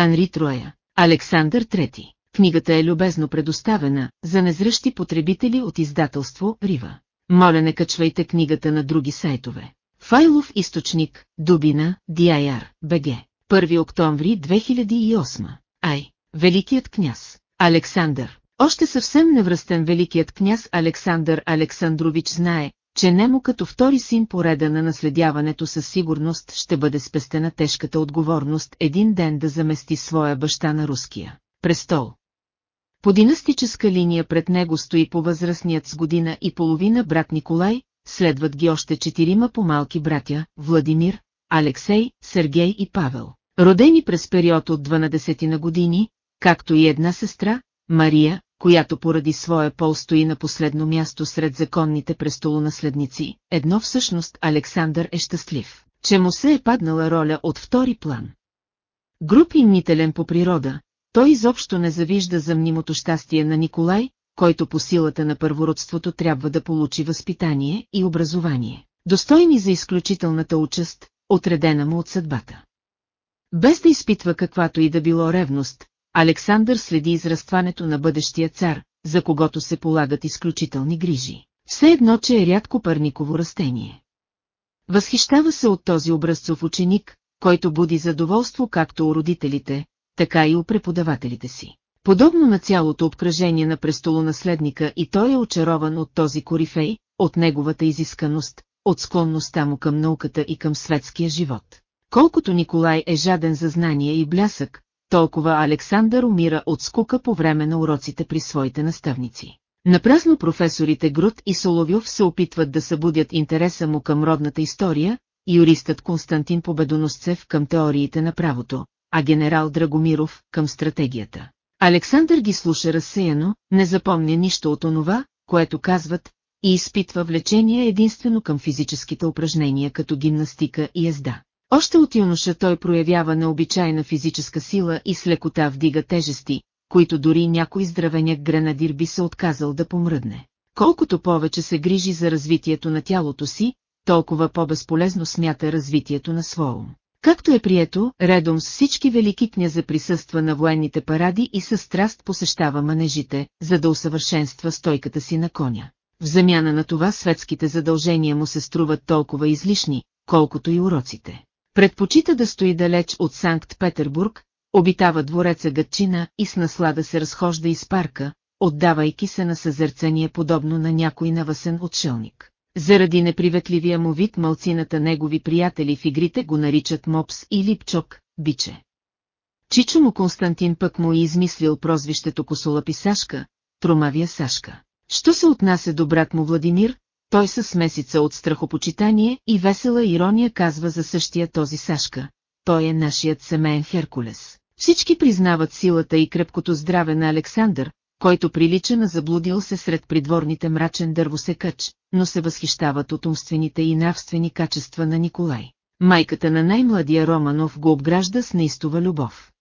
Анри Троя, Александър III. Книгата е любезно предоставена за незръщи потребители от издателство Рива. Моля не качвайте книгата на други сайтове. Файлов източник, Дубина, DIR, БГ. 1 октомври 2008. Ай, Великият княз. Александър. Още съвсем невръстен великият княз Александър Александрович знае, че немо като втори син по реда на наследяването със сигурност ще бъде спестена тежката отговорност един ден да замести своя баща на руския престол. По династическа линия пред него стои по възрастният с година и половина брат Николай, следват ги още четирима по-малки братя – Владимир, Алексей, Сергей и Павел. Родени през период от 12 на години, както и една сестра, Мария, която поради своя пол стои на последно място сред законните престолонаследници. Едно всъщност Александър е щастлив, че му се е паднала роля от втори план. Груп и нителен по природа, той изобщо не завижда за мнимото щастие на Николай, който по силата на първородството трябва да получи възпитание и образование, достойни за изключителната участ, отредена му от съдбата. Без да изпитва каквато и да било ревност, Александър следи израстването на бъдещия цар, за когото се полагат изключителни грижи. Все едно, че е рядко парниково растение. Възхищава се от този образцов ученик, който буди задоволство както у родителите, така и у преподавателите си. Подобно на цялото обкръжение на престолонаследника и той е очарован от този корифей, от неговата изисканост, от склонността му към науката и към светския живот. Колкото Николай е жаден за знание и блясък, толкова Александър умира от скука по време на уроците при своите наставници. Напразно професорите Груд и Соловьов се опитват да събудят интереса му към родната история, юристът Константин Победоносцев към теориите на правото, а генерал Драгомиров към стратегията. Александър ги слуша разсеяно, не запомня нищо от онова, което казват, и изпитва влечение единствено към физическите упражнения като гимнастика и езда. Още от юноша той проявява необичайна физическа сила и с лекота вдига тежести, които дори някой здравеняк гренадир би се отказал да помръдне. Колкото повече се грижи за развитието на тялото си, толкова по-безполезно смята развитието на своя ум. Както е прието, редом с всички велики княза присъства на военните паради и със страст посещава манежите, за да усъвършенства стойката си на коня. В замяна на това светските задължения му се струват толкова излишни, колкото и уроците. Предпочита да стои далеч от Санкт-Петербург, обитава двореца Гатчина и с наслада се разхожда из парка, отдавайки се на съзерцание подобно на някой навъсен отшелник. Заради неприветливия му вид малцината негови приятели в игрите го наричат Мопс и Липчок, биче. Чичо му Константин пък му е измислил прозвището Косолапи Сашка, Тромавия Сашка. Що се отнася до брат му Владимир, той със смесица от страхопочитание и весела ирония казва за същия този Сашка. Той е нашият семейен Херкулес. Всички признават силата и крепкото здраве на Александър, който прилича на заблудил се сред придворните мрачен дървосекач, но се възхищават от умствените и нравствени качества на Николай. Майката на най-младия Романов го обгражда с неистова любов.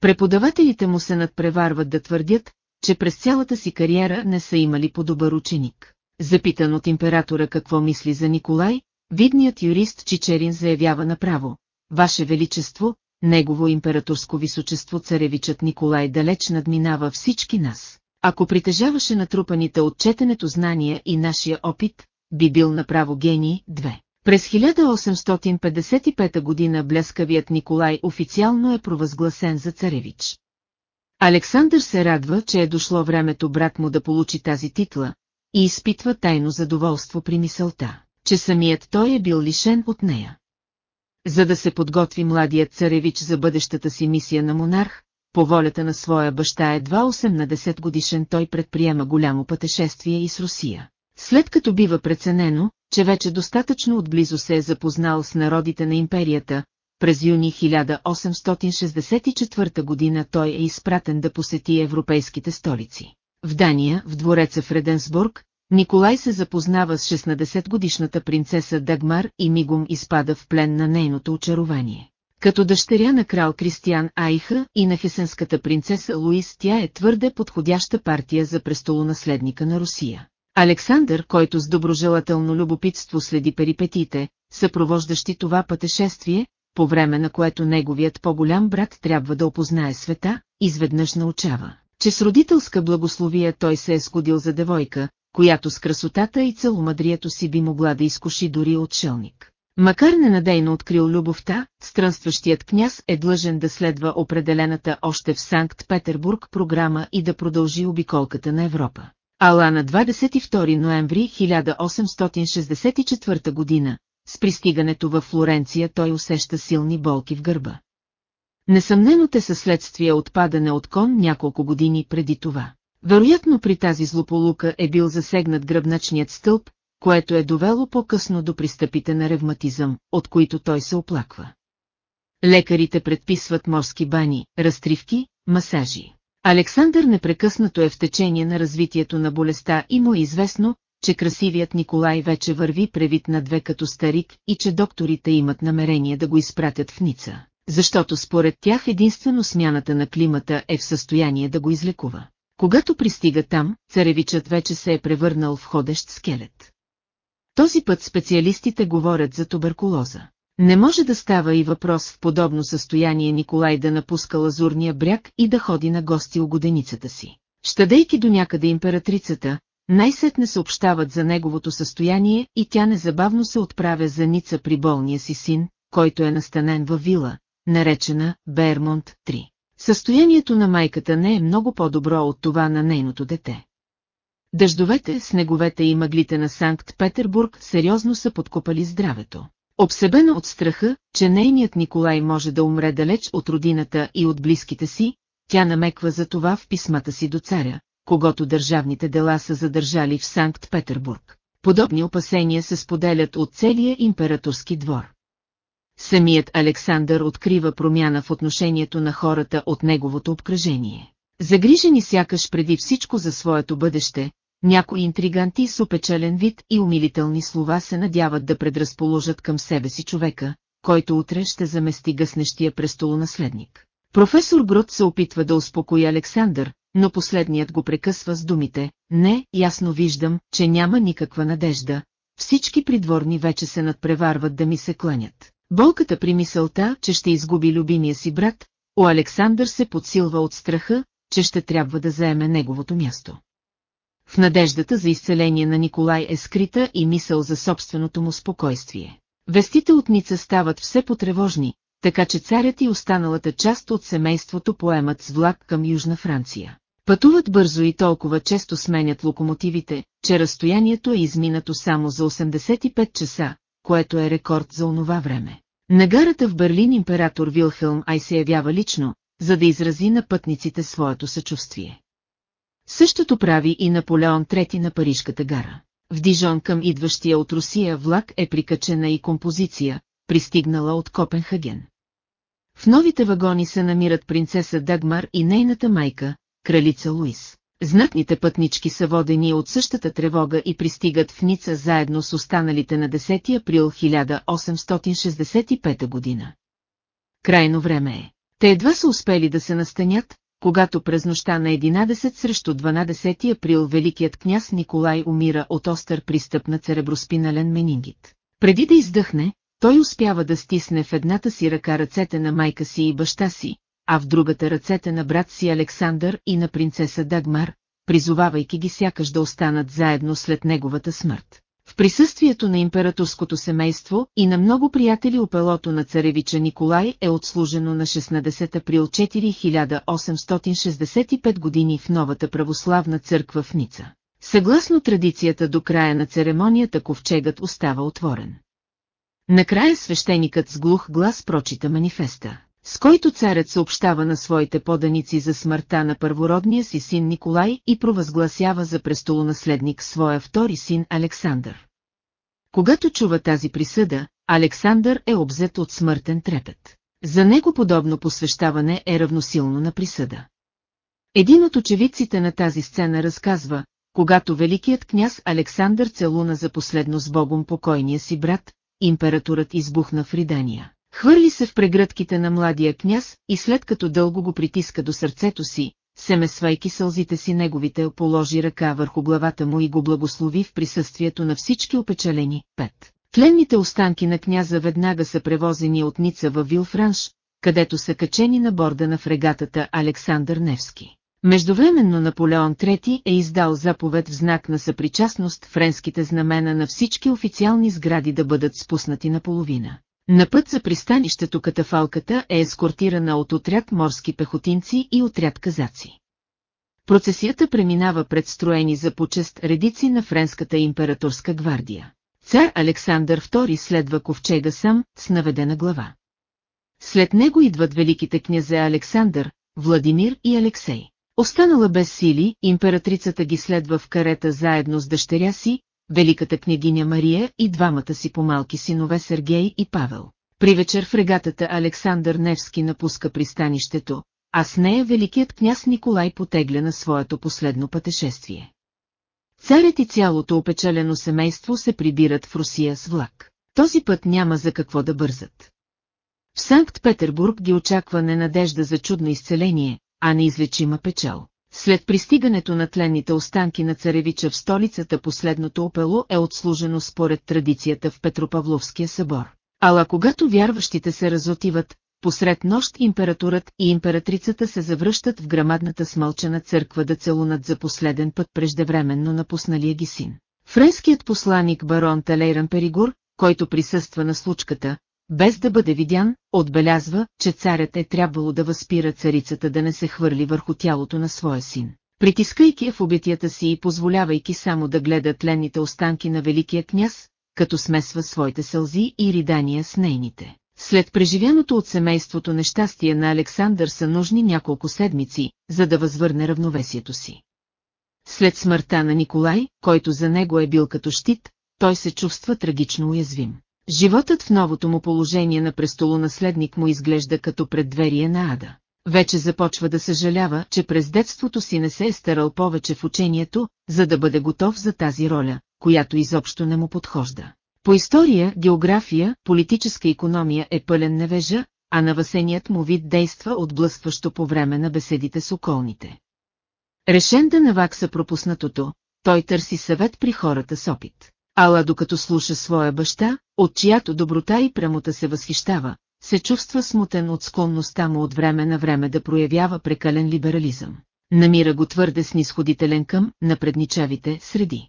Преподавателите му се надпреварват да твърдят, че през цялата си кариера не са имали по-добър ученик. Запитан от императора какво мисли за Николай, видният юрист Чичерин заявява направо. Ваше Величество, негово императорско височество царевичът Николай далеч надминава всички нас. Ако притежаваше натрупаните от четенето знания и нашия опит, би бил направо гений 2. През 1855 година блескавият Николай официално е провъзгласен за царевич. Александър се радва, че е дошло времето брат му да получи тази титла, и изпитва тайно задоволство при мисълта, че самият той е бил лишен от нея. За да се подготви младият царевич за бъдещата си мисия на монарх, по волята на своя баща едва 18 годишен той предприема голямо пътешествие и с Русия. След като бива преценено, че вече достатъчно отблизо се е запознал с народите на империята, през юни 1864 година той е изпратен да посети европейските столици. В Дания, в двореца в Реденсбург, Николай се запознава с 16-годишната принцеса Дагмар и мигом изпада в плен на нейното очарование. Като дъщеря на крал Кристиан Айха и на хесенската принцеса Луис тя е твърде подходяща партия за престолонаследника на Русия. Александър, който с доброжелателно любопитство следи перипетите, съпровождащи това пътешествие, по време на което неговият по-голям брат трябва да опознае света, изведнъж научава, че с родителска благословия той се е сходил за девойка, която с красотата и целомадрието си би могла да изкуши дори отшелник. Макар ненадейно открил любовта, странстващият княз е длъжен да следва определената още в Санкт-Петербург програма и да продължи обиколката на Европа. Ала на 22 ноември 1864 година, с пристигането във Флоренция той усеща силни болки в гърба. Несъмнено те са следствие от падане от кон няколко години преди това. Вероятно при тази злополука е бил засегнат гръбначният стълб, което е довело по-късно до пристъпите на ревматизъм, от които той се оплаква. Лекарите предписват морски бани, разтривки, масажи. Александър непрекъснато е в течение на развитието на болестта и му е известно, че красивият Николай вече върви превит на две като старик и че докторите имат намерение да го изпратят в Ница, защото според тях единствено смяната на климата е в състояние да го излекува. Когато пристига там, царевичът вече се е превърнал в ходещ скелет. Този път специалистите говорят за туберкулоза. Не може да става и въпрос в подобно състояние Николай да напуска лазурния бряг и да ходи на гости у годеницата си. Щадейки до някъде императрицата, най-сетне съобщават за неговото състояние и тя незабавно се отправя за Ница при болния си син, който е настанен във вила, наречена Бермонт 3. Състоянието на майката не е много по-добро от това на нейното дете. Дъждовете, снеговете и мъглите на Санкт-Петербург сериозно са подкопали здравето. Обсебена от страха, че нейният Николай може да умре далеч от родината и от близките си, тя намеква за това в писмата си до царя, когато държавните дела са задържали в Санкт-Петербург. Подобни опасения се споделят от целия императорски двор. Самият Александър открива промяна в отношението на хората от неговото обкръжение. Загрижени сякаш преди всичко за своето бъдеще, някои интриганти с опечален вид и умилителни слова се надяват да предразположат към себе си човека, който утре ще замести гъснещия престолонаследник. Професор Грот се опитва да успокои Александър, но последният го прекъсва с думите, не, ясно виждам, че няма никаква надежда, всички придворни вече се надпреварват да ми се кланят. Болката при мисълта, че ще изгуби любимия си брат, у Александър се подсилва от страха, че ще трябва да заеме неговото място. В надеждата за изцеление на Николай е скрита и мисъл за собственото му спокойствие. Вестите от Ница стават все потревожни, така че царят и останалата част от семейството поемат с влак към Южна Франция. Пътуват бързо и толкова често сменят локомотивите, че разстоянието е изминато само за 85 часа, което е рекорд за онова време. На гарата в Берлин император Вилхелм Ай се явява лично, за да изрази на пътниците своето съчувствие. Същото прави и Наполеон III на Парижката гара. В Дижон към идващия от Русия влак е прикачена и композиция, пристигнала от Копенхаген. В новите вагони се намират принцеса Дагмар и нейната майка, кралица Луис. Знатните пътнички са водени от същата тревога и пристигат в Ница заедно с останалите на 10 април 1865 година. Крайно време е. Те едва са успели да се настанят, когато през нощта на 11 срещу 12 април великият княз Николай умира от остър пристъп на цереброспинален менингит. Преди да издъхне, той успява да стисне в едната си ръка ръцете на майка си и баща си, а в другата ръцете на брат си Александър и на принцеса Дагмар, призовавайки ги сякаш да останат заедно след неговата смърт. В присъствието на императорското семейство и на много приятели опелото на царевича Николай е отслужено на 16 април 4865 години в новата православна църква в Ница. Съгласно традицията до края на церемонията ковчегът остава отворен. Накрая свещеникът с глух глас прочита манифеста, с който царят съобщава на своите поданици за смъртта на първородния си син Николай и провъзгласява за престолонаследник своя втори син Александър. Когато чува тази присъда, Александър е обзет от смъртен трепет. За него подобно посвещаване е равносилно на присъда. Един от очевидците на тази сцена разказва, когато великият княз Александър целуна за последно с Богом покойния си брат, императорът избухна в ридания. Хвърли се в прегръдките на младия княз и след като дълго го притиска до сърцето си, семесвайки сълзите си неговите, положи ръка върху главата му и го благослови в присъствието на всички опечалени. Пет. Тленните останки на княза веднага са превозени от Ница във Вилфранш, където са качени на борда на фрегатата Александър Невски. Междувременно Наполеон III е издал заповед в знак на съпричастност френските знамена на всички официални сгради да бъдат спуснати наполовина. На път за пристанището катафалката е ескортирана от отряд морски пехотинци и отряд казаци. Процесията преминава предстроени за почест редици на френската императорска гвардия. Цар Александър II следва ковчега сам, с наведена глава. След него идват великите князе Александър, Владимир и Алексей. Останала без сили, императрицата ги следва в карета заедно с дъщеря си, великата княгиня Мария и двамата си помалки синове Сергей и Павел. При вечер фрегатата Александър Невски напуска пристанището, а с нея великият княз Николай потегля на своето последно пътешествие. Царят и цялото опечалено семейство се прибират в Русия с влак. Този път няма за какво да бързат. В Санкт-Петербург ги очаква ненадежда за чудно изцеление, а неизлечима печал. След пристигането на тленните останки на царевича в столицата последното опело е отслужено според традицията в Петропавловския събор. Ала когато вярващите се разотиват, посред нощ императорът и императрицата се завръщат в грамадната смълчена църква да целунат за последен път преждевременно напусналия ги син. Френският посланик барон Талейран Перигур, който присъства на случката, без да бъде видян, отбелязва, че царят е трябвало да възпира царицата да не се хвърли върху тялото на своя син. Притискайки я в обитията си и позволявайки само да гледа тленните останки на великия княз, като смесва своите сълзи и ридания с нейните. След преживяното от семейството нещастие на Александър са нужни няколко седмици, за да възвърне равновесието си. След смъртта на Николай, който за него е бил като щит, той се чувства трагично уязвим. Животът в новото му положение на престолонаследник му изглежда като преддверие на ада. Вече започва да съжалява, че през детството си не се е старал повече в учението, за да бъде готов за тази роля, която изобщо не му подхожда. По история, география, политическа економия е пълен невежа, а навасеният му вид действа отблъскващо по време на беседите с околните. Решен да навакса пропуснатото, той търси съвет при хората с опит. Ала докато слуша своя баща, от чиято доброта и премота се възхищава, се чувства смутен от склонността му от време на време да проявява прекален либерализъм. Намира го твърде снисходителен към напредничавите среди.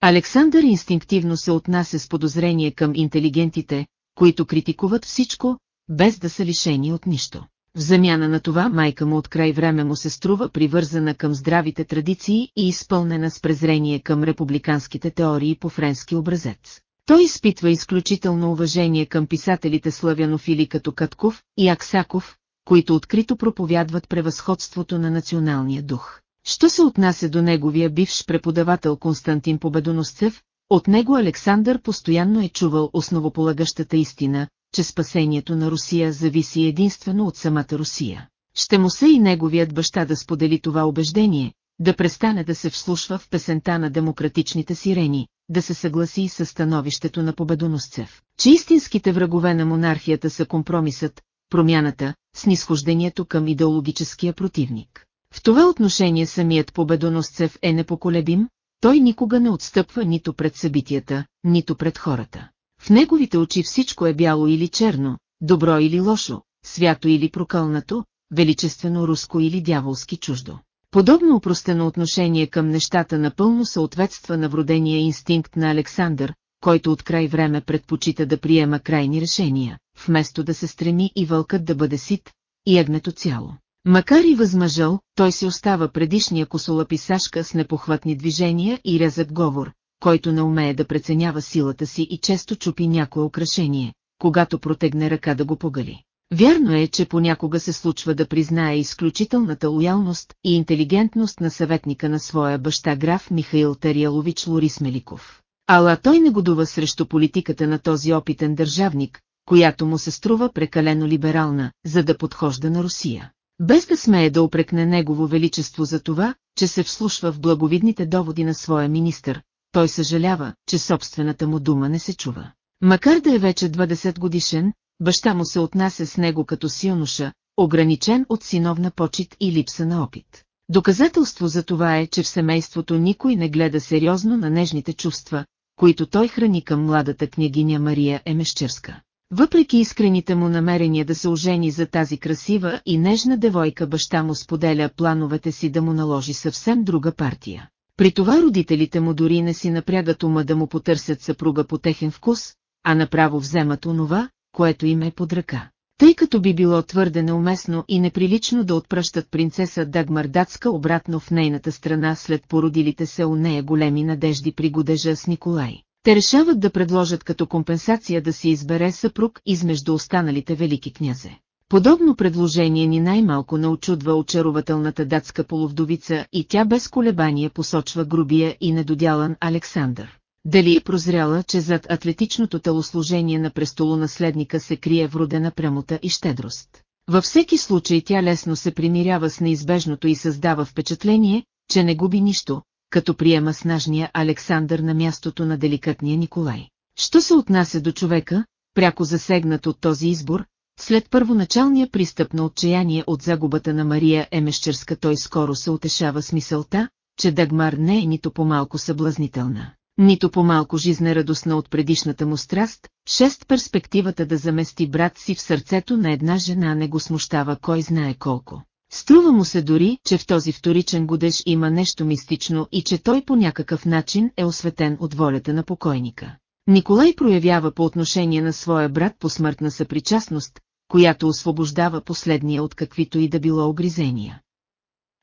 Александър инстинктивно се отнася с подозрение към интелигентите, които критикуват всичко, без да са лишени от нищо. В замяна на това майка му от край време му се струва привързана към здравите традиции и изпълнена с презрение към републиканските теории по френски образец. Той изпитва изключително уважение към писателите славянофили като Катков и Аксаков, които открито проповядват превъзходството на националния дух. Що се отнася до неговия бивш преподавател Константин Победоносцев, от него Александър постоянно е чувал основополагащата истина, че спасението на Русия зависи единствено от самата Русия. Ще му се и неговият баща да сподели това убеждение, да престане да се вслушва в песента на демократичните сирени, да се съгласи с становището на Победоносцев, че истинските врагове на монархията са компромисът, промяната, снисхождението към идеологическия противник. В това отношение самият Победоносцев е непоколебим, той никога не отстъпва нито пред събитията, нито пред хората. В неговите очи всичко е бяло или черно, добро или лошо, свято или прокълнато, величествено руско или дяволски чуждо. Подобно упростено отношение към нещата напълно съответства на вродения инстинкт на Александър, който от край време предпочита да приема крайни решения, вместо да се стреми и вълкът да бъде сит, и ягнето цяло. Макар и възмъжъл, той си остава предишния косолаписашка с непохватни движения и рязък говор, който не умее да преценява силата си и често чупи някое украшение, когато протегне ръка да го погали. Вярно е, че понякога се случва да признае изключителната лоялност и интелигентност на съветника на своя баща граф Михаил Тариалович Лорис Меликов. Ала той не годува срещу политиката на този опитен държавник, която му се струва прекалено либерална, за да подхожда на Русия. Без да смее да опрекне негово величество за това, че се вслушва в благовидните доводи на своя министър, той съжалява, че собствената му дума не се чува. Макар да е вече 20 годишен, баща му се отнася с него като силноша, ограничен от синовна почет и липса на опит. Доказателство за това е, че в семейството никой не гледа сериозно на нежните чувства, които той храни към младата княгиня Мария Емещерска. Въпреки искрените му намерения да се ожени за тази красива и нежна девойка баща му споделя плановете си да му наложи съвсем друга партия. При това родителите му дори не си напрягат ума да му потърсят съпруга по техен вкус, а направо вземат онова, което им е под ръка. Тъй като би било твърде неуместно и неприлично да отпращат принцеса Дагмар Датска обратно в нейната страна след породилите се у нея големи надежди при годежа с Николай. Те решават да предложат като компенсация да си избере съпруг измежду останалите велики князе. Подобно предложение ни най-малко не очарователната датска половдовица и тя без колебание посочва грубия и недодялан Александър. Дали е прозряла, че зад атлетичното телосложение на престолонаследника се крие вродена прямота и щедрост. Във всеки случай тя лесно се примирява с неизбежното и създава впечатление, че не губи нищо, като приема снажния Александър на мястото на деликатния Николай. Що се отнася до човека, пряко засегнат от този избор, след първоначалния пристъп на отчаяние от загубата на Мария Емещерска той скоро се утешава с мисълта, че Дагмар не е нито по-малко съблазнителна, нито по-малко жизнерадостна от предишната му страст, шест перспективата да замести брат си в сърцето на една жена не го смущава кой знае колко. Струва му се дори, че в този вторичен годеж има нещо мистично и че той по някакъв начин е осветен от волята на покойника. Николай проявява по отношение на своя брат по смъртна съпричастност, която освобождава последния от каквито и да било огризения.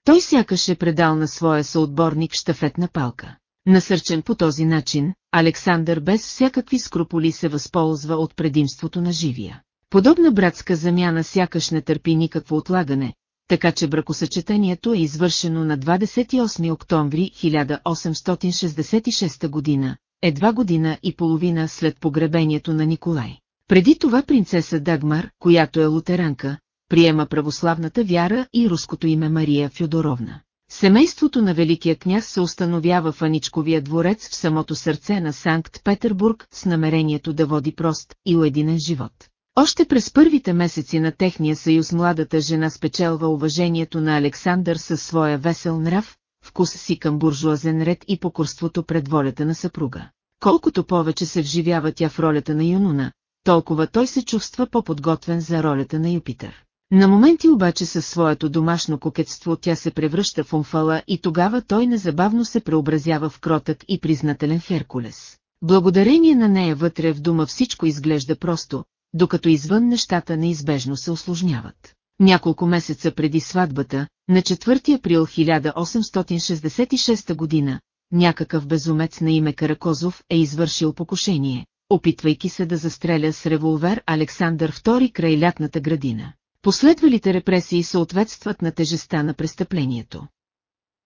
Той сякаш е предал на своя съотборник штафетна палка. Насърчен по този начин, Александър без всякакви скруполи се възползва от предимството на живия. Подобна братска замяна сякаш не търпи никакво отлагане, така че бракосъчетанието е извършено на 28 октомври 1866 година, едва година и половина след погребението на Николай. Преди това принцеса Дагмар, която е лутеранка, приема православната вяра и руското име Мария Фьодоровна. Семейството на Великия княз се установява в Аничковия дворец в самото сърце на Санкт-Петербург с намерението да води прост и уединен живот. Още през първите месеци на техния съюз младата жена спечелва уважението на Александър със своя весел нрав, вкус си към буржуазен ред и покорството пред волята на съпруга. Колкото повече се вживява тя в ролята на Юнуна, толкова той се чувства по-подготвен за ролята на Юпитър. На моменти обаче със своето домашно кокетство тя се превръща в умфала и тогава той незабавно се преобразява в кротък и признателен Херкулес. Благодарение на нея вътре в дома всичко изглежда просто, докато извън нещата неизбежно се осложняват. Няколко месеца преди сватбата, на 4 април 1866 година, някакъв безумец на име Каракозов е извършил покушение, опитвайки се да застреля с револвер Александър II край лятната градина. Последвалите репресии съответстват на тежеста на престъплението.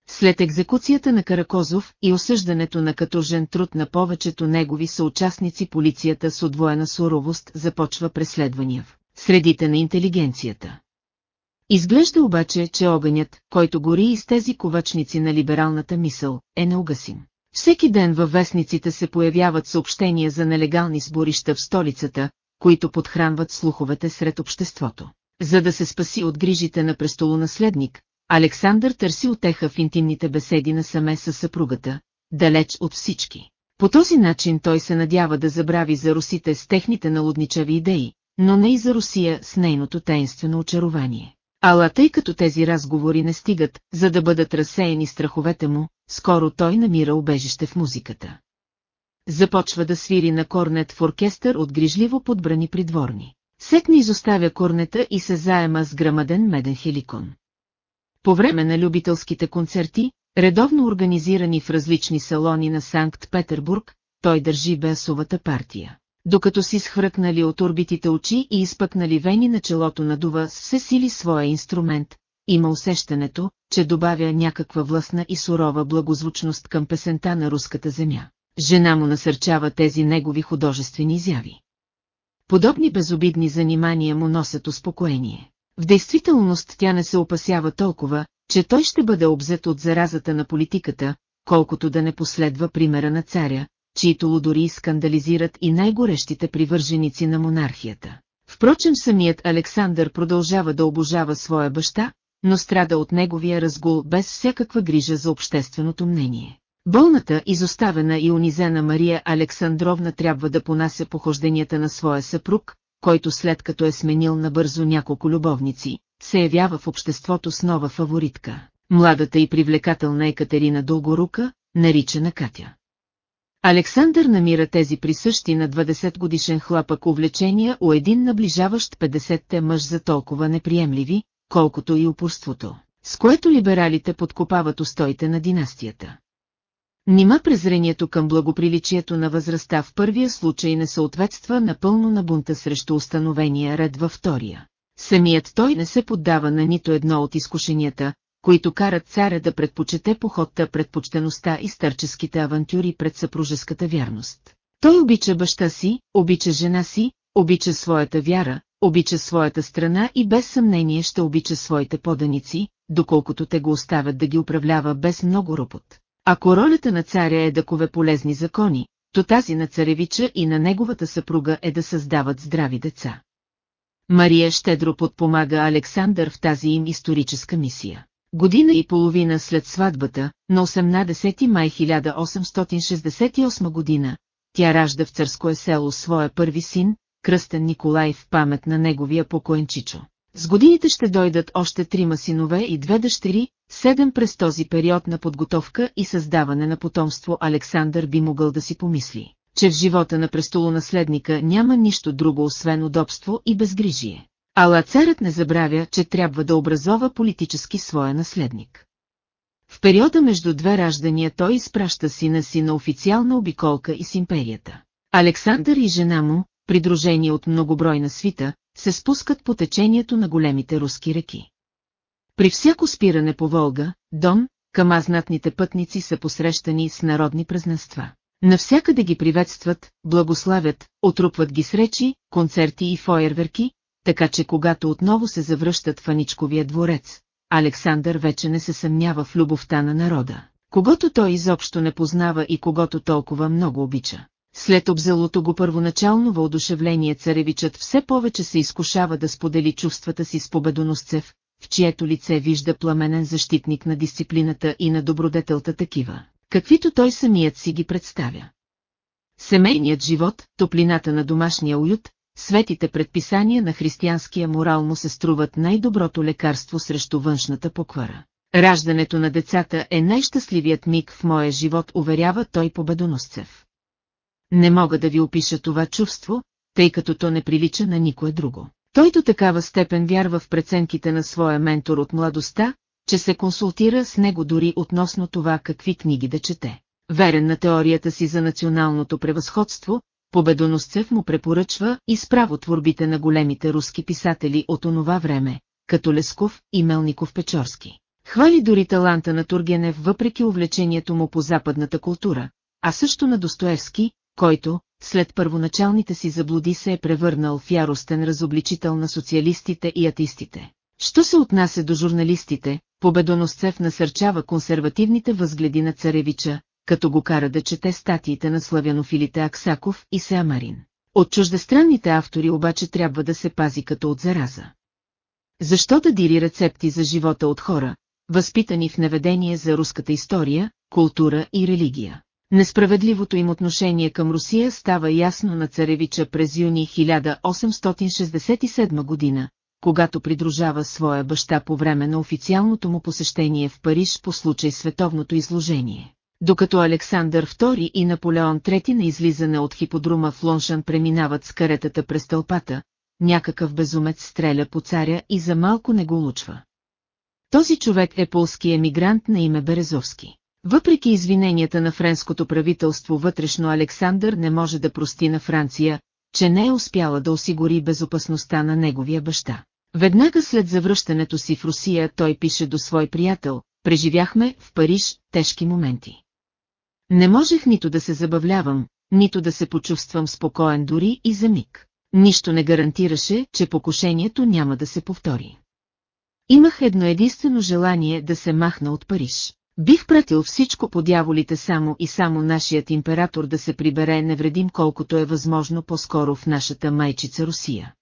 След екзекуцията на Каракозов и осъждането на катожен труд на повечето негови съучастници полицията с отвоена суровост започва преследвания в средите на интелигенцията. Изглежда обаче, че огънят, който гори из тези ковачници на либералната мисъл, е неугасим. Всеки ден във вестниците се появяват съобщения за нелегални сборища в столицата, които подхранват слуховете сред обществото. За да се спаси от грижите на престолонаследник, Александър търси отеха в интимните беседи на саме със съпругата, далеч от всички. По този начин той се надява да забрави за русите с техните налудничави идеи, но не и за Русия с нейното таинствено очарование. Ала тъй като тези разговори не стигат, за да бъдат разсеяни страховете му, скоро той намира убежище в музиката. Започва да свири на корнет в оркестър от грижливо подбрани придворни. Сетни изоставя корнета и се заема с грамаден меден хеликон. По време на любителските концерти, редовно организирани в различни салони на Санкт-Петербург, той държи бесовата партия. Докато си схвъркнали от орбитите очи и изпъкнали вени на челото на дува с все сили своя инструмент, има усещането, че добавя някаква властна и сурова благозвучност към песента на руската земя. Жена му насърчава тези негови художествени изяви. Подобни безобидни занимания му носят успокоение. В действителност тя не се опасява толкова, че той ще бъде обзет от заразата на политиката, колкото да не последва примера на царя, чието лудори скандализират и най-горещите привърженици на монархията. Впрочем самият Александър продължава да обожава своя баща, но страда от неговия разгул без всякаква грижа за общественото мнение. Болната, изоставена и унизена Мария Александровна трябва да понася похожденията на своя съпруг, който след като е сменил набързо няколко любовници, се явява в обществото с нова фаворитка, младата и привлекателна Екатерина Дългорука, наричана Катя. Александър намира тези присъщи на 20 годишен хлапък увлечения у един наближаващ 50-те мъж за толкова неприемливи, колкото и упорството, с което либералите подкопават устоите на династията. Нима презрението към благоприличието на възрастта в първия случай не съответства напълно на бунта срещу установения ред във втория. Самият той не се поддава на нито едно от изкушенията, които карат царя да предпочете походта пред почтеността и стърческите авантюри пред съпружеската вярност. Той обича баща си, обича жена си, обича своята вяра, обича своята страна и без съмнение ще обича своите поданици, доколкото те го оставят да ги управлява без много ропот. Ако ролята на царя е да кове полезни закони, то тази на царевича и на неговата съпруга е да създават здрави деца. Мария щедро подпомага Александър в тази им историческа мисия. Година и половина след сватбата, на 18 май 1868 година, тя ражда в царское село своя първи син, кръстен Николай в памет на неговия покоен Чичо. С годините ще дойдат още трима синове и две дъщери, седем през този период на подготовка и създаване на потомство Александър би могъл да си помисли, че в живота на престолонаследника няма нищо друго освен удобство и безгрижие. Ала царът не забравя, че трябва да образова политически своя наследник. В периода между две раждания той изпраща сина си на официална обиколка из империята. Александър и жена му, придружени от многобройна свита, се спускат по течението на големите руски реки. При всяко спиране по Волга, Дон, камазнатните пътници са посрещани с народни празненства. Навсякъде ги приветстват, благославят, отрупват ги с речи, концерти и фойерверки, така че когато отново се завръщат в Аничковия дворец, Александър вече не се съмнява в любовта на народа, когато той изобщо не познава и когато толкова много обича. След обзелото го първоначално въодушевление царевичът все повече се изкушава да сподели чувствата си с победоносцев, в чието лице вижда пламенен защитник на дисциплината и на добродетелта такива, каквито той самият си ги представя. Семейният живот, топлината на домашния уют, светите предписания на християнския морал му се струват най-доброто лекарство срещу външната поквара. Раждането на децата е най-щастливият миг в моя живот, уверява той победоносцев. Не мога да ви опиша това чувство, тъй като то не прилича на никое друго. Той до такава степен вярва в преценките на своя ментор от младостта, че се консултира с него дори относно това какви книги да чете. Верен на теорията си за националното превъзходство, Победоносцев му препоръчва и справо творбите на големите руски писатели от онова време, като Лесков и Мелников Печорски. Хвали дори таланта на Тургенев въпреки увлечението му по западната култура, а също на Достоевски, който, след първоначалните си заблуди се е превърнал в яростен разобличител на социалистите и атеистите. Що се отнася до журналистите, Победоносцев насърчава консервативните възгледи на царевича, като го кара да чете статиите на славянофилите Аксаков и Сеамарин. От чуждестранните автори обаче трябва да се пази като от зараза. Защо да дири рецепти за живота от хора, възпитани в неведение за руската история, култура и религия? Несправедливото им отношение към Русия става ясно на царевича през юни 1867 година, когато придружава своя баща по време на официалното му посещение в Париж по случай световното изложение. Докато Александър II и Наполеон III на излизане от хиподрума в Лоншан преминават с каретата през тълпата, някакъв безумец стреля по царя и за малко не го лучва. Този човек е полски емигрант на име Березовски. Въпреки извиненията на френското правителство вътрешно Александър не може да прости на Франция, че не е успяла да осигури безопасността на неговия баща. Веднага след завръщането си в Русия той пише до свой приятел, преживяхме в Париж тежки моменти. Не можех нито да се забавлявам, нито да се почувствам спокоен дори и за миг. Нищо не гарантираше, че покушението няма да се повтори. Имах едно единствено желание да се махна от Париж. Бих пратил всичко по дяволите само и само нашият император да се прибере невредим колкото е възможно по-скоро в нашата майчица Русия.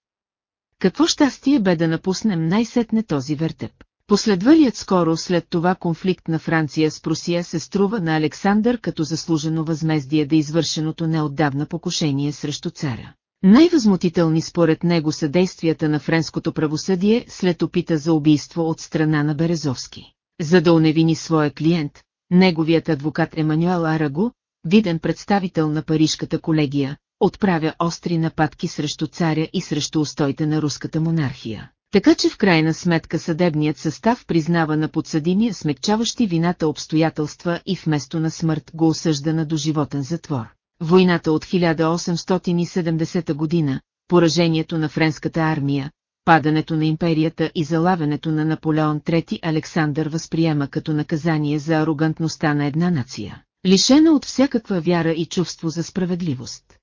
Какво щастие бе да напуснем най-сетне този вертеп. Последвалият скоро след това конфликт на Франция с Прусия се струва на Александър като заслужено възмездие да извършеното неотдавна покушение срещу царя. Най-възмутителни според него са действията на френското правосъдие след опита за убийство от страна на Березовски. За да уневини своя клиент, неговият адвокат Емануел Араго, виден представител на Парижката колегия, отправя остри нападки срещу царя и срещу устоите на руската монархия. Така че в крайна сметка съдебният състав признава на подсъдимия смекчаващи вината обстоятелства и вместо на смърт го осъжда на доживотен затвор. Войната от 1870 година, поражението на френската армия, падането на империята и залавянето на Наполеон III Александър възприема като наказание за арогантността на една нация, лишена от всякаква вяра и чувство за справедливост.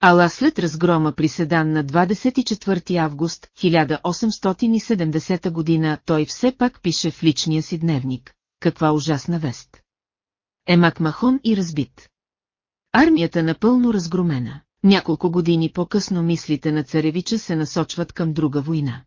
Ала след разгрома при Седан на 24 август 1870 година той все пак пише в личния си дневник. Каква ужасна вест! Емак Махон и разбит. Армията напълно разгромена. Няколко години по-късно мислите на царевича се насочват към друга война.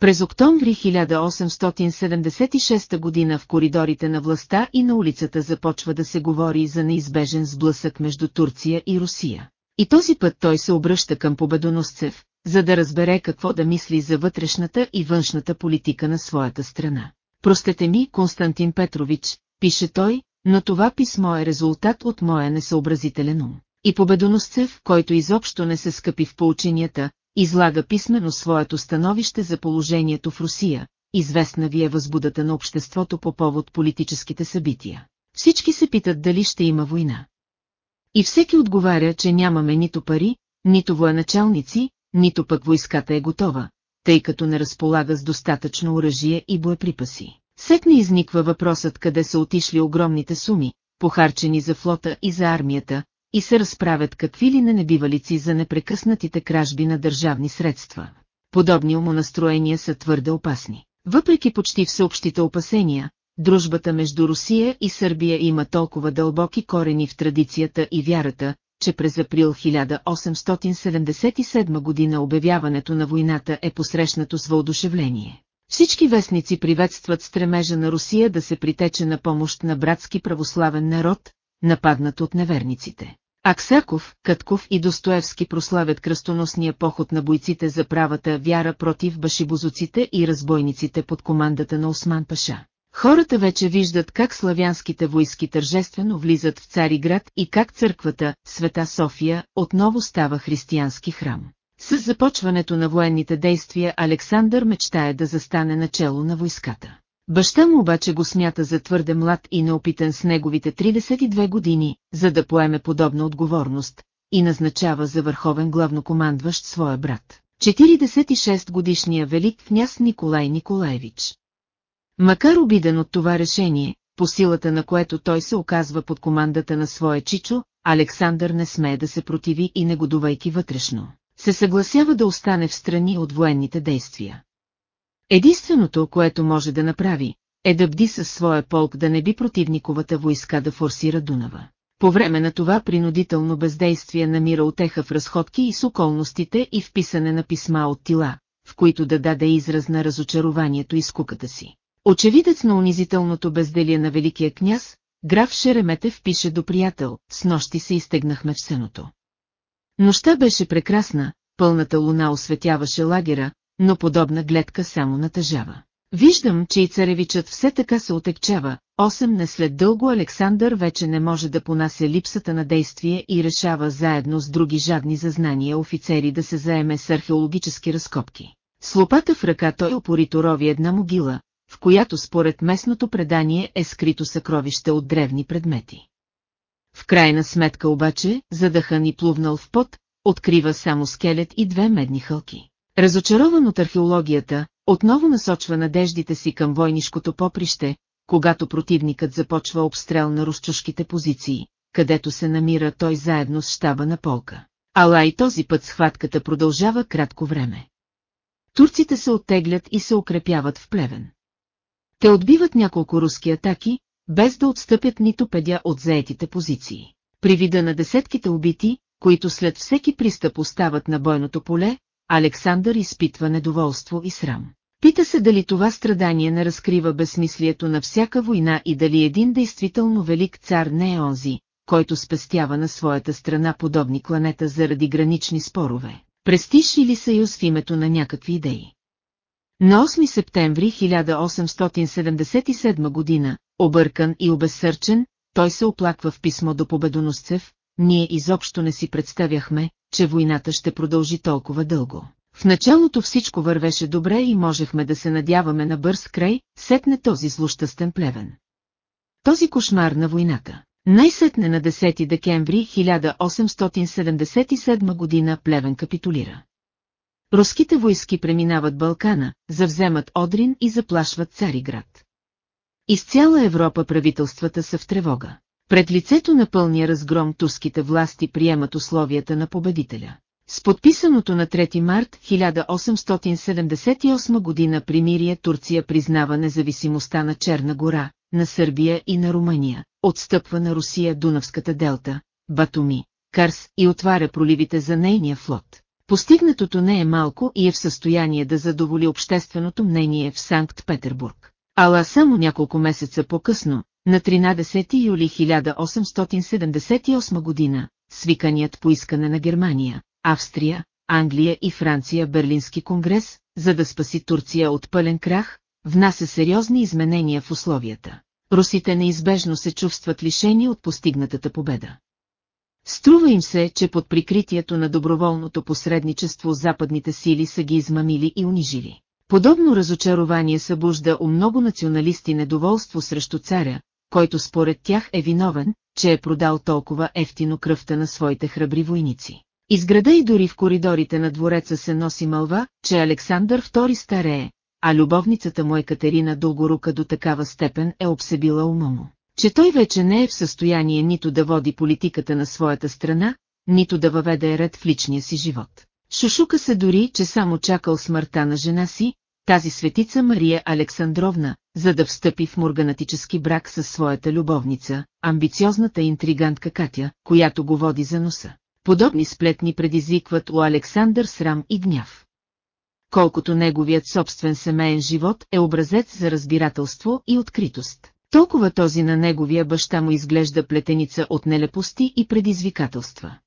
През октомври 1876 година в коридорите на властта и на улицата започва да се говори за неизбежен сблъсък между Турция и Русия. И този път той се обръща към победоносцев, за да разбере какво да мисли за вътрешната и външната политика на своята страна. Простете ми, Константин Петрович, пише той, но това писмо е резултат от моя несъобразителен ум. И победоносцев, който изобщо не се скъпи в поученията, излага писмено своето становище за положението в Русия, известна ви е възбудата на обществото по повод политическите събития. Всички се питат дали ще има война. И всеки отговаря, че нямаме нито пари, нито военачалници, нито пък войската е готова, тъй като не разполага с достатъчно оръжие и боеприпаси. Сетне изниква въпросът къде са отишли огромните суми, похарчени за флота и за армията, и се разправят какви ли не небивалици за непрекъснатите кражби на държавни средства. Подобни умонастроения са твърде опасни. Въпреки почти всеобщите опасения, дружбата между Русия и Сърбия има толкова дълбоки корени в традицията и вярата, че през април 1877 година обявяването на войната е посрещнато с въодушевление. Всички вестници приветстват стремежа на Русия да се притече на помощ на братски православен народ, нападнат от неверниците. Аксаков, Катков и Достоевски прославят кръстоносния поход на бойците за правата вяра против башибозуците и разбойниците под командата на Осман Паша. Хората вече виждат как славянските войски тържествено влизат в Цариград и как църквата, Света София, отново става християнски храм. С започването на военните действия Александър мечтае да застане начало на войската. Баща му обаче го смята за твърде млад и неопитан с неговите 32 години, за да поеме подобна отговорност, и назначава за върховен главнокомандващ своя брат. 46-годишния велик княз Николай Николаевич. Макар обиден от това решение, по силата на което той се оказва под командата на своя чичо, Александър не смее да се противи и негодувайки вътрешно, се съгласява да остане в страни от военните действия. Единственото, което може да направи, е да бди със своя полк да не би противниковата войска да форсира Дунава. По време на това принудително бездействие намира отеха в разходки и с околностите и в писане на писма от тила, в които да даде израз на разочарованието и скуката си. Очевидец на унизителното безделие на великия княз, граф Шереметев пише до приятел, с нощи се изтегнахме в сеното. Нощта беше прекрасна, пълната луна осветяваше лагера, но подобна гледка само натъжава. Виждам, че и царевичът все така се отекчава, 8 не след дълго Александър вече не може да понася липсата на действие и решава заедно с други жадни за знания офицери да се заеме с археологически разкопки. С лопата в ръка той опорито рови една могила, в която според местното предание е скрито съкровище от древни предмети. В крайна сметка обаче, задъхан и плувнал в пот, открива само скелет и две медни хълки. Разочарован от археологията, отново насочва надеждите си към войнишкото поприще, когато противникът започва обстрел на русчушките позиции, където се намира той заедно с щаба на полка. Ала и този път схватката продължава кратко време. Турците се оттеглят и се укрепяват в плевен. Те отбиват няколко руски атаки, без да отстъпят нито педя от заетите позиции. При вида на десетките убити, които след всеки пристъп остават на бойното поле, Александър изпитва недоволство и срам. Пита се дали това страдание не разкрива безсмислието на всяка война и дали един действително велик цар не е онзи, който спестява на своята страна подобни кланета заради гранични спорове, престиж или съюз в името на някакви идеи. На 8 септември 1877 година, объркан и обезсърчен, той се оплаква в писмо до победоносцев, ние изобщо не си представяхме, че войната ще продължи толкова дълго. В началото всичко вървеше добре и можехме да се надяваме на бърз край, сетне този злощастен плевен. Този кошмар на войната. Най-сетне на 10 декември 1877 година Плевен капитулира. Руските войски преминават Балкана, завземат Одрин и заплашват Цариград. Из цяла Европа правителствата са в тревога. Пред лицето на пълния разгром турските власти приемат условията на победителя. С подписаното на 3 март 1878 година примирие Турция признава независимостта на Черна гора, на Сърбия и на Румъния, отстъпва на Русия Дунавската делта, Батуми, Карс и отваря проливите за нейния флот. Постигнатото не е малко и е в състояние да задоволи общественото мнение в Санкт-Петербург. Ала само няколко месеца по-късно, на 13 юли 1878 година, свиканият по искане на Германия, Австрия, Англия и Франция Берлински конгрес, за да спаси Турция от пълен крах, внася сериозни изменения в условията. Русите неизбежно се чувстват лишени от постигнатата победа. Струва им се, че под прикритието на доброволното посредничество западните сили са ги измамили и унижили. Подобно разочарование събужда у много националисти недоволство срещу царя, който според тях е виновен, че е продал толкова ефтино кръвта на своите храбри войници. Изграда и дори в коридорите на двореца се носи мълва, че Александър II старее, а любовницата му Екатерина Дългорука до такава степен е обсебила ума му, че той вече не е в състояние нито да води политиката на своята страна, нито да въведе ред в личния си живот. Шушука се дори, че само чакал смъртта на жена си, тази светица Мария Александровна, за да встъпи в морганатически брак със своята любовница, амбициозната интригантка Катя, която го води за носа. Подобни сплетни предизвикват у Александър срам и гняв. Колкото неговият собствен семейен живот е образец за разбирателство и откритост, толкова този на неговия баща му изглежда плетеница от нелепости и предизвикателства.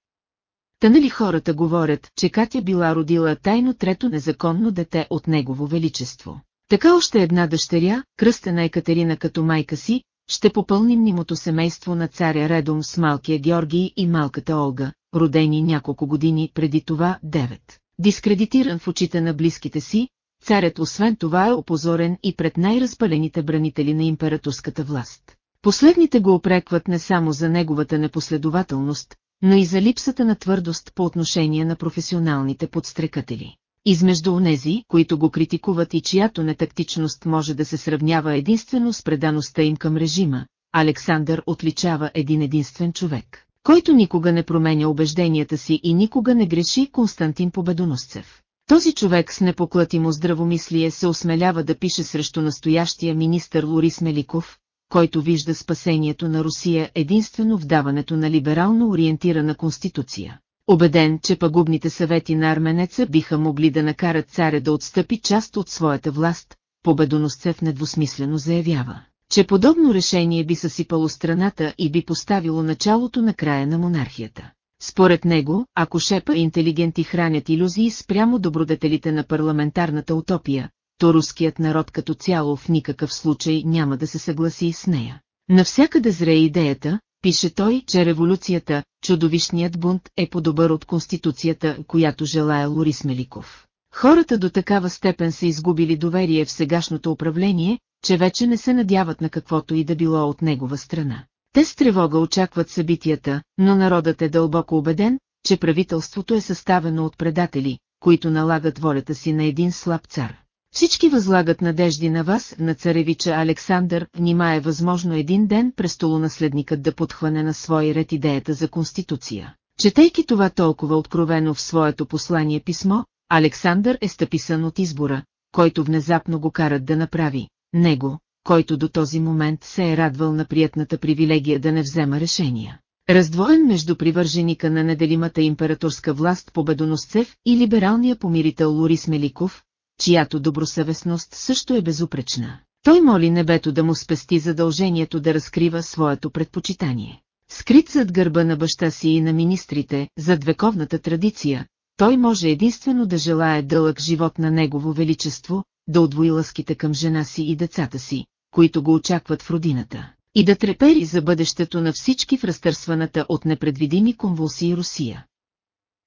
Та нали хората говорят, че Катя била родила тайно трето незаконно дете от Негово Величество. Така още една дъщеря, кръстена Екатерина като майка си, ще попълни мнимото семейство на царя редом с малкия Георгий и малката Олга, родени няколко години преди това девет. Дискредитиран в очите на близките си, царят освен това е опозорен и пред най-разпалените бранители на императорската власт. Последните го опрекват не само за неговата непоследователност, но и за липсата на твърдост по отношение на професионалните подстрекатели. Измежду онези, които го критикуват и чиято нетактичност може да се сравнява единствено с предаността им към режима, Александър отличава един единствен човек, който никога не променя убежденията си и никога не греши Константин Победоносцев. Този човек с непоклатимо здравомислие се осмелява да пише срещу настоящия министър Лорис Меликов, който вижда спасението на Русия единствено в даването на либерално ориентирана конституция. Обеден, че пагубните съвети на арменеца биха могли да накарат царя да отстъпи част от своята власт, победоносцев недвусмислено заявява, че подобно решение би съсипало страната и би поставило началото на края на монархията. Според него, ако шепа интелигенти хранят иллюзии спрямо добродетелите на парламентарната утопия, то руският народ като цяло в никакъв случай няма да се съгласи с нея. Навсякъде зре идеята, пише той, че революцията, чудовищният бунт е по-добър от конституцията, която желая Лорис Меликов. Хората до такава степен са изгубили доверие в сегашното управление, че вече не се надяват на каквото и да било от негова страна. Те с тревога очакват събитията, но народът е дълбоко убеден, че правителството е съставено от предатели, които налагат волята си на един слаб цар. Всички възлагат надежди на вас, на царевича Александър, нима е възможно един ден престолонаследникът да подхване на свой ред идеята за конституция. Четейки това толкова откровено в своето послание писмо, Александър е стъписан от избора, който внезапно го карат да направи, него, който до този момент се е радвал на приятната привилегия да не взема решения. Раздвоен между привърженика на неделимата императорска власт Победоносцев и либералния помирител Лорис Меликов, чиято добросъвестност също е безупречна. Той моли небето да му спести задължението да разкрива своето предпочитание. Скрит зад гърба на баща си и на министрите, зад вековната традиция, той може единствено да желае дълъг живот на Негово Величество, да отвои лъските към жена си и децата си, които го очакват в родината, и да трепери за бъдещето на всички в разтърсваната от непредвидими конвулсии Русия.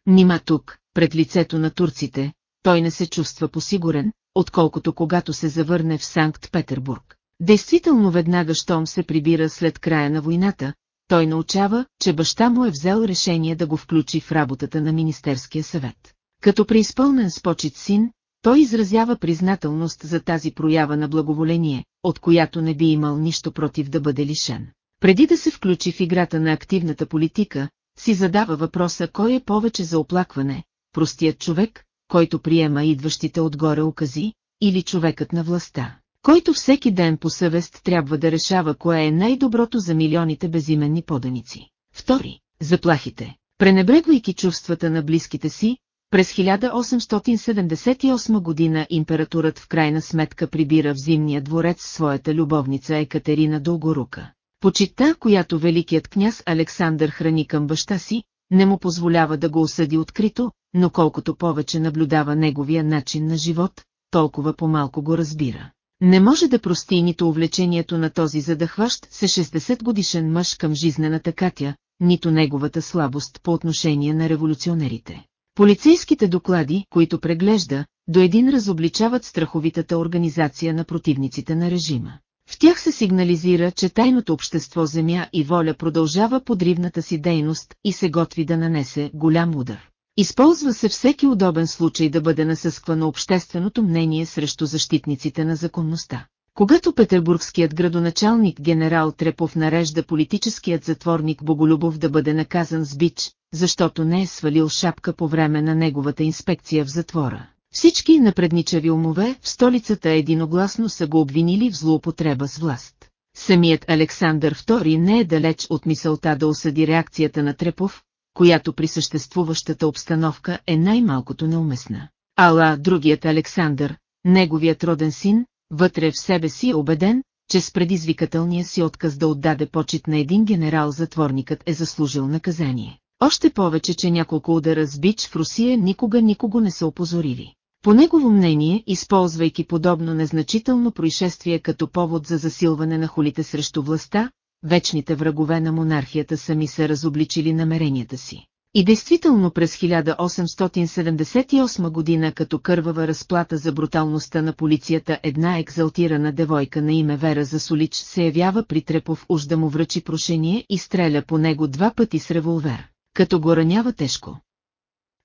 Нима тук, пред лицето на турците, той не се чувства посигурен, отколкото когато се завърне в Санкт-Петербург. Действително веднага щом се прибира след края на войната, той научава, че баща му е взел решение да го включи в работата на Министерския съвет. Като преизпълнен с почет син, той изразява признателност за тази проява на благоволение, от която не би имал нищо против да бъде лишен. Преди да се включи в играта на активната политика, си задава въпроса кой е повече за оплакване, простият човек, който приема идващите отгоре укази, или човекът на властта, който всеки ден по съвест трябва да решава кое е най-доброто за милионите безименни поданици. Втори, заплахите. Пренебрегвайки чувствата на близките си, през 1878 година императорът в крайна сметка прибира в зимния дворец своята любовница Екатерина Дългорука. Почита, която великият княз Александър храни към баща си, не му позволява да го осъди открито, но колкото повече наблюдава неговия начин на живот, толкова по-малко го разбира. Не може да прости нито увлечението на този задъхващ се 60 годишен мъж към жизнената Катя, нито неговата слабост по отношение на революционерите. Полицейските доклади, които преглежда, до един разобличават страховитата организация на противниците на режима. В тях се сигнализира, че тайното общество Земя и воля продължава подривната си дейност и се готви да нанесе голям удар. Използва се всеки удобен случай да бъде насъсквано общественото мнение срещу защитниците на законността. Когато петербургският градоначалник генерал Трепов нарежда политическият затворник Боголюбов да бъде наказан с бич, защото не е свалил шапка по време на неговата инспекция в затвора. Всички напредничави умове в столицата единогласно са го обвинили в злоупотреба с власт. Самият Александър II не е далеч от мисълта да осъди реакцията на Трепов, която при съществуващата обстановка е най-малкото неуместна. Ала другият Александър, неговият роден син, вътре в себе си е убеден, че с предизвикателния си отказ да отдаде почет на един генерал затворникът е заслужил наказание. Още повече, че няколко удара с бич в Русия никога никого не са опозорили. По негово мнение, използвайки подобно незначително происшествие като повод за засилване на холите срещу властта, вечните врагове на монархията сами са разобличили намеренията си. И действително през 1878 година като кървава разплата за бруталността на полицията една екзалтирана девойка на име Вера Засолич се явява при Трепов уж да му връчи прошение и стреля по него два пъти с револвер, като го ранява тежко.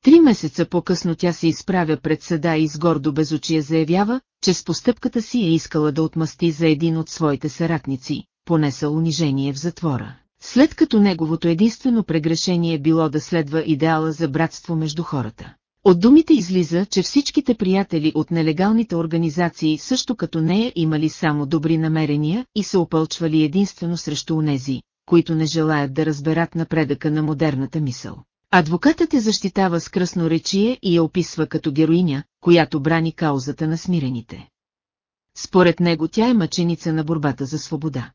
Три месеца по-късно тя се изправя пред съда и с гордо безочие заявява, че с постъпката си е искала да отмъсти за един от своите съратници, понесъл унижение в затвора. След като неговото единствено прегрешение е било да следва идеала за братство между хората. От думите излиза, че всичките приятели от нелегалните организации също като нея имали само добри намерения и се опълчвали единствено срещу унези, които не желаят да разберат напредъка на модерната мисъл. Адвокатът я защитава с кръсноречие и я описва като героиня, която брани каузата на смирените. Според него тя е мъченица на борбата за свобода.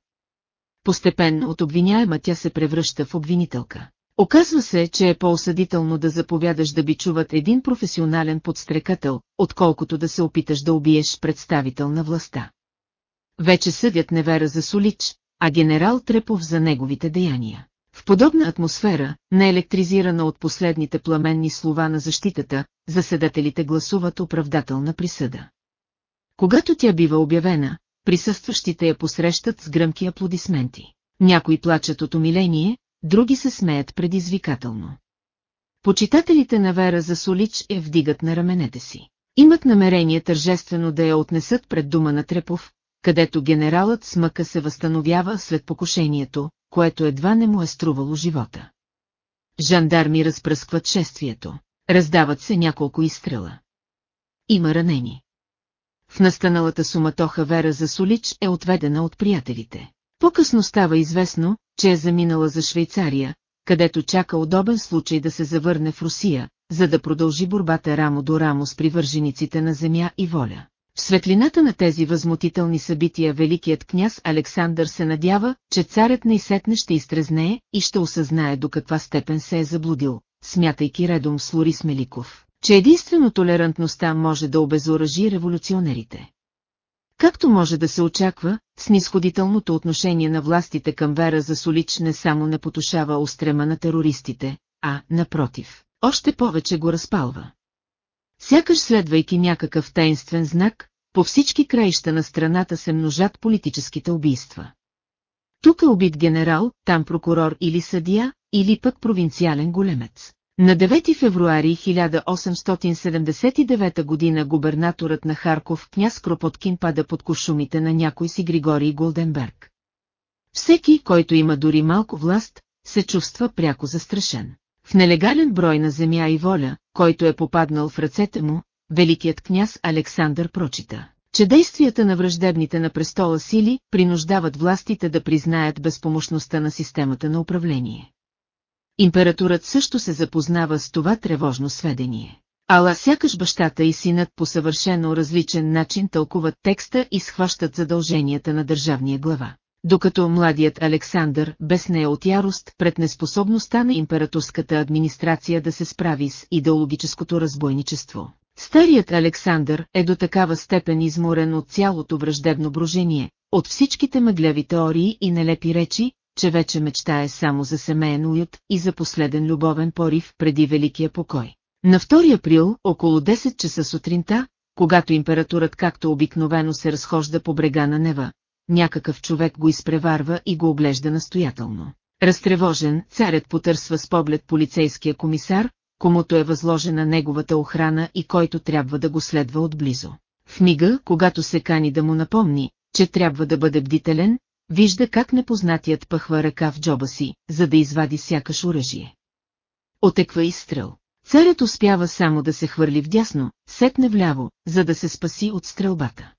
Постепенно от обвиняема тя се превръща в обвинителка. Оказва се, че е по-осъдително да заповядаш да бичуват един професионален подстрекател, отколкото да се опиташ да убиеш представител на властта. Вече съдят Невера за Солич, а генерал Трепов за неговите деяния. В подобна атмосфера, неелектризирана от последните пламенни слова на защитата, заседателите гласуват оправдателна присъда. Когато тя бива обявена, присъстващите я посрещат с гръмки аплодисменти. Някои плачат от умиление, други се смеят предизвикателно. Почитателите на Вера за Солич я вдигат на раменете си. Имат намерение тържествено да я отнесат пред дума на Трепов, където генералът с мъка се възстановява след покушението, което едва не му е струвало живота. Жандарми разпръскват шествието. Раздават се няколко изстрела. Има ранени. В настаналата суматоха Вера за Солич е отведена от приятелите. По-късно става известно, че е заминала за Швейцария, където чака удобен случай да се завърне в Русия, за да продължи борбата рамо до рамо с привържениците на земя и воля. В светлината на тези възмутителни събития великият княз Александър се надява, че царят най-сетне ще изтрезнее и ще осъзнае до каква степен се е заблудил, смятайки редом с Лорис Меликов, че единствено толерантността може да обезоръжи революционерите. Както може да се очаква, снисходителното отношение на властите към Вера за Солич не само не потушава устрема на терористите, а, напротив, още повече го разпалва. Сякаш следвайки някакъв таинствен знак, по всички краища на страната се множат политическите убийства. Тук е убит генерал, там прокурор или съдия, или пък провинциален големец. На 9 февруари 1879 година губернаторът на Харков княз Кропоткин пада под кошумите на някой си Григорий Голденберг. Всеки, който има дори малко власт, се чувства пряко застрашен. В нелегален брой на земя и воля, който е попаднал в ръцете му, великият княз Александър прочита, че действията на враждебните на престола сили принуждават властите да признаят безпомощността на системата на управление. Императорът също се запознава с това тревожно сведение. Ала сякаш бащата и синът по съвършено различен начин тълкуват текста и схващат задълженията на държавния глава. Докато младият Александър безнее от ярост пред неспособността на императорската администрация да се справи с идеологическото разбойничество. Старият Александър е до такава степен изморен от цялото враждебно брожение, от всичките мъгляви теории и нелепи речи, че вече мечтае само за семейен уют и за последен любовен порив преди Великия покой. На 2 април, около 10 часа сутринта, когато императорът както обикновено се разхожда по брега на Нева, някакъв човек го изпреварва и го оглежда настоятелно. Разтревожен, царят потърсва с поглед полицейския комисар, комуто е възложена неговата охрана и който трябва да го следва отблизо. В мига, когато се кани да му напомни, че трябва да бъде бдителен, вижда как непознатият пъхва ръка в джоба си, за да извади сякаш оръжие. Отеква изстрел. Царят успява само да се хвърли вдясно, сетне вляво, за да се спаси от стрелбата.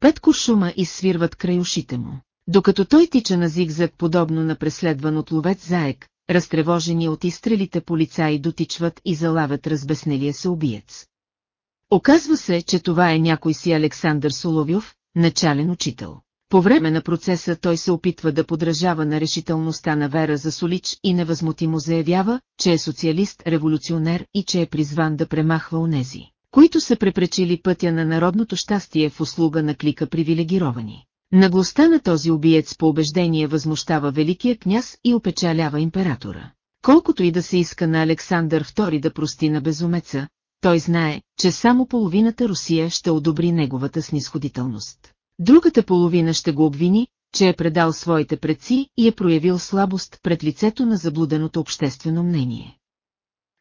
Пет куршума изсвирват край ушите му. Докато той тича на зигзаг подобно на преследван от ловец заек, разтревожени от изстрелите полицаи дотичват и залавят разбеснелия се убиец. Оказва се, че това е някой си Александър Соловьов, начален учител. По време на процеса той се опитва да подражава на решителността на Вера за Солич и невъзмутимо заявява, че е социалист, революционер и че е призван да премахва онези, които са препречили пътя на народното щастие в услуга на клика привилегировани. Наглостта на този убиец по убеждение възмущава великия княз и опечалява императора. Колкото и да се иска на Александър II да прости на безумеца, той знае, че само половината Русия ще одобри неговата снисходителност. Другата половина ще го обвини, че е предал своите предци и е проявил слабост пред лицето на заблуденото обществено мнение.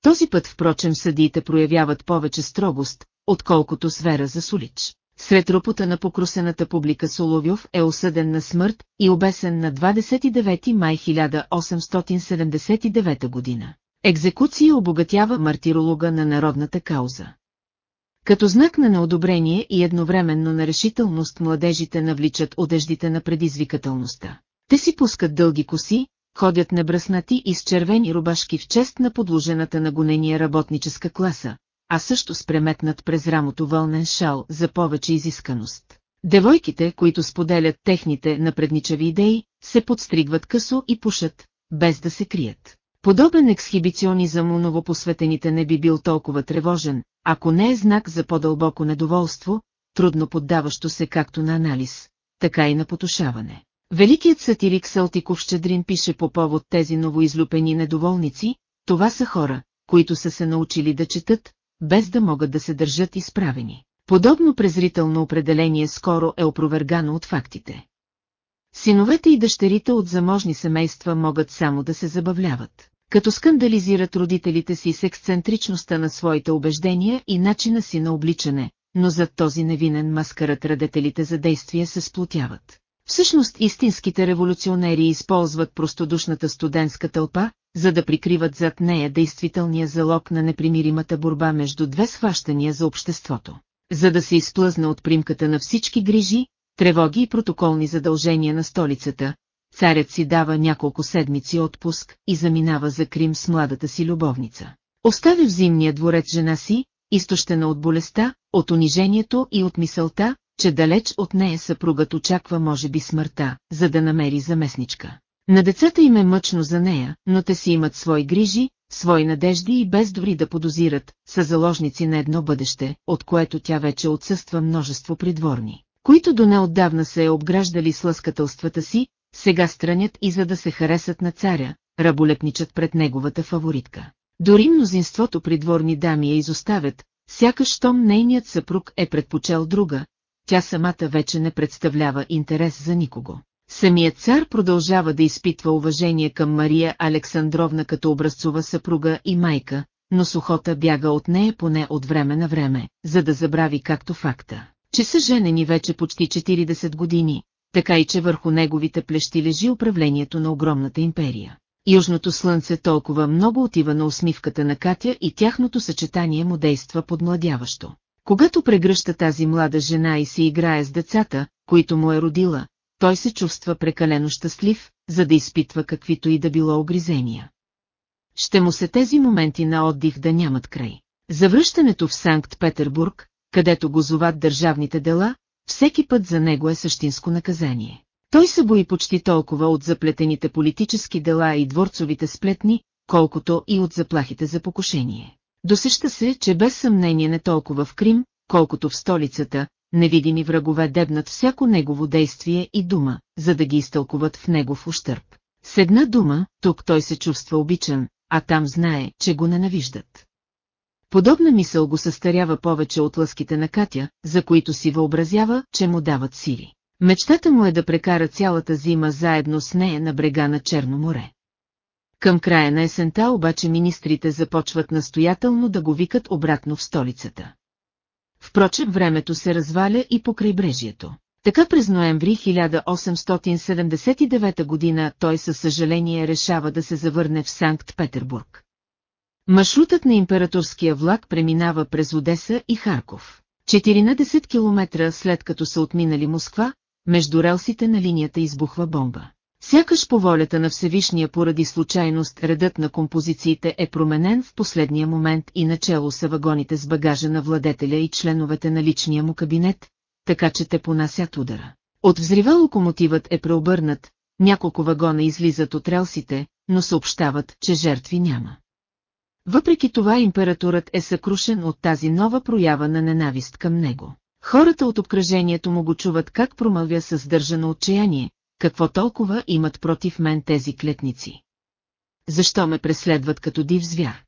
Този път впрочем съдиите проявяват повече строгост, отколкото сфера за Солич. Сред рупота на покрусената публика Соловьов е осъден на смърт и обесен на 29 май 1879 година. Екзекуция обогатява мартиролога на народната кауза. Като знак на неодобрение и едновременно на решителност младежите навличат одеждите на предизвикателността. Те си пускат дълги коси, ходят небръснати и с червени рубашки в чест на подложената на гонения работническа класа, а също с преметнат през рамото вълнен шал за повече изисканост. Девойките, които споделят техните напредничави идеи, се подстригват късо и пушат, без да се крият. Подобен ексхибиционизъм у новопосветените не би бил толкова тревожен, ако не е знак за по-дълбоко недоволство, трудно поддаващо се както на анализ, така и на потушаване. Великият сатирик Салтиков Щедрин пише по повод тези новоизлюпени недоволници, това са хора, които са се научили да четат, без да могат да се държат изправени. Подобно презрително определение скоро е опровергано от фактите. Синовете и дъщерите от заможни семейства могат само да се забавляват като скандализират родителите си с ексцентричността на своите убеждения и начина си на обличане, но зад този невинен маскарът радетелите за действие се сплотяват. Всъщност истинските революционери използват простодушната студентска тълпа, за да прикриват зад нея действителния залог на непримиримата борба между две схващания за обществото. За да се изплъзне от примката на всички грижи, тревоги и протоколни задължения на столицата, царят си дава няколко седмици отпуск и заминава за Крим с младата си любовница. Остави в зимния дворец жена си, изтощена от болестта, от унижението и от мисълта, че далеч от нея съпругът очаква може би смъртта, за да намери заместничка. На децата им е мъчно за нея, но те си имат свои грижи, свои надежди и без дори да подозират, са заложници на едно бъдеще, от което тя вече отсъства множество придворни, които до неотдавна се е обграждали с лъскателствата си, сега странят и за да се харесат на царя, раболепничат пред неговата фаворитка. Дори мнозинството придворни дами я изоставят, сякаш щом нейният съпруг е предпочел друга, тя самата вече не представлява интерес за никого. Самият цар продължава да изпитва уважение към Мария Александровна като образцова съпруга и майка, но сухота бяга от нея поне от време на време, за да забрави както факта, че са женени вече почти 40 години, така и че върху неговите плещи лежи управлението на огромната империя. Южното слънце толкова много отива на усмивката на Катя и тяхното съчетание му действа подмладяващо. Когато прегръща тази млада жена и се играе с децата, които му е родила, той се чувства прекалено щастлив, за да изпитва каквито и да било огризения. Ще му се тези моменти на отдих да нямат край. Завръщането в Санкт-Петербург, където го зоват държавните дела, всеки път за него е същинско наказание. Той се бои почти толкова от заплетените политически дела и дворцовите сплетни, колкото и от заплахите за покушение. Досеща се, че без съмнение не толкова в Крим, колкото в столицата, невидими врагове дебнат всяко негово действие и дума, за да ги изтълкуват в негов ущърп. С една дума, тук той се чувства обичан, а там знае, че го ненавиждат. Подобна мисъл го състарява повече от лъските на Катя, за които си въобразява, че му дават сили. Мечтата му е да прекара цялата зима заедно с нея на брега на Черно море. Към края на есента обаче министрите започват настоятелно да го викат обратно в столицата. Впрочем времето се разваля и по крайбрежието. Така през ноември 1879 година той със съжаление решава да се завърне в Санкт-Петербург. Маршрутът на императорския влак преминава през Одеса и Харков. 14 км след като са отминали Москва, между релсите на линията избухва бомба. Сякаш по волята на Всевишния поради случайност редът на композициите е променен в последния момент и начало са вагоните с багажа на владетеля и членовете на личния му кабинет, така че те понасят удара. От взрива локомотивът е преобърнат, няколко вагона излизат от релсите, но съобщават, че жертви няма. Въпреки това императорът е съкрушен от тази нова проява на ненавист към него. Хората от обкръжението му го чуват как промълвя с държано отчаяние, какво толкова имат против мен тези клетници. Защо ме преследват като див звяр?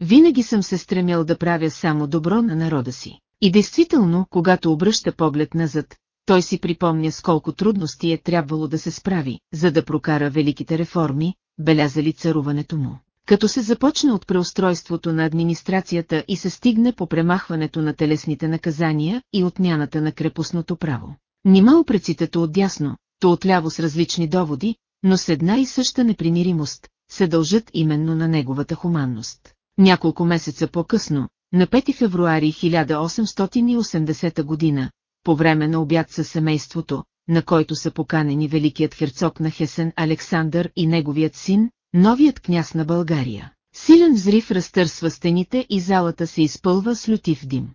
Винаги съм се стремял да правя само добро на народа си. И действително, когато обръща поглед назад, той си припомня с колко трудности е трябвало да се справи, за да прокара великите реформи, белязали царуването му. Като се започне от преустройството на администрацията и се стигне по премахването на телесните наказания и отмяната на крепостното право. Нима опрецитето отдясно, то отляво с различни доводи, но с една и съща непримиримост, се дължат именно на неговата хуманност. Няколко месеца по-късно, на 5 февруари 1880 година, по време на обяд със семейството, на който са поканени великият херцог на Хесен Александър и неговият син, новият княз на България. Силен взрив разтърсва стените и залата се изпълва с лютив дим.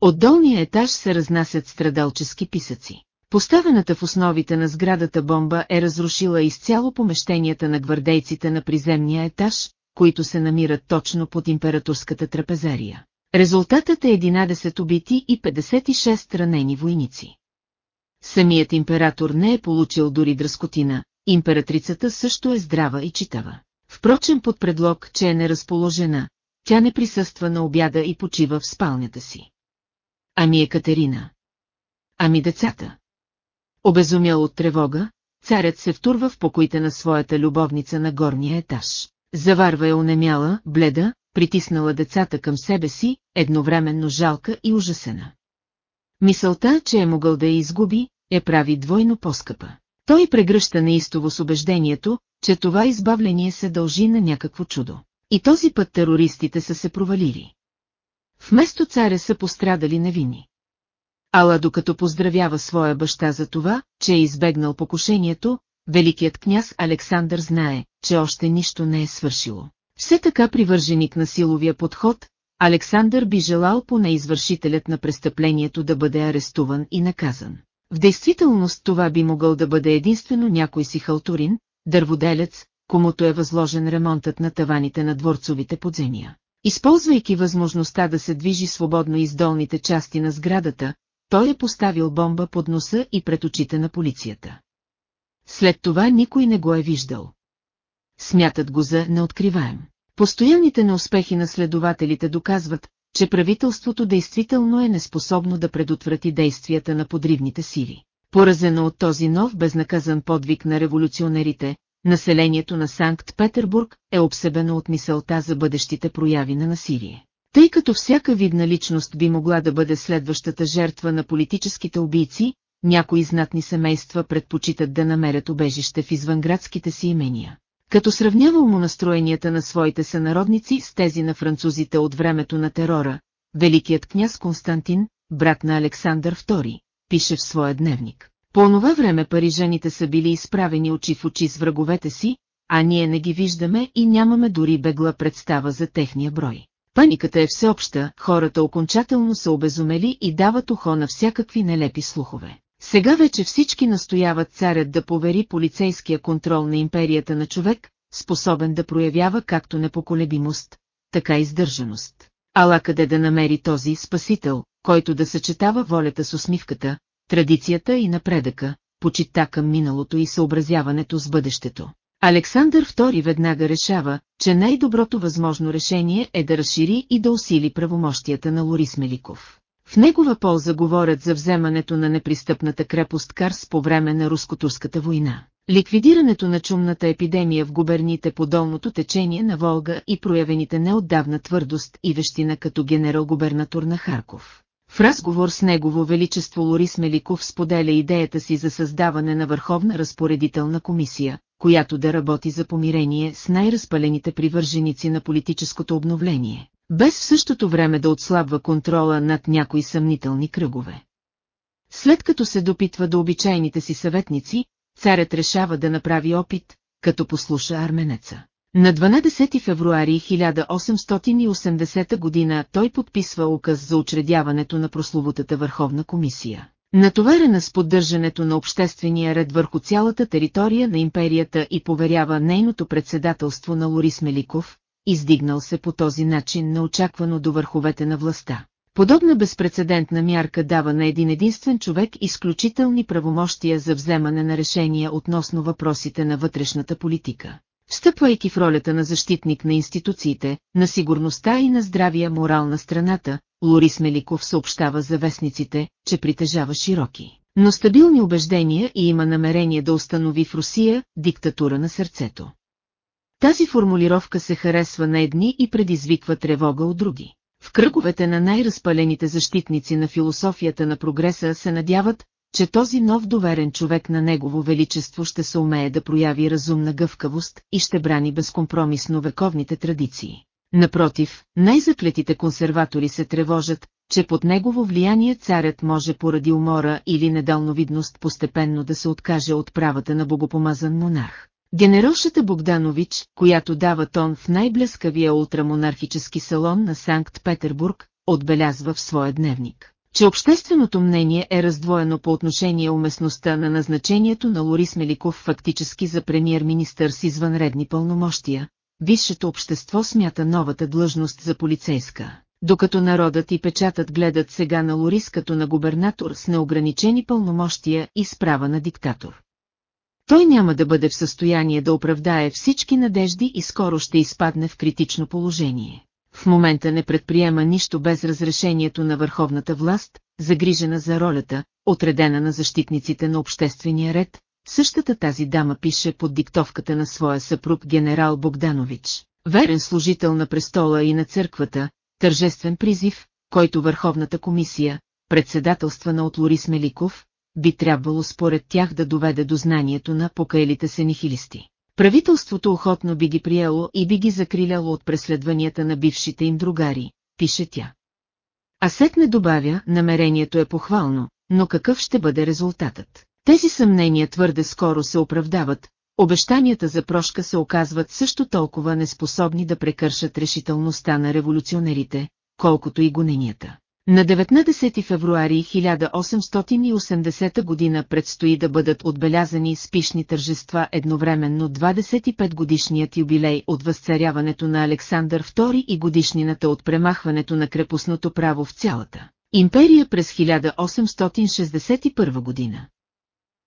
От долния етаж се разнасят страдалчески писъци. Поставената в основите на сградата бомба е разрушила изцяло помещенията на гвардейците на приземния етаж, които се намират точно под императорската трапезария. Резултатът е 11 убити и 56 ранени войници. Самият император не е получил дори дръскотина, императрицата също е здрава и читава. Впрочем под предлог, че е неразположена, тя не присъства на обяда и почива в спалнята си. Ами Екатерина. Ами децата. Обезумял от тревога, царят се втурва в покоите на своята любовница на горния етаж. Заварва е онемяла, бледа, притиснала децата към себе си, едновременно жалка и ужасена. Мисълта, че е могъл да я изгуби, я прави двойно по-скъпа. Той прегръща неистово с убеждението, че това избавление се дължи на някакво чудо. И този път терористите са се провалили. Вместо царя са пострадали невинни. Ала докато поздравява своя баща за това, че е избегнал покушението, великият княз Александър знае, че още нищо не е свършило. Все така привърженик на силовия подход, Александър би желал поне извършителят на престъплението да бъде арестуван и наказан. В действителност това би могъл да бъде единствено някой си халтурин, дърводелец, комуто е възложен ремонтът на таваните на дворцовите подземия. Използвайки възможността да се движи свободно из долните части на сградата, той е поставил бомба под носа и пред очите на полицията. След това никой не го е виждал. Смятат го за неоткриваем. Постоянните неуспехи на следователите доказват, че правителството действително е неспособно да предотврати действията на подривните сили. Поразено от този нов безнаказан подвиг на революционерите, населението на Санкт-Петербург е обсебено от мисълта за бъдещите прояви на насилие. Тъй като всяка видна личност би могла да бъде следващата жертва на политическите убийци, някои знатни семейства предпочитат да намерят убежище в извънградските си имения. Като сравнявал му настроенията на своите сънародници с тези на французите от времето на терора, великият княз Константин, брат на Александър II, пише в своя дневник. По онова време парижаните са били изправени очи в очи с враговете си, а ние не ги виждаме и нямаме дори бегла представа за техния брой. Паниката е всеобща, хората окончателно са обезумели и дават ухо на всякакви нелепи слухове. Сега вече всички настояват царят да повери полицейския контрол на империята на човек, способен да проявява както непоколебимост, така и сдържаност. Ала къде да намери този спасител, който да съчетава волята с усмивката, традицията и напредъка, почита към миналото и съобразяването с бъдещето. Александър II веднага решава, че най-доброто възможно решение е да разшири и да усили правомощията на Лорис Меликов. В негова полза говорят за вземането на непристъпната крепост Карс по време на руско-турската война. Ликвидирането на чумната епидемия в губерните по долното течение на Волга и проявените неотдавна твърдост и вещина като генерал-губернатор на Харков. В разговор с негово величество Лорис Меликов споделя идеята си за създаване на Върховна разпоредителна комисия, която да работи за помирение с най-разпалените привърженици на политическото обновление, без в същото време да отслабва контрола над някои съмнителни кръгове. След като се допитва до обичайните си съветници, царят решава да направи опит, като послуша арменеца. На 12 февруари 1880 година той подписва указ за учредяването на прословутата Върховна комисия. Натоварена с поддържането на обществения ред върху цялата територия на империята и поверява нейното председателство на Лорис Меликов, издигнал се по този начин неочаквано до върховете на властта. Подобна безпредседентна мярка дава на един единствен човек изключителни правомощия за вземане на решения относно въпросите на вътрешната политика. Встъпвайки в ролята на защитник на институциите, на сигурността и на здравия морал на страната, Лорис Меликов съобщава за вестниците, че притежава широки, но стабилни убеждения и има намерение да установи в Русия диктатура на сърцето. Тази формулировка се харесва на едни и предизвиква тревога от други. В кръговете на най-разпалените защитници на философията на прогреса се надяват, че този нов доверен човек на Негово Величество ще се умее да прояви разумна гъвкавост и ще брани безкомпромисно вековните традиции. Напротив, най-заклетите консерватори се тревожат, че под негово влияние царят може поради умора или недалновидност постепенно да се откаже от правата на богопомазан монарх. Генералшата Богданович, която дава тон в най-блескавия ултрамонархически салон на Санкт-Петербург, отбелязва в своя дневник че общественото мнение е раздвоено по отношение уместността на назначението на Лорис Меликов фактически за премьер-министър с извънредни пълномощия. Висшето общество смята новата длъжност за полицейска, докато народът и печатът гледат сега на Лорис като на губернатор с неограничени пълномощия и справа на диктатор. Той няма да бъде в състояние да оправдае всички надежди и скоро ще изпадне в критично положение. В момента не предприема нищо без разрешението на върховната власт, загрижена за ролята, отредена на защитниците на обществения ред, същата тази дама пише под диктовката на своя съпруг генерал Богданович, верен служител на престола и на църквата, тържествен призив, който Върховната комисия, председателствана от Лорис Меликов, би трябвало според тях да доведе до знанието на покаелите се нихилисти. Правителството охотно би ги приело и би ги закриляло от преследванията на бившите им другари, пише тя. А сет не добавя, намерението е похвално, но какъв ще бъде резултатът? Тези съмнения твърде скоро се оправдават, обещанията за прошка се оказват също толкова неспособни да прекършат решителността на революционерите, колкото и гоненията. На 19 февруари 1880 година предстои да бъдат отбелязани спишни тържества едновременно 25 годишният юбилей от възцаряването на Александър II и годишнината от премахването на крепостното право в цялата империя през 1861 година.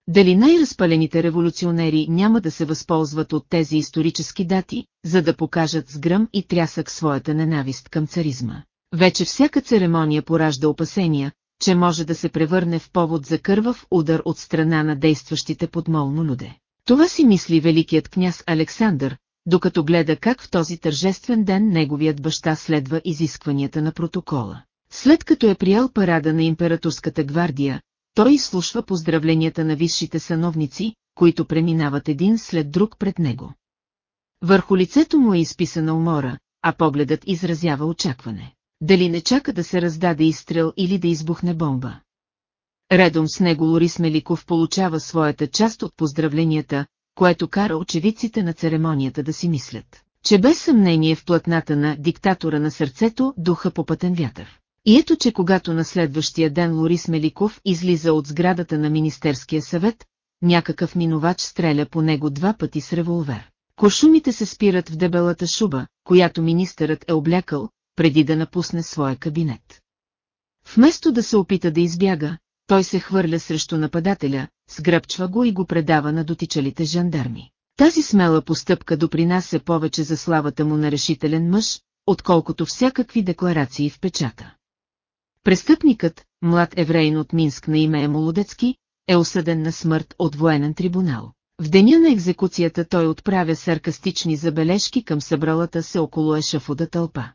Дали най-разпалените революционери няма да се възползват от тези исторически дати, за да покажат с гръм и трясък своята ненавист към царизма? Вече всяка церемония поражда опасения, че може да се превърне в повод за кървав удар от страна на действащите подмолно люде. Това си мисли великият княз Александър, докато гледа как в този тържествен ден неговият баща следва изискванията на протокола. След като е приял парада на императорската гвардия, той изслушва поздравленията на висшите сановници, които преминават един след друг пред него. Върху лицето му е изписана умора, а погледът изразява очакване дали не чака да се раздаде изстрел или да избухне бомба. Редом с него Лорис Меликов получава своята част от поздравленията, което кара очевидците на церемонията да си мислят, че без съмнение в платната на диктатора на сърцето духа по пътен вятър. И ето, че когато на следващия ден Лорис Меликов излиза от сградата на Министерския съвет, някакъв минувач стреля по него два пъти с револвер. Кошумите се спират в дебелата шуба, която министърът е облякал, преди да напусне своя кабинет. Вместо да се опита да избяга, той се хвърля срещу нападателя, сгръбчва го и го предава на дотичалите жандарми. Тази смела постъпка допринася повече за славата му на решителен мъж, отколкото всякакви декларации в печата. Престъпникът, млад еврейн от Минск на име е Молодецки, е осъден на смърт от военен трибунал. В деня на екзекуцията той отправя саркастични забележки към събралата се около ешафуда тълпа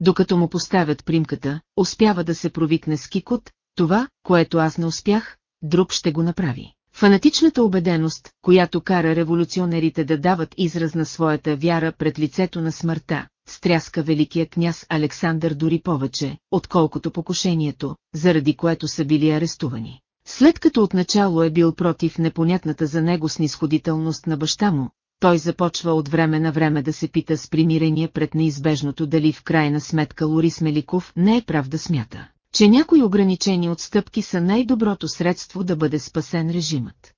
докато му поставят примката, успява да се провикне с кикот, това, което аз не успях, друг ще го направи. Фанатичната убеденост, която кара революционерите да дават израз на своята вяра пред лицето на смъртта, стряска великия княз Александър дори повече, отколкото покушението, заради което са били арестувани. След като отначало е бил против непонятната за него снисходителност на баща му, той започва от време на време да се пита с примирение пред неизбежното дали в крайна сметка Лорис Меликов не е прав да смята, че някои ограничени отстъпки са най-доброто средство да бъде спасен режимът.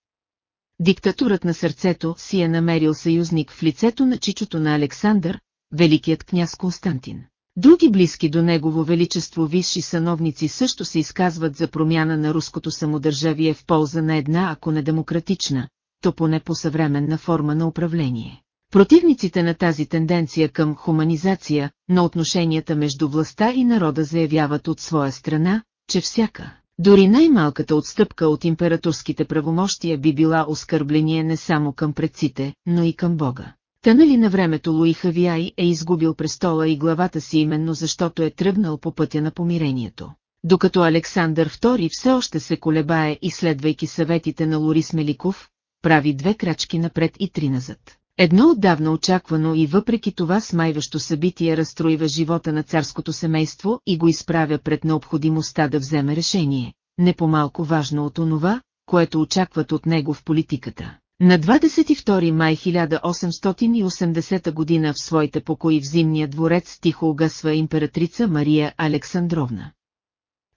Диктатурът на сърцето си е намерил съюзник в лицето на чичото на Александър, великият княз Константин. Други близки до негово величество висши сановници също се изказват за промяна на руското самодържавие в полза на една, ако не демократична, то поне по съвременна форма на управление. Противниците на тази тенденция към хуманизация на отношенията между властта и народа заявяват от своя страна, че всяка, дори най-малката отстъпка от императорските правомощия би била оскърбление не само към предците, но и към Бога. Та нали на времето Луи Хавиай е изгубил престола и главата си именно защото е тръгнал по пътя на помирението. Докато Александър II все още се колебае и следвайки съветите на Лорис Меликов, прави две крачки напред и три назад. Едно отдавна очаквано и въпреки това смайващо събитие разстроива живота на царското семейство и го изправя пред необходимостта да вземе решение, не по-малко важно от онова, което очакват от него в политиката. На 22 май 1880 година в своите покои в Зимния дворец тихо угасва императрица Мария Александровна.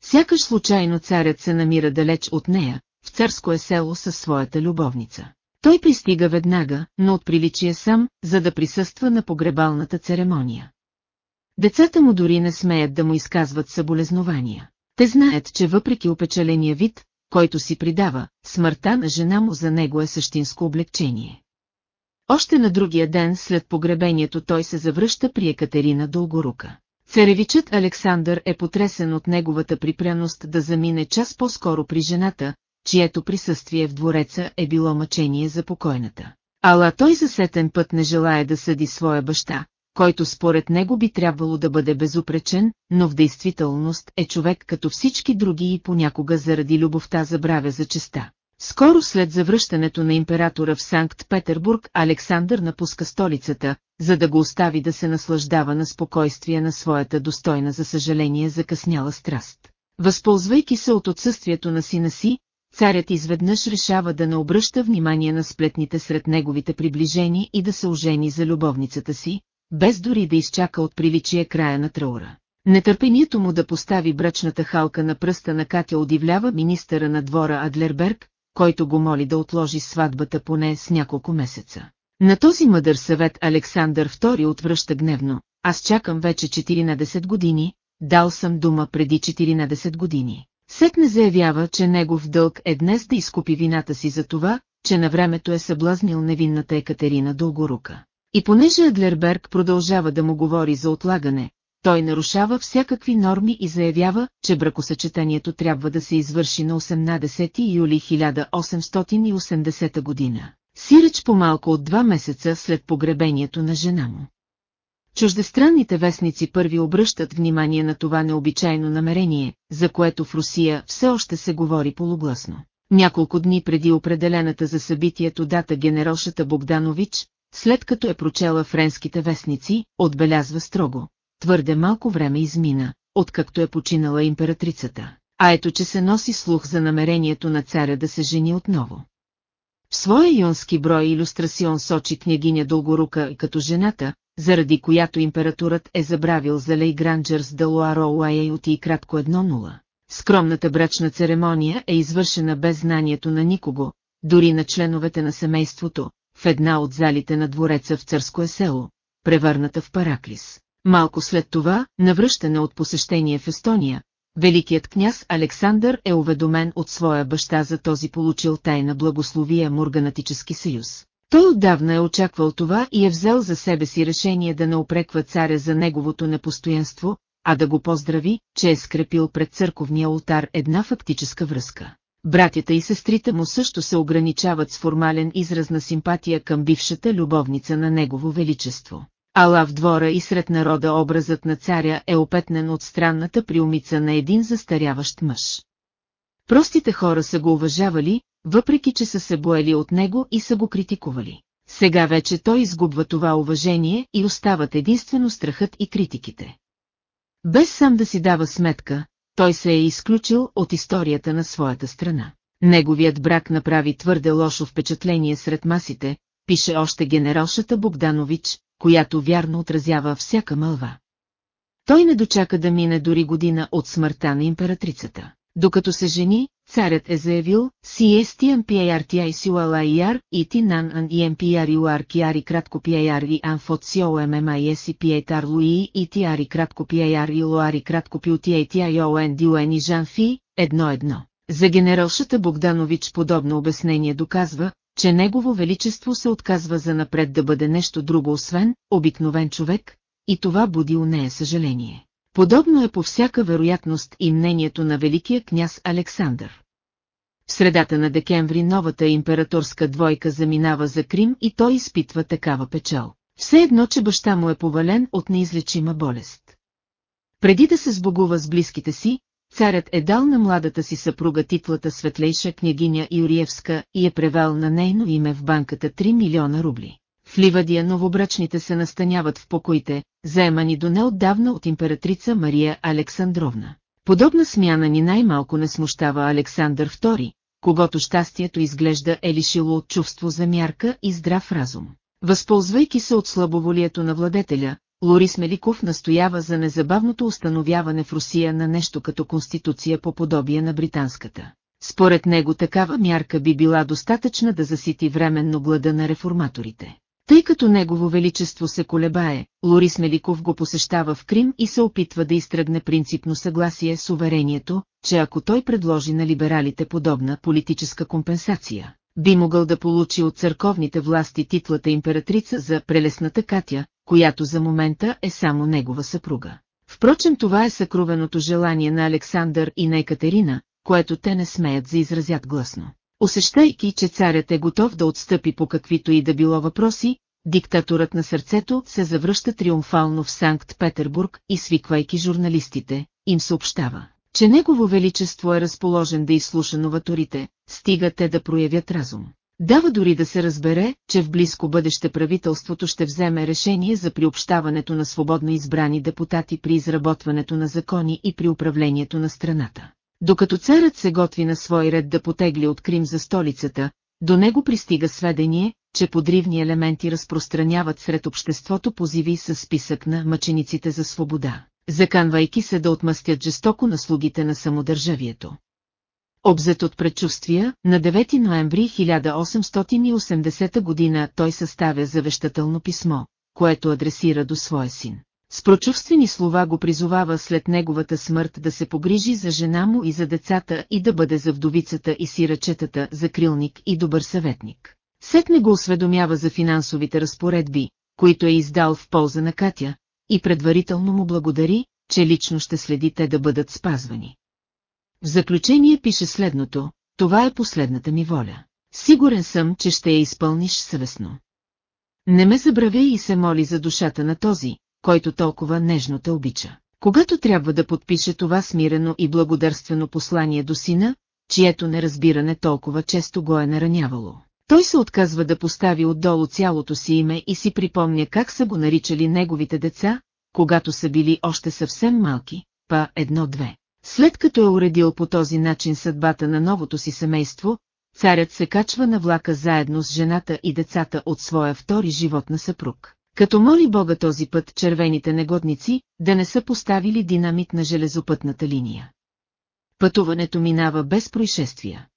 Сякаш случайно царят се намира далеч от нея, в царско е село със своята любовница. Той пристига веднага, но от приличие сам, за да присъства на погребалната церемония. Децата му дори не смеят да му изказват съболезнования. Те знаят, че въпреки опечаления вид, който си придава, смъртта на жена му за него е същинско облегчение. Още на другия ден след погребението той се завръща при Екатерина Дългорука. Царевичът Александър е потресен от неговата припряност да замине час по-скоро при жената, чието присъствие в двореца е било мъчение за покойната. Ала той за сетен път не желая да съди своя баща, който според него би трябвало да бъде безупречен, но в действителност е човек като всички други и понякога заради любовта забравя за честа. Скоро след завръщането на императора в Санкт-Петербург Александър напуска столицата, за да го остави да се наслаждава на спокойствие на своята достойна за съжаление закъсняла страст. Възползвайки се от отсъствието на сина си, царят изведнъж решава да не обръща внимание на сплетните сред неговите приближени и да се ожени за любовницата си, без дори да изчака от приличие края на траура. Нетърпението му да постави брачната халка на пръста на Катя удивлява министъра на двора Адлерберг, който го моли да отложи сватбата поне с няколко месеца. На този мъдър съвет Александър II отвръща гневно. Аз чакам вече 14 години, дал съм дума преди 14 години. Сетне заявява, че негов дълг е днес да изкупи вината си за това, че на времето е съблазнил невинната Екатерина Дългорука. И понеже Адлерберг продължава да му говори за отлагане, той нарушава всякакви норми и заявява, че бракосъчетанието трябва да се извърши на 18 юли 1880 година. Сиреч по-малко от два месеца след погребението на жена му. Чуждестранните вестници първи обръщат внимание на това необичайно намерение, за което в Русия все още се говори полугласно. Няколко дни преди определената за събитието дата генералшата Богданович, след като е прочела френските вестници, отбелязва строго. Твърде малко време измина, откакто е починала императрицата. А ето че се носи слух за намерението на царя да се жени отново. В своя юнски брой иллюстрацион сочи княгиня Дългорука като жената, заради която императорът е забравил за Лей Гранджърс да Луаро Уайоти и кратко 1-0. Скромната брачна церемония е извършена без знанието на никого, дори на членовете на семейството, в една от залите на двореца в Църско село, превърната в Параклис. Малко след това, навръщане от посещение в Естония, Великият княз Александър е уведомен от своя баща за този получил тайна благословия Морганатически съюз. Той отдавна е очаквал това и е взел за себе си решение да не опреква царя за неговото непостоянство, а да го поздрави, че е скрепил пред църковния алтар една фактическа връзка. Братята и сестрите му също се ограничават с формален израз на симпатия към бившата любовница на негово величество. Ала в двора и сред народа образът на царя е опетнен от странната приумица на един застаряващ мъж. Простите хора са го уважавали, въпреки че са се боели от него и са го критикували. Сега вече той изгубва това уважение и остават единствено страхът и критиките. Без сам да си дава сметка, той се е изключил от историята на своята страна. Неговият брак направи твърде лошо впечатление сред масите, пише още генералшата Богданович, която вярно отразява всяка мълва. Той не дочака да мине дори година от смъртта на императрицата. Докато се жени, царят е заявил CSTMPARTI SULIR и TINAN AN EMPR UR KIARI кратко PAR и ANFOT COMMIS PATAR LUI и TIARI кратко PAR и LOARI кратко PUTATION DUN и Жан Фи, едно-едно. За генералшата Богданович подобно обяснение доказва, че Негово Величество се отказва за напред да бъде нещо друго освен обикновен човек, и това буди у нея съжаление. Подобно е по всяка вероятност и мнението на великия княз Александър. В средата на декември новата императорска двойка заминава за Крим и той изпитва такава печал. Все едно, че баща му е повален от неизлечима болест. Преди да се сбогува с близките си, Царят е дал на младата си съпруга титлата светлейша княгиня Юриевска и е превел на нейно име в банката 3 милиона рубли. В Ливадия новобрачните се настаняват в покоите, заемани до неотдавна от императрица Мария Александровна. Подобна смяна ни най-малко не смущава Александър II, когато щастието изглежда е лишило от чувство за мярка и здрав разум. Възползвайки се от слабоволието на владетеля, Лорис Меликов настоява за незабавното установяване в Русия на нещо като конституция по подобие на британската. Според него такава мярка би била достатъчна да засити временно глада на реформаторите. Тъй като негово величество се колебае, Лорис Меликов го посещава в Крим и се опитва да изтръгне принципно съгласие с уверението, че ако той предложи на либералите подобна политическа компенсация, би могъл да получи от църковните власти титлата императрица за прелесната Катя, която за момента е само негова съпруга. Впрочем това е съкровеното желание на Александър и на Екатерина, което те не смеят за изразят гласно. Усещайки, че царят е готов да отстъпи по каквито и да било въпроси, диктаторът на сърцето се завръща триумфално в Санкт-Петербург и свиквайки журналистите, им съобщава, че Негово Величество е разположен да изслуша новаторите, стига те да проявят разум. Дава дори да се разбере, че в близко бъдеще правителството ще вземе решение за приобщаването на свободно избрани депутати при изработването на закони и при управлението на страната. Докато царът се готви на свой ред да потегли от Крим за столицата, до него пристига сведение, че подривни елементи разпространяват сред обществото позиви с списък на мъчениците за свобода, заканвайки се да отмъстят жестоко на слугите на самодържавието. Обзет от предчувствия, на 9 ноември 1880 година той съставя завещателно писмо, което адресира до своя син. С прочувствени слова го призовава след неговата смърт да се погрижи за жена му и за децата и да бъде за вдовицата и сирачетата закрилник и добър съветник. Сетне го осведомява за финансовите разпоредби, които е издал в полза на Катя, и предварително му благодари, че лично ще следи те да бъдат спазвани. В заключение пише следното, това е последната ми воля. Сигурен съм, че ще я изпълниш съвестно. Не ме забравяй и се моли за душата на този, който толкова нежно те обича. Когато трябва да подпише това смирено и благодарствено послание до сина, чието неразбиране толкова често го е наранявало. Той се отказва да постави отдолу цялото си име и си припомня как са го наричали неговите деца, когато са били още съвсем малки, па едно-две. След като е уредил по този начин съдбата на новото си семейство, царят се качва на влака заедно с жената и децата от своя втори живот на съпруг. Като моли Бога този път червените негодници да не са поставили динамит на железопътната линия. Пътуването минава без происшествия.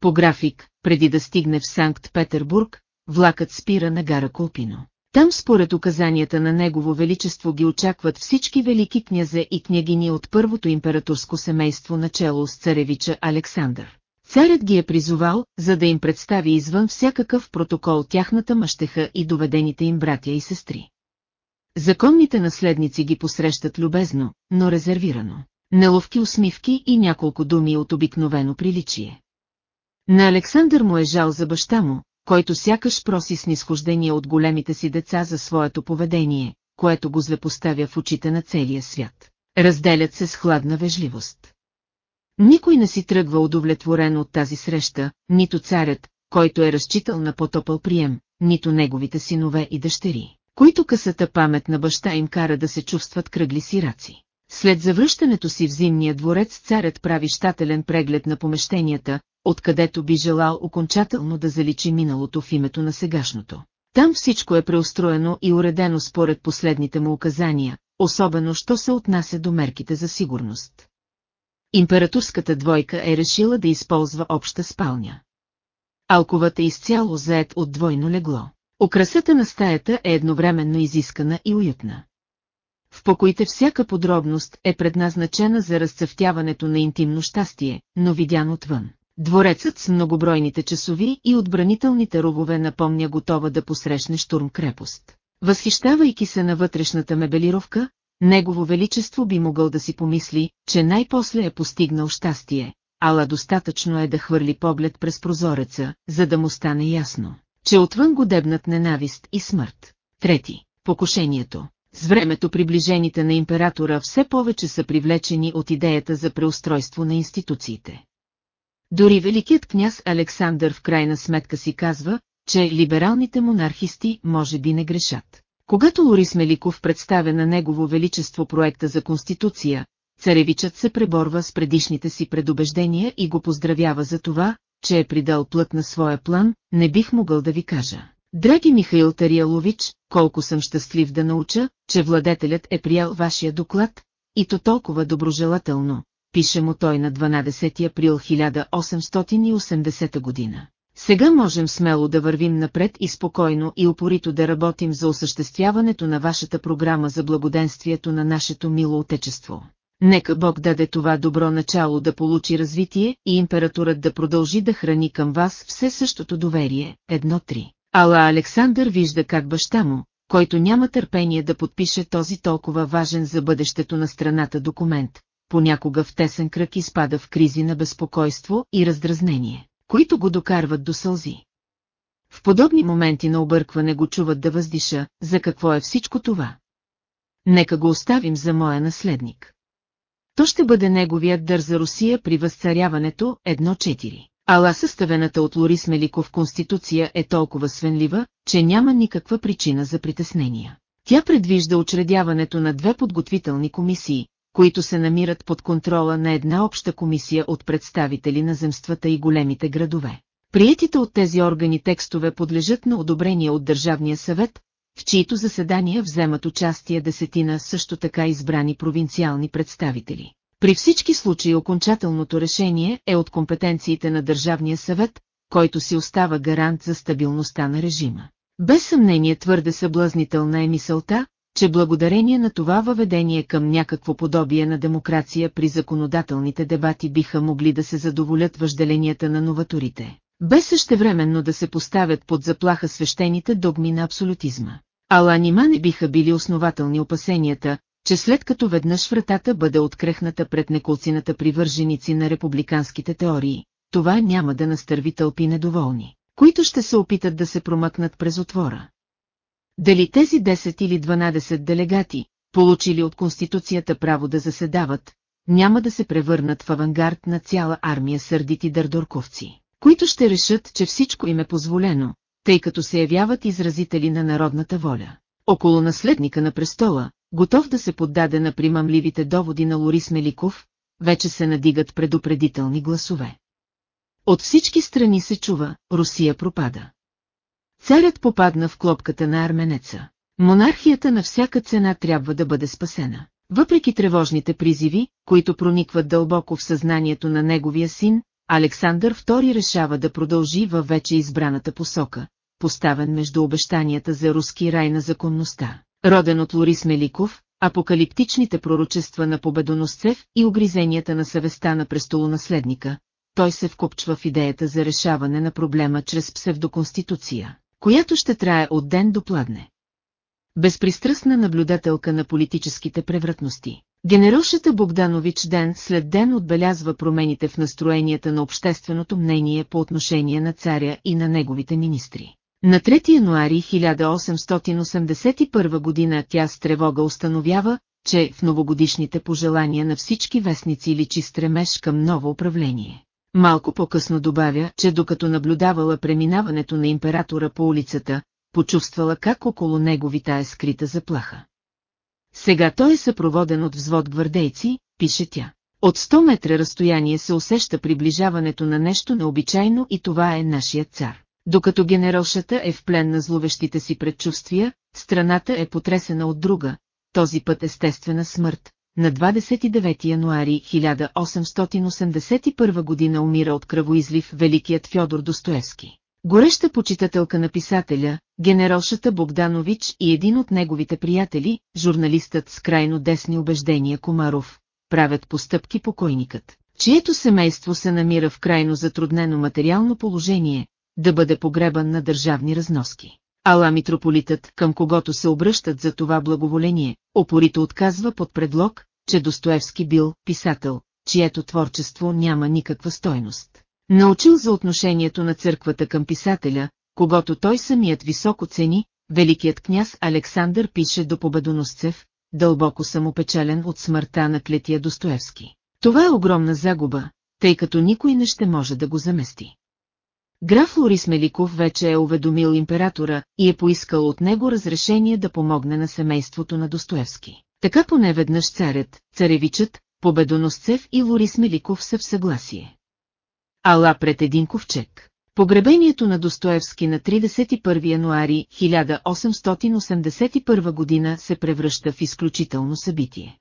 По график, преди да стигне в Санкт-Петербург, влакът спира на гара Колпино. Там според указанията на Негово Величество ги очакват всички велики князе и княгини от първото императорско семейство начало с царевича Александър. Царят ги е призовал, за да им представи извън всякакъв протокол тяхната мъщеха и доведените им братя и сестри. Законните наследници ги посрещат любезно, но резервирано. Неловки усмивки и няколко думи от обикновено приличие. На Александър му е жал за баща му, който сякаш проси снисхождение от големите си деца за своето поведение, което го злепоставя в очите на целия свят. Разделят се с хладна вежливост. Никой не си тръгва удовлетворен от тази среща, нито царят, който е разчитал на потопъл прием, нито неговите синове и дъщери, които късата памет на баща им кара да се чувстват кръгли сираци. След завръщането си в зимния дворец царят прави щателен преглед на помещенията, откъдето би желал окончателно да заличи миналото в името на сегашното. Там всичко е преустроено и уредено според последните му указания, особено що се отнася до мерките за сигурност. Императорската двойка е решила да използва обща спалня. Алковът е изцяло заед от двойно легло. Украсата на стаята е едновременно изискана и уютна. В покоите всяка подробност е предназначена за разцъфтяването на интимно щастие, но видян отвън. Дворецът с многобройните часови и отбранителните ровове напомня готова да посрещне штурм крепост. Възхищавайки се на вътрешната мебелировка, Негово Величество би могъл да си помисли, че най-после е постигнал щастие, ала достатъчно е да хвърли поглед през прозореца, за да му стане ясно, че отвън го дебнат ненавист и смърт. Трети. Покушението. С времето приближените на императора все повече са привлечени от идеята за преустройство на институциите. Дори великият княз Александър в крайна сметка си казва, че либералните монархисти може би не грешат. Когато Лорис Меликов представя на Негово Величество проекта за Конституция, царевичът се преборва с предишните си предубеждения и го поздравява за това, че е придал плът на своя план, не бих могъл да ви кажа. Драги Михаил Тариалович, колко съм щастлив да науча, че владетелят е приял вашия доклад, и то толкова доброжелателно, пише му той на 12 април 1880 година. Сега можем смело да вървим напред и спокойно и упорито да работим за осъществяването на вашата програма за благоденствието на нашето мило отечество. Нека Бог даде това добро начало да получи развитие и императорът да продължи да храни към вас все същото доверие. Едно-три. Ала Александър вижда как баща му, който няма търпение да подпише този толкова важен за бъдещето на страната документ, понякога в тесен кръг изпада в кризи на безпокойство и раздразнение които го докарват до сълзи. В подобни моменти на объркване го чуват да въздиша, за какво е всичко това. Нека го оставим за моя наследник. То ще бъде неговият дър за Русия при възцаряването 1-4. Ала съставената от Лорис Меликов конституция е толкова свенлива, че няма никаква причина за притеснения. Тя предвижда учредяването на две подготвителни комисии, които се намират под контрола на една обща комисия от представители на земствата и големите градове. Приетите от тези органи текстове подлежат на одобрение от Държавния съвет, в чието заседания вземат участие десетина също така избрани провинциални представители. При всички случаи окончателното решение е от компетенциите на Държавния съвет, който си остава гарант за стабилността на режима. Без съмнение твърде съблазнителна е мисълта, че благодарение на това въведение към някакво подобие на демокрация при законодателните дебати биха могли да се задоволят въжделенията на новаторите, без същевременно да се поставят под заплаха свещените догми на абсолютизма. Ала нима не биха били основателни опасенията, че след като веднъж вратата бъде открехната пред неколцината привърженици на републиканските теории, това няма да настърви тълпи недоволни, които ще се опитат да се промъкнат през отвора. Дали тези 10 или 12 делегати, получили от Конституцията право да заседават, няма да се превърнат в авангард на цяла армия сърдити дърдорковци, които ще решат, че всичко им е позволено, тъй като се явяват изразители на народната воля. Около наследника на престола, готов да се поддаде на примамливите доводи на Лорис Меликов, вече се надигат предупредителни гласове. От всички страни се чува, Русия пропада. Царят попадна в клопката на арменеца. Монархията на всяка цена трябва да бъде спасена. Въпреки тревожните призиви, които проникват дълбоко в съзнанието на неговия син, Александър II решава да продължи във вече избраната посока, поставен между обещанията за руски рай на законността, роден от Лорис Меликов, апокалиптичните пророчества на победоносцев и огризенията на съвестта на престолонаследника, той се вкопчва в идеята за решаване на проблема чрез псевдоконституция, която ще трае от ден до пладне. Безпристрастна наблюдателка на политическите превратности. Генералшата Богданович ден след ден отбелязва промените в настроенията на общественото мнение по отношение на царя и на неговите министри. На 3 януари 1881 година тя с тревога установява, че в новогодишните пожелания на всички вестници личи стремеж към ново управление. Малко по-късно добавя, че докато наблюдавала преминаването на императора по улицата, почувствала как около него витае скрита заплаха. Сега той е съпроводен от взвод гвардейци, пише тя. От 100 метра разстояние се усеща приближаването на нещо необичайно и това е нашият цар. Докато генералшата е в плен на зловещите си предчувствия, страната е потресена от друга, този път естествена смърт, на 29 януари 1881 година умира от кръвоизлив великият Фьодор Достоевски. Гореща почитателка на писателя, генералшата Богданович и един от неговите приятели, журналистът с крайно десни убеждения Комаров, правят постъпки покойникът, чието семейство се намира в крайно затруднено материално положение, да бъде погребан на държавни разноски. Ала митрополитът, към когото се обръщат за това благоволение, опорито отказва под предлог, че Достоевски бил писател, чието творчество няма никаква стойност. Научил за отношението на църквата към писателя, когато той самият високо цени, великият княз Александър пише до победоносцев, дълбоко самопечален от смъртта на клетия Достоевски. Това е огромна загуба, тъй като никой не ще може да го замести. Граф Лорис Меликов вече е уведомил императора и е поискал от него разрешение да помогне на семейството на Достоевски. Така поне веднъж царят, царевичът, победоносцев и Лорис Меликов са в съгласие. Ала пред един ковчег. Погребението на Достоевски на 31 януари 1881 година се превръща в изключително събитие.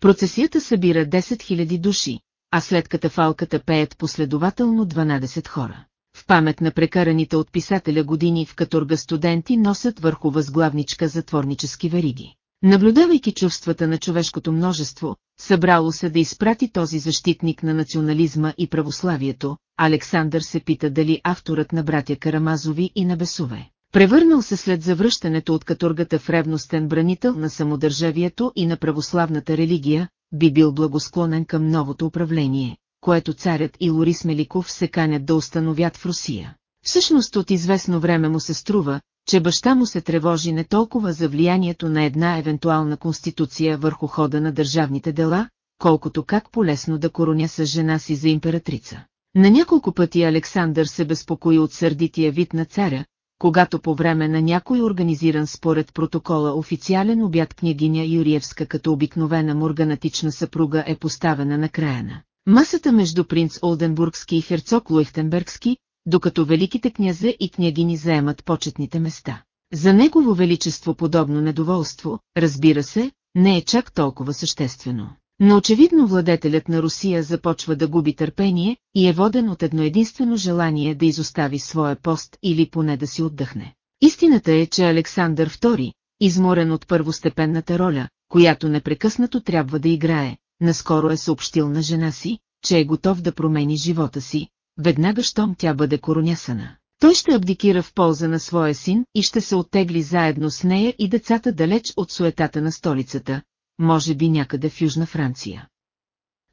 Процесията събира 10 000 души, а след катафалката пеят последователно 12 хора в памет на прекараните от писателя години в каторга студенти носят върху възглавничка затворнически вериги. Наблюдавайки чувствата на човешкото множество, събрало се да изпрати този защитник на национализма и православието, Александър се пита дали авторът на братя Карамазови и на Бесове. Превърнал се след завръщането от каторгата в ревностен бранител на самодържавието и на православната религия, би бил благосклонен към новото управление, което царят и Лорис Меликов се канят да установят в Русия. Всъщност от известно време му се струва, че баща му се тревожи не толкова за влиянието на една евентуална конституция върху хода на държавните дела, колкото как полесно да короня с жена си за императрица. На няколко пъти Александър се безпокои от сърдития вид на царя, когато по време на някой организиран според протокола официален обяд княгиня Юриевска като обикновена морганатична съпруга е поставена на края на масата между принц Олденбургски и херцог Луехтенбергски, докато великите князе и княгини заемат почетните места. За негово величество подобно недоволство, разбира се, не е чак толкова съществено. Но очевидно владетелят на Русия започва да губи търпение и е воден от едно единствено желание да изостави своя пост или поне да си отдъхне. Истината е, че Александър II, изморен от първостепенната роля, която непрекъснато трябва да играе, наскоро е съобщил на жена си, че е готов да промени живота си, веднага щом тя бъде коронясана. Той ще абдикира в полза на своя син и ще се оттегли заедно с нея и децата далеч от суетата на столицата, може би някъде в Южна Франция.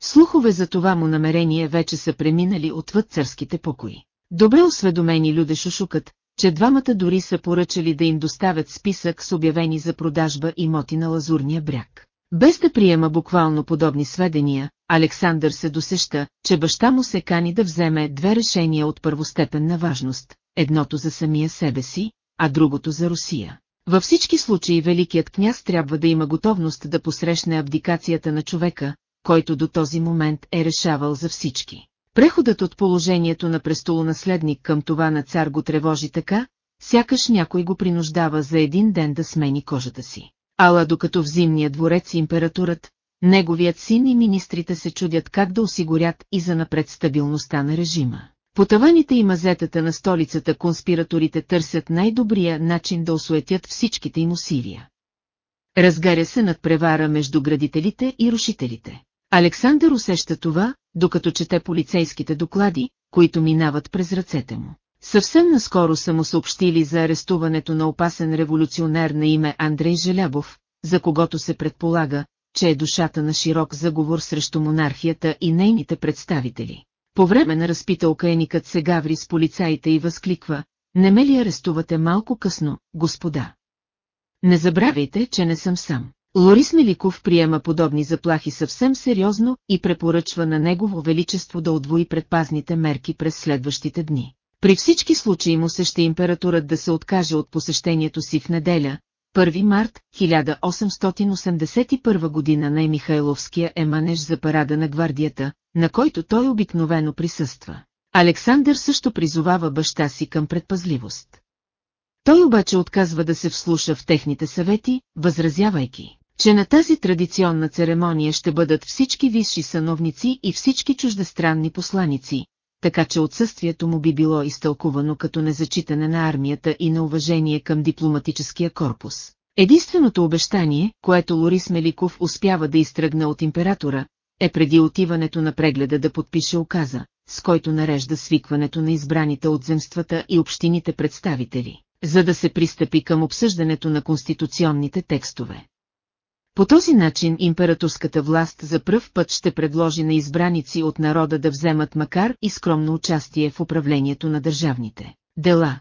Слухове за това му намерение вече са преминали отвъд царските покои. Добре осведомени люде шушукът, че двамата дори са поръчали да им доставят списък с обявени за продажба имоти на Лазурния бряг. Без да приема буквално подобни сведения, Александър се досеща, че баща му се кани да вземе две решения от първостепенна важност, едното за самия себе си, а другото за Русия. Във всички случаи великият княз трябва да има готовност да посрещне абдикацията на човека, който до този момент е решавал за всички. Преходът от положението на престолонаследник към това на цар го тревожи така, сякаш някой го принуждава за един ден да смени кожата си. Ала докато в зимния дворец императорът, неговият син и министрите се чудят как да осигурят и за напред стабилността на режима. По таваните и мазетата на столицата конспираторите търсят най-добрия начин да осуетят всичките им усилия. Разгаря се над превара между градителите и рушителите. Александър усеща това, докато чете полицейските доклади, които минават през ръцете му. Съвсем наскоро са му съобщили за арестуването на опасен революционер на име Андрей Желябов, за когото се предполага, че е душата на широк заговор срещу монархията и нейните представители. По време на разпиталка еникът се гаври с полицаите и възкликва, не ме ли арестувате малко късно, господа? Не забравяйте, че не съм сам. Лорис Меликов приема подобни заплахи съвсем сериозно и препоръчва на Негово Величество да отвои предпазните мерки през следващите дни. При всички случаи му ще императорът да се откаже от посещението си в неделя, 1 март 1881 година на Михайловския е манеж за парада на гвардията, на който той обикновено присъства. Александър също призовава баща си към предпазливост. Той обаче отказва да се вслуша в техните съвети, възразявайки, че на тази традиционна церемония ще бъдат всички висши сановници и всички чуждестранни посланици, така че отсъствието му би било изтълкувано като незачитане на армията и на уважение към дипломатическия корпус. Единственото обещание, което Лорис Меликов успява да изтръгне от императора, е преди отиването на прегледа да подпише оказа, с който нарежда свикването на избраните от земствата и общините представители, за да се пристъпи към обсъждането на конституционните текстове. По този начин императорската власт за пръв път ще предложи на избраници от народа да вземат макар и скромно участие в управлението на държавните дела.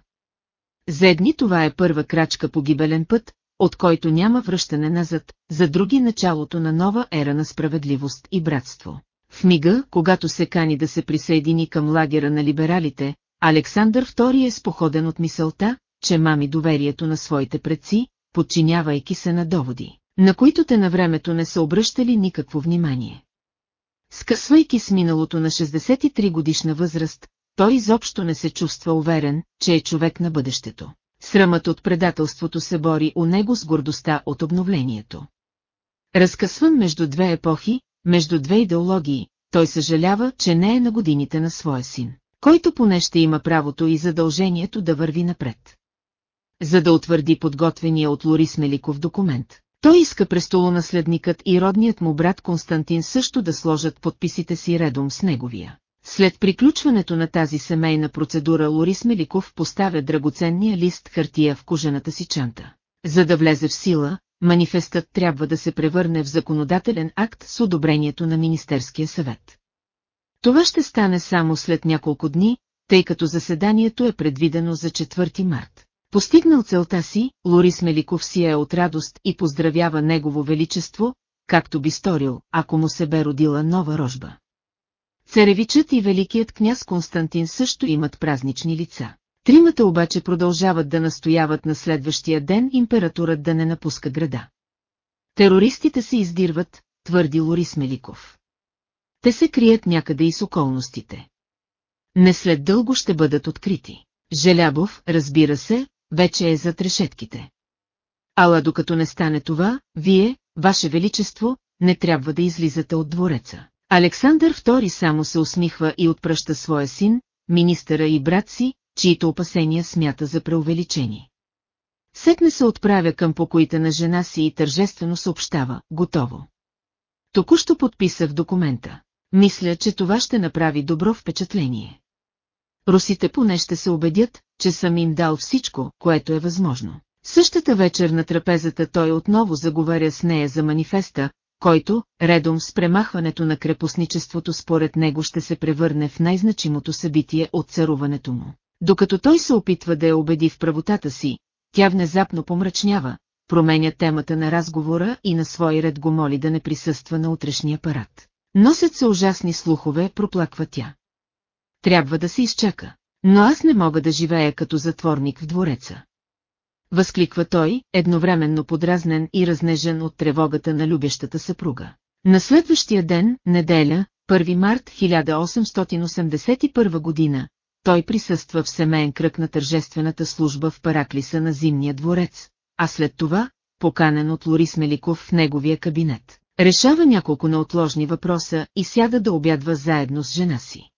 За едни това е първа крачка по гибелен път, от който няма връщане назад, за други началото на нова ера на справедливост и братство. В мига, когато се кани да се присъедини към лагера на либералите, Александър II е споходен от мисълта, че мами доверието на своите предци, подчинявайки се на доводи на които те на времето не са обръщали никакво внимание. Скъсвайки с миналото на 63 годишна възраст, той изобщо не се чувства уверен, че е човек на бъдещето. Срамът от предателството се бори у него с гордостта от обновлението. Разкъсван между две епохи, между две идеологии, той съжалява, че не е на годините на своя син, който поне ще има правото и задължението да върви напред. За да утвърди подготвения от Лорис Меликов документ, той иска престолонаследникът и родният му брат Константин също да сложат подписите си редом с неговия. След приключването на тази семейна процедура Лорис Меликов поставя драгоценния лист хартия в кожената си чанта. За да влезе в сила, манифестът трябва да се превърне в законодателен акт с одобрението на Министерския съвет. Това ще стане само след няколко дни, тъй като заседанието е предвидено за 4 март. Постигнал целта си, Лорис Меликов е от радост и поздравява Негово Величество, както би сторил, ако му се бе родила нова рожба. Царевичът и великият княз Константин също имат празнични лица. Тримата обаче продължават да настояват на следващия ден императорът да не напуска града. Терористите се издирват, твърди Лорис Меликов. Те се крият някъде и с околностите. Не след дълго ще бъдат открити. Желябов, разбира се, вече е за трешетките. Ала докато не стане това, вие, ваше величество, не трябва да излизате от двореца. Александър II само се усмихва и отпръща своя син, министъра и брат си, чието опасения смята за преувеличени. Сетне се отправя към покоите на жена си и тържествено съобщава, готово. Току-що подписах документа. Мисля, че това ще направи добро впечатление. Русите поне ще се убедят, че съм им дал всичко, което е възможно. Същата вечер на трапезата той отново заговаря с нея за манифеста, който, редом с премахването на крепостничеството според него ще се превърне в най-значимото събитие от царуването му. Докато той се опитва да я убеди в правотата си, тя внезапно помрачнява, променя темата на разговора и на свой ред го моли да не присъства на утрешния парад. Носят се ужасни слухове, проплаква тя. Трябва да се изчака, но аз не мога да живея като затворник в двореца. Възкликва той, едновременно подразнен и разнежен от тревогата на любещата съпруга. На следващия ден, неделя, 1 март 1881 година, той присъства в семейен кръг на тържествената служба в Параклиса на Зимния дворец, а след това, поканен от Лорис Меликов в неговия кабинет, решава няколко неотложни въпроса и сяда да обядва заедно с жена си.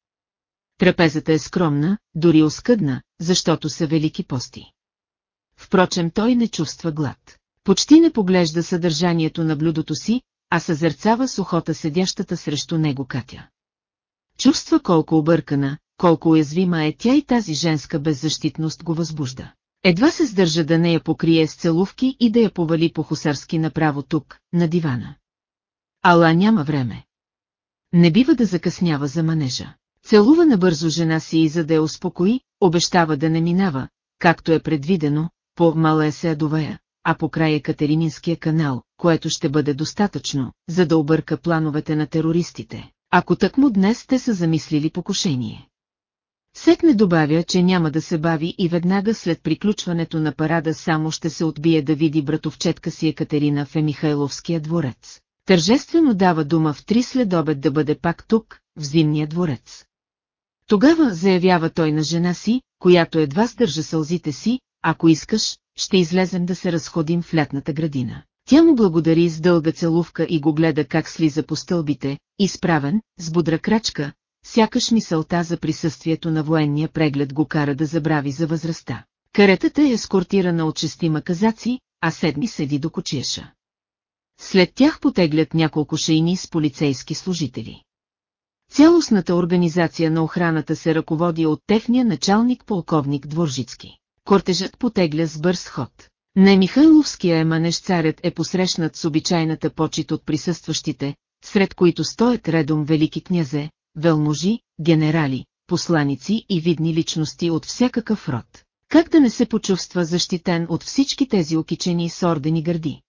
Трапезата е скромна, дори оскъдна, защото са велики пости. Впрочем той не чувства глад. Почти не поглежда съдържанието на блюдото си, а съзерцава с охота седящата срещу него Катя. Чувства колко объркана, колко уязвима е тя и тази женска беззащитност го възбужда. Едва се сдържа да не я покрие с целувки и да я повали по хусарски направо тук, на дивана. Ала няма време. Не бива да закъснява за манежа. Целува набързо жена си и за да я успокои, обещава да не минава, както е предвидено, по Малая Седовая, а по края Катерининския канал, което ще бъде достатъчно, за да обърка плановете на терористите, ако тъкмо днес те са замислили покушение. Сетне добавя, че няма да се бави и веднага след приключването на парада само ще се отбие да види братовчетка си Екатерина в Емихайловския дворец. Тържествено дава дума в три следобед да бъде пак тук, в Зимния дворец. Тогава заявява той на жена си, която едва сдържа сълзите си, ако искаш, ще излезем да се разходим в лятната градина. Тя му благодари с дълга целувка и го гледа как слиза по стълбите, изправен, с бодра крачка, сякаш мисълта за присъствието на военния преглед го кара да забрави за възрастта. Каретата е ескортирана от шестима казаци, а седми седи до кочиеша. След тях потеглят няколко шейни с полицейски служители. Цялостната организация на охраната се ръководи от техния началник полковник Дворжицки. Кортежът потегля с бърз ход. На Михайловския еманеж царят е посрещнат с обичайната почет от присъстващите, сред които стоят редом велики князе, велможи, генерали, посланици и видни личности от всякакъв род. Как да не се почувства защитен от всички тези окичени с ордени гърди?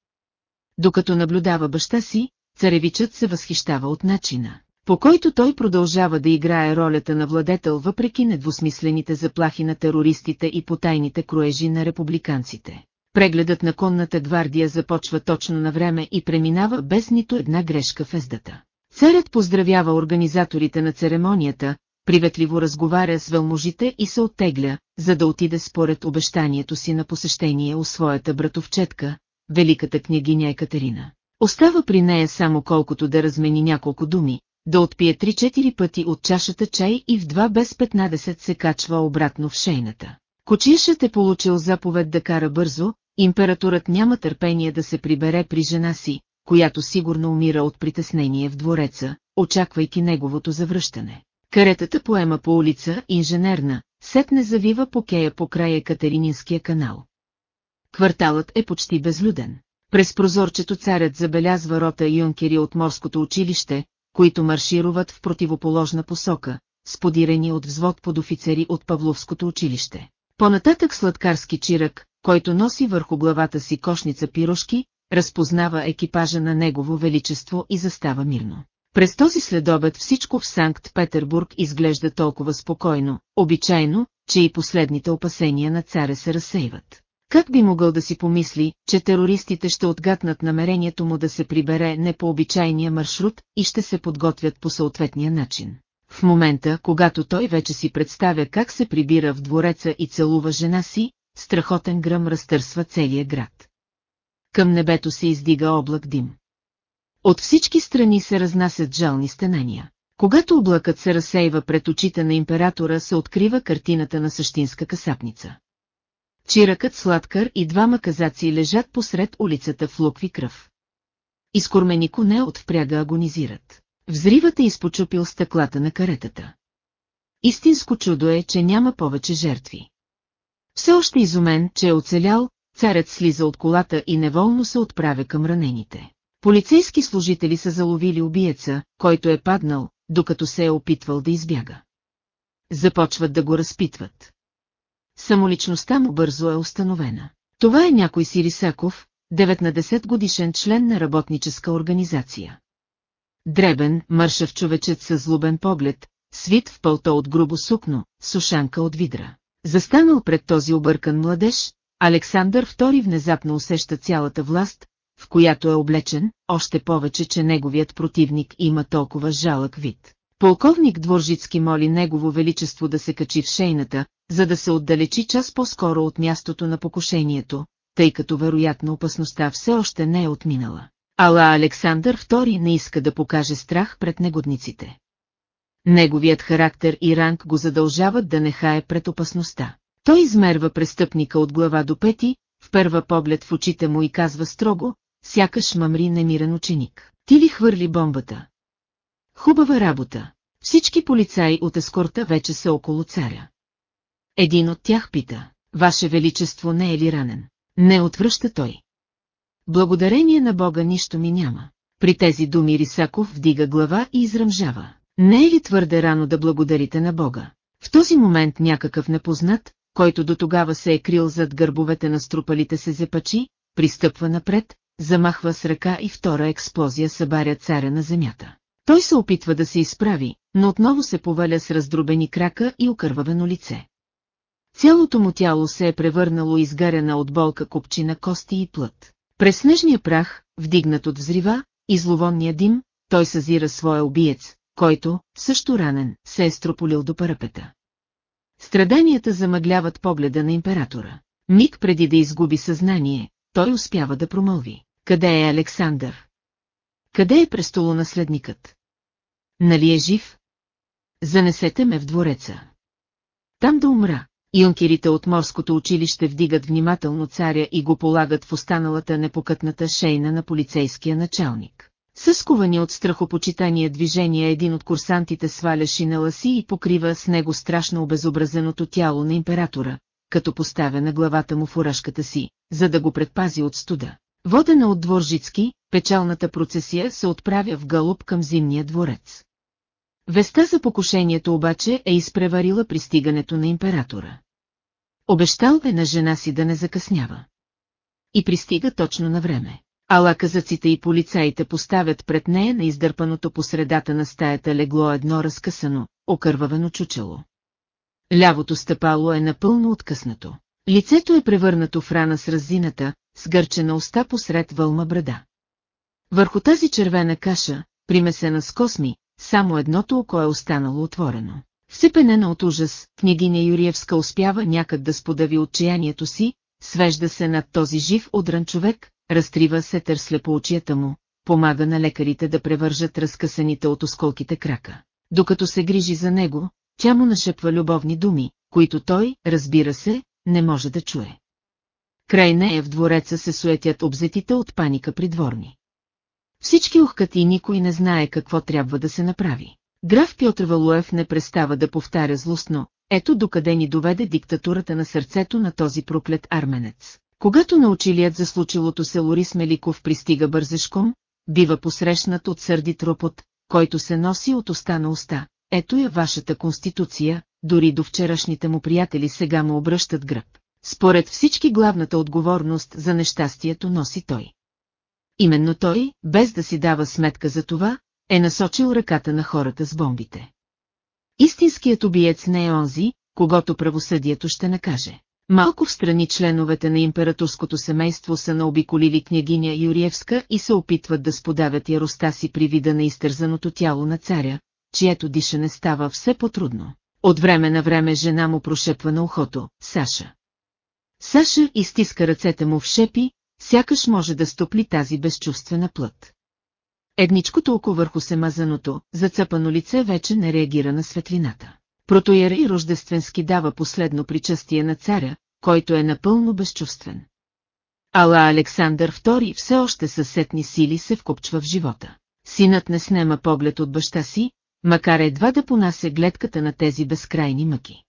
Докато наблюдава баща си, царевичът се възхищава от начина, по който той продължава да играе ролята на владетел въпреки недвусмислените заплахи на терористите и потайните кроежи на републиканците. Прегледът на конната гвардия започва точно на време и преминава без нито една грешка в ездата. Царят поздравява организаторите на церемонията, приветливо разговаря с вълможите и се оттегля, за да отиде според обещанието си на посещение у своята братовчетка, великата княгиня Екатерина. Остава при нея само колкото да размени няколко думи, да отпие 3-4 пъти от чашата чай и в 2 без 15 се качва обратно в шейната. Кочишът е получил заповед да кара бързо, императорът няма търпение да се прибере при жена си, която сигурно умира от притеснение в двореца, очаквайки неговото завръщане. Каретата поема по улица инженерна, сетне завива по кея по края Катерининския канал. Кварталът е почти безлюден. През прозорчето царят забелязва рота юнкери от морското училище, които маршируват в противоположна посока, сподирени от взвод под офицери от Павловското училище. Понататък сладкарски чирък, който носи върху главата си кошница пирошки, разпознава екипажа на Негово Величество и застава мирно. През този следобед всичко в Санкт-Петербург изглежда толкова спокойно, обичайно, че и последните опасения на царя се разсейват. Как би могъл да си помисли, че терористите ще отгатнат намерението му да се прибере не по обичайния маршрут и ще се подготвят по съответния начин? В момента, когато той вече си представя как се прибира в двореца и целува жена си, страхотен гръм разтърсва целия град. Към небето се издига облак дим. От всички страни се разнасят жални стенания. Когато облакът се разсейва пред очите на императора се открива картината на същинска касапница. Чиракът сладкър и двама казаци лежат посред улицата в лукви кръв. Изкормени коне от впряга агонизират. Взривът е изпочупил стъклата на каретата. Истинско чудо е, че няма повече жертви. Все още изумен, че е оцелял, царят слиза от колата и неволно се отправя към ранените. Полицейски служители са заловили убиеца, който е паднал, докато се е опитвал да избяга. Започват да го разпитват. Самоличността му бързо е установена. Това е някой Сирисаков, 19 годишен член на работническа организация. Дребен, мършав човечет с злобен поглед, свит в пълто от грубо сукно, сушанка от видра. Застанал пред този объркан младеж, Александър II внезапно усеща цялата власт, в която е облечен, още повече, че неговият противник има толкова жалък вид. Полковник Дворжицки моли Негово Величество да се качи в шейната, за да се отдалечи час по-скоро от мястото на покушението, тъй като вероятно опасността все още не е отминала. Ала Александър II не иска да покаже страх пред негодниците. Неговият характер и ранг го задължават да не хае пред опасността. Той измерва престъпника от глава до пети, вперва поглед в очите му и казва строго, сякаш мъмри немирен ученик. Ти ли хвърли бомбата? Хубава работа. Всички полицаи от ескорта вече са около царя. Един от тях пита, Ваше Величество не е ли ранен? Не отвръща той. Благодарение на Бога нищо ми няма. При тези думи Рисаков вдига глава и изръмжава. Не е ли твърде рано да благодарите на Бога? В този момент някакъв непознат, който до тогава се е крил зад гърбовете на струпалите се зепачи, пристъпва напред, замахва с ръка и втора експлозия събаря царя на земята. Той се опитва да се изправи, но отново се поваля с раздробени крака и окървавено лице. Цялото му тяло се е превърнало изгарена от болка копчина кости и плът. През снежния прах, вдигнат от взрива, и зловонния дим, той съзира своя убиец, който, също ранен, се е строполил до парапета. Страданията замъгляват погледа на императора. Миг преди да изгуби съзнание, той успява да промълви. Къде е Александър? Къде е престолонаследникът? Нали е жив? Занесете ме в двореца. Там да умра. Юнкерите от морското училище вдигат внимателно царя и го полагат в останалата непокътната шейна на полицейския началник. Съскувани от страхопочитания движения един от курсантите сваля шинела си и покрива с него страшно обезобразеното тяло на императора, като поставя на главата му фуражката си, за да го предпази от студа. Водена от дворжицки, печалната процесия се отправя в галуп към зимния дворец. Веста за покушението обаче е изпреварила пристигането на императора. Обещал е на жена си да не закъснява. И пристига точно на време. Ала казаците и полицаите поставят пред нея на издърпаното по средата на стаята легло едно разкъсано, окървавено чучело. Лявото стъпало е напълно откъснато. Лицето е превърнато в рана с разината, сгърчена уста посред вълма брада. Върху тази червена каша, примесена с косми, само едното око е останало отворено. Всепенена от ужас, княгиня Юриевска успява някак да сподави отчаянието си, свежда се над този жив удран човек, разтрива се търсле по очията му, помага на лекарите да превържат разкъсаните от осколките крака. Докато се грижи за него, тя му нашепва любовни думи, които той, разбира се, не може да чуе. Край нея в двореца се суетят обзетите от паника придворни. Всички ухкат и никой не знае какво трябва да се направи. Граф Пьотр Валуев не престава да повтаря злостно, ето докъде ни доведе диктатурата на сърцето на този проклет арменец. Когато научилият за случилото се Лорис Меликов пристига бързешком, бива посрещнат от сърдит ропот, който се носи от уста на уста. Ето я вашата конституция, дори до вчерашните му приятели сега му обръщат гръб. Според всички главната отговорност за нещастието носи той. Именно той, без да си дава сметка за това, е насочил ръката на хората с бомбите. Истинският убиец не е онзи, когато правосъдието ще накаже. Малко в страни членовете на императорското семейство са наобиколили княгиня Юриевска и се опитват да сподавят яроста си при вида на изтързаното тяло на царя, чието дишане става все по-трудно. От време на време жена му прошепва на ухото, Саша. Саша изтиска ръцете му в шепи, сякаш може да стопли тази безчувствена плът. Едничкото око върху семазаното, зацъпано лице вече не реагира на светлината. Протояр и Рождественски дава последно причастие на царя, който е напълно безчувствен. Ала Александър II все още със сетни сили се вкопчва в живота. Синът не снема поглед от баща си, макар едва да понася гледката на тези безкрайни мъки.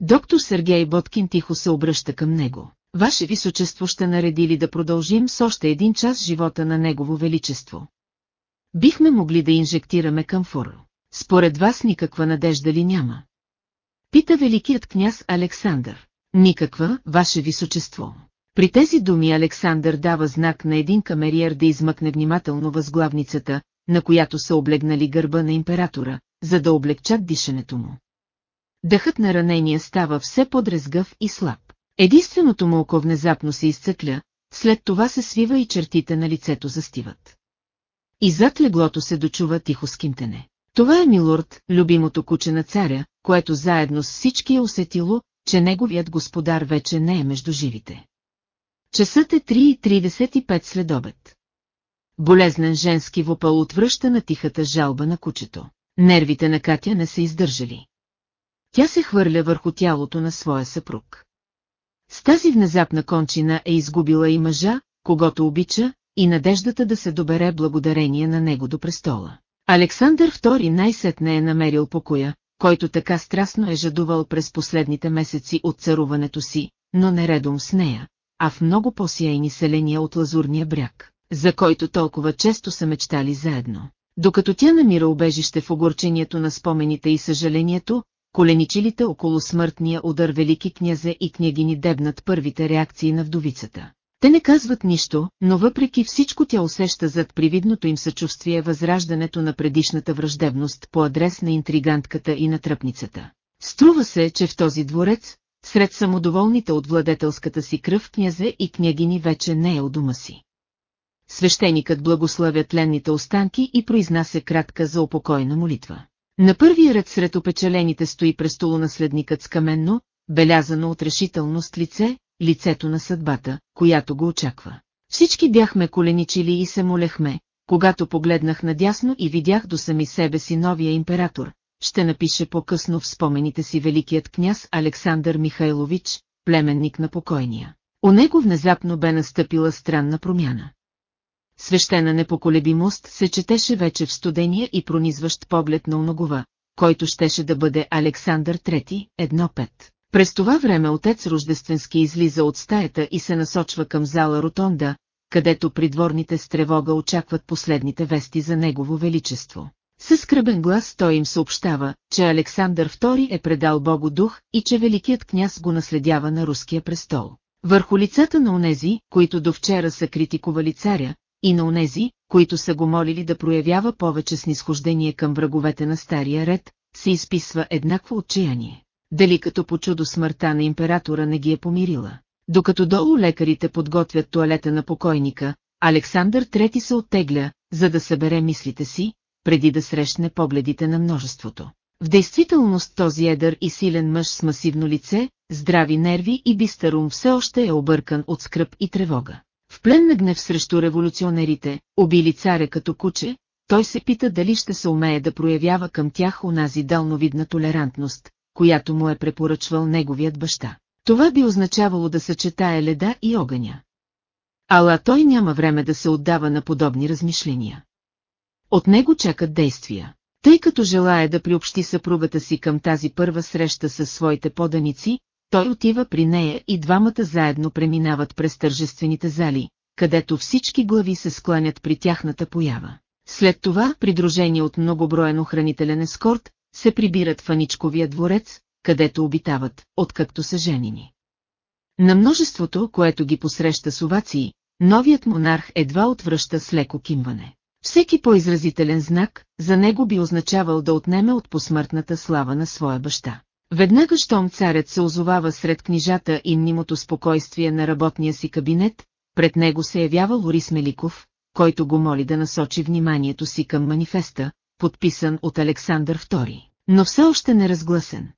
Доктор Сергей Боткин тихо се обръща към него. Ваше височество ще нареди ли да продължим с още един час живота на Негово Величество? Бихме могли да инжектираме камфор. Според вас никаква надежда ли няма? Пита великият княз Александър. Никаква, ваше височество. При тези думи Александър дава знак на един камериер да измъкне внимателно възглавницата, на която са облегнали гърба на императора, за да облегчат дишането му. Дъхът на ранения става все подрезгъв и слаб. Единственото му око внезапно се изцъкля, след това се свива и чертите на лицето застиват. И зад леглото се дочува тихо скимтене. Това е Милорд, любимото куче на царя, което заедно с всички е усетило, че неговият господар вече не е между живите. Часът е 3.35 след обед. Болезнен женски вопъл отвръща на тихата жалба на кучето. Нервите на Катя не са издържали. Тя се хвърля върху тялото на своя съпруг. С тази внезапна кончина е изгубила и мъжа, когато обича, и надеждата да се добере благодарение на него до престола. Александър II най-сетне е намерил покоя, който така страстно е жадувал през последните месеци от царуването си, но не редом с нея, а в много по-сияйни селения от Лазурния бряг, за който толкова често са мечтали заедно. Докато тя намира убежище в огорчението на спомените и съжалението, коленичилите около смъртния удар велики князе и княгини дебнат първите реакции на вдовицата. Те не казват нищо, но въпреки всичко тя усеща зад привидното им съчувствие възраждането на предишната враждебност по адрес на интригантката и на тръпницата. Струва се, че в този дворец, сред самодоволните от владетелската си кръв князе и княгини вече не е у дома си. Свещеникът благославя тленните останки и произнася кратка за упокойна молитва. На първия ред сред опечалените стои престолонаследникът с каменно, белязано от решителност лице, лицето на съдбата, която го очаква. Всички бяхме коленичили и се молехме, когато погледнах надясно и видях до сами себе си новия император, ще напише по-късно в спомените си великият княз Александър Михайлович, племенник на покойния. У него внезапно бе настъпила странна промяна. Свещена непоколебимост се четеше вече в студения и пронизващ поглед на оногова, който щеше да бъде Александър III, 1-5. През това време отец Рождественски излиза от стаята и се насочва към зала Ротонда, където придворните с тревога очакват последните вести за Негово Величество. Със скръбен глас той им съобщава, че Александър II е предал Богу дух и че великият княз го наследява на руския престол. Върху лицата на онези, които до вчера са критикували царя, и на онези, които са го молили да проявява повече снисхождение към враговете на стария ред, се изписва еднакво отчаяние дали като по чудо смъртта на императора не ги е помирила. Докато долу лекарите подготвят туалета на покойника, Александър Трети се оттегля, за да събере мислите си, преди да срещне погледите на множеството. В действителност този едър и силен мъж с масивно лице, здрави нерви и бистър ум все още е объркан от скръп и тревога. Плен на гнев срещу революционерите, убили царя като куче, той се пита дали ще се умее да проявява към тях онази дълновидна толерантност, която му е препоръчвал неговият баща. Това би означавало да съчетае леда и огъня. Ала той няма време да се отдава на подобни размишления. От него чакат действия. Тъй като желая да приобщи съпругата си към тази първа среща с своите поданици, той отива при нея и двамата заедно преминават през тържествените зали, където всички глави се скланят при тяхната поява. След това, придружени от многоброен охранителен ескорт, се прибират в Аничковия дворец, където обитават, откакто са женини. На множеството, което ги посреща с овации, новият монарх едва отвръща с леко кимване. Всеки по-изразителен знак, за него би означавал да отнеме от посмъртната слава на своя баща. Веднага щом царят се озовава сред книжата и мнимото спокойствие на работния си кабинет, пред него се явява Лорис Меликов, който го моли да насочи вниманието си към манифеста, подписан от Александър II, но все още неразгласен.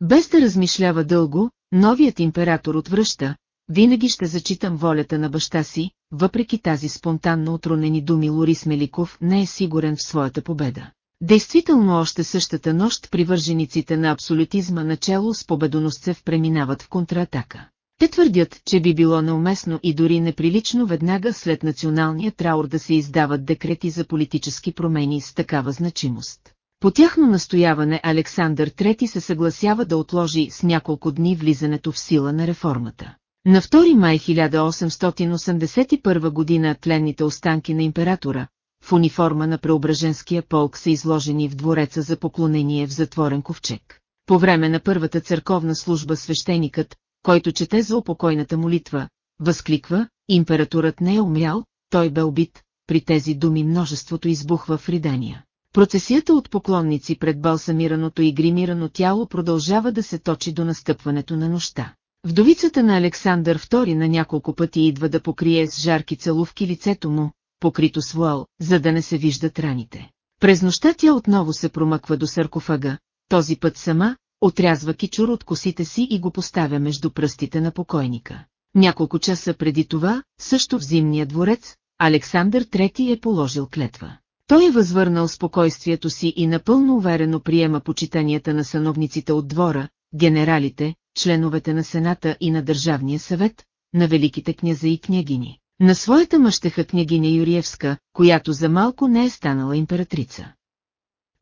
Без да размишлява дълго, новият император отвръща, винаги ще зачитам волята на баща си, въпреки тази спонтанно отронени думи Лорис Меликов не е сигурен в своята победа. Действително още същата нощ привържениците на абсолютизма начало с победоносцев преминават в контратака. Те твърдят, че би било неуместно и дори неприлично веднага след националния траур да се издават декрети за политически промени с такава значимост. По тяхно настояване Александър III се съгласява да отложи с няколко дни влизането в сила на реформата. На 2 май 1881 година тленните останки на императора, в униформа на Преображенския полк са изложени в двореца за поклонение в затворен ковчег. По време на първата църковна служба свещеникът, който чете за упокойната молитва, възкликва, императорът не е умрял, той бе убит, при тези думи множеството избухва в ридания. Процесията от поклонници пред балсамираното и гримирано тяло продължава да се точи до настъпването на нощта. Вдовицата на Александър II на няколко пъти идва да покрие с жарки целувки лицето му, покрито с вуал, за да не се виждат раните. През нощта тя отново се промъква до саркофага, този път сама, отрязва кичур от косите си и го поставя между пръстите на покойника. Няколко часа преди това, също в зимния дворец, Александър III е положил клетва. Той е възвърнал спокойствието си и напълно уверено приема почитанията на сановниците от двора, генералите, членовете на Сената и на Държавния съвет, на великите княза и княгини. На своята мъщеха княгиня Юриевска, която за малко не е станала императрица.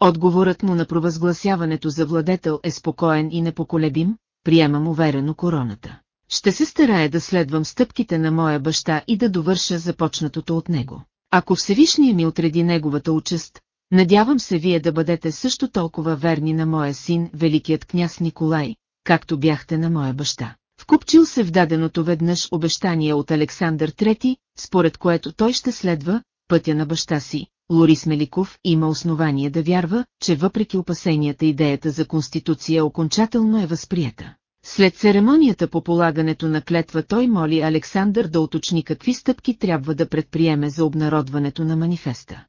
Отговорът му на провъзгласяването за владетел е спокоен и непоколебим, приемам уверено короната. Ще се старая да следвам стъпките на моя баща и да довърша започнатото от него. Ако Всевишния ми отреди неговата участ, надявам се вие да бъдете също толкова верни на моя син, великият княз Николай, както бяхте на моя баща. Вкупчил се в даденото веднъж обещание от Александър III, според което той ще следва пътя на баща си, Лорис Меликов има основание да вярва, че въпреки опасенията идеята за конституция окончателно е възприята. След церемонията по полагането на клетва той моли Александър да уточни какви стъпки трябва да предприеме за обнародването на манифеста.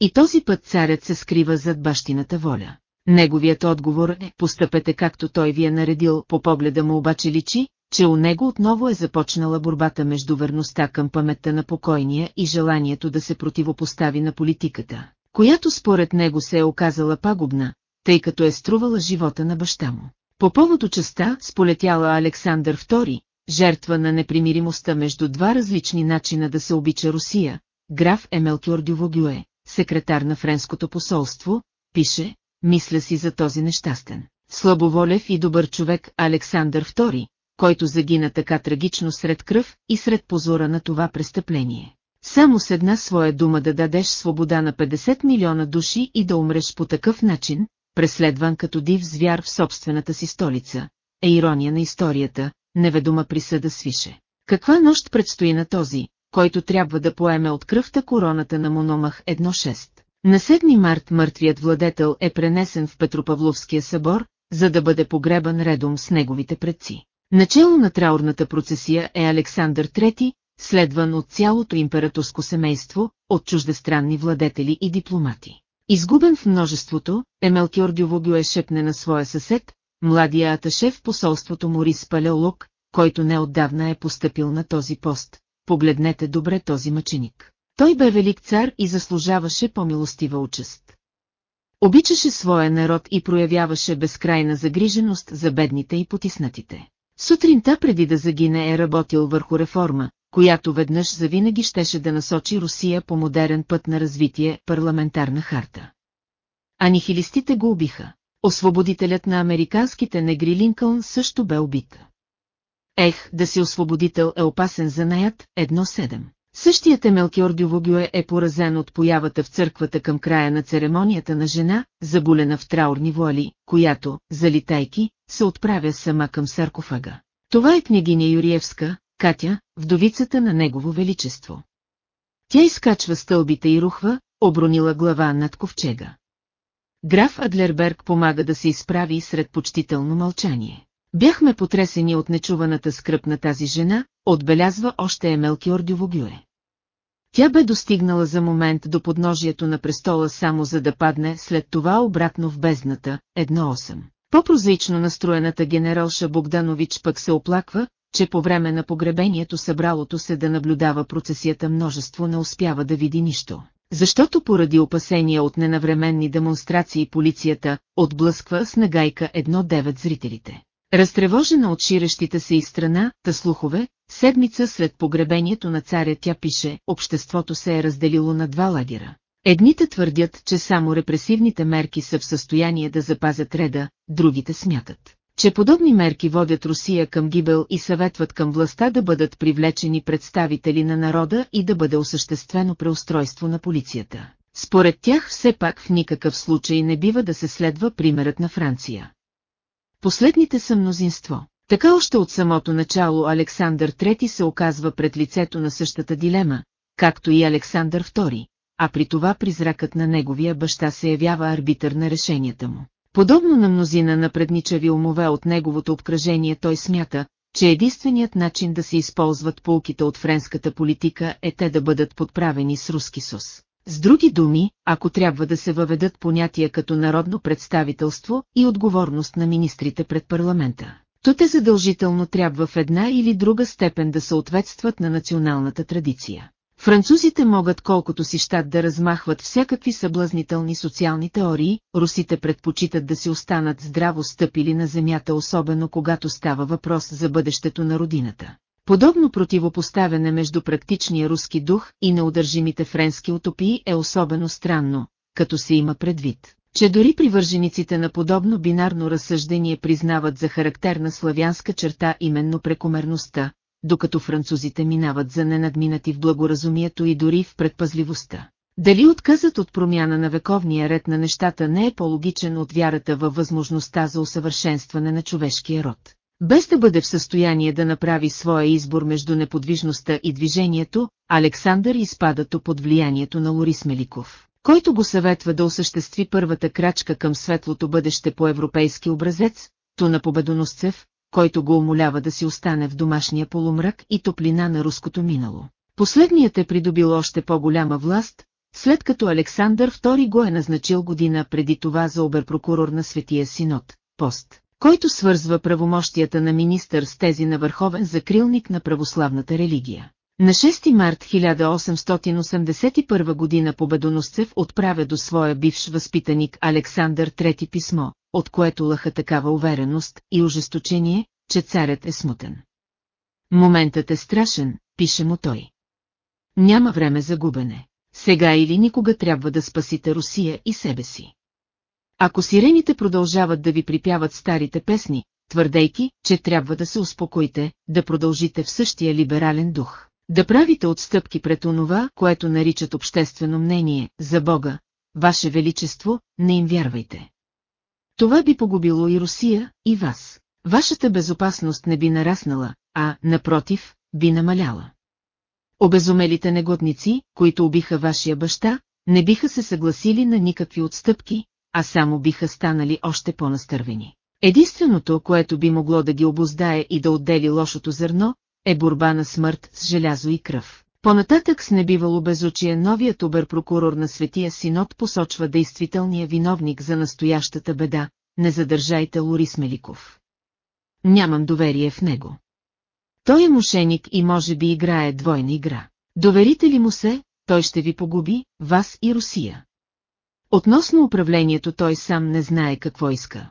И този път царят се скрива зад бащината воля. Неговият отговор е «Постъпете както той ви е наредил», по погледа му обаче личи, че у него отново е започнала борбата между верността към паметта на покойния и желанието да се противопостави на политиката, която според него се е оказала пагубна, тъй като е струвала живота на баща му. По повод частта сполетяла Александър II, жертва на непримиримостта между два различни начина да се обича Русия, граф Емелкиор Дювогюе, секретар на френското посолство, пише, мисля си за този нещастен, слабоволев и добър човек Александър II, който загина така трагично сред кръв и сред позора на това престъпление. Само с една своя дума да дадеш свобода на 50 милиона души и да умреш по такъв начин, преследван като див звяр в собствената си столица, е ирония на историята, неведома присъда свише. Каква нощ предстои на този, който трябва да поеме от кръвта короната на Мономах 1-6? На 7 март мъртвият владетел е пренесен в Петропавловския събор, за да бъде погребан редом с неговите предци. Начало на траурната процесия е Александър III, следван от цялото императорско семейство, от чуждестранни владетели и дипломати. Изгубен в множеството, Емелкиор е шепне на своя съсед, младия аташе в посолството Морис Палеолог, който неотдавна е поступил на този пост. Погледнете добре този мъченик. Той бе велик цар и заслужаваше по-милостива участ. Обичаше своя народ и проявяваше безкрайна загриженост за бедните и потиснатите. Сутринта преди да загине е работил върху реформа, която веднъж завинаги щеше да насочи Русия по модерен път на развитие парламентарна харта. А нихилистите го убиха. Освободителят на американските негри Линкълн също бе убит. Ех, да си освободител е опасен за наят, 1-7. Същият Емелкиор Дювогюе е поразен от появата в църквата към края на церемонията на жена, заболена в траурни вуали, която, залитайки, се отправя сама към саркофага. Това е княгиня Юриевска, Катя, вдовицата на Негово Величество. Тя изкачва стълбите и рухва, обронила глава над ковчега. Граф Адлерберг помага да се изправи сред почтително мълчание. Бяхме потресени от нечуваната скръп на тази жена, отбелязва още Емелки Ордювоглюе. Тя бе достигнала за момент до подножието на престола само за да падне след това обратно в бездната, 1-8. По-прозаично настроената генералша Богданович пък се оплаква, че по време на погребението събралото се да наблюдава процесията множество не успява да види нищо. Защото поради опасения от ненавременни демонстрации полицията отблъсква с нагайка едно-девет зрителите. Разтревожена от ширещите се и страна, та слухове, седмица след погребението на царя тя пише, обществото се е разделило на два лагера. Едните твърдят, че само репресивните мерки са в състояние да запазят реда, другите смятат, че подобни мерки водят Русия към гибел и съветват към властта да бъдат привлечени представители на народа и да бъде осъществено преустройство на полицията. Според тях все пак в никакъв случай не бива да се следва примерът на Франция. Последните са мнозинство. Така още от самото начало Александър III се оказва пред лицето на същата дилема, както и Александър II, а при това призракът на неговия баща се явява арбитър на решенията му. Подобно на мнозина на предничави умове от неговото обкръжение той смята, че единственият начин да се използват полките от френската политика е те да бъдат подправени с руски сус. С други думи, ако трябва да се въведат понятия като народно представителство и отговорност на министрите пред парламента, то те задължително трябва в една или друга степен да съответстват на националната традиция. Французите могат колкото си щат да размахват всякакви съблазнителни социални теории, русите предпочитат да си останат здраво стъпили на земята особено когато става въпрос за бъдещето на родината. Подобно противопоставяне между практичния руски дух и неудържимите френски утопии е особено странно, като се има предвид, че дори привържениците на подобно бинарно разсъждение признават за характерна славянска черта именно прекомерността, докато французите минават за ненадминати в благоразумието и дори в предпазливостта. Дали отказът от промяна на вековния ред на нещата не е по-логичен от вярата във възможността за усъвършенстване на човешкия род? Без да бъде в състояние да направи своя избор между неподвижността и движението, Александър изпада то под влиянието на Лорис Меликов, който го съветва да осъществи първата крачка към светлото бъдеще по европейски образец, то на победоносцев, който го умолява да си остане в домашния полумрак и топлина на руското минало. Последният е придобил още по-голяма власт, след като Александър II го е назначил година преди това за оберпрокурор на Светия Синод, пост, който свързва правомощията на министър с тези на върховен закрилник на православната религия. На 6 март 1881 година Победоносцев отправя до своя бивш възпитаник Александър III писмо, от което лъха такава увереност и ожесточение, че царят е смутен. Моментът е страшен, пише му той. Няма време за губене. Сега или никога трябва да спасите Русия и себе си. Ако сирените продължават да ви припяват старите песни, твърдейки, че трябва да се успокоите, да продължите в същия либерален дух, да правите отстъпки пред онова, което наричат обществено мнение, за Бога, Ваше Величество, не им вярвайте. Това би погубило и Русия, и вас. Вашата безопасност не би нараснала, а, напротив, би намаляла. Обезумелите негодници, които убиха вашия баща, не биха се съгласили на никакви отстъпки, а само биха станали още по-настървени. Единственото, което би могло да ги обоздае и да отдели лошото зърно, е борба на смърт с желязо и кръв. Понататък с небивало безочие новият оберпрокурор на Светия Синод посочва действителния виновник за настоящата беда, не задържайте Лорис Меликов. Нямам доверие в него. Той е мошеник и може би играе двойна игра. Доверите ли му се, той ще ви погуби, вас и Русия. Относно управлението той сам не знае какво иска.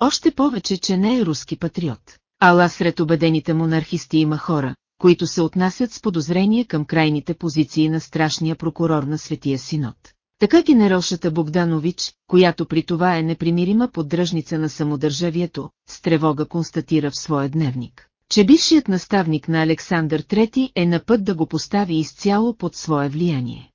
Още повече, че не е руски патриот. Ала сред убедените монархисти има хора, които се отнасят с подозрение към крайните позиции на страшния прокурор на Светия Синод. Така генералшата Богданович, която при това е непримирима поддръжница на самодържавието, с тревога констатира в своя дневник, че бившият наставник на Александър III е на път да го постави изцяло под свое влияние.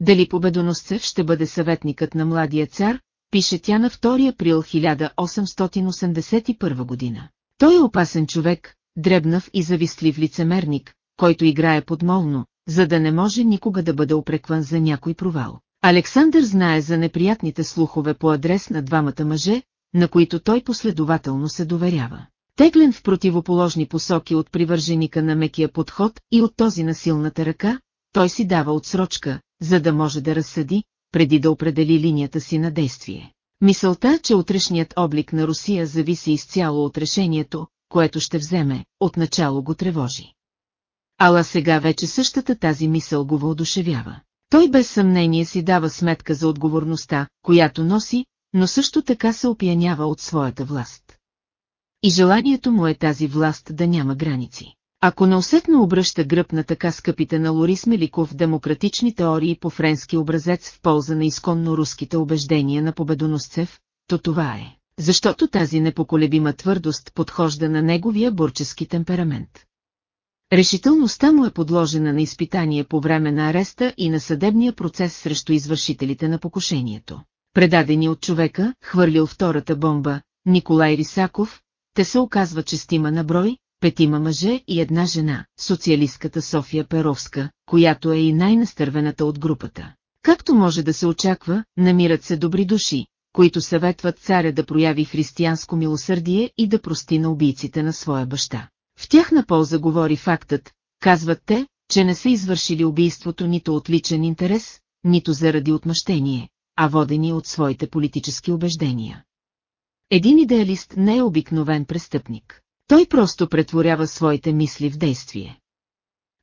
Дали победоносцев ще бъде съветникът на младия цар, пише тя на 2 април 1881 година. Той е опасен човек, дребнав и завистлив лицемерник, който играе подмолно, за да не може никога да бъде опрекван за някой провал. Александър знае за неприятните слухове по адрес на двамата мъже, на които той последователно се доверява. Теглен в противоположни посоки от привърженика на мекия подход и от този на силната ръка, той си дава отсрочка, за да може да разсъди, преди да определи линията си на действие. Мисълта, че утрешният облик на Русия зависи изцяло от решението, което ще вземе, отначало го тревожи. Ала сега вече същата тази мисъл го въодушевява. Той без съмнение си дава сметка за отговорността, която носи, но също така се опиянява от своята власт. И желанието му е тази власт да няма граници. Ако неусетно обръща гръб на така скъпите на Лорис Меликов демократични теории по френски образец в полза на изконно руските убеждения на победоносцев, то това е, защото тази непоколебима твърдост подхожда на неговия борчески темперамент. Решителността му е подложена на изпитание по време на ареста и на съдебния процес срещу извършителите на покушението. Предадени от човека, хвърлил втората бомба, Николай Рисаков, те се оказва честима на брой, петима мъже и една жена, социалистката София Перовска, която е и най-настървената от групата. Както може да се очаква, намират се добри души, които съветват царя да прояви християнско милосърдие и да прости на убийците на своя баща. В тяхна полза говори фактът, казват те, че не са извършили убийството нито от личен интерес, нито заради отмъщение, а водени от своите политически убеждения. Един идеалист не е обикновен престъпник. Той просто претворява своите мисли в действие.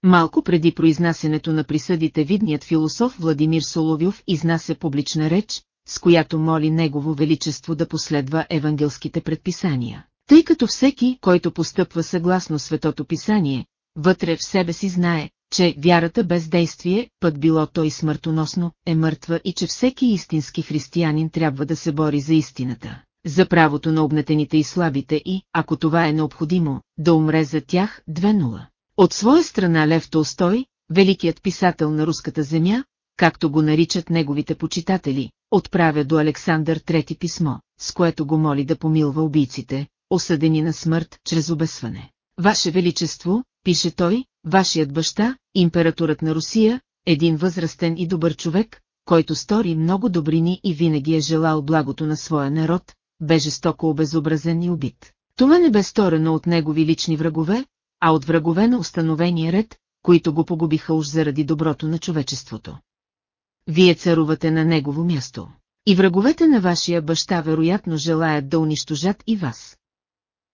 Малко преди произнасянето на присъдите видният философ Владимир Соловьов изнася публична реч, с която моли Негово Величество да последва евангелските предписания. Тъй като всеки, който постъпва съгласно Светото Писание, вътре в себе си знае, че вярата без действие, път било то и смъртоносно, е мъртва и че всеки истински християнин трябва да се бори за истината, за правото на обнетените и слабите и, ако това е необходимо, да умре за тях 2-0. От своя страна Лев Толстой, великият писател на руската земя, както го наричат неговите почитатели, отправя до Александър трети писмо, с което го моли да помилва убийците, осъдени на смърт чрез обесване. Ваше Величество, пише той, вашият баща, императорът на Русия, един възрастен и добър човек, който стори много добрини и винаги е желал благото на своя народ, бе жестоко обезобразен и убит. Това не бе сторено от негови лични врагове, а от врагове на установения ред, които го погубиха уж заради доброто на човечеството. Вие царувате на негово място. И враговете на вашия баща вероятно желаят да унищожат и вас.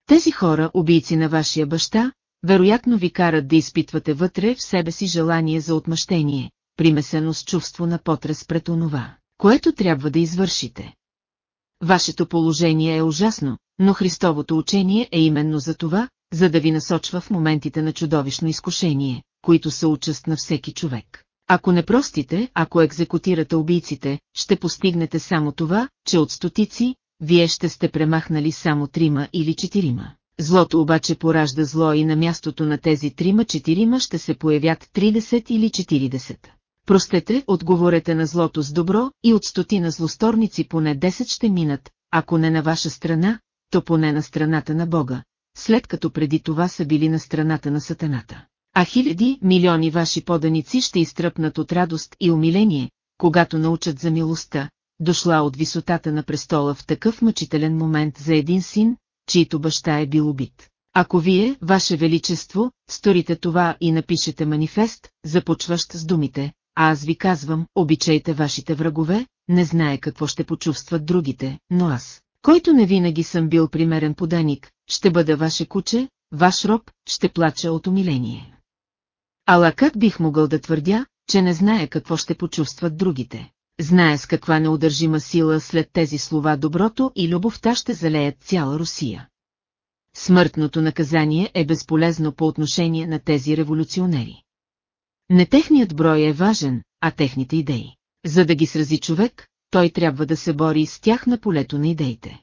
Тези хора, убийци на вашия баща, вероятно ви карат да изпитвате вътре в себе си желание за отмъщение, примесено с чувство на потрес пред онова, което трябва да извършите. Вашето положение е ужасно, но Христовото учение е именно за това, за да ви насочва в моментите на чудовищно изкушение, които са участ на всеки човек. Ако не простите, ако екзекутирате убийците, ще постигнете само това, че от стотици, вие ще сте премахнали само трима или четирима. Злото обаче поражда зло и на мястото на тези трима-четирима ще се появят 30 или 40. Простете, отговорете на злото с добро и от стотина злосторници поне 10 ще минат, ако не на ваша страна, то поне на страната на Бога, след като преди това са били на страната на Сатаната. А хиляди, милиони ваши поданици ще изтръпнат от радост и умиление, когато научат за милостта, дошла от висотата на престола в такъв мъчителен момент за един син, чийто баща е бил убит. Ако вие, Ваше Величество, сторите това и напишете манифест, започващ с думите, а аз ви казвам, обичайте вашите врагове, не знае какво ще почувстват другите, но аз, който не винаги съм бил примерен поданик, ще бъда ваше куче, ваш роб, ще плача от умиление. Ала как бих могъл да твърдя, че не знае какво ще почувстват другите? знае с каква неудържима сила след тези слова доброто и любовта ще залеят цяла Русия. Смъртното наказание е безполезно по отношение на тези революционери. Не техният брой е важен, а техните идеи. За да ги срази човек, той трябва да се бори с тях на полето на идеите.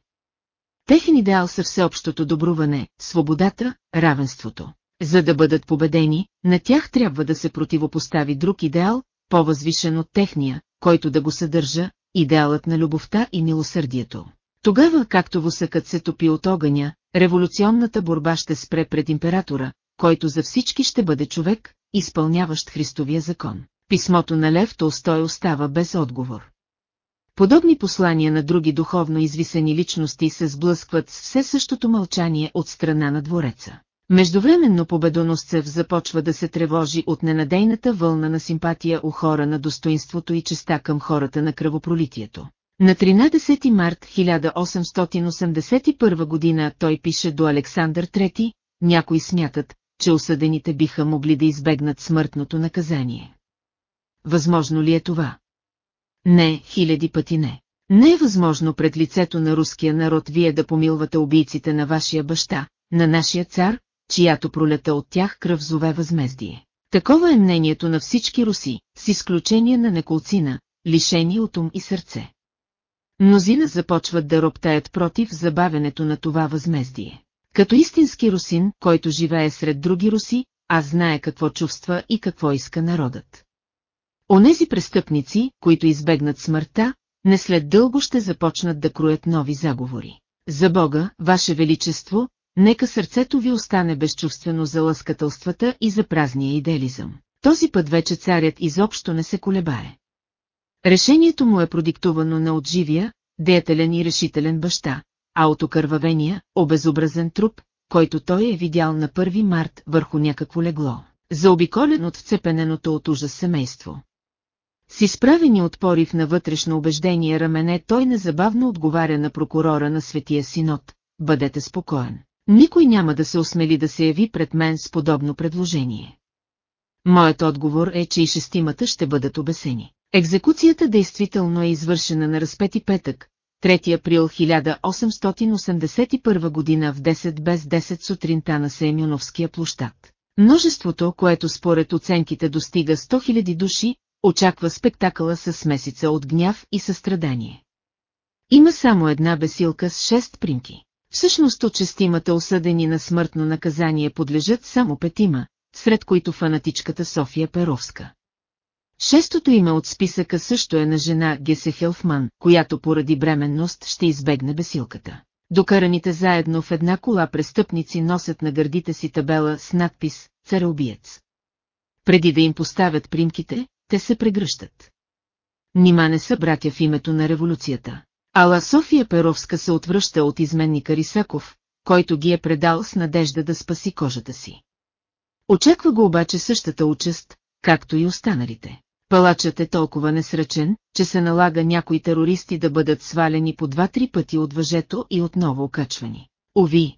Техен идеал са всеобщото добруване, свободата, равенството. За да бъдат победени, на тях трябва да се противопостави друг идеал, по-възвишен от техния, който да го съдържа, идеалът на любовта и милосърдието. Тогава, както восъкът се топи от огъня, революционната борба ще спре пред императора, който за всички ще бъде човек, изпълняващ Христовия закон. Писмото на Лев Толстой остава без отговор. Подобни послания на други духовно извисени личности се сблъскват с все същото мълчание от страна на двореца. Междувременно победоносцев започва да се тревожи от ненадейната вълна на симпатия у хора на достоинството и честа към хората на кръвопролитието. На 13 март 1881 година той пише до Александър III, някои смятат, че осъдените биха могли да избегнат смъртното наказание. Възможно ли е това? Не, хиляди пъти не. Не е възможно пред лицето на руския народ вие да помилвате убийците на вашия баща, на нашия цар, чиято пролета от тях кръв зове възмездие. Такова е мнението на всички руси, с изключение на неколцина, лишени от ум и сърце. Мнозина започват да роптаят против забавянето на това възмездие. Като истински русин, който живее сред други руси, аз знае какво чувства и какво иска народът. Онези престъпници, които избегнат смъртта, не след дълго ще започнат да кроят нови заговори. За Бога, Ваше Величество, нека сърцето ви остане безчувствено за лъскателствата и за празния идеализъм. Този път вече царят изобщо не се колебае. Решението му е продиктувано на отживия, деятелен и решителен баща, а от окървавения, обезобразен труп, който той е видял на 1 март върху някакво легло, заобиколен от вцепененото от ужас семейство. С изправени от порив на вътрешно убеждение рамене той незабавно отговаря на прокурора на Светия Синод, бъдете спокоен. Никой няма да се осмели да се яви пред мен с подобно предложение. Моят отговор е, че и шестимата ще бъдат обесени. Екзекуцията действително е извършена на разпети петък, 3 април 1881 година в 10 без 10 сутринта на Семюновския площад. Множеството, което според оценките достига 100 000 души, очаква спектакъла с смесица от гняв и състрадание. Има само една бесилка с шест примки. Всъщност от осъдени на смъртно наказание подлежат само петима, сред които фанатичката София Перовска. Шестото име от списъка също е на жена Гесе Хелфман, която поради бременност ще избегне бесилката. Докараните заедно в една кола престъпници носят на гърдите си табела с надпис «Цареубиец». Преди да им поставят примките, те се прегръщат. Нима не са братя в името на революцията. Ала София Перовска се отвръща от изменника Рисаков, който ги е предал с надежда да спаси кожата си. Очаква го обаче същата участ, както и останалите. Палачът е толкова несръчен, че се налага някои терористи да бъдат свалени по два-три пъти от въжето и отново окачвани. Ови!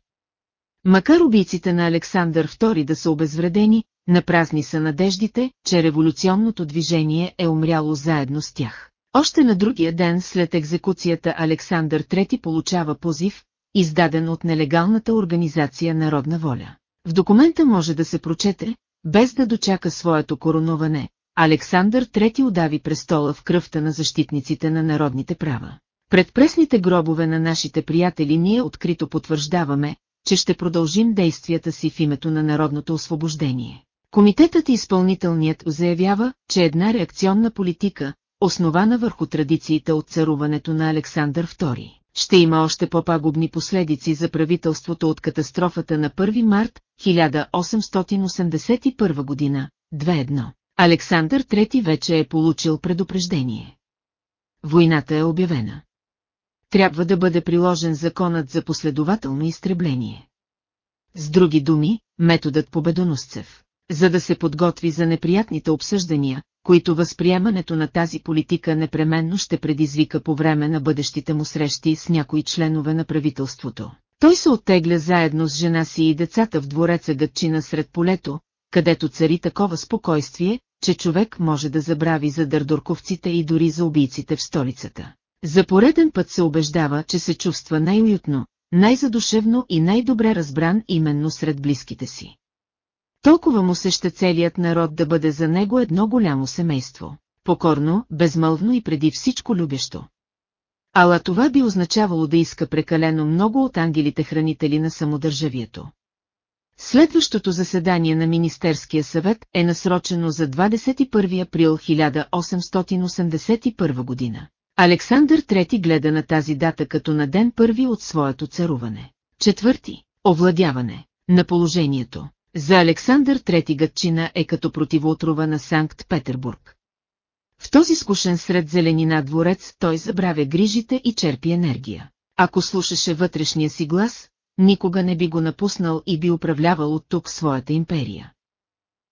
Макар убийците на Александър II да са обезвредени, напразни са надеждите, че революционното движение е умряло заедно с тях. Още на другия ден след екзекуцията Александър III получава позив, издаден от нелегалната организация Народна воля. В документа може да се прочете, без да дочака своето коронуване, Александър III удави престола в кръвта на защитниците на народните права. Пред пресните гробове на нашите приятели ние открито потвърждаваме, че ще продължим действията си в името на народното освобождение. Комитетът и изпълнителният заявява, че една реакционна политика, основана върху традициите от царуването на Александър II, ще има още по-пагубни последици за правителството от катастрофата на 1 март 1881 година, 2.1. Александър III вече е получил предупреждение. Войната е обявена. Трябва да бъде приложен законът за последователно изтребление. С други думи, методът победоносцев. За да се подготви за неприятните обсъждания, които възприемането на тази политика непременно ще предизвика по време на бъдещите му срещи с някои членове на правителството. Той се оттегля заедно с жена си и децата в двореца Гътчина сред полето, където цари такова спокойствие, че човек може да забрави за дърдорковците и дори за убийците в столицата. За пореден път се убеждава, че се чувства най-уютно, най-задушевно и най-добре разбран именно сред близките си. Толкова му се ще целият народ да бъде за него едно голямо семейство, покорно, безмълвно и преди всичко любещо. Ала това би означавало да иска прекалено много от ангелите-хранители на самодържавието. Следващото заседание на Министерския съвет е насрочено за 21 април 1881 година. Александър III гледа на тази дата като на ден първи от своето царуване. Четвърти – овладяване на положението. За Александър Трети Гатчина е като противоотрова на Санкт-Петербург. В този скушен сред зеленина дворец той забравя грижите и черпи енергия. Ако слушаше вътрешния си глас, никога не би го напуснал и би управлявал от тук своята империя.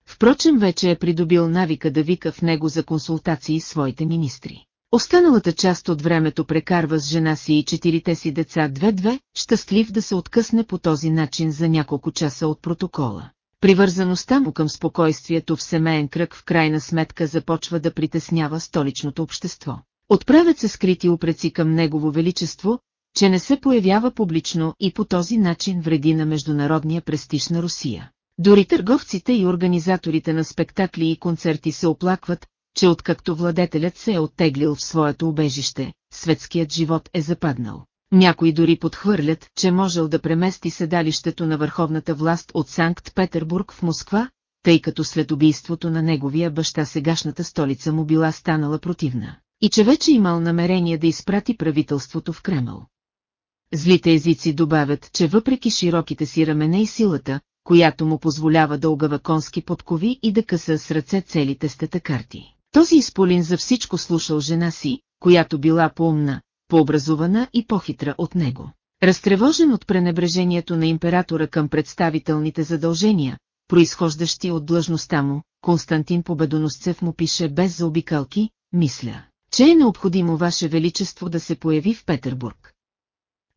Впрочем вече е придобил навика да вика в него за консултации своите министри. Останалата част от времето прекарва с жена си и четирите си деца две-две, щастлив да се откъсне по този начин за няколко часа от протокола. Привързаността му към спокойствието в семейен кръг в крайна сметка започва да притеснява столичното общество. Отправят се скрити упреци към Негово Величество, че не се появява публично и по този начин вреди на международния престиж на Русия. Дори търговците и организаторите на спектакли и концерти се оплакват, че откакто владетелят се е оттеглил в своето убежище, светският живот е западнал. Някои дори подхвърлят, че можел да премести седалището на върховната власт от Санкт-Петербург в Москва, тъй като след убийството на неговия баща сегашната столица му била станала противна, и че вече имал намерение да изпрати правителството в Кремъл. Злите езици добавят, че въпреки широките си рамене и силата, която му позволява да огъва конски подкови и да къса с ръце целите стета карти. Този изполин за всичко слушал жена си, която била по-умна, по-образована и по-хитра от него. Разтревожен от пренебрежението на императора към представителните задължения, произхождащи от длъжността му, Константин Победоносцев му пише без заобикалки, мисля, че е необходимо Ваше Величество да се появи в Петербург.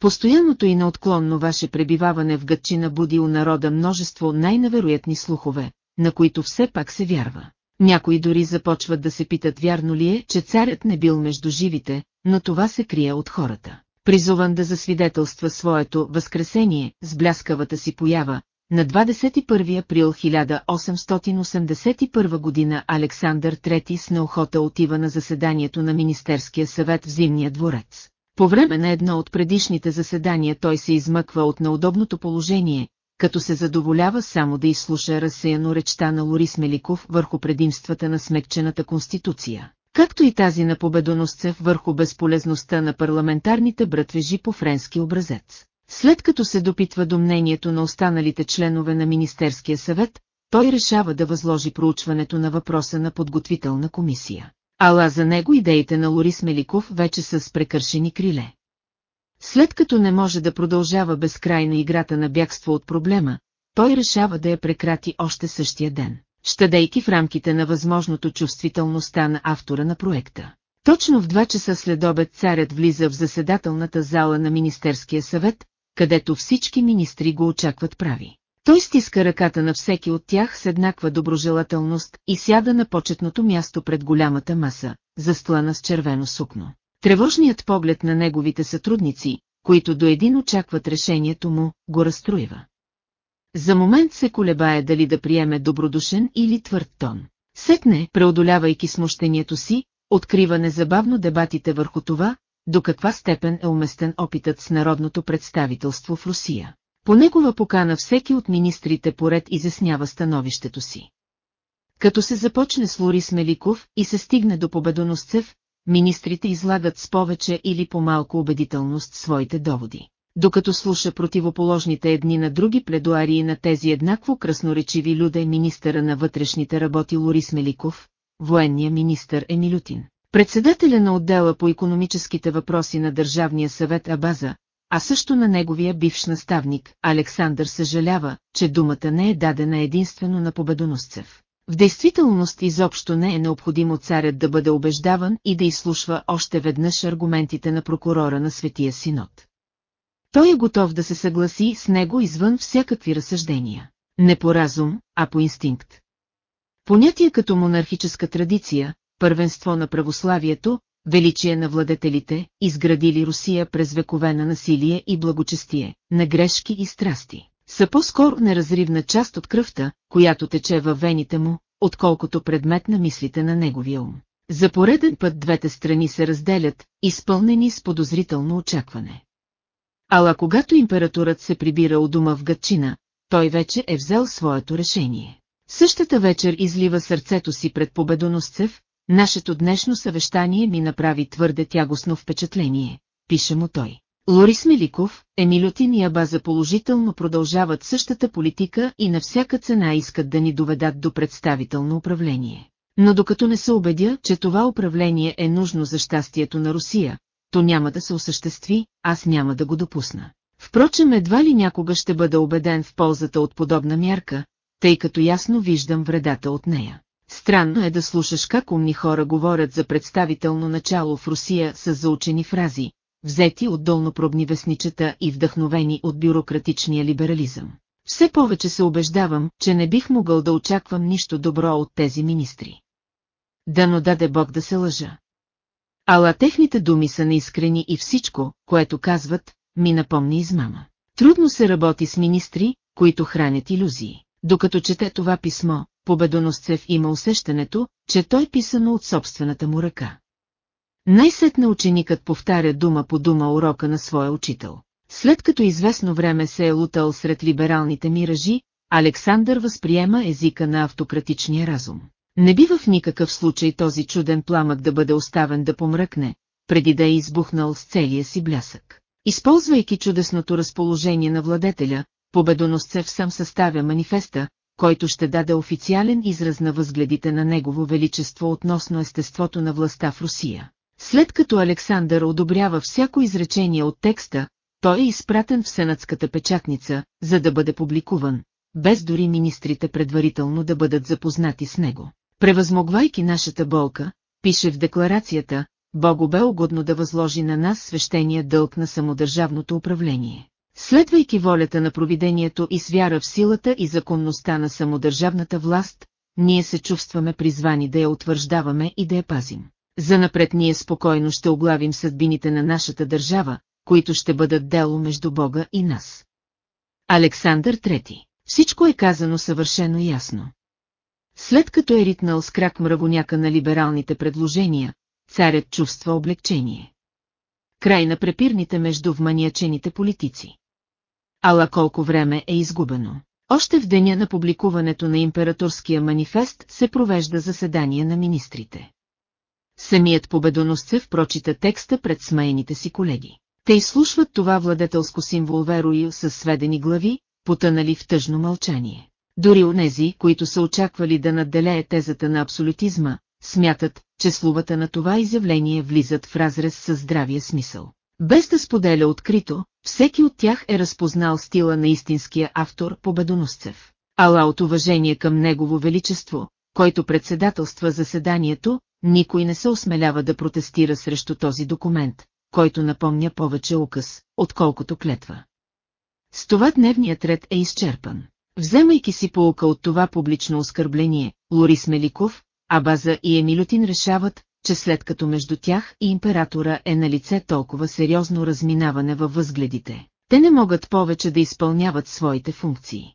Постоянното и неотклонно ваше пребиваване в Гатчина буди у народа множество най-навероятни слухове, на които все пак се вярва. Някои дори започват да се питат вярно ли е, че царят не бил между живите, но това се крие от хората. Призован да засвидетелства своето възкресение с бляскавата си поява, на 21 април 1881 година Александър III с неохота отива на заседанието на Министерския съвет в Зимния дворец. По време на едно от предишните заседания той се измъква от неудобното положение, като се задоволява само да изслуша разсеяно речта на Лорис Меликов върху предимствата на смекчената конституция, както и тази на победоносцев върху безполезността на парламентарните братвежи по френски образец. След като се допитва до мнението на останалите членове на Министерския съвет, той решава да възложи проучването на въпроса на подготвителна комисия. Ала за него идеите на Лорис Меликов вече са с прекършени криле. След като не може да продължава безкрайно играта на бягство от проблема, той решава да я прекрати още същия ден, щадейки в рамките на възможното чувствителността на автора на проекта. Точно в два часа след обед царят влиза в заседателната зала на Министерския съвет, където всички министри го очакват прави. Той стиска ръката на всеки от тях с еднаква доброжелателност и сяда на почетното място пред голямата маса, застлана с червено сукно. Тревожният поглед на неговите сътрудници, които до един очакват решението му, го разстроива. За момент се колебае дали да приеме добродушен или твърд тон. Сетне, преодолявайки смущението си, открива незабавно дебатите върху това, до каква степен е уместен опитът с народното представителство в Русия. По негова покана всеки от министрите поред изяснява становището си. Като се започне с Лорис Меликов и се стигне до победоносцев, министрите излагат с повече или по-малко убедителност своите доводи. Докато слуша противоположните едни на други пледуарии на тези еднакво красноречиви люде министъра на вътрешните работи Лорис Меликов, военния министър Емилютин, председателя на отдела по економическите въпроси на Държавния съвет Абаза, а също на неговия бивш наставник, Александър съжалява, че думата не е дадена единствено на победоносцев. В действителност изобщо не е необходимо царят да бъде убеждаван и да изслушва още веднъж аргументите на прокурора на Светия Синод. Той е готов да се съгласи с него извън всякакви разсъждения. Не по разум, а по инстинкт. Понятия като монархическа традиция, първенство на православието, величие на владетелите, изградили Русия през векове на насилие и благочестие, на грешки и страсти, са по-скоро неразривна част от кръвта, която тече във вените му, отколкото предмет на мислите на неговия ум. За пореден път двете страни се разделят, изпълнени с подозрително очакване. Ала когато императорът се прибира у дома в Гатчина, той вече е взел своето решение. Същата вечер излива сърцето си пред победоносцев, Нашето днешно съвещание ми направи твърде тягостно впечатление, пише му той. Лорис Меликов, Емилютин и Абаза положително продължават същата политика и на всяка цена искат да ни доведат до представително управление. Но докато не се убедя, че това управление е нужно за щастието на Русия, то няма да се осъществи, аз няма да го допусна. Впрочем едва ли някога ще бъда убеден в ползата от подобна мярка, тъй като ясно виждам вредата от нея. Странно е да слушаш как умни хора говорят за представително начало в Русия с заучени фрази, взети от долнопробни вестничета и вдъхновени от бюрократичния либерализъм. Все повече се убеждавам, че не бих могъл да очаквам нищо добро от тези министри. Дано даде Бог да се лъжа. Ала техните думи са неискрени и всичко, което казват, ми напомни измама. Трудно се работи с министри, които хранят иллюзии. Докато чете това писмо, Победоносцев има усещането, че той писано от собствената му ръка. Най-сетне ученикът повтаря дума по дума урока на своя учител. След като известно време се е лутал сред либералните миражи, Александър възприема езика на автократичния разум. Не бива в никакъв случай този чуден пламък да бъде оставен да помръкне, преди да е избухнал с целия си блясък. Използвайки чудесното разположение на владетеля, Победоносцев сам съставя манифеста, който ще даде официален израз на възгледите на Негово Величество относно естеството на властта в Русия. След като Александър одобрява всяко изречение от текста, той е изпратен в сенатската печатница, за да бъде публикуван, без дори министрите предварително да бъдат запознати с него. Превъзмогвайки нашата болка, пише в декларацията, Богу бе угодно да възложи на нас свещения дълг на самодържавното управление. Следвайки волята на провидението и с вяра в силата и законността на самодържавната власт, ние се чувстваме призвани да я утвърждаваме и да я пазим. Занапред ние спокойно ще оглавим съдбините на нашата държава, които ще бъдат дело между Бога и нас. Александър III. Всичко е казано съвършено ясно. След като е ритнал с крак мрагоняка на либералните предложения, царят чувства облегчение. Край на препирните между вманиячените политици. Ала колко време е изгубено. Още в деня на публикуването на императорския манифест се провежда заседание на министрите. Самият победоносцев прочита текста пред смеените си колеги. Те изслушват това владетелско символ верою с сведени глави, потънали в тъжно мълчание. Дори онези, които са очаквали да надделее тезата на абсолютизма, смятат, че словата на това изявление влизат в разрез със здравия смисъл. Без да споделя открито, всеки от тях е разпознал стила на истинския автор Победоносцев. Ала от уважение към Негово Величество, който председателства заседанието, никой не се осмелява да протестира срещу този документ, който напомня повече указ, отколкото клетва. С това дневният ред е изчерпан. Вземайки си полука от това публично оскърбление, Лорис Меликов, Абаза и Емилютин решават, че след като между тях и императора е на лице толкова сериозно разминаване във възгледите, те не могат повече да изпълняват своите функции.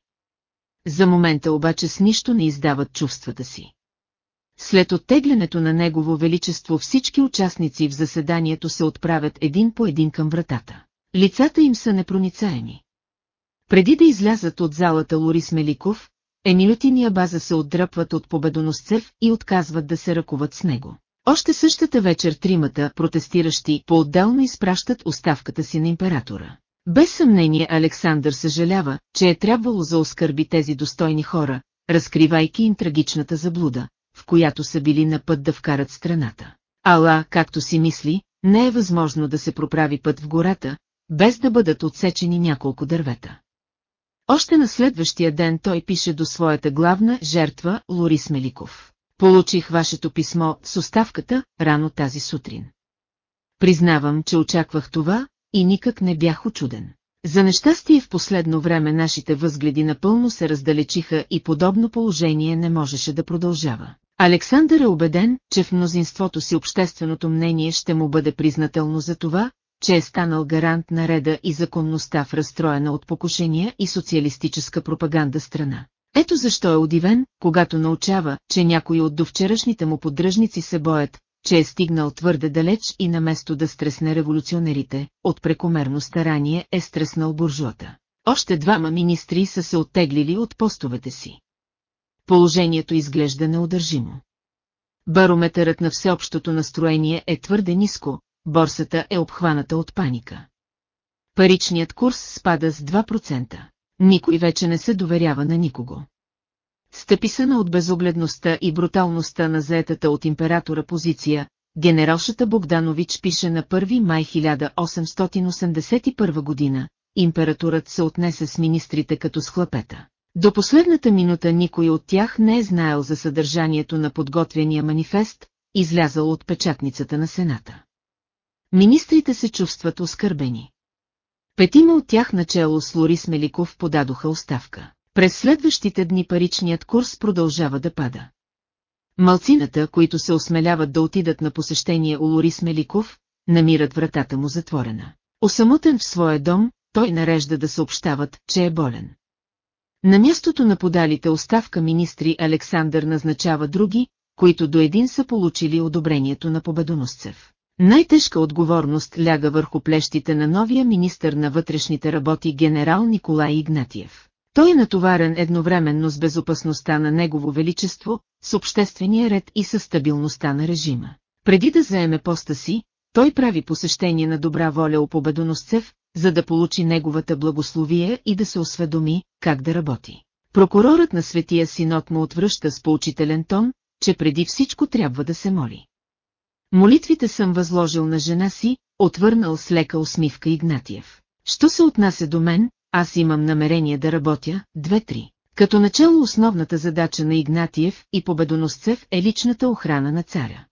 За момента обаче с нищо не издават чувствата си. След оттеглянето на Негово Величество всички участници в заседанието се отправят един по един към вратата. Лицата им са непроницаеми. Преди да излязат от залата Лорис Меликов, Емилютин и Абаза се отдръпват от победоносцев и отказват да се ръкуват с него. Още същата вечер тримата, протестиращи, по-отделно изпращат оставката си на императора. Без съмнение Александър съжалява, че е трябвало за оскърби тези достойни хора, разкривайки им трагичната заблуда, в която са били на път да вкарат страната. Ала, както си мисли, не е възможно да се проправи път в гората, без да бъдат отсечени няколко дървета. Още на следващия ден той пише до своята главна жертва Лорис Меликов. Получих вашето писмо с оставката рано тази сутрин. Признавам, че очаквах това и никак не бях очуден. За нещастие в последно време нашите възгледи напълно се раздалечиха и подобно положение не можеше да продължава. Александър е убеден, че в мнозинството си общественото мнение ще му бъде признателно за това, че е станал гарант на реда и законността в разстроена от покушения и социалистическа пропаганда страна. Ето защо е удивен, когато научава, че някои от довчерашните му поддръжници се боят, че е стигнал твърде далеч и наместо да стресне революционерите, от прекомерно старание е стреснал буржуата. Още двама министри са се оттеглили от постовете си. Положението изглежда неудържимо. Барометърът на всеобщото настроение е твърде ниско, борсата е обхваната от паника. Паричният курс спада с 2%. Никой вече не се доверява на никого. Стъписана от безогледността и бруталността на заетата от императора позиция, генералшата Богданович пише на 1 май 1881 година, императорът се отнесе с министрите като с хлапета. До последната минута никой от тях не е знаел за съдържанието на подготвения манифест, излязал от печатницата на Сената. Министрите се чувстват оскърбени. Петима от тях начало с Лорис Меликов подадоха оставка. През следващите дни паричният курс продължава да пада. Малцината, които се осмеляват да отидат на посещение у Лорис Меликов, намират вратата му затворена. Осамотен в своя дом, той нарежда да съобщават, че е болен. На мястото на подалите оставка министри Александър назначава други, които до един са получили одобрението на победоносцев. Най-тежка отговорност ляга върху плещите на новия министър на вътрешните работи генерал Николай Игнатиев. Той е натоварен едновременно с безопасността на Негово Величество, с обществения ред и със стабилността на режима. Преди да заеме поста си, той прави посещение на добра воля у победоносцев, за да получи неговата благословие и да се осведоми, как да работи. Прокурорът на Светия Синод му отвръща с поучителен тон, че преди всичко трябва да се моли. Молитвите съм възложил на жена си, отвърнал с лека усмивка Игнатиев. Що се отнася до мен, аз имам намерение да работя, две-три. Като начало основната задача на Игнатиев и Победоносцев е личната охрана на царя.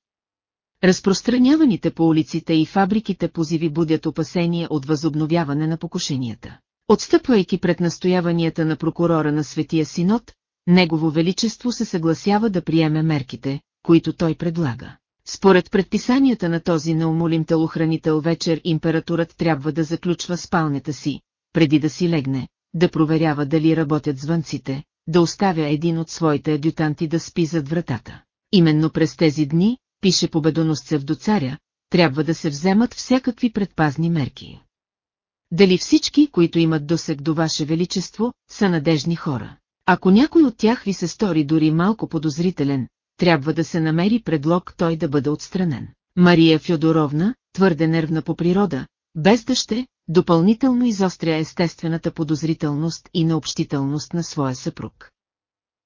Разпространяваните по улиците и фабриките позиви будят опасения от възобновяване на покушенията. Отстъпвайки пред настояванията на прокурора на Светия Синод, Негово Величество се съгласява да приеме мерките, които той предлага. Според предписанията на този неумолим телохранител вечер императорът трябва да заключва спалнята си, преди да си легне, да проверява дали работят звънците, да оставя един от своите адютанти да спи зад вратата. Именно през тези дни, пише победоносцев до царя, трябва да се вземат всякакви предпазни мерки. Дали всички, които имат досег до Ваше Величество, са надежни хора? Ако някой от тях ви се стори дори малко подозрителен, трябва да се намери предлог той да бъде отстранен. Мария Фьодоровна, твърде нервна по природа, без да ще, допълнително изостря естествената подозрителност и необщителност на своя съпруг.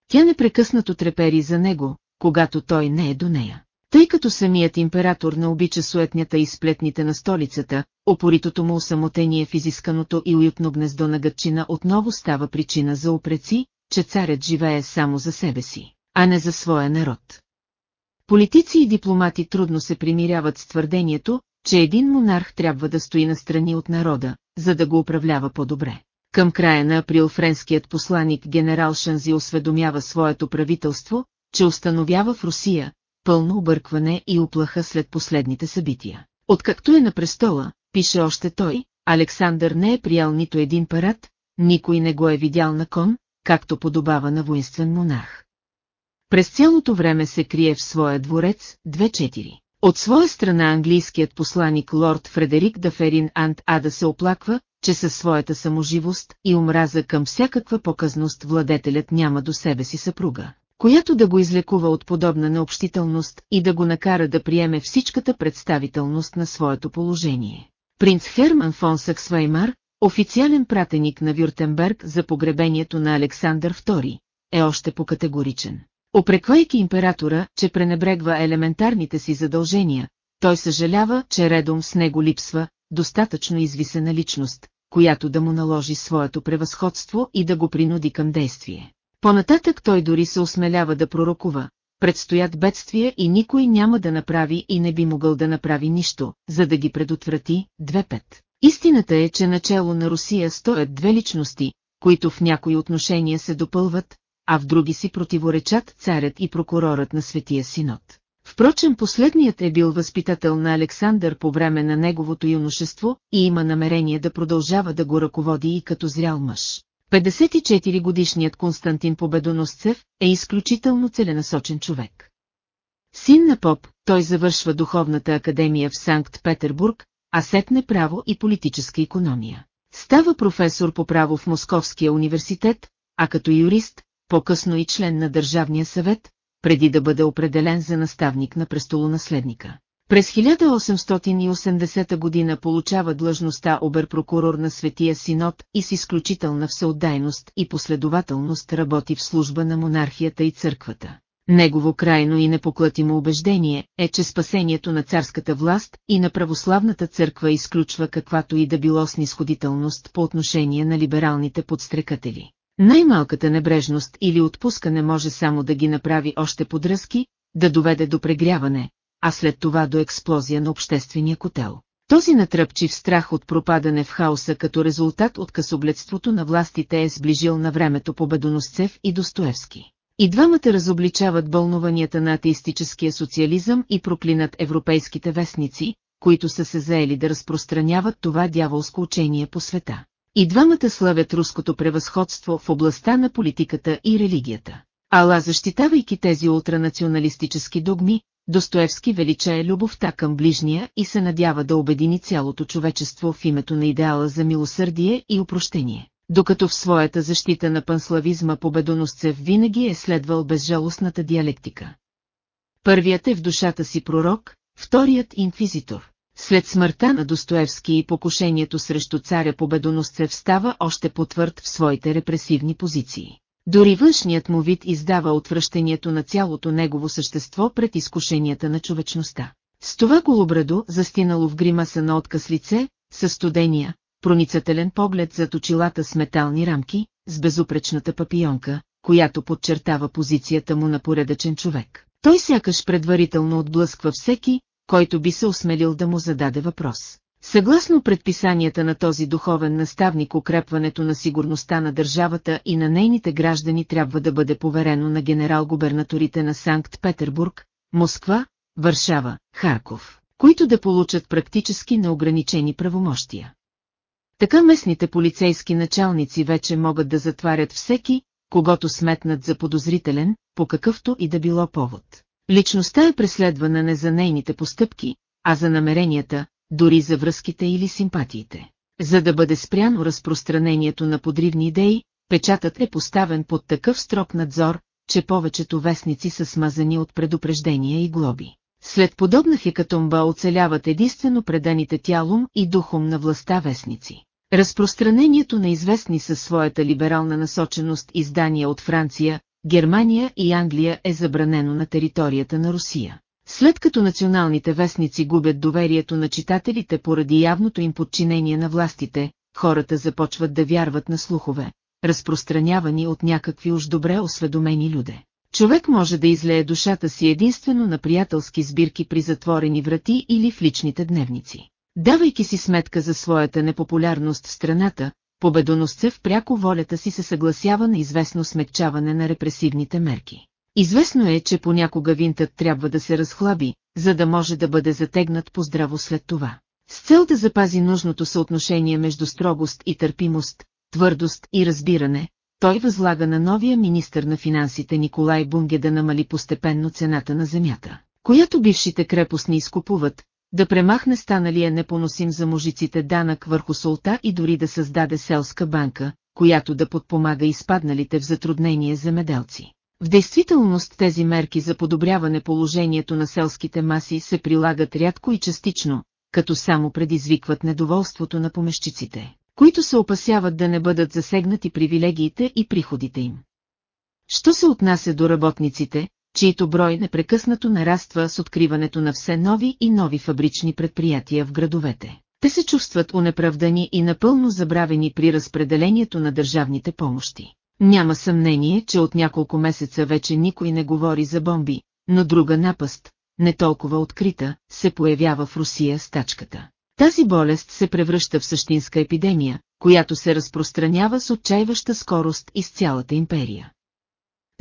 Тя непрекъснато трепери за него, когато той не е до нея. Тъй като самият император не обича суетнята и сплетните на столицата, опоритото му усамотение в изисканото и уютно гнездо на гътчина отново става причина за опреци, че царят живее само за себе си, а не за своя народ. Политици и дипломати трудно се примиряват с твърдението, че един монарх трябва да стои настрани от народа, за да го управлява по-добре. Към края на април френският посланик генерал Шанзи осведомява своето правителство, че установява в Русия пълно объркване и оплаха след последните събития. Откакто е на престола, пише още той, Александър не е приял нито един парад, никой не го е видял на кон, както подобава на воинствен монарх. През цялото време се крие в своя дворец 2-4. От своя страна английският посланик лорд Фредерик Даферин Ант Ада се оплаква, че със своята саможивост и омраза към всякаква показност владетелят няма до себе си съпруга, която да го излекува от подобна необщителност и да го накара да приеме всичката представителност на своето положение. Принц Херман фон Саксвеймар, официален пратеник на Вюртенберг за погребението на Александър II, е още по-категоричен. Опреквайки императора, че пренебрегва елементарните си задължения, той съжалява, че редом с него липсва достатъчно извисена личност, която да му наложи своето превъзходство и да го принуди към действие. Понататък той дори се осмелява да пророкува, предстоят бедствия и никой няма да направи и не би могъл да направи нищо, за да ги предотврати. 2.5. Истината е, че начало на Русия стоят две личности, които в някои отношения се допълват, а в други си противоречат царят и прокурорът на Светия Синод. Впрочем последният е бил възпитател на Александър по време на неговото юношество и има намерение да продължава да го ръководи и като зрял мъж. 54-годишният Константин Победоносцев е изключително целенасочен човек. Син на поп, той завършва духовната академия в Санкт-Петербург, а сетне право и политическа економия. Става професор по право в Московския университет, а като юрист, по-късно и член на Държавния съвет, преди да бъде определен за наставник на престолонаследника. През 1880 година получава длъжността оберпрокурор на Светия Синод и с изключителна всеотдайност и последователност работи в служба на монархията и църквата. Негово крайно и непоклатимо убеждение е, че спасението на царската власт и на православната църква изключва каквато и да било снисходителност по отношение на либералните подстрекатели. Най-малката небрежност или отпускане може само да ги направи още подръзки, да доведе до прегряване, а след това до експлозия на обществения котел. Този натръпчив страх от пропадане в хаоса като резултат от късогледството на властите е сближил на времето Победоносцев и Достоевски. И двамата разобличават бълнуванията на атеистическия социализъм и проклинат европейските вестници, които са се заели да разпространяват това дяволско учение по света. И двамата славят руското превъзходство в областта на политиката и религията. Ала защитавайки тези ултранационалистически догми, Достоевски величае любовта към ближния и се надява да обедини цялото човечество в името на идеала за милосърдие и упрощение, докато в своята защита на панславизма победоносцев винаги е следвал безжалостната диалектика. Първият е в душата си пророк, вторият инквизитор. След смъртта на Достоевски и покушението срещу царя победоносцев става още потвърд в своите репресивни позиции. Дори външният му вид издава отвръщението на цялото негово същество пред изкушенията на човечността. С това голобрадо, застинало в гримаса на отказ лице, със студения, проницателен поглед зад очилата с метални рамки, с безупречната папионка, която подчертава позицията му на поредъчен човек. Той сякаш предварително отблъсква всеки, който би се осмелил да му зададе въпрос. Съгласно предписанията на този духовен наставник укрепването на сигурността на държавата и на нейните граждани трябва да бъде поверено на генерал-губернаторите на Санкт-Петербург, Москва, Варшава, Харков, които да получат практически неограничени правомощия. Така местните полицейски началници вече могат да затварят всеки, когато сметнат за подозрителен, по какъвто и да било повод. Личността е преследвана не за нейните постъпки, а за намеренията, дори за връзките или симпатиите. За да бъде спряно разпространението на подривни идеи, печатът е поставен под такъв строг надзор, че повечето вестници са смазани от предупреждения и глоби. След подобна хекатомба оцеляват единствено преданите тялом и духом на властта вестници. Разпространението на известни със своята либерална насоченост издания от Франция, Германия и Англия е забранено на територията на Русия. След като националните вестници губят доверието на читателите поради явното им подчинение на властите, хората започват да вярват на слухове, разпространявани от някакви уж добре осведомени люде. Човек може да излее душата си единствено на приятелски сбирки при затворени врати или в личните дневници. Давайки си сметка за своята непопулярност в страната, победоносцев пряко волята си се съгласява на известно смягчаване на репресивните мерки. Известно е, че понякога винтът трябва да се разхлаби, за да може да бъде затегнат по-здраво след това. С цел да запази нужното съотношение между строгост и търпимост, твърдост и разбиране, той възлага на новия министър на финансите Николай Бунге да намали постепенно цената на земята, която бившите крепостни изкупуват, да премахне станалия непоносим за мужиците данък върху солта и дори да създаде селска банка, която да подпомага изпадналите в затруднение земеделци. В действителност тези мерки за подобряване положението на селските маси се прилагат рядко и частично, като само предизвикват недоволството на помещиците, които се опасяват да не бъдат засегнати привилегиите и приходите им. Що се отнася до работниците, чието брой непрекъснато нараства с откриването на все нови и нови фабрични предприятия в градовете. Те се чувстват унеправдани и напълно забравени при разпределението на държавните помощи. Няма съмнение, че от няколко месеца вече никой не говори за бомби, но друга напаст, не толкова открита, се появява в Русия стачката. Тази болест се превръща в същинска епидемия, която се разпространява с отчаиваща скорост из цялата империя.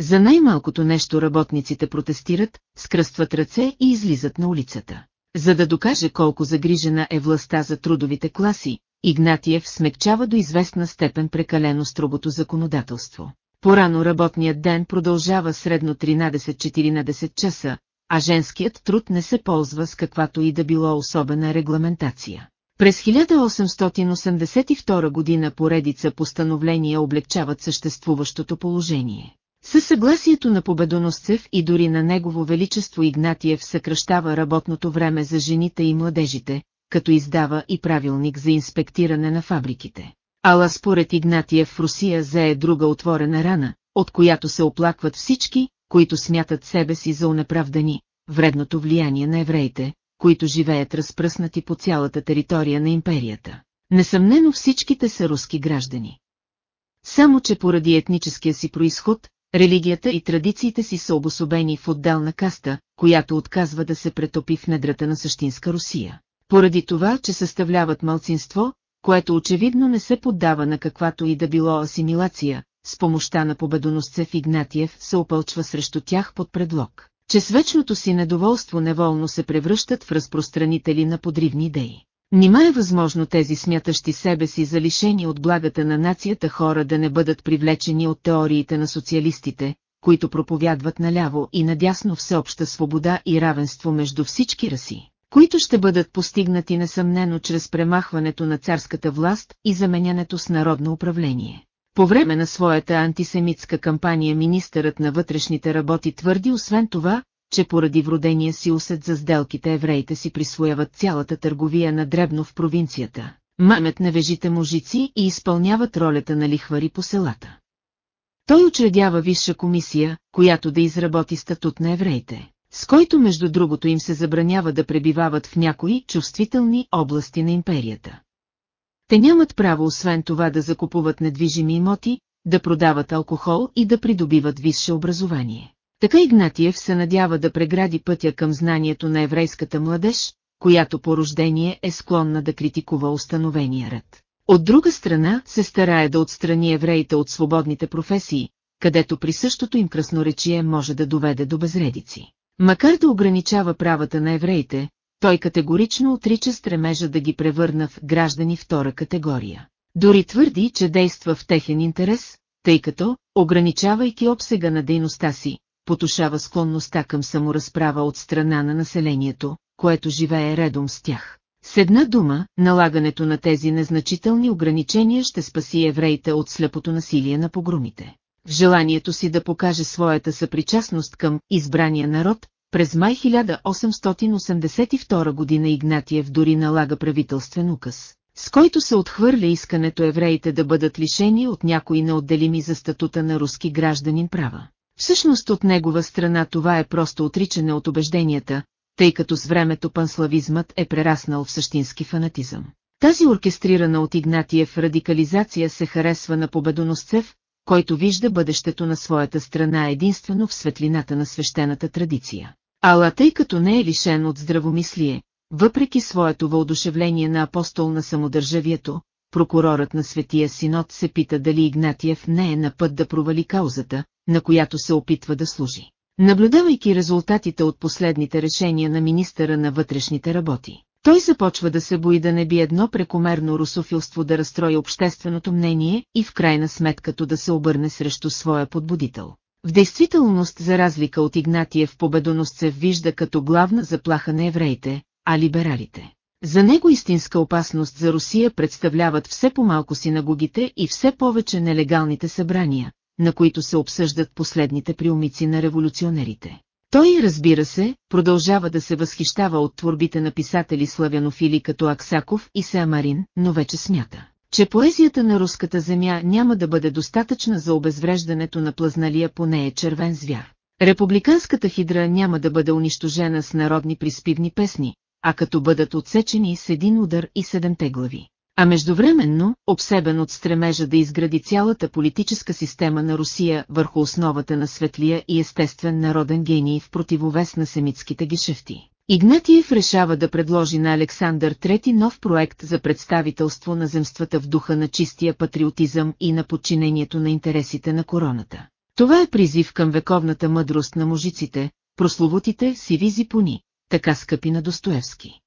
За най-малкото нещо работниците протестират, скръстват ръце и излизат на улицата. За да докаже колко загрижена е властта за трудовите класи, Игнатиев смекчава до известна степен прекалено строгото законодателство. Порано работният ден продължава средно 13-14 часа, а женският труд не се ползва с каквато и да било особена регламентация. През 1882 година поредица постановления облегчават съществуващото положение. Със съгласието на Победоносцев и дори на Негово Величество Игнатиев съкръщава работното време за жените и младежите, като издава и правилник за инспектиране на фабриките. Ала според Игнатиев в Русия зае друга отворена рана, от която се оплакват всички, които смятат себе си за унеправдани, вредното влияние на евреите, които живеят разпръснати по цялата територия на империята. Несъмнено всичките са руски граждани. Само че поради етническия си происход, религията и традициите си са обособени в отделна каста, която отказва да се претопи в недрата на същинска Русия. Поради това, че съставляват малцинство, което очевидно не се поддава на каквато и да било асимилация, с помощта на победоносцев Игнатиев се опълчва срещу тях под предлог, че с вечното си недоволство неволно се превръщат в разпространители на подривни идеи. Нима е възможно тези смятащи себе си за лишени от благата на нацията хора да не бъдат привлечени от теориите на социалистите, които проповядват наляво и надясно всеобща свобода и равенство между всички раси, които ще бъдат постигнати несъмнено чрез премахването на царската власт и заменянето с народно управление. По време на своята антисемитска кампания министърът на вътрешните работи твърди освен това, че поради вродения си усет за сделките евреите си присвояват цялата търговия на дребно в провинцията, мамят невежите мужици и изпълняват ролята на лихвари по селата. Той учредява висша комисия, която да изработи статут на евреите, с който между другото им се забранява да пребивават в някои чувствителни области на империята. Те нямат право освен това да закупуват недвижими имоти, да продават алкохол и да придобиват висше образование. Така Игнатиев се надява да прегради пътя към знанието на еврейската младеж, която по рождение е склонна да критикува установения ред. От друга страна се старае да отстрани евреите от свободните професии, където при същото им красноречие може да доведе до безредици. Макар да ограничава правата на евреите, той категорично отрича стремежа да ги превърна в граждани втора категория. Дори твърди, че действа в техен интерес, тъй като, ограничавайки обсега на дейността си, потушава склонността към саморазправа от страна на населението, което живее редом с тях. С една дума, налагането на тези незначителни ограничения ще спаси евреите от слепото насилие на погромите. В желанието си да покаже своята съпричастност към избрания народ, през май 1882 година Игнатиев дори налага правителствен указ, с който се отхвърля искането евреите да бъдат лишени от някои неотделими за статута на руски гражданин права. Всъщност от негова страна това е просто отричане от убежденията, тъй като с времето панславизмът е прераснал в същински фанатизъм. Тази оркестрирана от Игнатиев радикализация се харесва на победоносцев, който вижда бъдещето на своята страна единствено в светлината на свещената традиция. Ала тъй като не е лишен от здравомислие, въпреки своето въодушевление на апостол на самодържавието, прокурорът на Светия Синод се пита дали Игнатиев не е на път да провали каузата, на която се опитва да служи. Наблюдавайки резултатите от последните решения на министъра на вътрешните работи, той започва да се бои да не би едно прекомерно русофилство да разстрои общественото мнение и в крайна сметкато да се обърне срещу своя подбудител. В действителност за разлика от Игнатиев победоност се вижда като главна заплаха на евреите, а либералите. За него истинска опасност за Русия представляват все по-малко синагогите и все повече нелегалните събрания, на които се обсъждат последните приумици на революционерите. Той, разбира се, продължава да се възхищава от творбите на писатели славянофили като Аксаков и Сеамарин, но вече смята, че поезията на руската земя няма да бъде достатъчна за обезвреждането на плъзналия по нея червен звяр. Републиканската хидра няма да бъде унищожена с народни приспивни песни, а като бъдат отсечени с един удар и седемте глави. А междувременно, обсебен от стремежа да изгради цялата политическа система на Русия върху основата на светлия и естествен народен гений в противовес на семитските гешефти. Игнатиев решава да предложи на Александър III нов проект за представителство на земствата в духа на чистия патриотизъм и на подчинението на интересите на короната. Това е призив към вековната мъдрост на мужиците, прословутите сиви зипони, така скъпи на Достоевски.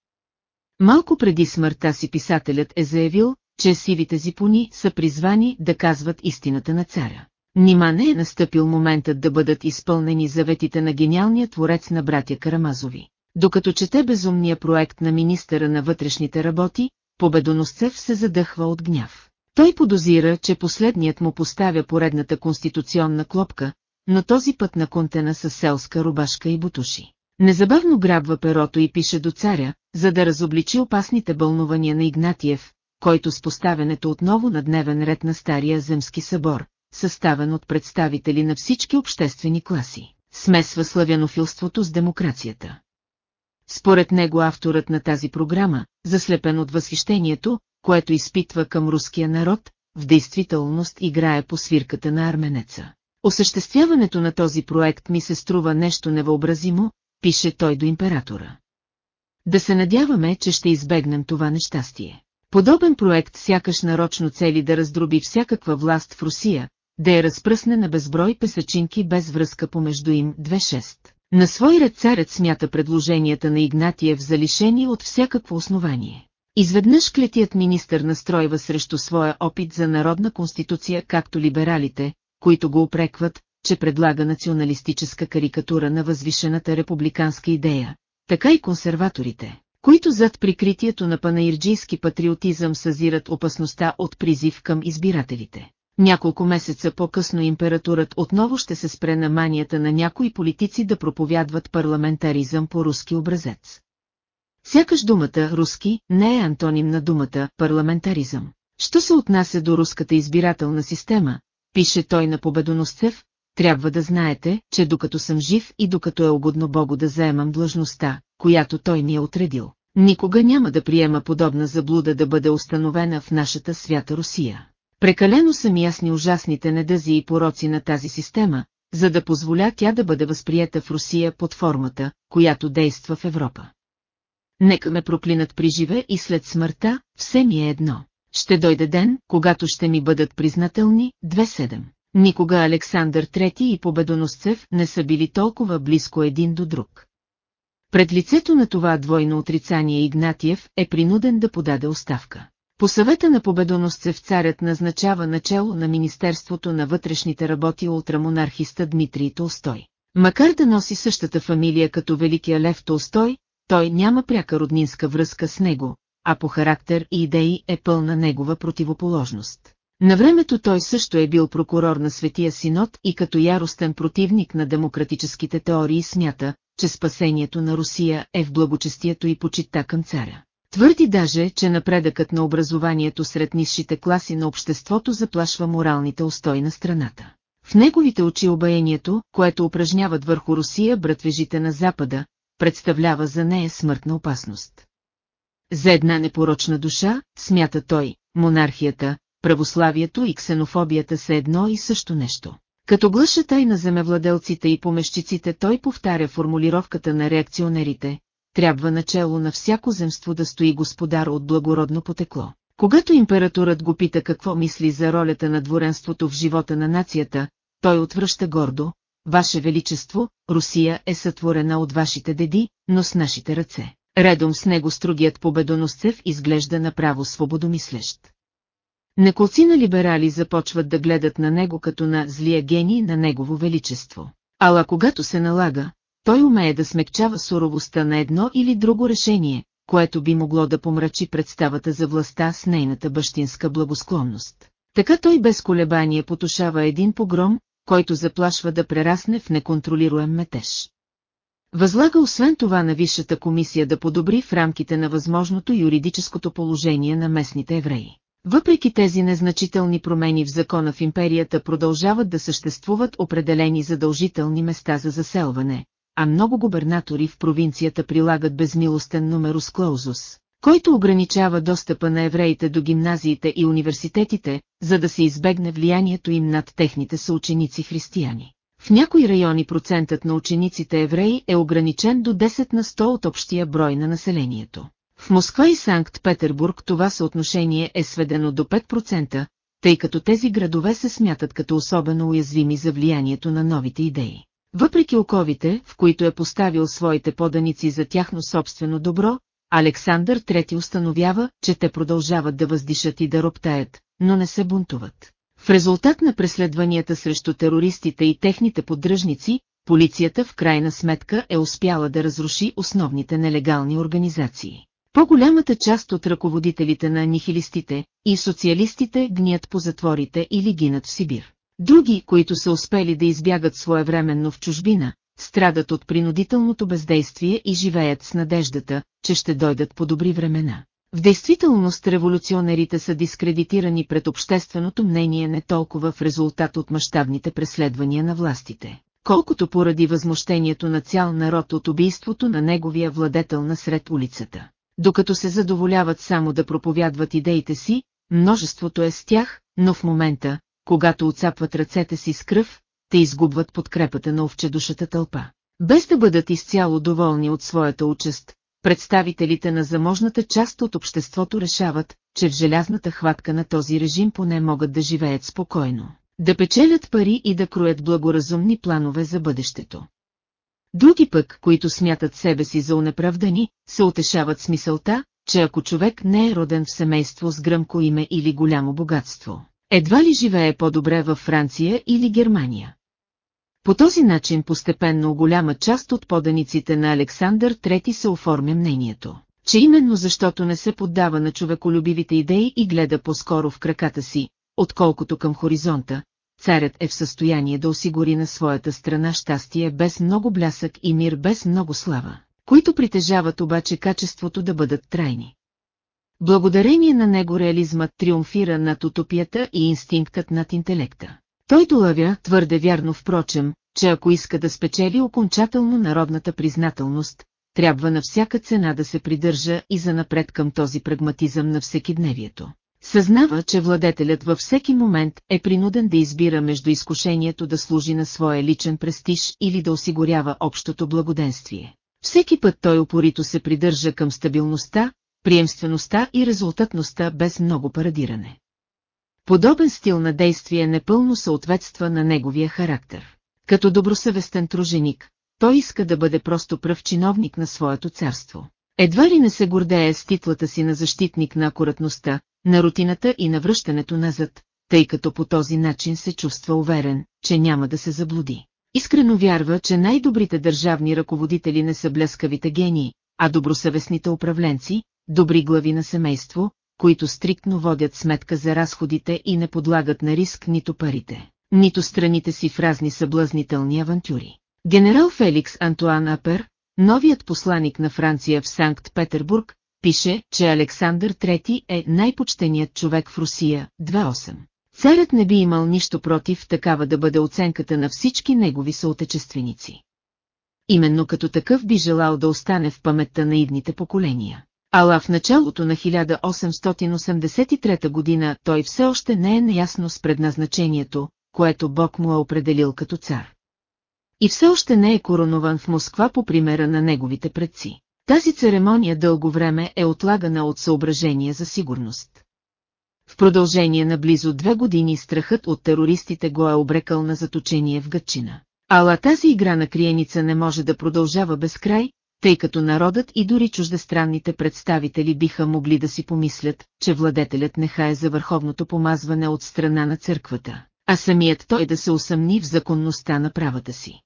Малко преди смъртта си писателят е заявил, че сивите зипони са призвани да казват истината на царя. Нима не е настъпил моментът да бъдат изпълнени заветите на гениалния творец на братя Карамазови. Докато чете безумния проект на министъра на вътрешните работи, Победоносцев се задъхва от гняв. Той подозира, че последният му поставя поредната конституционна клопка, но този път на контена с селска рубашка и бутуши. Незабавно грабва перото и пише до царя, за да разобличи опасните бълнувания на Игнатиев, който с поставянето отново на дневен ред на Стария земски събор, съставен от представители на всички обществени класи, смесва славянофилството с демокрацията. Според него авторът на тази програма, заслепен от възхищението, което изпитва към руския народ, в действителност играе по свирката на арменеца. Осъществяването на този проект ми се струва нещо невъобразимо, пише той до императора. Да се надяваме, че ще избегнем това нещастие. Подобен проект сякаш нарочно цели да раздроби всякаква власт в Русия, да я разпръсне на безброй песачинки без връзка помежду им 2-6. На свой ред царят смята предложенията на Игнатиев за лишени от всякакво основание. Изведнъж клетият министър настройва срещу своя опит за народна конституция както либералите, които го опрекват, че предлага националистическа карикатура на възвишената републиканска идея, така и консерваторите, които зад прикритието на панаирджийски патриотизъм съзират опасността от призив към избирателите. Няколко месеца по-късно императорът отново ще се спре на манията на някои политици да проповядват парламентаризъм по руски образец. Сякаш думата «руски» не е антоним на думата «парламентаризъм». Що се отнася до руската избирателна система, пише той на Победоносцев, трябва да знаете, че докато съм жив и докато е угодно Богу да заемам длъжността, която той ми е отредил, никога няма да приема подобна заблуда да бъде установена в нашата свята Русия. Прекалено са ми ясни ужасните недъзи и пороци на тази система, за да позволя тя да бъде възприета в Русия под формата, която действа в Европа. Нека ме проклинат при живе и след смъртта, все ми е едно. Ще дойде ден, когато ще ми бъдат признателни, 2-7. Никога Александър III и Победоносцев не са били толкова близко един до друг. Пред лицето на това двойно отрицание Игнатиев е принуден да подаде оставка. По съвета на Победоносцев царят назначава начало на Министерството на вътрешните работи ултрамонархиста Дмитрий Толстой. Макар да носи същата фамилия като Великия Лев Толстой, той няма пряка роднинска връзка с него, а по характер и идеи е пълна негова противоположност. На времето той също е бил прокурор на Светия Синод и като яростен противник на демократическите теории смята, че спасението на Русия е в благочестието и почита към царя. Твърди даже, че напредъкът на образованието сред низшите класи на обществото заплашва моралните устои на страната. В неговите очи обаянието, което упражняват върху Русия братвежите на Запада, представлява за нея смъртна опасност. За една непорочна душа, смята той, монархията, православието и ксенофобията са едно и също нещо. Като глъша тай на земевладелците и помещиците той повтаря формулировката на реакционерите, трябва начало на всяко земство да стои господар от благородно потекло. Когато императорът го пита какво мисли за ролята на дворенството в живота на нацията, той отвръща гордо, Ваше Величество, Русия е сътворена от вашите деди, но с нашите ръце. Редом с него строгият победоносцев изглежда направо свободомислещ. Неколцина либерали започват да гледат на него като на злия гений на негово величество. Ала когато се налага, той умее да смекчава суровостта на едно или друго решение, което би могло да помрачи представата за властта с нейната бащинска благосклонност. Така той без колебание потушава един погром, който заплашва да прерасне в неконтролируем метеж. Възлага освен това на Висшата комисия да подобри в рамките на възможното юридическото положение на местните евреи. Въпреки тези незначителни промени в закона в империята продължават да съществуват определени задължителни места за заселване, а много губернатори в провинцията прилагат безмилостен нумерус клаузус, който ограничава достъпа на евреите до гимназиите и университетите, за да се избегне влиянието им над техните съученици християни. В някои райони процентът на учениците евреи е ограничен до 10 на 100 от общия брой на населението. В Москва и Санкт-Петербург това съотношение е сведено до 5%, тъй като тези градове се смятат като особено уязвими за влиянието на новите идеи. Въпреки оковите, в които е поставил своите поданици за тяхно собствено добро, Александър III установява, че те продължават да въздишат и да роптаят, но не се бунтуват. В резултат на преследванията срещу терористите и техните поддръжници, полицията в крайна сметка е успяла да разруши основните нелегални организации. По-голямата част от ръководителите на нихилистите и социалистите гният по затворите или гинат в Сибир. Други, които са успели да избягат своевременно в чужбина, страдат от принудителното бездействие и живеят с надеждата, че ще дойдат по добри времена. В действителност революционерите са дискредитирани пред общественото мнение не толкова в резултат от мащабните преследвания на властите, колкото поради възмущението на цял народ от убийството на неговия владетел насред улицата. Докато се задоволяват само да проповядват идеите си, множеството е с тях, но в момента, когато отцапват ръцете си с кръв, те изгубват подкрепата на овчедушата тълпа. Без да бъдат изцяло доволни от своята участ, представителите на заможната част от обществото решават, че в желязната хватка на този режим поне могат да живеят спокойно, да печелят пари и да кроят благоразумни планове за бъдещето. Други пък, които смятат себе си за унеправдани, се утешават с мисълта, че ако човек не е роден в семейство с гръмко име или голямо богатство, едва ли живее по-добре във Франция или Германия. По този начин постепенно голяма част от поданиците на Александър III се оформя мнението, че именно защото не се поддава на човеколюбивите идеи и гледа по-скоро в краката си, отколкото към хоризонта, царят е в състояние да осигури на своята страна щастие без много блясък и мир без много слава, които притежават обаче качеството да бъдат трайни. Благодарение на него реализмът триумфира над утопията и инстинктът над интелекта. Той долавя, твърде вярно впрочем, че ако иска да спечели окончателно народната признателност, трябва на всяка цена да се придържа и занапред към този прагматизъм на всекидневието. Съзнава, че владетелят във всеки момент е принуден да избира между изкушението да служи на своя личен престиж или да осигурява общото благоденствие. Всеки път той упорито се придържа към стабилността, приемствеността и резултатността без много парадиране. Подобен стил на действие непълно съответства на неговия характер. Като добросъвестен труженик, той иска да бъде просто пръв чиновник на своето царство. Едва ли не се гордее с титлата си на защитник на акуратността, на рутината и на връщането назад, тъй като по този начин се чувства уверен, че няма да се заблуди. Искрено вярва, че най-добрите държавни ръководители не са блескавите гении, а добросъвестните управленци, добри глави на семейство, които стриктно водят сметка за разходите и не подлагат на риск нито парите, нито страните си в разни съблазнителни авантюри. Генерал Феликс Антуан Апер, новият посланик на Франция в Санкт-Петербург, пише, че Александър III е най-почтеният човек в Русия, 2.8. Царят не би имал нищо против такава да бъде оценката на всички негови съотечественици. Именно като такъв би желал да остане в паметта на идните поколения. Ала в началото на 1883 година той все още не е наясно с предназначението, което Бог му е определил като цар. И все още не е коронован в Москва по примера на неговите предци. Тази церемония дълго време е отлагана от съображения за сигурност. В продължение на близо две години страхът от терористите го е обрекал на заточение в Гътчина. Ала тази игра на криеница не може да продължава без край, тъй като народът и дори чуждестранните представители биха могли да си помислят, че владетелят не хае за върховното помазване от страна на църквата, а самият той да се усъмни в законността на правата си.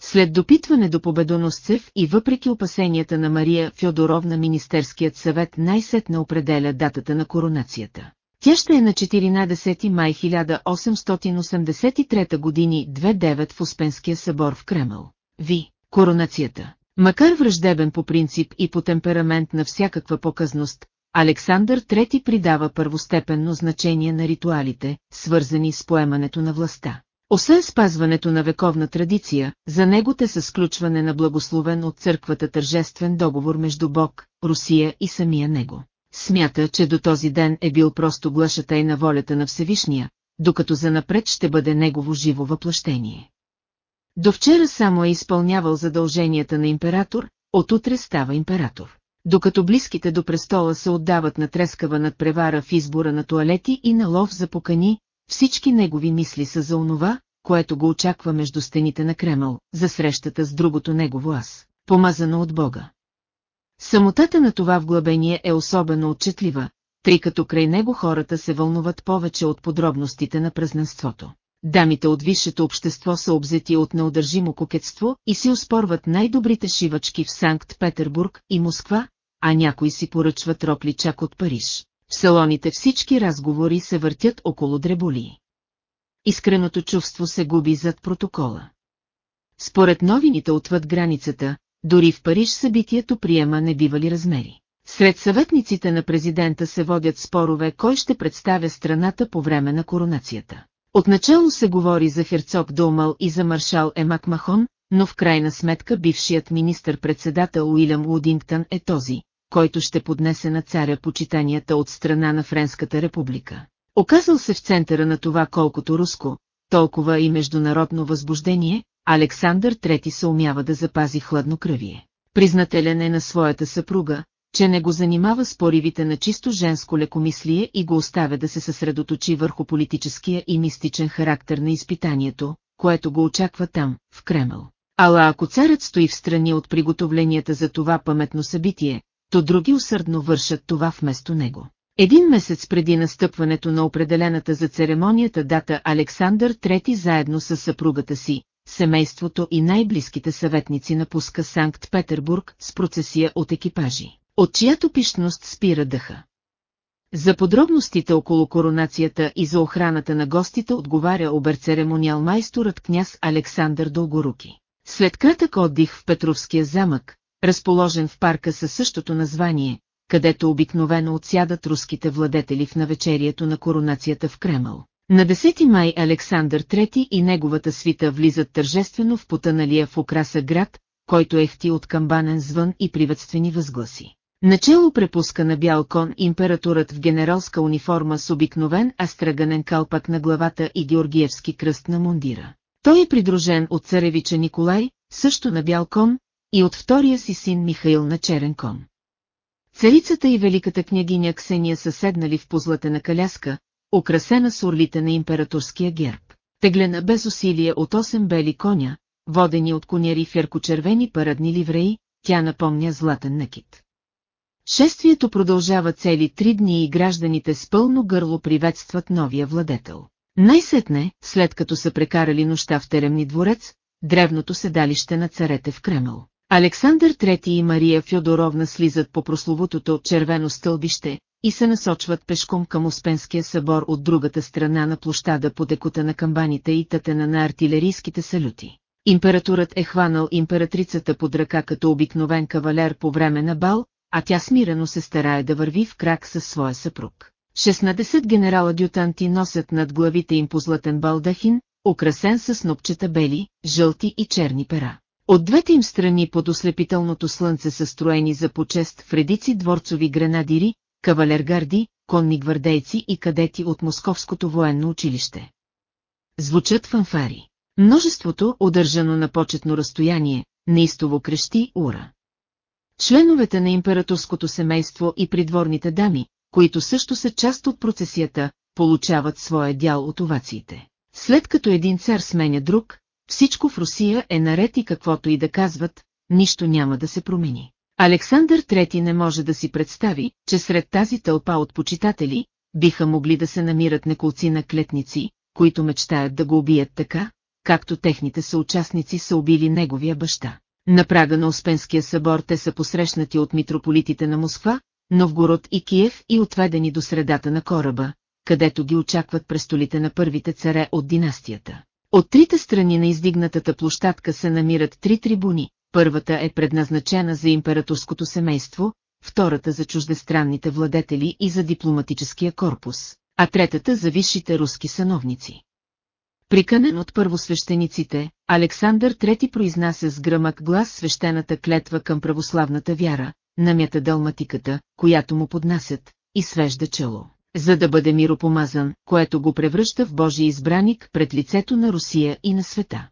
След допитване до победоносцев и въпреки опасенията на Мария Фьодоровна Министерският съвет най-сетне определя датата на коронацията. Тя ще е на 14 май 1883 години 29 в Успенския събор в Кремъл. Ви, коронацията. Макар враждебен по принцип и по темперамент на всякаква показност, Александър III придава първостепенно значение на ритуалите, свързани с поемането на властта. Освен спазването на вековна традиция, за него те са сключване на благословен от църквата тържествен договор между Бог, Русия и самия него. Смята, че до този ден е бил просто глашата и на волята на Всевишния, докато занапред ще бъде негово живо въплъщение. До вчера само е изпълнявал задълженията на император, от утре става император. Докато близките до престола се отдават на трескава надпревара в избора на туалети и на лов за покани, всички негови мисли са за онова, което го очаква между стените на Кремъл, за срещата с другото негово аз, помазано от Бога. Самотата на това вглъбение е особено отчетлива, тъй като край него хората се вълнуват повече от подробностите на празненството. Дамите от висшето общество са обзети от неудържимо кокетство и си успорват най-добрите шивачки в Санкт-Петербург и Москва, а някои си поръчват ропли чак от Париж. В салоните всички разговори се въртят около дреболии. искреното чувство се губи зад протокола. Според новините отвъд границата, дори в Париж събитието приема небивали размери. Сред съветниците на президента се водят спорове кой ще представя страната по време на коронацията. Отначало се говори за Херцог Думал и за маршал Емак Махон, но в крайна сметка бившият министър-председател Уилям Удингтън е този, който ще поднесе на царя почитанията от страна на Френската република. Оказал се в центъра на това колкото руско, толкова и международно възбуждение, Александър III се умява да запази хладнокръвие. Признателен е на своята съпруга, че не го занимава с поривите на чисто женско лекомислие и го оставя да се съсредоточи върху политическия и мистичен характер на изпитанието, което го очаква там, в Кремъл. Ала ако царят стои в страни от приготовленията за това паметно събитие, то други усърдно вършат това вместо него. Един месец преди настъпването на определената за церемонията дата Александър III заедно с съпругата си, семейството и най-близките съветници напуска Санкт-Петербург с процесия от екипажи, от чиято пишност спира дъха. За подробностите около коронацията и за охраната на гостите отговаря оберцеремониал майсторът княз Александър Дългоруки. След кратък отдих в Петровския замък, разположен в парка със същото название, където обикновено отсядат руските владетели в навечерието на коронацията в Кремъл. На 10 май Александър III и неговата свита влизат тържествено в потъналия в украса град, който ехти от камбанен звън и приветствени възгласи. Начало препуска на бял кон императорът в генералска униформа с обикновен астраганен калпак на главата и Георгиевски кръст на мундира. Той е придружен от царевича Николай, също на бял кон, и от втория си син Михаил на черен кон. Царицата и великата княгиня Ксения са седнали в позлатена каляска, украсена с орлите на императорския герб. Теглена без усилие от 8 бели коня, водени от коняри в яркочервени парадни ливреи, тя напомня златен накид. Шествието продължава цели три дни и гражданите с пълно гърло приветстват новия владетел. Най-сетне, след като са прекарали нощта в Теремни дворец, древното седалище на царете в Кремъл. Александър III и Мария Фьодоровна слизат по прословутото червено стълбище и се насочват пешком към Успенския събор от другата страна на площада по декута на камбаните и тътена на артилерийските салюти. Императорът е хванал императрицата под ръка като обикновен кавалер по време на бал, а тя смирено се старае да върви в крак със своя съпруг. 16 генерал-адютанти носят над главите им по златен балдахин, украсен с нопчета бели, жълти и черни пера. От двете им страни под ослепителното слънце са строени за почест в редици дворцови гренадири, кавалергарди, конни гвардейци и кадети от Московското военно училище. Звучат фанфари. Множеството, удържано на почетно разстояние, неистово крещи ура. Членовете на императорското семейство и придворните дами, които също са част от процесията, получават своя дял от овациите. След като един цар сменя друг, всичко в Русия е наред и каквото и да казват, нищо няма да се промени. Александър III не може да си представи, че сред тази тълпа от почитатели, биха могли да се намират неколци на клетници, които мечтаят да го убият така, както техните съучастници са убили неговия баща. На прага на Успенския събор те са посрещнати от митрополитите на Москва, Новгород и Киев и отведени до средата на кораба, където ги очакват престолите на първите царе от династията. От трите страни на издигнатата площадка се намират три трибуни, първата е предназначена за императорското семейство, втората за чуждестранните владетели и за дипломатическия корпус, а третата за висшите руски сановници. Приканен от първосвещениците, Александър III произнася с гръмък глас свещената клетва към православната вяра, намята далматиката, която му поднасят, и свежда чело, за да бъде миропомазан, което го превръща в Божий избраник пред лицето на Русия и на света.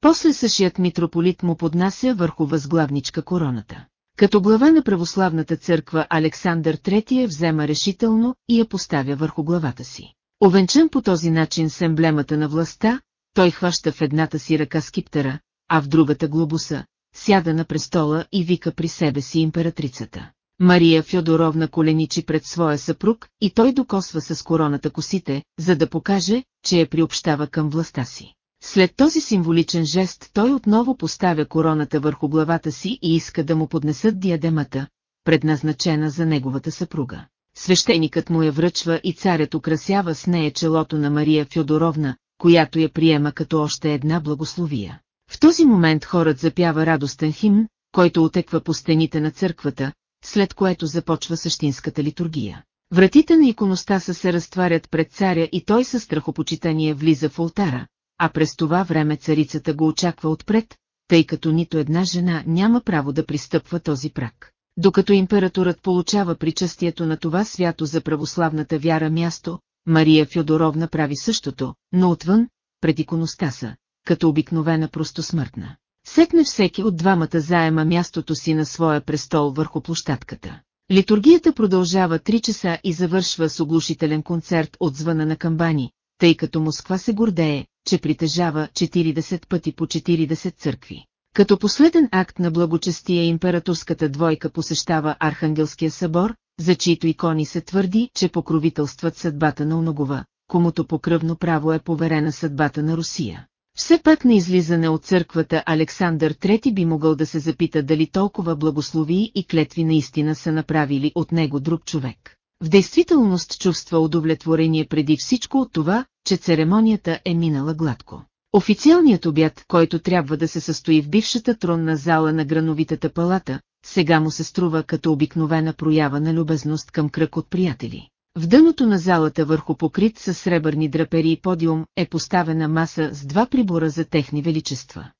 После същият митрополит му поднася върху възглавничка короната. Като глава на православната църква Александър III я взема решително и я поставя върху главата си. Овенчен по този начин с емблемата на властта, той хваща в едната си ръка скиптера, а в другата глобуса, сяда на престола и вика при себе си императрицата. Мария Фьодоровна коленичи пред своя съпруг и той докосва с короната косите, за да покаже, че я приобщава към властта си. След този символичен жест той отново поставя короната върху главата си и иска да му поднесат диадемата, предназначена за неговата съпруга. свещеникът му я връчва и царят украсява с нея челото на Мария Фьодоровна, която я приема като още една благословия. В този момент хорът запява радостен химн, който отеква по стените на църквата, след което започва същинската литургия. Вратите на иконостаса се разтварят пред царя и той със страхопочитание влиза в ултара, а през това време царицата го очаква отпред, тъй като нито една жена няма право да пристъпва този прак. Докато императорът получава причастието на това свято за православната вяра място, Мария Фьодоровна прави същото, но отвън, пред иконостаса, като обикновена простосмъртна. Секне всеки от двамата заема мястото си на своя престол върху площадката. Литургията продължава 3 часа и завършва с оглушителен концерт от звъна на камбани, тъй като Москва се гордее, че притежава 40 пъти по 40 църкви. Като последен акт на благочестие императорската двойка посещава Архангелския събор, за чието икони се твърди, че покровителстват съдбата на Оногова, комуто покръвно право е поверена съдбата на Русия. Все пак на излизане от църквата Александър III би могъл да се запита дали толкова благослови и клетви наистина са направили от него друг човек. В действителност чувства удовлетворение преди всичко от това, че церемонията е минала гладко. Официалният обяд, който трябва да се състои в бившата тронна зала на грановитата палата, сега му се струва като обикновена проява на любезност към кръг от приятели. В дъното на залата върху покрит с сребърни драпери и подиум е поставена маса с два прибора за техни величества.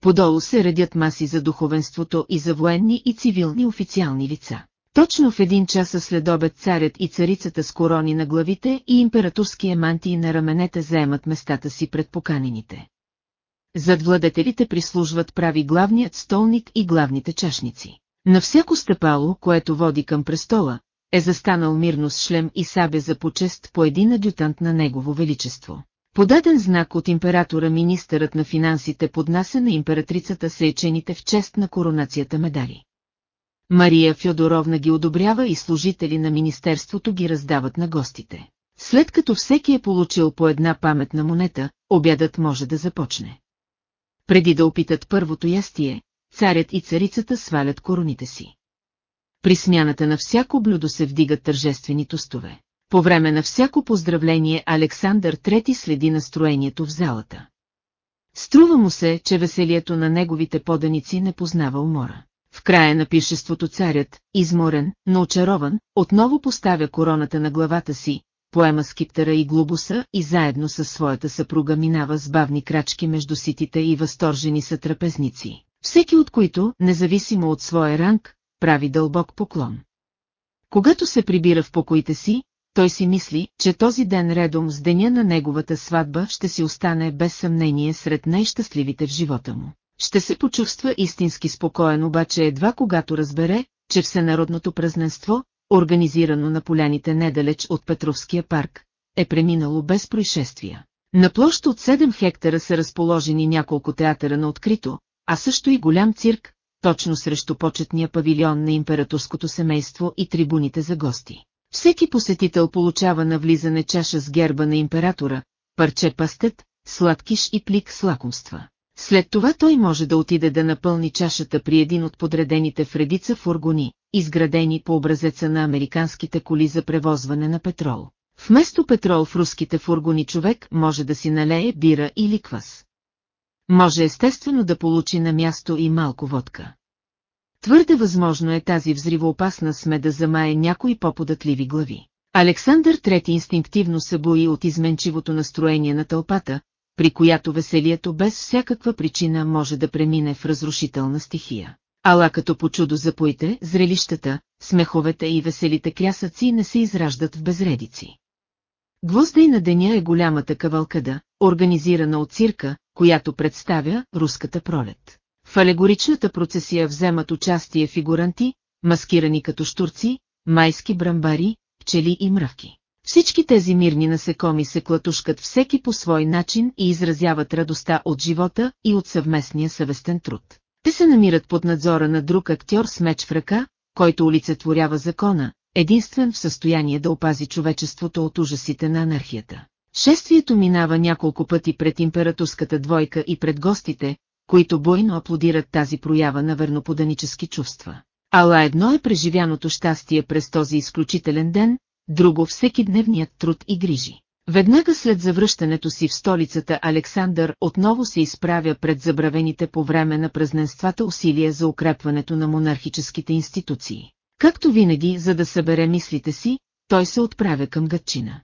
Подолу се редят маси за духовенството и за военни и цивилни официални лица. Точно в един час след обед царят и царицата с корони на главите и императорския мантии на раменете заемат местата си пред поканените. Зад владетелите прислужват прави главният столник и главните чашници. На всяко стъпало, което води към престола, е застанал мирно с шлем и сабя за почест по един адютант на негово величество. Подаден знак от императора министърът на финансите поднася на императрицата сечените в чест на коронацията медали. Мария Фьодоровна ги одобрява и служители на министерството ги раздават на гостите. След като всеки е получил по една паметна монета, обядът може да започне. Преди да опитат първото ястие, царят и царицата свалят короните си. При смяната на всяко блюдо се вдигат тържествени тостове. По време на всяко поздравление Александър Трети следи настроението в залата. Струва му се, че веселието на неговите поданици не познава умора. В края на пишеството царят, изморен, но очарован, отново поставя короната на главата си, поема скиптера и глобуса и заедно със своята съпруга минава с бавни крачки между ситите и възторжени са трапезници, всеки от които, независимо от своя ранг, прави дълбок поклон. Когато се прибира в покоите си, той си мисли, че този ден редом с деня на неговата сватба ще си остане без съмнение сред най-щастливите в живота му. Ще се почувства истински спокоен обаче едва когато разбере, че всенародното празненство, организирано на поляните недалеч от Петровския парк, е преминало без происшествия. На площ от 7 хектара са разположени няколко театъра на открито, а също и голям цирк, точно срещу почетния павилион на императорското семейство и трибуните за гости. Всеки посетител получава на влизане чаша с герба на императора, парче пастет, сладкиш и плик с лакомства. След това той може да отиде да напълни чашата при един от подредените в редица фургони, изградени по образеца на американските коли за превозване на петрол. Вместо петрол в руските фургони човек може да си налее бира или квас. Може естествено да получи на място и малко водка. Твърде възможно е тази взривоопасна сме да замае някои по-податливи глави. Александър III инстинктивно се бои от изменчивото настроение на тълпата, при която веселието без всякаква причина може да премине в разрушителна стихия. Ала като по чудо запоите, зрелищата, смеховете и веселите крясъци не се израждат в безредици. Гвозда и на деня е голямата кавалкада, организирана от цирка, която представя руската пролет. В алегоричната процесия вземат участие фигуранти, маскирани като штурци, майски брамбари, пчели и мръвки. Всички тези мирни насекоми се клатушкат всеки по свой начин и изразяват радостта от живота и от съвместния съвестен труд. Те се намират под надзора на друг актьор с меч в ръка, който олицетворява закона, единствен в състояние да опази човечеството от ужасите на анархията. Шествието минава няколко пъти пред императорската двойка и пред гостите, които бойно аплодират тази проява на верноподанически чувства. Ала едно е преживяното щастие през този изключителен ден, друго всеки дневният труд и грижи. Веднага след завръщането си в столицата Александър отново се изправя пред забравените по време на празненствата усилия за укрепването на монархическите институции. Както винаги, за да събере мислите си, той се отправя към Гатчина.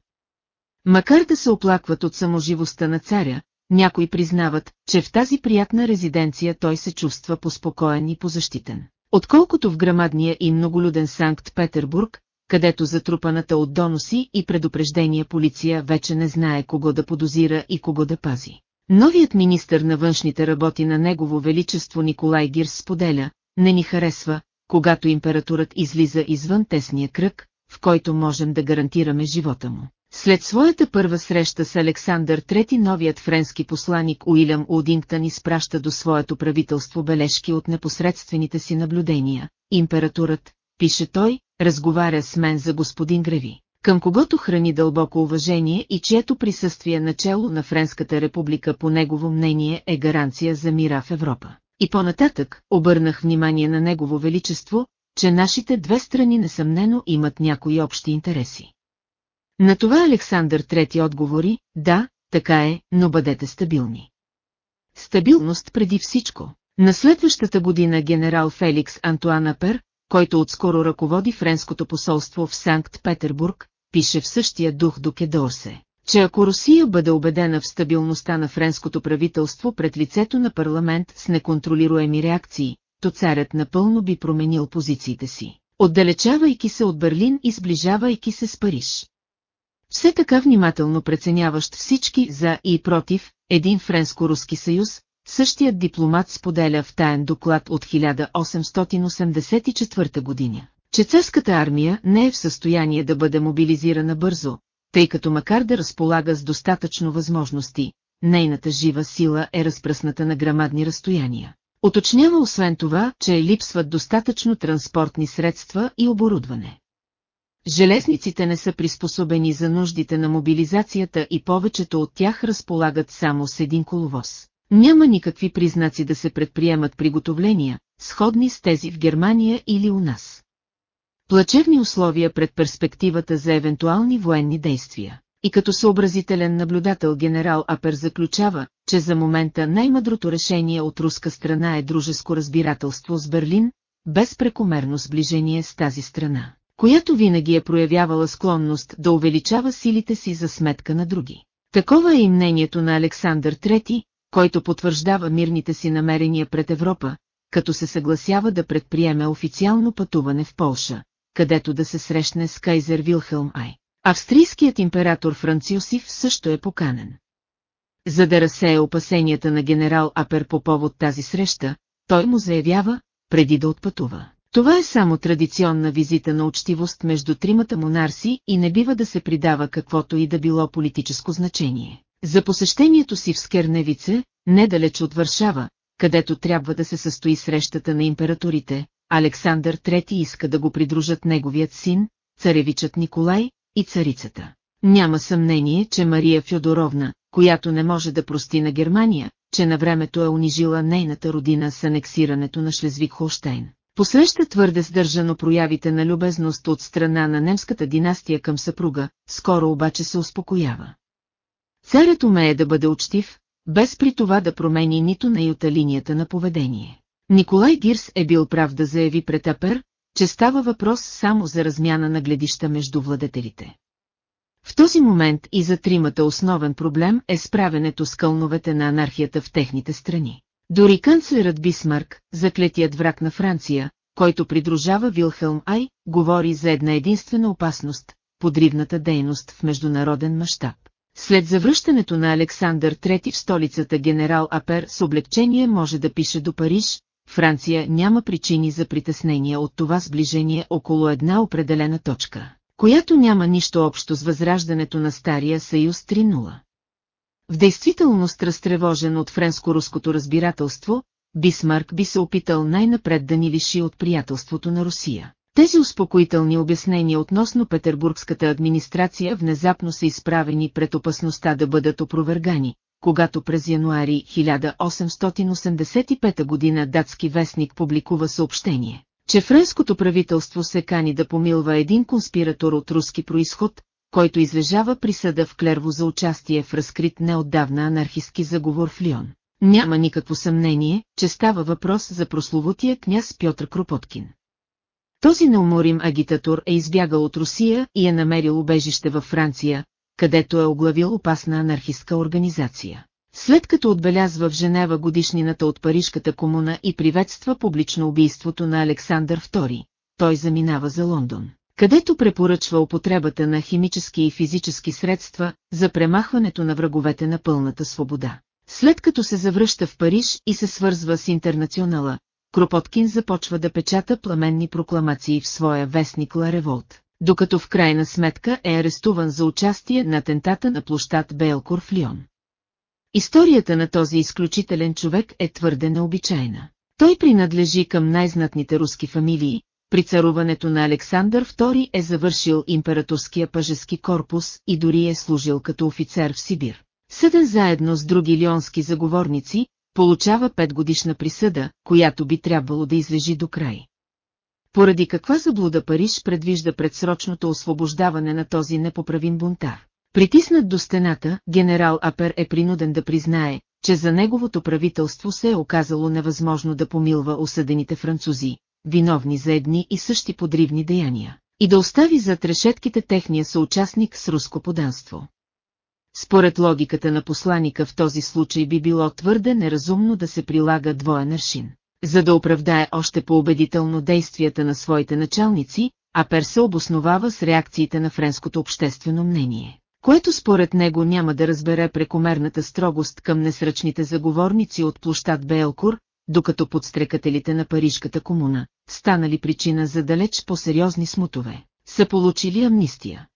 Макар да се оплакват от саможивостта на царя, някои признават, че в тази приятна резиденция той се чувства поспокоен и позащитен. Отколкото в грамадния и многолюден Санкт-Петербург, където затрупаната от доноси и предупреждения полиция вече не знае кого да подозира и кого да пази. Новият министър на външните работи на Негово Величество Николай Гирс споделя, не ни харесва, когато императорът излиза извън тесния кръг, в който можем да гарантираме живота му. След своята първа среща с Александър III новият френски посланик Уилям Удингтън изпраща до своето правителство бележки от непосредствените си наблюдения. Императорът, пише той, разговаря с мен за господин Греви, към когото храни дълбоко уважение и чието присъствие начало на Френската република по негово мнение е гаранция за мира в Европа. И по-нататък, обърнах внимание на негово величество, че нашите две страни несъмнено имат някои общи интереси. На това Александър III отговори, да, така е, но бъдете стабилни. Стабилност преди всичко. На следващата година генерал Феликс Антуана Пер, който отскоро ръководи френското посолство в Санкт-Петербург, пише в същия дух до Кедорсе, че ако Русия бъде убедена в стабилността на френското правителство пред лицето на парламент с неконтролируеми реакции, то царят напълно би променил позициите си, отдалечавайки се от Берлин и сближавайки се с Париж. Все така внимателно преценяващ всички за и против един френско-руски съюз, същият дипломат споделя в таен доклад от 1884 година, че царската армия не е в състояние да бъде мобилизирана бързо, тъй като макар да разполага с достатъчно възможности, нейната жива сила е разпръсната на грамадни разстояния. Оточнява освен това, че липсват достатъчно транспортни средства и оборудване. Железниците не са приспособени за нуждите на мобилизацията и повечето от тях разполагат само с един коловоз. Няма никакви признаци да се предприемат приготовления, сходни с тези в Германия или у нас. Плачевни условия пред перспективата за евентуални военни действия. И като съобразителен наблюдател генерал Апер заключава, че за момента най-мъдрото решение от руска страна е дружеско разбирателство с Берлин, без прекомерно сближение с тази страна която винаги е проявявала склонност да увеличава силите си за сметка на други. Такова е и мнението на Александър III, който потвърждава мирните си намерения пред Европа, като се съгласява да предприеме официално пътуване в Полша, където да се срещне с кайзер Вилхелм Ай. Австрийският император Франциосиф също е поканен. За да разсее опасенията на генерал Апер по повод тази среща, той му заявява, преди да отпътува. Това е само традиционна визита на учтивост между тримата монарси и не бива да се придава каквото и да било политическо значение. За посещението си в Скерневице, недалеч от Варшава, където трябва да се състои срещата на императорите, Александър III иска да го придружат неговият син, царевичът Николай и царицата. Няма съмнение, че Мария Фьодоровна, която не може да прости на Германия, че на времето е унижила нейната родина с анексирането на Шлезвиг-Холштейн, Посреща твърде сдържано проявите на любезност от страна на немската династия към съпруга, скоро обаче се успокоява. Царят умее да бъде учтив, без при това да промени нито на юта линията на поведение. Николай Гирс е бил прав да заяви пред Апер, че става въпрос само за размяна на гледища между владетелите. В този момент и за тримата основен проблем е справенето с кълновете на анархията в техните страни. Дори канцлерът Бисмарк, заклетият враг на Франция, който придружава Вилхелм Ай, говори за една единствена опасност – подривната дейност в международен мащаб. След завръщането на Александър III в столицата генерал Апер с облегчение може да пише до Париж, Франция няма причини за притеснение от това сближение около една определена точка, която няма нищо общо с възраждането на Стария съюз 3.0. В действителност разтревожен от френско-руското разбирателство, Бисмарк би се опитал най-напред да ни лиши от приятелството на Русия. Тези успокоителни обяснения относно петербургската администрация внезапно са изправени пред опасността да бъдат опровергани, когато през януари 1885 година датски вестник публикува съобщение, че френското правителство се кани да помилва един конспиратор от руски происход, който излежава присъда в Клерво за участие в разкрит неотдавна анархистски заговор в Лион. Няма никакво съмнение, че става въпрос за прословутия княз Пьотър Кропоткин. Този неуморим агитатор е избягал от Русия и е намерил убежище във Франция, където е оглавил опасна анархистка организация. След като отбелязва в Женева годишнината от Парижката комуна и приветства публично убийството на Александър II, той заминава за Лондон, където препоръчва употребата на химически и физически средства за премахването на враговете на пълната свобода. След като се завръща в Париж и се свързва с интернационала, Кропоткин започва да печата пламенни прокламации в своя вестник Ла Револт, докато в крайна сметка е арестуван за участие на атентата на площад Белкор в Лион. Историята на този изключителен човек е твърде необичайна. Той принадлежи към най-знатните руски фамилии, при царуването на Александър II е завършил императорския пъжески корпус и дори е служил като офицер в Сибир. Съден заедно с други лионски заговорници, получава петгодишна присъда, която би трябвало да излежи до край. Поради каква заблуда Париж предвижда предсрочното освобождаване на този непоправим бунтар? Притиснат до стената, генерал Апер е принуден да признае, че за неговото правителство се е оказало невъзможно да помилва осъдените французи, виновни за едни и същи подривни деяния, и да остави зад решетките техния съучастник с руско поданство. Според логиката на посланика в този случай би било твърде неразумно да се прилага двоен аршин. За да оправдае още по-убедително действията на своите началници, Апер се обосновава с реакциите на френското обществено мнение което според него няма да разбере прекомерната строгост към несръчните заговорници от площад Белкур, докато подстрекателите на Парижката комуна, станали причина за далеч по-сериозни смутове, са получили амнистия.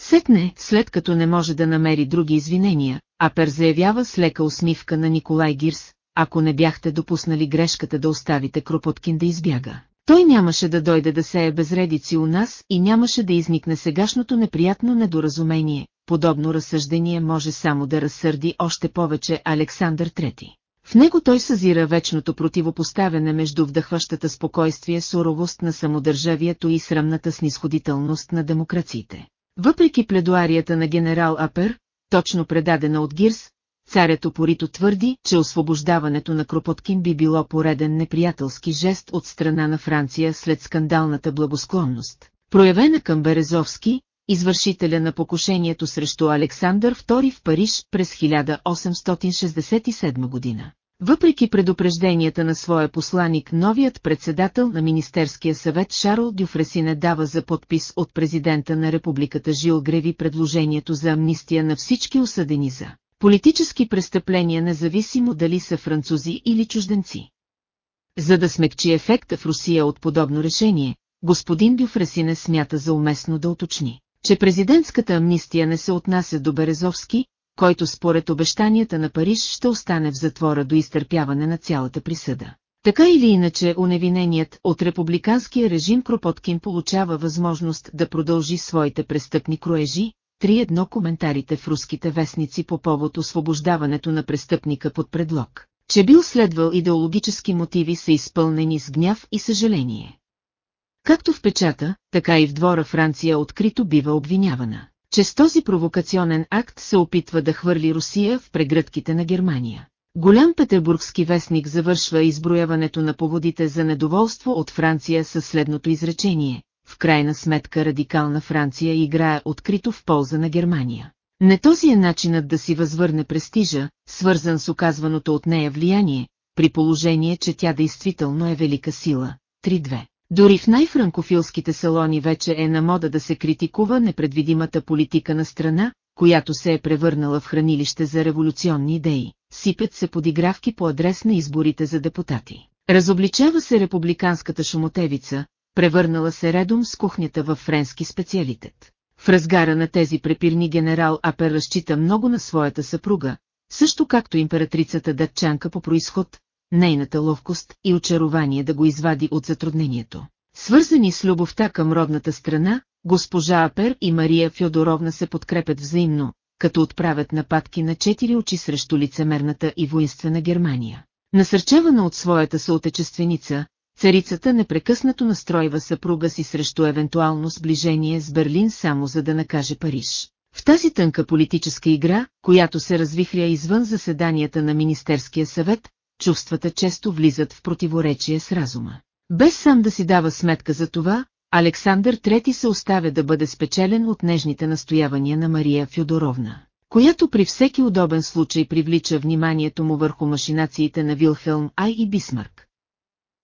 Сетне, след като не може да намери други извинения, Апер заявява с лека усмивка на Николай Гирс, ако не бяхте допуснали грешката да оставите Кропоткин да избяга. Той нямаше да дойде да сее безредици у нас и нямаше да изникне сегашното неприятно недоразумение. Подобно разсъждение може само да разсърди още повече Александър III. В него той съзира вечното противопоставяне между вдъхващата спокойствие суровост на самодържавието и срамната снисходителност на демокрациите. Въпреки пледуарията на генерал Апер, точно предадена от Гирс, царят опорито твърди, че освобождаването на Кропоткин би било пореден неприятелски жест от страна на Франция след скандалната благосклонност, проявена към Березовски, извършителя на покушението срещу Александър II в Париж през 1867 година. Въпреки предупрежденията на своя посланик, новият председател на Министерския съвет Шарл Дюфресине дава за подпис от президента на републиката Жил Греви предложението за амнистия на всички осъдени за Политически престъпления независимо дали са французи или чужденци. За да смекчи ефекта в Русия от подобно решение, господин Дюфресине смята за уместно да уточни, че президентската амнистия не се отнася до Березовски, който според обещанията на Париж ще остане в затвора до изтърпяване на цялата присъда. Така или иначе, уневиненият от републиканския режим Кропоткин получава възможност да продължи своите престъпни кроежи, три едно коментарите в руските вестници по повод освобождаването на престъпника под предлог, че бил следвал идеологически мотиви са изпълнени с гняв и съжаление. Както в печата, така и в двора Франция открито бива обвинявана, че с този провокационен акт се опитва да хвърли Русия в прегръдките на Германия. Голям петербургски вестник завършва изброяването на поводите за недоволство от Франция със следното изречение в крайна сметка радикална Франция играе открито в полза на Германия. Не този е начинът да си възвърне престижа, свързан с оказваното от нея влияние, при положение, че тя действително е велика сила. 3-2. Дори в най-франкофилските салони вече е на мода да се критикува непредвидимата политика на страна, която се е превърнала в хранилище за революционни идеи. Сипят се подигравки по адрес на изборите за депутати. Разобличава се републиканската шумотевица, превърнала се редом с кухнята във френски специалитет. В разгара на тези препирни генерал Апер разчита много на своята съпруга, също както императрицата датчанка по происход, нейната ловкост и очарование да го извади от затруднението. Свързани с любовта към родната страна, госпожа Апер и Мария Фьодоровна се подкрепят взаимно, като отправят нападки на четири очи срещу лицемерната и воинствена Германия. Насърчавана от своята съотечественица, царицата непрекъснато настройва съпруга си срещу евентуално сближение с Берлин само за да накаже Париж. В тази тънка политическа игра, която се развихря извън заседанията на Министерския съвет, чувствата често влизат в противоречие с разума. Без сам да си дава сметка за това, Александър III се оставя да бъде спечелен от нежните настоявания на Мария Фюдоровна, която при всеки удобен случай привлича вниманието му върху машинациите на Вилхелм Ай и Бисмарк.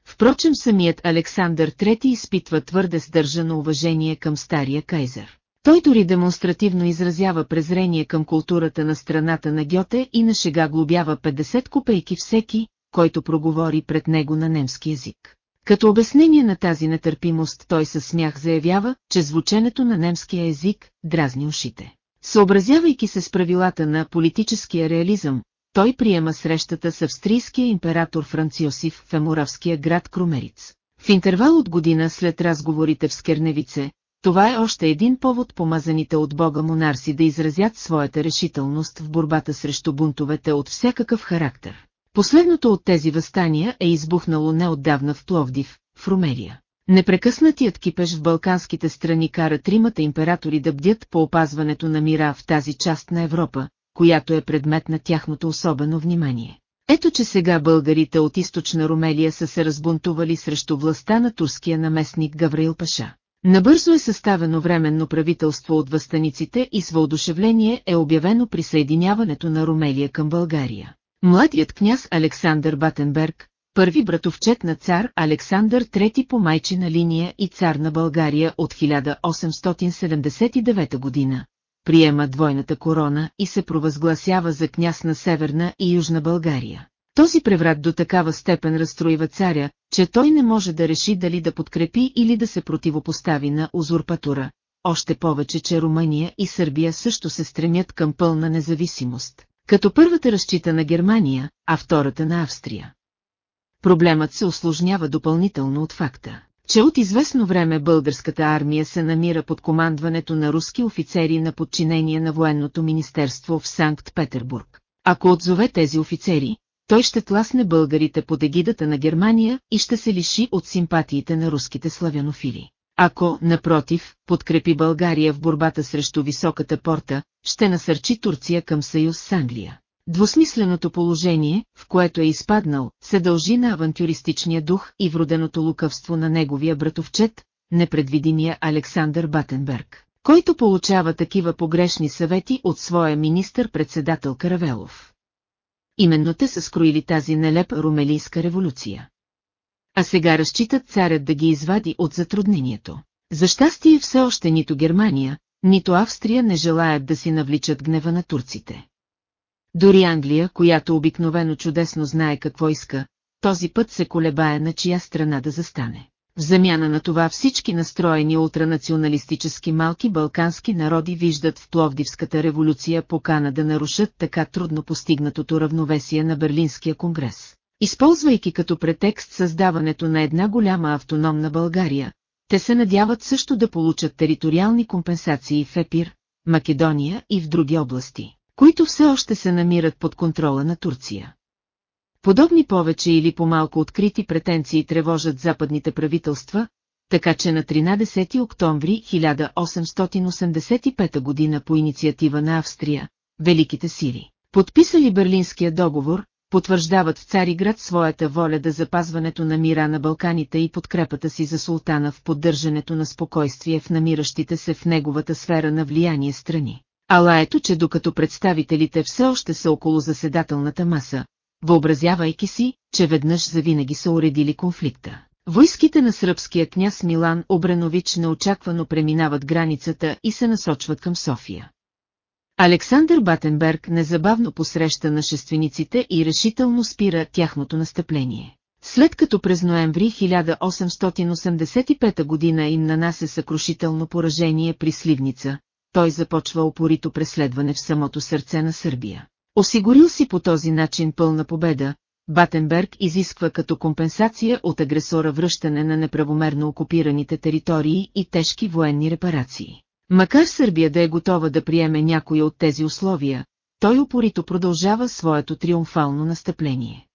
Впрочем самият Александър III изпитва твърде сдържано уважение към стария кайзер. Той дори демонстративно изразява презрение към културата на страната на Гьоте и на шега глобява 50 копейки всеки, който проговори пред него на немски язик. Като обяснение на тази нетърпимост той със смях заявява, че звученето на немския език дразни ушите. Съобразявайки се с правилата на политическия реализъм, той приема срещата с австрийския император Франциосиф в Емуравския град Крумериц. В интервал от година след разговорите в Скерневице, това е още един повод помазаните от Бога монарси да изразят своята решителност в борбата срещу бунтовете от всякакъв характер. Последното от тези възстания е избухнало неотдавна в Пловдив, в Румелия. Непрекъснатият кипеж в балканските страни кара тримата императори да бдят по опазването на мира в тази част на Европа, която е предмет на тяхното особено внимание. Ето че сега българите от източна Румелия са се разбунтували срещу властта на турския наместник Гавраил Паша. Набързо е съставено временно правителство от възстаниците и с въодушевление е обявено присъединяването на Румелия към България. Младият княз Александър Батенберг, първи братовчет на цар Александър III по майчина линия и цар на България от 1879 година, приема двойната корона и се провъзгласява за княз на Северна и Южна България. Този преврат до такава степен разстроива царя, че той не може да реши дали да подкрепи или да се противопостави на узурпатура, още повече, че Румъния и Сърбия също се стремят към пълна независимост, като първата разчита на Германия, а втората на Австрия. Проблемът се осложнява допълнително от факта, че от известно време българската армия се намира под командването на руски офицери на подчинение на военното министерство в Санкт-Петербург. Ако отзове тези офицери, той ще тласне българите под егидата на Германия и ще се лиши от симпатиите на руските славянофили. Ако, напротив, подкрепи България в борбата срещу високата порта, ще насърчи Турция към съюз с Англия. Двусмисленото положение, в което е изпаднал, се дължи на авантюристичния дух и вроденото лукавство на неговия братовчет, непредвидимия Александър Батенберг, който получава такива погрешни съвети от своя министър-председател Каравелов. Именно те са скроили тази нелепа румелийска революция. А сега разчитат царят да ги извади от затруднението. За щастие все още нито Германия, нито Австрия не желаят да си навличат гнева на турците. Дори Англия, която обикновено чудесно знае какво иска, този път се колебае на чия страна да застане. В замяна на това всички настроени ултранационалистически малки балкански народи виждат в Пловдивската революция покана да нарушат така трудно постигнатото равновесие на Берлинския конгрес. Използвайки като претекст създаването на една голяма автономна България, те се надяват също да получат териториални компенсации в Епир, Македония и в други области, които все още се намират под контрола на Турция. Подобни повече или по-малко открити претенции тревожат западните правителства, така че на 13 октомври 1885 година по инициатива на Австрия, Великите сили, подписали Берлинския договор, потвърждават в Цариград своята воля да запазването на мира на Балканите и подкрепата си за султана в поддържането на спокойствие в намиращите се в неговата сфера на влияние страни. Ала ето, че докато представителите все още са около заседателната маса, въобразявайки си, че веднъж завинаги са уредили конфликта. Войските на сръбския княз Милан Обренович неочаквано преминават границата и се насочват към София. Александър Батенберг незабавно посреща нашествениците и решително спира тяхното настъпление. След като през ноември 1885 година им нанася съкрушително поражение при Сливница, той започва опорито преследване в самото сърце на Сърбия. Осигурил си по този начин пълна победа, Батенберг изисква като компенсация от агресора връщане на неправомерно окупираните територии и тежки военни репарации. Макар Сърбия да е готова да приеме някои от тези условия, той упорито продължава своето триумфално настъпление.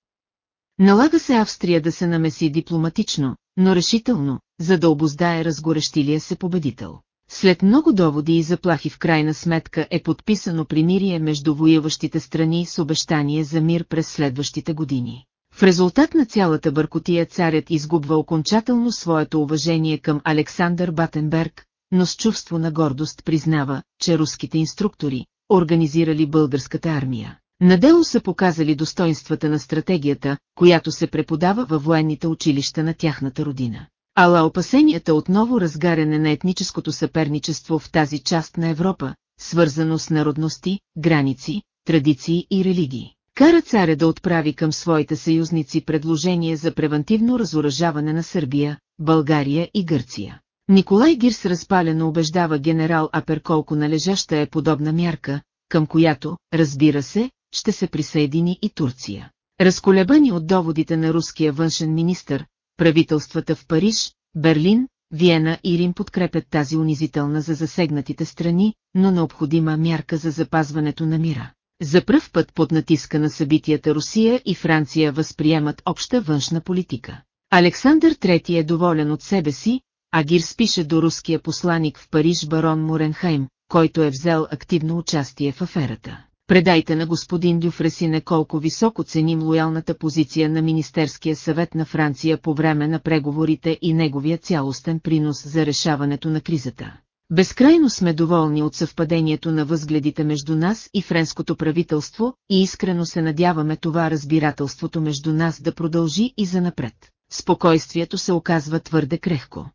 Налага се Австрия да се намеси дипломатично, но решително, за да обоздае разгорещилия се победител. След много доводи и заплахи в крайна сметка е подписано примирие между воюващите страни с обещание за мир през следващите години. В резултат на цялата бъркотия царят изгубва окончателно своето уважение към Александър Батенберг, но с чувство на гордост признава, че руските инструктори, организирали българската армия, надело са показали достоинствата на стратегията, която се преподава във военните училища на тяхната родина. Ала опасенията отново разгаряне на етническото съперничество в тази част на Европа, свързано с народности, граници, традиции и религии. Кара царя да отправи към своите съюзници предложение за превентивно разоръжаване на Сърбия, България и Гърция. Николай Гирс разпалено убеждава генерал Апер колко належаща е подобна мярка, към която, разбира се, ще се присъедини и Турция. Разколебани от доводите на руския външен министр, правителствата в Париж, Берлин, Виена и Рим подкрепят тази унизителна за засегнатите страни, но необходима мярка за запазването на мира. За пръв път под натиска на събитията Русия и Франция възприемат обща външна политика. Александър III е доволен от себе си, а Гир спише до руския посланик в Париж барон Муренхайм, който е взел активно участие в аферата. Предайте на господин Дюфресине колко високо ценим лоялната позиция на Министерския съвет на Франция по време на преговорите и неговия цялостен принос за решаването на кризата. Безкрайно сме доволни от съвпадението на възгледите между нас и френското правителство и искрено се надяваме това разбирателството между нас да продължи и занапред. Спокойствието се оказва твърде крехко.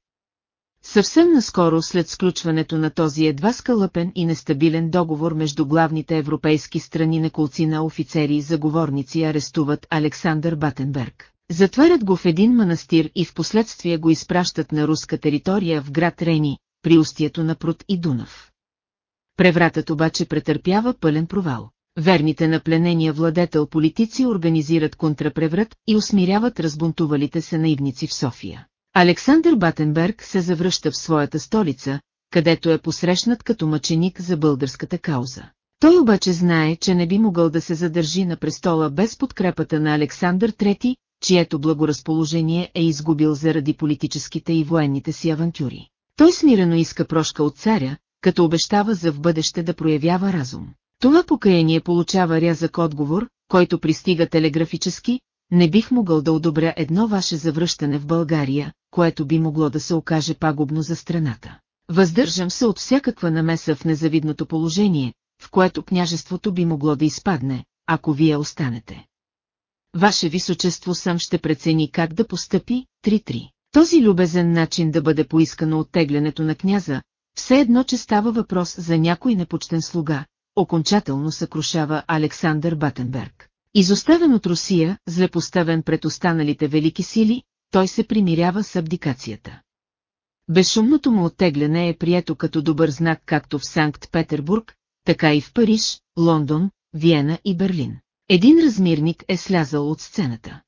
Съвсем наскоро след сключването на този едва скълъпен и нестабилен договор между главните европейски страни на колцина офицери и заговорници арестуват Александър Батенберг. Затварят го в един манастир и в последствие го изпращат на руска територия в град Рени, при устието на Прут и Дунав. Превратът обаче претърпява пълен провал. Верните на пленения владетел политици организират контрапреврат и усмиряват разбунтувалите се наивници в София. Александър Батенберг се завръща в своята столица, където е посрещнат като мъченик за българската кауза. Той обаче знае, че не би могъл да се задържи на престола без подкрепата на Александър III, чието благоразположение е изгубил заради политическите и военните си авантюри. Той смирено иска прошка от царя, като обещава за в бъдеще да проявява разум. Това покаяние получава рязък отговор, който пристига телеграфически, не бих могъл да одобря едно ваше завръщане в България, което би могло да се окаже пагубно за страната. Въздържам се от всякаква намеса в незавидното положение, в което княжеството би могло да изпадне, ако вие останете. Ваше височество сам ще прецени как да постъпи, 3-3. Този любезен начин да бъде поискано оттеглянето на княза, все едно, че става въпрос за някой непочтен слуга, окончателно съкрушава Александър Батенберг. Изоставен от Русия, злепоставен пред останалите велики сили, той се примирява с абдикацията. Безшумното му оттегляне е прието като добър знак както в Санкт-Петербург, така и в Париж, Лондон, Виена и Берлин. Един размирник е слязал от сцената.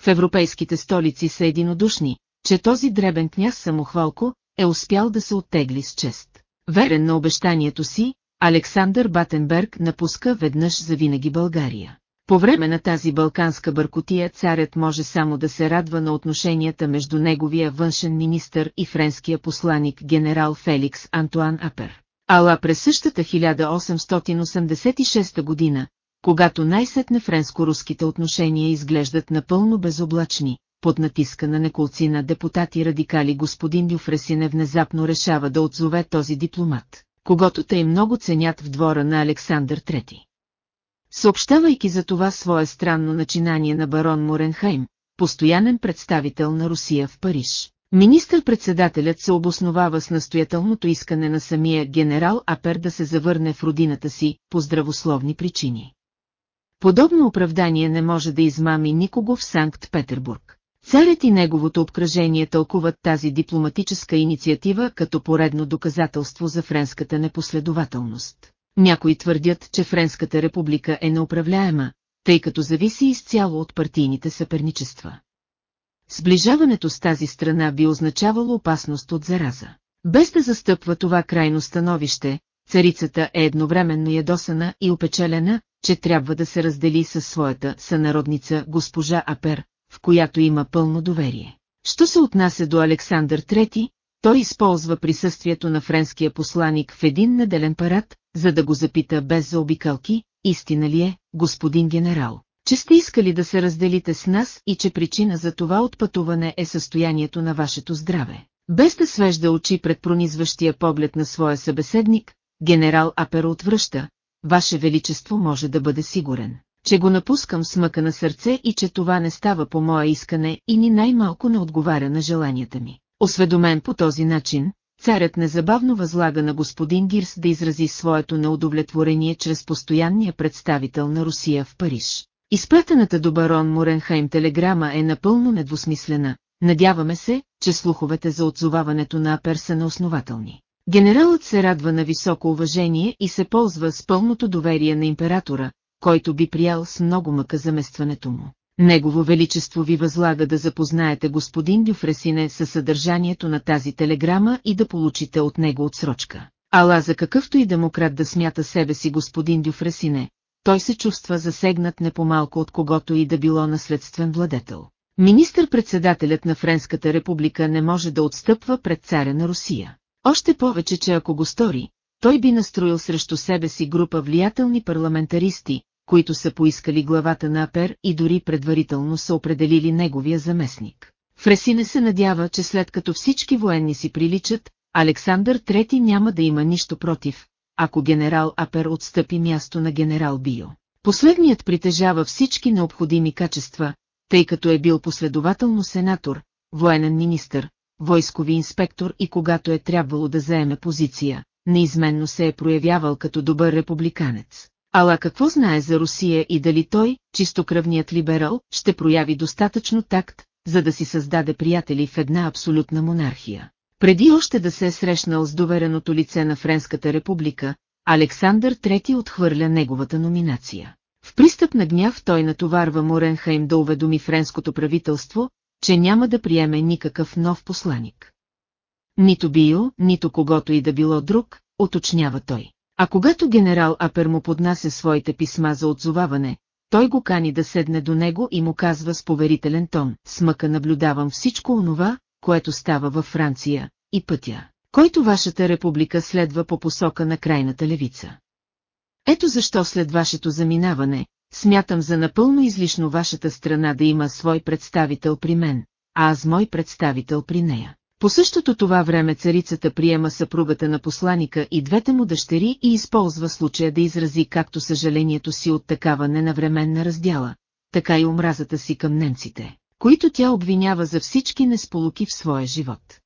В европейските столици са единодушни, че този дребен княз Самохвалко е успял да се оттегли с чест. Верен на обещанието си, Александър Батенберг напуска веднъж за винаги България. По време на тази балканска бъркотия царят може само да се радва на отношенията между неговия външен министър и френския посланик генерал Феликс Антуан Апер. Ала през същата 1886 година, когато най-сетне френско-руските отношения изглеждат напълно безоблачни, под натиска на неколци на депутати радикали господин Дюфресине внезапно решава да отзове този дипломат, когато те много ценят в двора на Александър III. Съобщавайки за това свое странно начинание на барон Моренхайм, постоянен представител на Русия в Париж. Министър-председателят се обосновава с настоятелното искане на самия генерал Апер да се завърне в родината си по здравословни причини. Подобно оправдание не може да измами никого в Санкт-Петербург. Царят и неговото обкръжение тълкуват тази дипломатическа инициатива като поредно доказателство за френската непоследователност. Някои твърдят, че Френската република е неуправляема, тъй като зависи изцяло от партийните съперничества. Сближаването с тази страна би означавало опасност от зараза. Без да застъпва това крайно становище, царицата е едновременно ядосана и опечалена, че трябва да се раздели със своята сънародница госпожа Апер, в която има пълно доверие. Що се отнася до Александър III, той използва присъствието на френския посланик в един неделен парад, за да го запита без заобикалки, истина ли е, господин генерал, че сте искали да се разделите с нас и че причина за това отпътуване е състоянието на вашето здраве. Без да свежда очи пред пронизващия поглед на своя събеседник, генерал Апер отвръща, Ваше Величество може да бъде сигурен, че го напускам с мъка на сърце и че това не става по мое искане и ни най-малко не отговаря на желанията ми. Осведомен по този начин, царят незабавно възлага на господин Гирс да изрази своето неудовлетворение чрез постоянния представител на Русия в Париж. Изпратената до барон Моренхайм телеграма е напълно недвусмислена. Надяваме се, че слуховете за отзоваването на Апер са неоснователни. Генералът се радва на високо уважение и се ползва с пълното доверие на императора, който би приял с много мъка заместването му. Негово Величество ви възлага да запознаете господин Дюфресине със съдържанието на тази телеграма и да получите от него отсрочка. Ала за какъвто и демократ да смята себе си господин Дюфресине, той се чувства засегнат не по-малко от когото и да било наследствен владетел. Министър-председателят на Френската република не може да отстъпва пред царя на Русия. Още повече, че ако го стори, той би настроил срещу себе си група влиятелни парламентаристи, които са поискали главата на Апер и дори предварително са определили неговия заместник. Фресине се надява, че след като всички военни си приличат, Александър III няма да има нищо против, ако генерал Апер отстъпи място на генерал Био. Последният притежава всички необходими качества, тъй като е бил последователно сенатор, военен министър, войскови инспектор и когато е трябвало да заеме позиция, неизменно се е проявявал като добър републиканец. Ала какво знае за Русия и дали той, чистокръвният либерал, ще прояви достатъчно такт, за да си създаде приятели в една абсолютна монархия. Преди още да се е срещнал с довереното лице на Френската република, Александър III отхвърля неговата номинация. В пристъп на гняв той натоварва Моренхайм да уведоми френското правителство, че няма да приеме никакъв нов посланик. Нито Био, нито когото и да било друг, уточнява той. А когато генерал Апер му поднася своите писма за отзоваване, той го кани да седне до него и му казва с поверителен тон, смъка наблюдавам всичко онова, което става във Франция, и пътя, който вашата република следва по посока на крайната левица. Ето защо след вашето заминаване, смятам за напълно излишно вашата страна да има свой представител при мен, а аз мой представител при нея. По същото това време царицата приема съпругата на посланика и двете му дъщери и използва случая да изрази както съжалението си от такава ненавременна раздяла, така и омразата си към немците, които тя обвинява за всички несполуки в своя живот.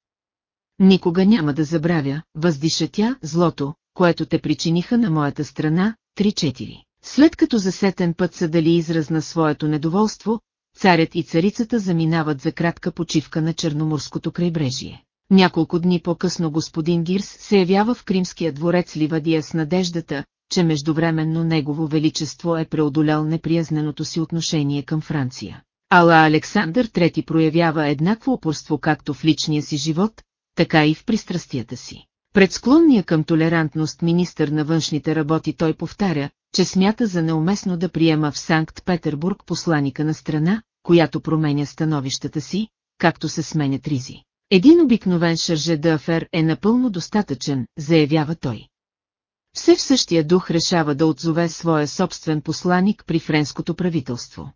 Никога няма да забравя, въздиша тя, злото, което те причиниха на моята страна, 3-4. След като за сетен път са дали израз на своето недоволство, царят и царицата заминават за кратка почивка на Черноморското крайбрежие. Няколко дни по-късно господин Гирс се явява в Кримския дворец Ливадия с надеждата, че междувременно негово величество е преодолял неприязненото си отношение към Франция. Ала Александър III проявява еднакво упорство както в личния си живот, така и в пристрастията си. Пред склонния към толерантност министър на външните работи той повтаря, че смята за неуместно да приема в Санкт-Петербург посланика на страна, която променя становищата си, както се сменят ризи. Един обикновен шарже д'афер е напълно достатъчен, заявява той. Все в същия дух решава да отзове своя собствен посланик при френското правителство.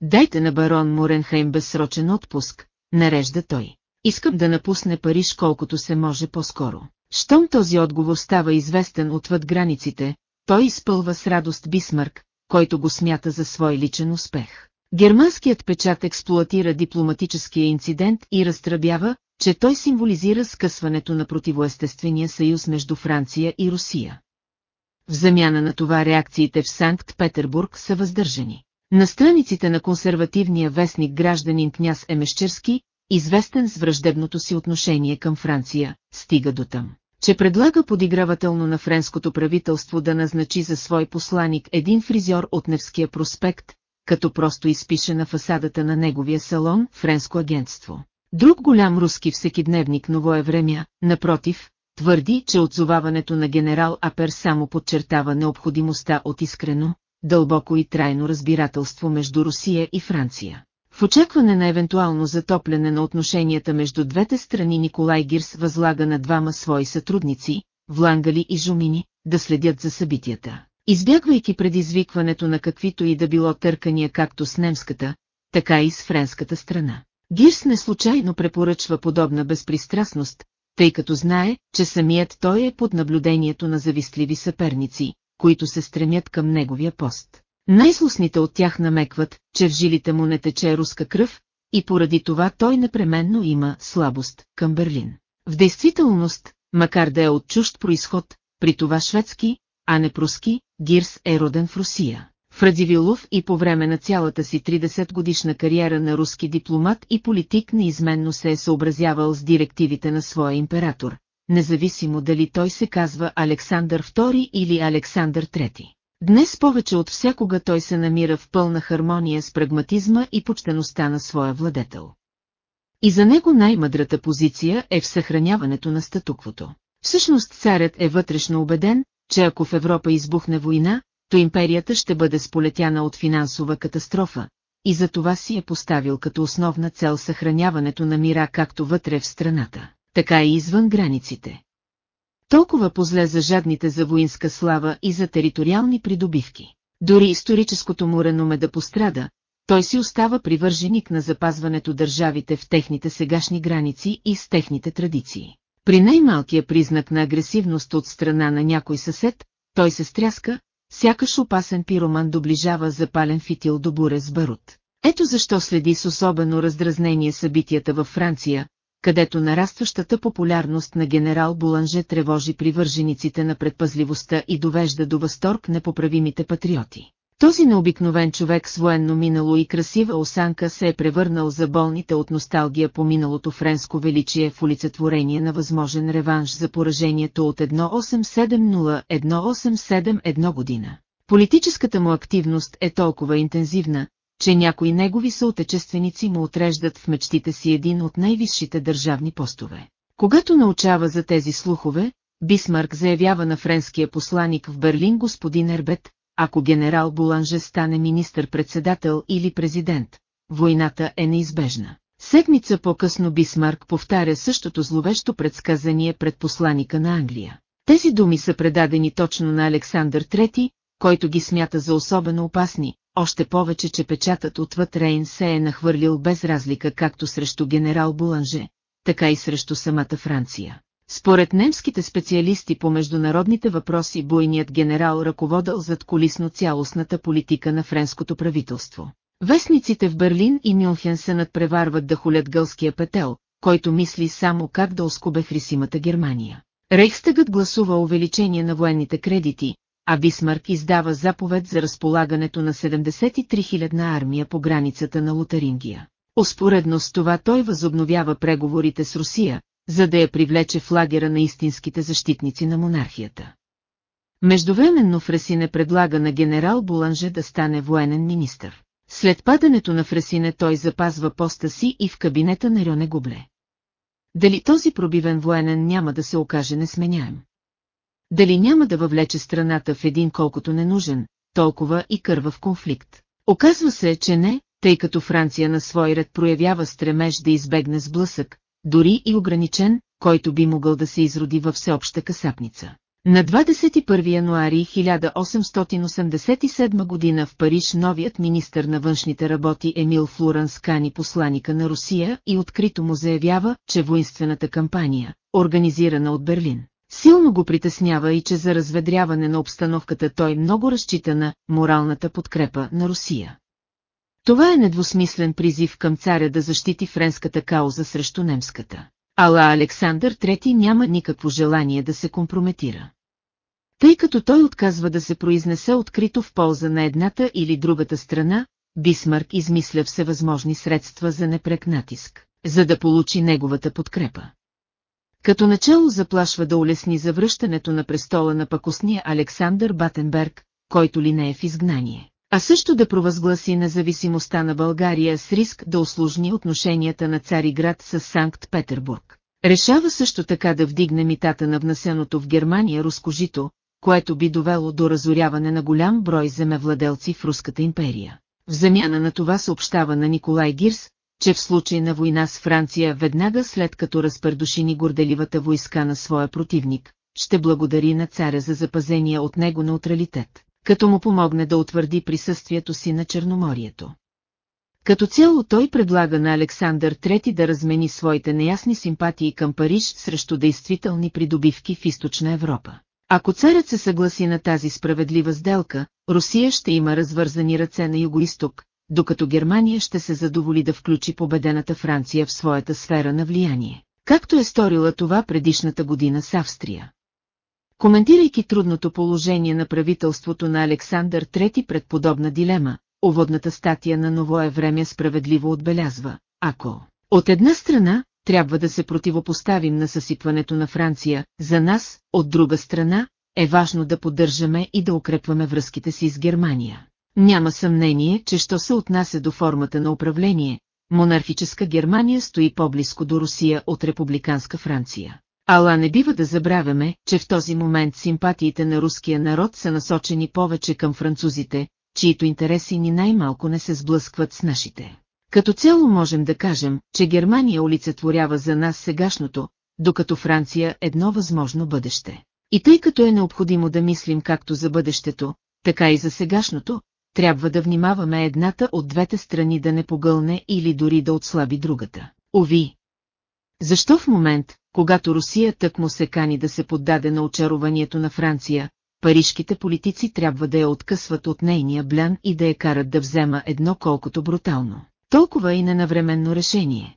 Дайте на барон Муренхейм безсрочен отпуск, нарежда той. Искам да напусне Париж колкото се може по-скоро. Щом този отговор става известен отвъд границите, той изпълва с радост Бисмарк, който го смята за свой личен успех. Германският печат експлуатира дипломатическия инцидент и разтръбява, че той символизира скъсването на противоестествения съюз между Франция и Русия. В замяна на това реакциите в Санкт-Петербург са въздържани. На страниците на консервативния вестник гражданин княз Емещерски, известен с враждебното си отношение към Франция, стига до там че предлага подигравателно на френското правителство да назначи за свой посланик един фризьор от Невския проспект, като просто изпише на фасадата на неговия салон френско агентство. Друг голям руски всекидневник новое време, напротив, твърди, че отзоваването на генерал Апер само подчертава необходимостта от искрено, дълбоко и трайно разбирателство между Русия и Франция. В очакване на евентуално затопляне на отношенията между двете страни Николай Гирс възлага на двама свои сътрудници, Влангали и Жумини, да следят за събитията. Избягвайки предизвикването на каквито и да било търкания както с немската, така и с френската страна. Гирс не случайно препоръчва подобна безпристрастност, тъй като знае, че самият той е под наблюдението на завистливи съперници, които се стремят към неговия пост. Най-слусните от тях намекват, че в жилите му не тече руска кръв, и поради това той непременно има слабост към Берлин. В действителност, макар да е от чужд происход, при това шведски, а не пруски, Гирс е роден в Русия. В Радивилов и по време на цялата си 30 годишна кариера на руски дипломат и политик неизменно се е съобразявал с директивите на своя император, независимо дали той се казва Александър II или Александър III. Днес повече от всякога той се намира в пълна хармония с прагматизма и почтеността на своя владетел. И за него най-мъдрата позиция е в съхраняването на статуквото. Всъщност царят е вътрешно убеден, че ако в Европа избухне война, то империята ще бъде сполетяна от финансова катастрофа, и за това си е поставил като основна цел съхраняването на мира както вътре в страната, така и извън границите. Толкова позле за жадните за воинска слава и за териториални придобивки. Дори историческото му реноме да пострада, той си остава привърженик на запазването държавите в техните сегашни граници и с техните традиции. При най-малкия признак на агресивност от страна на някой съсед, той се стряска, сякаш опасен пироман доближава запален фитил до буре с барут. Ето защо следи с особено раздразнение събитията във Франция, където нарастващата популярност на генерал Буланже тревожи привържениците на предпазливостта и довежда до възторг непоправимите патриоти. Този необикновен човек с военно минало и красива осанка се е превърнал за болните от носталгия по миналото френско величие в олицетворение на възможен реванш за поражението от 1870-1871 година. Политическата му активност е толкова интензивна, че някои негови съотечественици му отреждат в мечтите си един от най-висшите държавни постове. Когато научава за тези слухове, Бисмарк заявява на френския посланик в Берлин господин Ербет, ако генерал Буланже стане министър-председател или президент, войната е неизбежна. Седмица по-късно Бисмарк повтаря същото зловещо предсказание пред посланика на Англия. Тези думи са предадени точно на Александър III, който ги смята за особено опасни, още повече, че печатът отвъд Рейн се е нахвърлил без разлика както срещу генерал Буланже, така и срещу самата Франция. Според немските специалисти по международните въпроси бойният генерал ръководил зад колисно цялостната политика на френското правителство. Вестниците в Берлин и Мюнхен се надпреварват да холят гълския петел, който мисли само как да оскубе хрисимата Германия. Рейхстъгът гласува увеличение на военните кредити, а Бисмарк издава заповед за разполагането на 73 000 армия по границата на Лотарингия. Успоредно с това той възобновява преговорите с Русия, за да я привлече в лагера на истинските защитници на монархията. Междувременно Фресине предлага на генерал Буланже да стане военен министър. След падането на Фресине той запазва поста си и в кабинета на Рьоне Гобле. Дали този пробивен военен няма да се окаже несменяем? Дали няма да въвлече страната в един колкото ненужен, толкова и кървав конфликт? Оказва се, че не, тъй като Франция на свой ред проявява стремеж да избегне сблъсък, дори и ограничен, който би могъл да се изроди във всеобща касапница. На 21 януари 1887 година в Париж новият министър на външните работи Емил Флуранс кани посланика на Русия и открито му заявява, че воинствената кампания, организирана от Берлин, силно го притеснява и че за разведряване на обстановката той много разчита на моралната подкрепа на Русия. Това е недвусмислен призив към царя да защити френската кауза срещу немската. Ала Александър III няма никакво желание да се компрометира. Тъй като той отказва да се произнесе открито в полза на едната или другата страна, Бисмарк измисля всевъзможни средства за непрек натиск, за да получи неговата подкрепа. Като начало заплашва да улесни завръщането на престола на пакосния Александър Батенберг, който ли не е в изгнание а също да провъзгласи независимостта на България с риск да услужни отношенията на Цариград с Санкт-Петербург. Решава също така да вдигне митата на внесеното в Германия руско жито, което би довело до разоряване на голям брой земевладелци в Руската империя. В замяна на това съобщава на Николай Гирс, че в случай на война с Франция веднага след като разпърдушини горделивата войска на своя противник, ще благодари на царя за запазения от него неутралитет, като му помогне да утвърди присъствието си на Черноморието. Като цяло той предлага на Александър III да размени своите неясни симпатии към Париж срещу действителни придобивки в източна Европа. Ако царят се съгласи на тази справедлива сделка, Русия ще има развързани ръце на югоисток, докато Германия ще се задоволи да включи победената Франция в своята сфера на влияние, както е сторила това предишната година с Австрия. Коментирайки трудното положение на правителството на Александър III пред подобна дилема, уводната статия на Новое време справедливо отбелязва, ако от една страна трябва да се противопоставим на съсипването на Франция, за нас, от друга страна, е важно да поддържаме и да укрепваме връзките си с Германия. Няма съмнение, че що се отнася до формата на управление, монархическа Германия стои по-близко до Русия от републиканска Франция. Ала не бива да забравяме, че в този момент симпатиите на руския народ са насочени повече към французите, чието интереси ни най-малко не се сблъскват с нашите. Като цяло можем да кажем, че Германия олицетворява за нас сегашното, докато Франция едно възможно бъдеще. И тъй като е необходимо да мислим както за бъдещето, така и за сегашното, трябва да внимаваме едната от двете страни да не погълне или дори да отслаби другата. Ови! Защо в момент, когато Русия тъкмо се кани да се поддаде на очарованието на Франция, парижките политици трябва да я откъсват от нейния блян и да я карат да взема едно колкото брутално, толкова и ненавременно решение.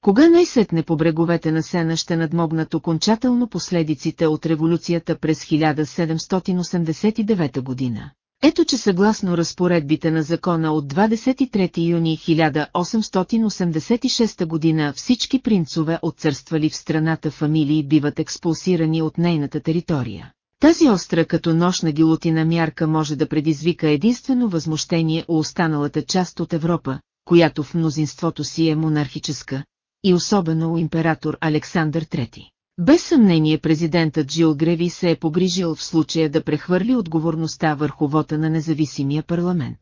Кога най-сетне по бреговете на Сена ще надмогнат окончателно последиците от революцията през 1789 година? Ето че съгласно разпоредбите на закона от 23 юни 1886 година всички принцове отцърствали в страната фамилии биват експулсирани от нейната територия. Тази остра като нощна гилотина мярка може да предизвика единствено възмущение у останалата част от Европа, която в мнозинството си е монархическа, и особено у император Александър III. Без съмнение президентът Джил Греви се е погрижил в случая да прехвърли отговорността върху вота на независимия парламент.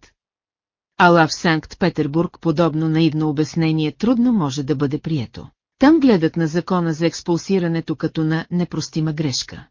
Ала в Санкт-Петербург подобно наивно обяснение трудно може да бъде прието. Там гледат на закона за експулсирането като на непростима грешка.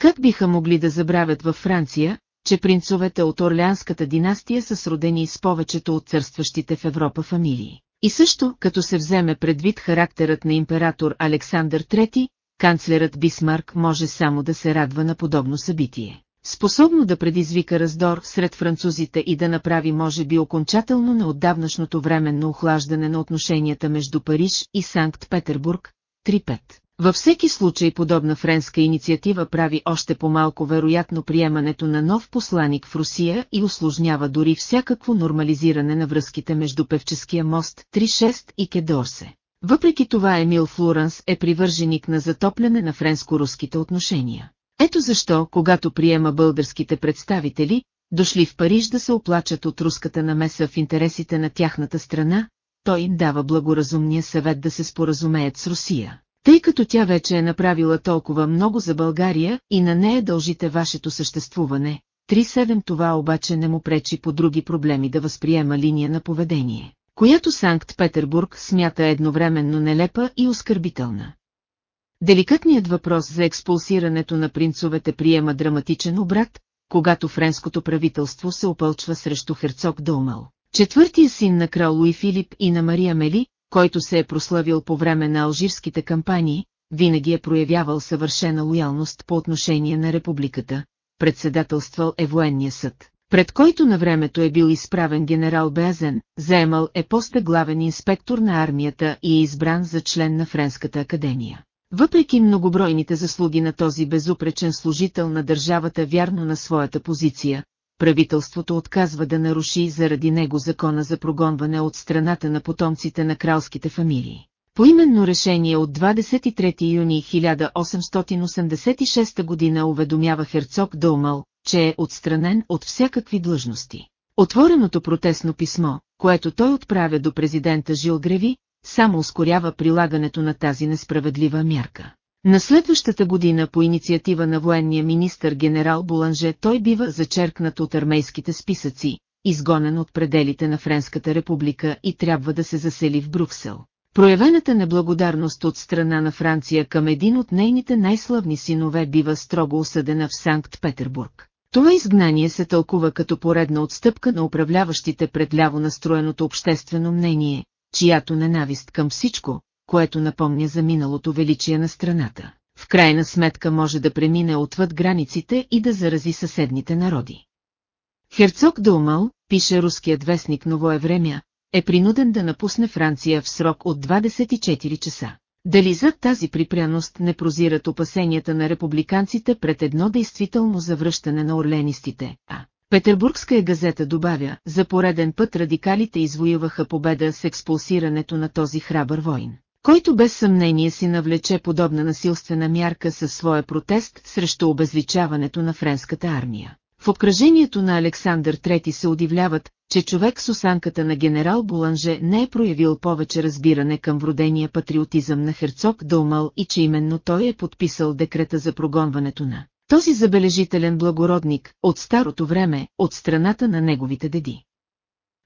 Как биха могли да забравят във Франция, че принцовете от Орлеанската династия са сродени с повечето от църстващите в Европа фамилии? И също, като се вземе предвид характерът на император Александър III, канцлерът Бисмарк може само да се радва на подобно събитие. Способно да предизвика раздор сред французите и да направи може би окончателно на отдавнашното временно охлаждане на отношенията между Париж и Санкт-Петербург, 3-5. Във всеки случай подобна френска инициатива прави още по-малко вероятно приемането на нов посланик в Русия и усложнява дори всякакво нормализиране на връзките между Певческия мост 36 и Кедорсе. Въпреки това Емил Флуранс е привърженик на затопляне на френско-руските отношения. Ето защо, когато приема българските представители, дошли в Париж да се оплачат от руската намеса в интересите на тяхната страна, той им дава благоразумния съвет да се споразумеят с Русия. Тъй като тя вече е направила толкова много за България и на нея дължите вашето съществуване, 3-7 това обаче не му пречи по други проблеми да възприема линия на поведение, която Санкт-Петербург смята едновременно нелепа и оскърбителна. Деликатният въпрос за експулсирането на принцовете приема драматичен обрат, когато френското правителство се опълчва срещу херцог Долмал. Четвъртия син на крал Луи Филип и на Мария Мели, който се е прославил по време на алжирските кампании, винаги е проявявал съвършена лоялност по отношение на републиката, председателствал е военния съд, пред който на времето е бил изправен генерал Беазен, заемал е поста главен инспектор на армията и е избран за член на Френската академия. Въпреки многобройните заслуги на този безупречен служител на държавата вярно на своята позиция, правителството отказва да наруши заради него закона за прогонване от страната на потомците на кралските фамилии. По именно решение от 23 юни 1886 година уведомява херцог Дълмал, че е отстранен от всякакви длъжности. Отвореното протестно писмо, което той отправя до президента Жил Греви, само ускорява прилагането на тази несправедлива мярка. На следващата година по инициатива на военния министър генерал Боланже той бива зачеркнат от армейските списъци, изгонен от пределите на Френската република и трябва да се засели в Брюксел. Проявената неблагодарност от страна на Франция към един от нейните най-славни синове бива строго осъдена в Санкт-Петербург. Това изгнание се тълкува като поредна отстъпка на управляващите пред ляво настроеното обществено мнение, чиято ненавист към всичко, което напомня за миналото величие на страната, в крайна сметка може да премине отвъд границите и да зарази съседните народи. Херцог Дълмал, пише руският вестник Новое время, е принуден да напусне Франция в срок от 24 часа. Дали зад тази припряност не прозират опасенията на републиканците пред едно действително завръщане на орленистите, а Петербургска е газета добавя, за пореден път радикалите извоюваха победа с експулсирането на този храбър войн, който без съмнение си навлече подобна насилствена мярка със своя протест срещу обезличаването на френската армия. В обкръжението на Александър III се удивляват, че човек с осанката на генерал Боланже не е проявил повече разбиране към вродения патриотизъм на Херцог Дълмал и че именно той е подписал декрета за прогонването на този забележителен благородник от старото време, от страната на неговите деди.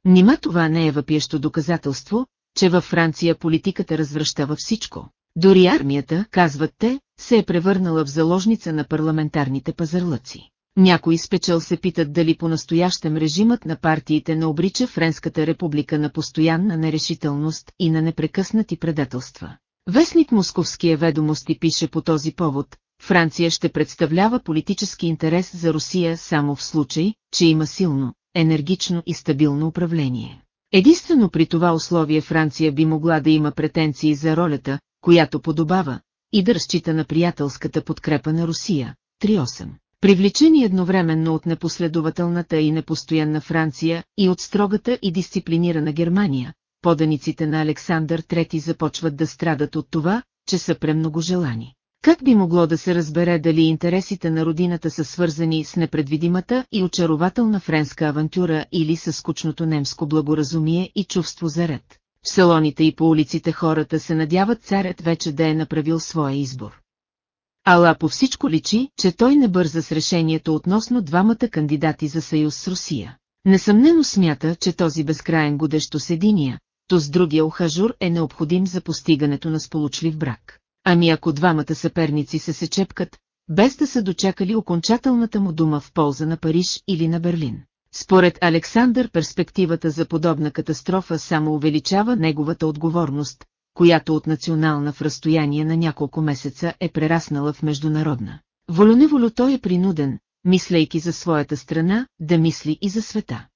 Нима това не е въпиещо доказателство, че във Франция политиката развръщава всичко. Дори армията, казват те, се е превърнала в заложница на парламентарните пазарлъци. Някои спечел се питат дали по-настоящем режимът на партиите не обрича Френската република на постоянна нерешителност и на непрекъснати предателства. Вестник Московския ведомости пише по този повод, Франция ще представлява политически интерес за Русия само в случай, че има силно, енергично и стабилно управление. Единствено при това условие Франция би могла да има претенции за ролята, която подобава, и да разчита на приятелската подкрепа на Русия. 3.8 привлечени едновременно от непоследователната и непостоянна Франция и от строгата и дисциплинирана Германия, поданиците на Александър III започват да страдат от това, че са премного желани. Как би могло да се разбере дали интересите на родината са свързани с непредвидимата и очарователна френска авантюра или с скучното немско благоразумие и чувство за ред? В салоните и по улиците хората се надяват царят вече да е направил своя избор. Ала по всичко личи, че той не бърза с решението относно двамата кандидати за съюз с Русия. Несъмнено смята, че този безкраен годещо с единия, то с другия ухажур е необходим за постигането на сполучлив брак. Ами ако двамата съперници се се чепкат, без да са дочакали окончателната му дума в полза на Париж или на Берлин. Според Александър перспективата за подобна катастрофа само увеличава неговата отговорност, която от национална в разстояние на няколко месеца е прераснала в международна. Волоневоло той е принуден, мислейки за своята страна, да мисли и за света.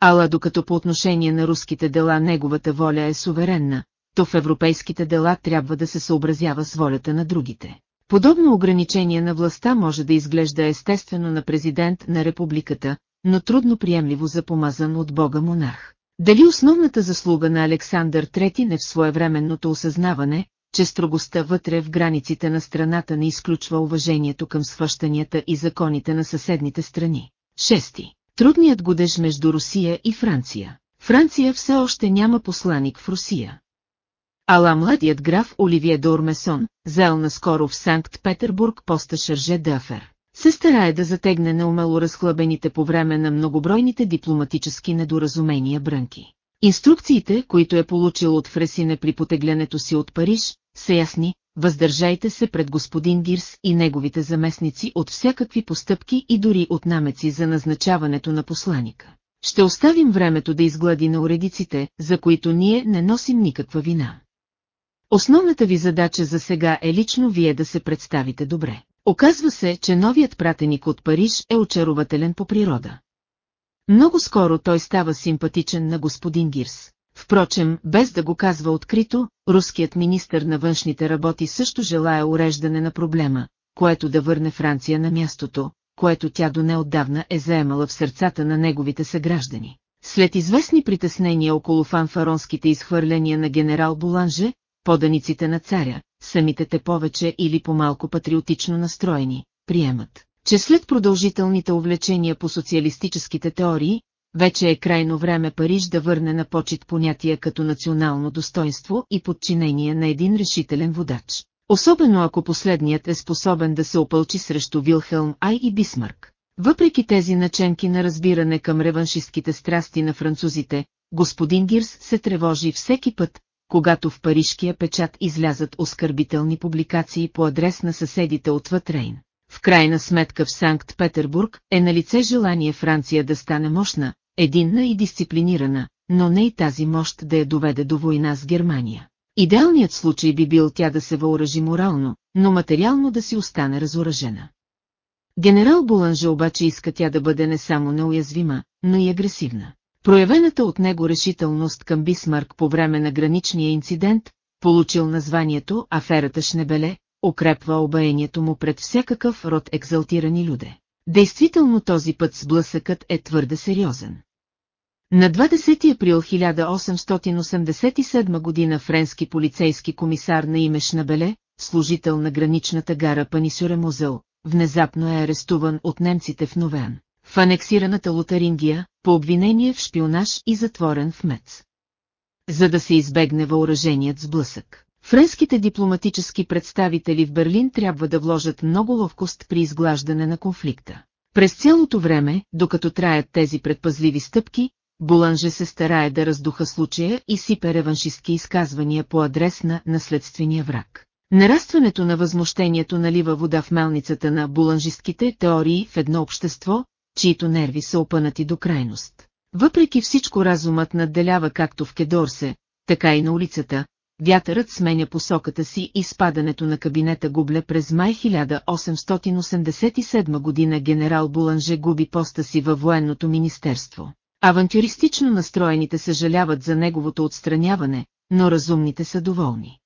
Ала докато по отношение на руските дела неговата воля е суверенна, то в европейските дела трябва да се съобразява с волята на другите. Подобно ограничение на властта може да изглежда естествено на президент на републиката, но трудно приемливо за помазан от Бога монарх. Дали основната заслуга на Александър III не в своевременното осъзнаване, че строгостта вътре в границите на страната не изключва уважението към свъщанията и законите на съседните страни. Шести. Трудният годеж между Русия и Франция. Франция все още няма посланик в Русия. Ала младият граф Оливие Дормесон, зел наскоро в Санкт-Петербург поста Шарже Дафер се старае да затегне неумело разхлабените по време на многобройните дипломатически недоразумения брънки. Инструкциите, които е получил от Фресине при потеглянето си от Париж, са ясни, въздържайте се пред господин Гирс и неговите заместници от всякакви постъпки и дори от намеци за назначаването на посланика. Ще оставим времето да изглади на уредиците, за които ние не носим никаква вина. Основната ви задача за сега е лично вие да се представите добре. Оказва се, че новият пратеник от Париж е очарователен по природа. Много скоро той става симпатичен на господин Гирс. Впрочем, без да го казва открито, руският министр на външните работи също желая уреждане на проблема, което да върне Франция на мястото, което тя до неотдавна е заемала в сърцата на неговите съграждани. След известни притеснения около фанфаронските изхвърляния на генерал Боланже, поданиците на царя, самите те повече или по-малко патриотично настроени, приемат, че след продължителните увлечения по социалистическите теории, вече е крайно време Париж да върне на почет понятия като национално достоинство и подчинение на един решителен водач. Особено ако последният е способен да се опълчи срещу Вилхелм Ай и Бисмарк. Въпреки тези наченки на разбиране към реваншистките страсти на французите, господин Гирс се тревожи всеки път, когато в парижкия печат излязат оскърбителни публикации по адрес на съседите от Ватрейн. В крайна сметка в Санкт-Петербург е на лице желание Франция да стане мощна, единна и дисциплинирана, но не и тази мощ да я доведе до война с Германия. Идеалният случай би бил тя да се въоръжи морално, но материално да си остане разоръжена. Генерал Буланже обаче иска тя да бъде не само неуязвима, но и агресивна. Проявената от него решителност към Бисмарк по време на граничния инцидент, получил названието Аферата Шнебеле, укрепва обаението му пред всякакъв род екзалтирани люде. Действително този път сблъсъкът е твърде сериозен. На 20 април 1887 година френски полицейски комисар на име Шнабеле, служител на граничната гара Панисюремозъл, внезапно е арестуван от немците в Новен, в анексираната Лотарингия, по обвинение в шпионаж и затворен в Мец. За да се избегне въоръженият сблъсък. Френските дипломатически представители в Берлин трябва да вложат много ловкост при изглаждане на конфликта. През цялото време, докато траят тези предпазливи стъпки, Буланже се старае да раздуха случая и сипе реваншистки изказвания по адрес на наследствения враг. Нарастването на възмущението налива вода в мелницата на буланжистките теории в едно общество, чието нерви са опънати до крайност. Въпреки всичко разумът надделява както в Кедорсе, така и на улицата, вятърът сменя посоката си и спадането на кабинета Губле през май 1887 година генерал Буланже губи поста си във военното министерство. Авантюристично настроените съжаляват за неговото отстраняване, но разумните са доволни.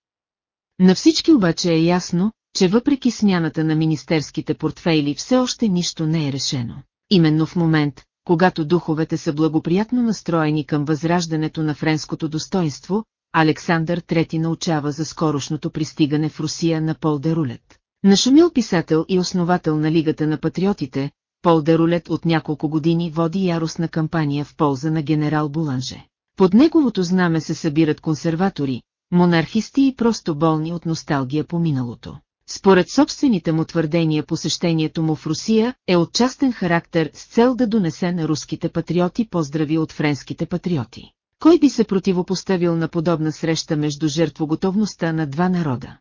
На всички обаче е ясно, че въпреки смяната на министерските портфейли все още нищо не е решено. Именно в момент, когато духовете са благоприятно настроени към възраждането на френското достоинство, Александър III научава за скорошното пристигане в Русия на Пол Дерулет. Нашумил писател и основател на Лигата на патриотите, Пол Дерулет от няколко години води яростна кампания в полза на генерал Буланже. Под неговото знаме се събират консерватори, монархисти и просто болни от носталгия по миналото. Според собствените му твърдения посещението му в Русия е от частен характер с цел да донесе на руските патриоти поздрави от френските патриоти. Кой би се противопоставил на подобна среща между жертвоготовността на два народа?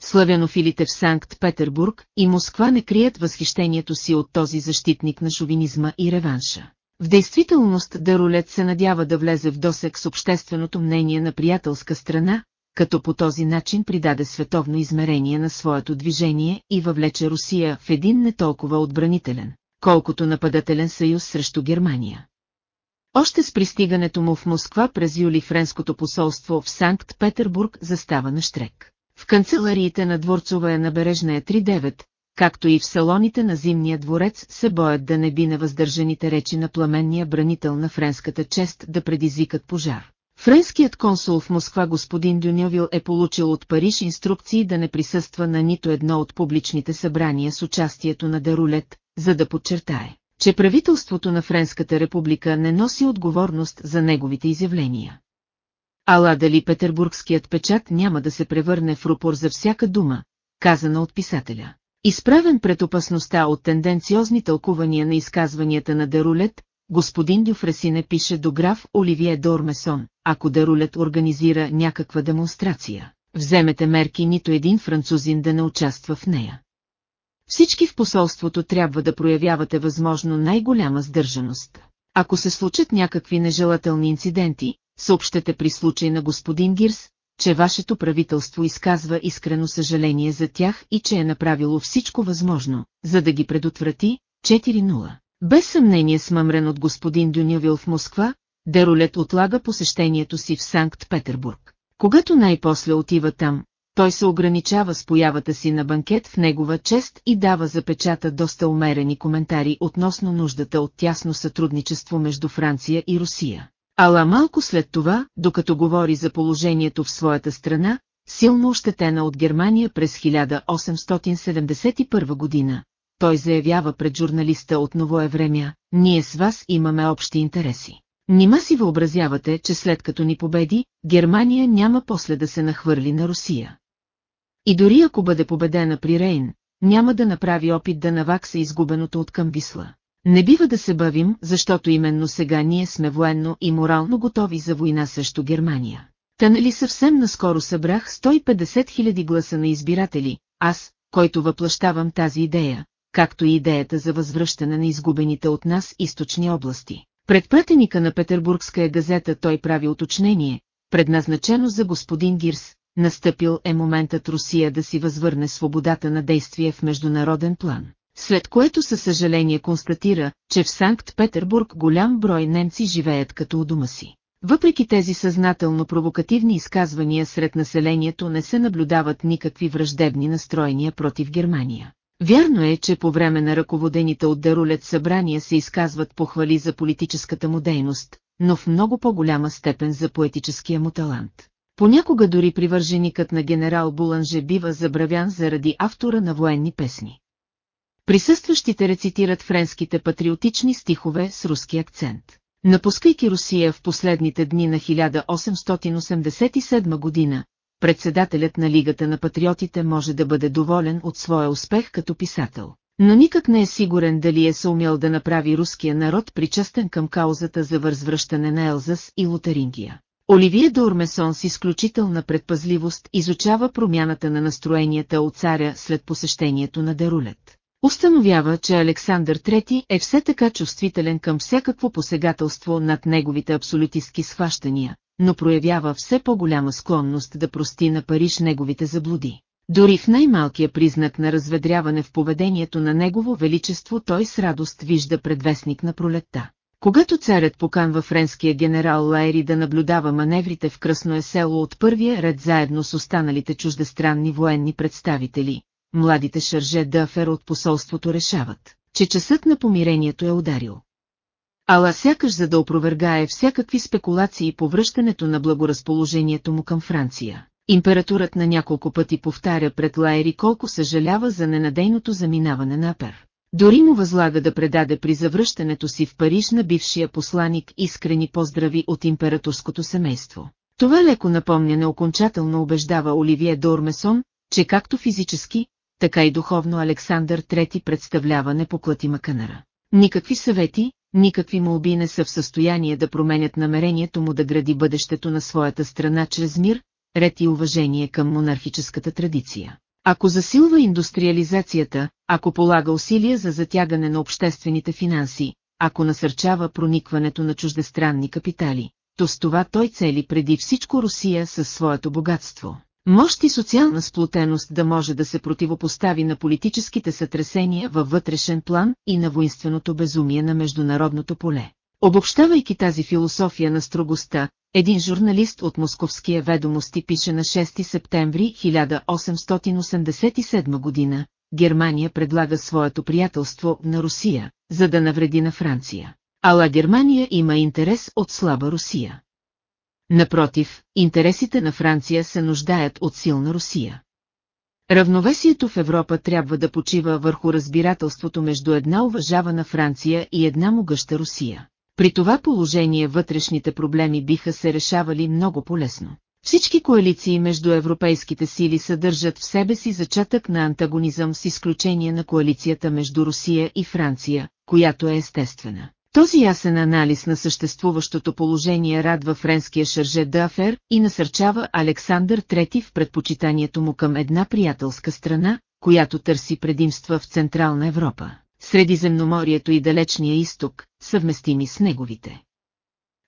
Славянофилите в Санкт-Петербург и Москва не крият възхищението си от този защитник на шовинизма и реванша. В действителност Дарулет се надява да влезе в досек с общественото мнение на приятелска страна, като по този начин придаде световно измерение на своето движение и въвлече Русия в един не толкова отбранителен, колкото нападателен съюз срещу Германия. Още с пристигането му в Москва през юли френското посолство в Санкт-Петербург застава на штрек. В канцелариите на набережна е 3-9, както и в салоните на Зимния дворец се боят да не би невъздържаните речи на пламенния бранител на френската чест да предизвикат пожар. Френският консул в Москва господин Дюньовил е получил от Париж инструкции да не присъства на нито едно от публичните събрания с участието на Дерулет, за да подчертае, че правителството на Френската република не носи отговорност за неговите изявления. Ала дали петербургският печат няма да се превърне в рупор за всяка дума, казана от писателя. Изправен пред опасността от тенденциозни тълкувания на изказванията на Дерулет, господин Дюфресине пише до граф Оливие Дормесон, ако Дерулет организира някаква демонстрация, вземете мерки нито един французин да не участва в нея. Всички в посолството трябва да проявявате възможно най-голяма сдържаност. Ако се случат някакви нежелателни инциденти, съобщете при случай на господин Гирс, че вашето правителство изказва искрено съжаление за тях и че е направило всичко възможно, за да ги предотврати. 4-0. Без съмнение смъмрен от господин Дюнявил в Москва, Деролет отлага посещението си в Санкт-Петербург. Когато най-после отива там, той се ограничава с появата си на банкет в негова чест и дава за печата доста умерени коментари относно нуждата от тясно сътрудничество между Франция и Русия. Ала малко след това, докато говори за положението в своята страна, силно ощетена от Германия през 1871 година, той заявява пред журналиста от Новое време, ние с вас имаме общи интереси. Нима си въобразявате, че след като ни победи, Германия няма после да се нахвърли на Русия. И дори ако бъде победена при Рейн, няма да направи опит да навакса изгубеното от към Висла. Не бива да се бавим, защото именно сега ние сме военно и морално готови за война срещу Германия. Та нали съвсем наскоро събрах 150 000 гласа на избиратели, аз, който въплащавам тази идея, както и идеята за възвръщане на изгубените от нас източни области. Пред пратеника на Петербургская газета той прави уточнение, предназначено за господин Гирс, настъпил е моментът Русия да си възвърне свободата на действие в международен план. След което със съжаление констатира, че в Санкт-Петербург голям брой немци живеят като у дома си. Въпреки тези съзнателно провокативни изказвания сред населението не се наблюдават никакви враждебни настроения против Германия. Вярно е, че по време на ръководените от Дерулет събрания се изказват похвали за политическата му дейност, но в много по-голяма степен за поетическия му талант. Понякога дори привърженикът на генерал Буланже бива забравян заради автора на военни песни. Присъстващите рецитират френските патриотични стихове с руски акцент. Напускайки Русия в последните дни на 1887 година, председателят на Лигата на патриотите може да бъде доволен от своя успех като писател. Но никак не е сигурен дали е съумял да направи руския народ причастен към каузата за възвръщане на Елзас и Лотарингия. Оливие Дормесон с изключителна предпазливост изучава промяната на настроенията от царя след посещението на Дерулет. Установява, че Александър III е все така чувствителен към всякакво посегателство над неговите абсолютистки схващания, но проявява все по-голяма склонност да прости на Париж неговите заблуди. Дори в най-малкия признак на разведряване в поведението на Негово Величество той с радост вижда предвестник на пролетта. Когато царят поканва френския генерал Лайри да наблюдава маневрите в Кръсно село от първия ред заедно с останалите чуждестранни военни представители, младите шарже Дафер от посолството решават, че часът на помирението е ударил. Ала сякаш за да опровергае всякакви спекулации по връщането на благоразположението му към Франция. Импературът на няколко пъти повтаря пред Лайри колко съжалява за ненадейното заминаване на Апер. Дори му възлага да предаде при завръщането си в Париж на бившия посланик искрени поздрави от императорското семейство. Това леко напомняне окончателно убеждава Оливие Дормесон, че както физически, така и духовно Александър III представлява непоклатима канара. Никакви съвети, никакви молби не са в състояние да променят намерението му да гради бъдещето на своята страна чрез мир, ред и уважение към монархическата традиция. Ако засилва индустриализацията, ако полага усилия за затягане на обществените финанси, ако насърчава проникването на чуждестранни капитали, то с това той цели преди всичко Русия със своето богатство. Мощ и социална сплотеност да може да се противопостави на политическите сътресения във вътрешен план и на воинственото безумие на международното поле. Обобщавайки тази философия на строгостта, един журналист от Московския ведомости пише на 6 септември 1887 година, Германия предлага своето приятелство на Русия, за да навреди на Франция. Ала Германия има интерес от слаба Русия. Напротив, интересите на Франция се нуждаят от силна Русия. Равновесието в Европа трябва да почива върху разбирателството между една уважавана Франция и една могъща Русия. При това положение вътрешните проблеми биха се решавали много полезно. Всички коалиции между европейските сили съдържат в себе си зачатък на антагонизъм с изключение на коалицията между Русия и Франция, която е естествена. Този ясен анализ на съществуващото положение радва френския шарже Дафер и насърчава Александър III в предпочитанието му към една приятелска страна, която търси предимства в Централна Европа. Средиземноморието и Далечния изток, съвместими с неговите.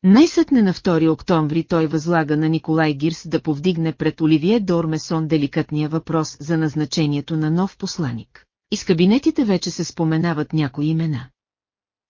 Най-сетне на 2 октомври той възлага на Николай Гирс да повдигне пред Оливие Дормесон деликатния въпрос за назначението на нов посланик. Из кабинетите вече се споменават някои имена.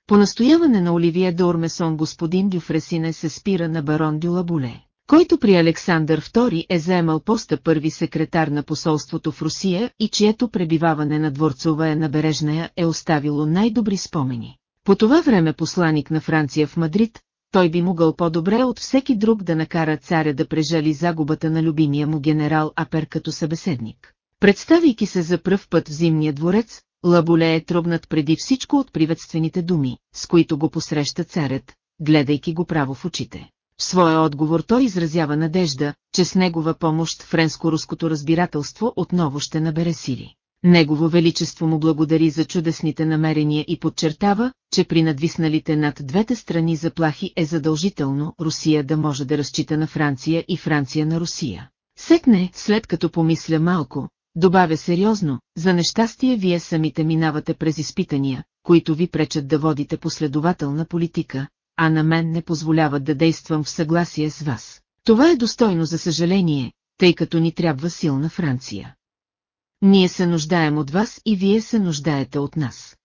По настояване на Оливие Дормесон господин Дюфресине се спира на барон Дюлабуле, който при Александър II е заемал поста първи секретар на посолството в Русия и чието пребиваване на дворцова е набережная е оставило най-добри спомени. По това време посланик на Франция в Мадрид, той би могъл по-добре от всеки друг да накара царя да прежали загубата на любимия му генерал Апер като събеседник. Представейки се за пръв път в зимния дворец, Лаболе е тръбнат преди всичко от приветствените думи, с които го посреща царят, гледайки го право в очите. В своя отговор той изразява надежда, че с негова помощ френско-руското разбирателство отново ще набере сили. Негово величество му благодари за чудесните намерения и подчертава, че при надвисналите над двете страни заплахи е задължително Русия да може да разчита на Франция и Франция на Русия. Секне, след като помисля малко, добавя сериозно, за нещастие вие самите минавате през изпитания, които ви пречат да водите последователна политика, а на мен не позволяват да действам в съгласие с вас. Това е достойно за съжаление, тъй като ни трябва силна Франция. Ние се нуждаем от вас и вие се нуждаете от нас.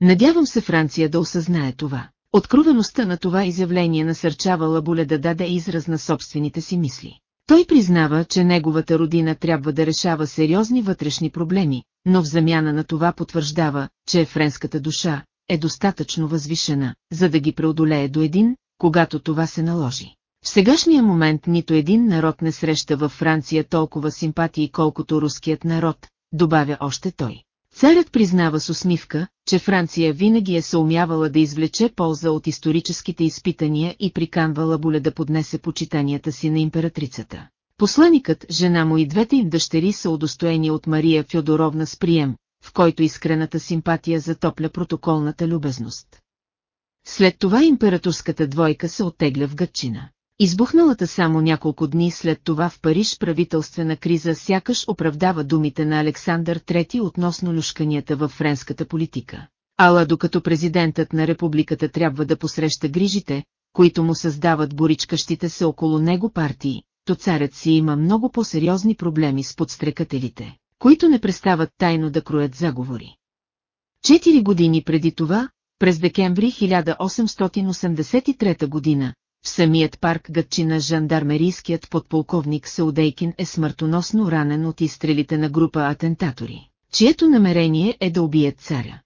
Надявам се Франция да осъзнае това. Откровеността на това изявление насърчава Лабуле да даде израз на собствените си мисли. Той признава, че неговата родина трябва да решава сериозни вътрешни проблеми, но в замяна на това потвърждава, че френската душа е достатъчно възвишена, за да ги преодолее до един, когато това се наложи. В сегашния момент нито един народ не среща във Франция толкова симпатии колкото руският народ, добавя още той. Царят признава с усмивка, че Франция винаги е съумявала да извлече полза от историческите изпитания и приканвала Буле да поднесе почитанията си на императрицата. Посланикът, жена му и двете им дъщери са удостоени от Мария Фьодоровна с прием, в който искрената симпатия затопля протоколната любезност. След това императорската двойка се оттегля в Гътчина. Избухналата само няколко дни след това в Париж правителствена криза сякаш оправдава думите на Александър III относно люшканията във френската политика. Ала докато президентът на републиката трябва да посреща грижите, които му създават боричкащите се около него партии, то царят си има много по-сериозни проблеми с подстрекателите, които не престават тайно да кроят заговори. Четири години преди това, през декември 1883 година, в самият парк Гатчина жандармерийският подполковник Саудейкин е смъртоносно ранен от изстрелите на група атентатори, чието намерение е да убият царя.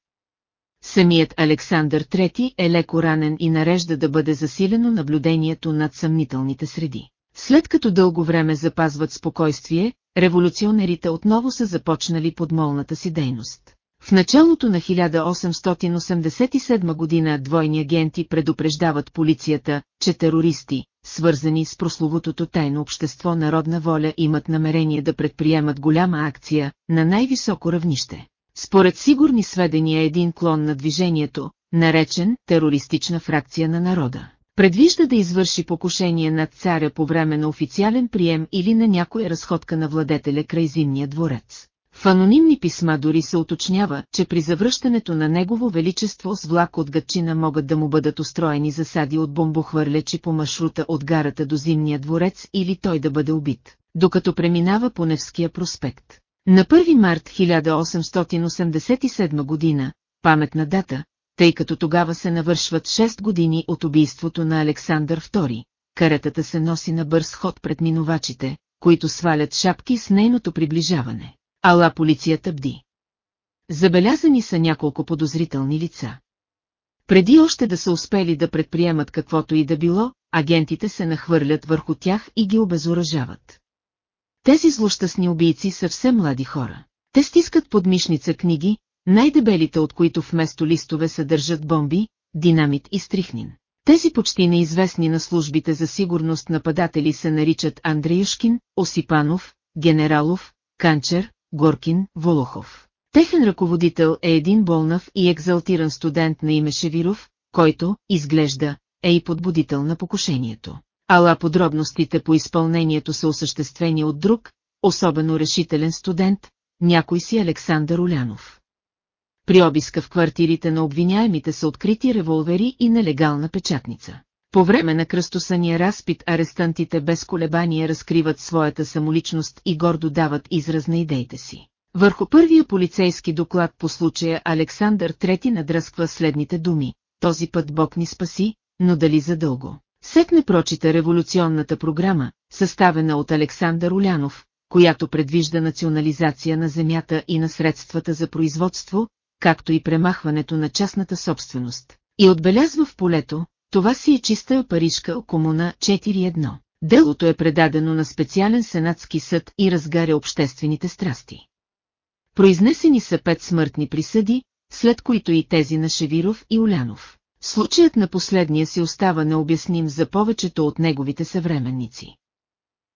Самият Александър III е леко ранен и нарежда да бъде засилено наблюдението над съмнителните среди. След като дълго време запазват спокойствие, революционерите отново са започнали подмолната си дейност. В началото на 1887 година двойни агенти предупреждават полицията, че терористи, свързани с прословутото тайно общество Народна воля имат намерение да предприемат голяма акция на най-високо равнище. Според сигурни сведения един клон на движението, наречен терористична фракция на народа, предвижда да извърши покушение над царя по време на официален прием или на някоя разходка на владетеля край зимния дворец. В анонимни писма дори се уточнява, че при завръщането на Негово Величество с влак от Гатчина могат да му бъдат устроени засади от бомбохвърлечи по маршрута от гарата до Зимния дворец или той да бъде убит, докато преминава по Невския проспект. На 1 март 1887 година, паметна дата, тъй като тогава се навършват 6 години от убийството на Александър II, каретата се носи на бърз ход пред минувачите, които свалят шапки с нейното приближаване. Ала полицията бди. Забелязани са няколко подозрителни лица. Преди още да са успели да предприемат каквото и да било, агентите се нахвърлят върху тях и ги обезоръжават. Тези злощастни убийци са все млади хора. Те стискат под мишница книги, най-дебелите от които вместо листове съдържат бомби, динамит и стрихнин. Тези почти неизвестни на службите за сигурност нападатели се наричат Андреюшкин, Осипанов, Генералов, Канчер, Горкин, Волохов. Техен ръководител е един болнав и екзалтиран студент на име Шевиров, който, изглежда, е и подбудител на покушението. Ала подробностите по изпълнението са осъществени от друг, особено решителен студент, някой си Александър Олянов. При обиска в квартирите на обвиняемите са открити револвери и нелегална печатница. По време на кръстосания разпит арестантите без колебание разкриват своята самоличност и гордо дават израз на идеите си. Върху първия полицейски доклад по случая Александър III надръсква следните думи. Този път Бог ни спаси, но дали задълго. Сетне прочита революционната програма, съставена от Александър Олянов, която предвижда национализация на земята и на средствата за производство, както и премахването на частната собственост. И отбелязва в полето, това си е чиста парижка комуна 4.1. Делото е предадено на специален сенатски съд и разгаря обществените страсти. Произнесени са пет смъртни присъди, след които и тези на Шевиров и Олянов. Случаят на последния си остава необясним за повечето от неговите съвременници.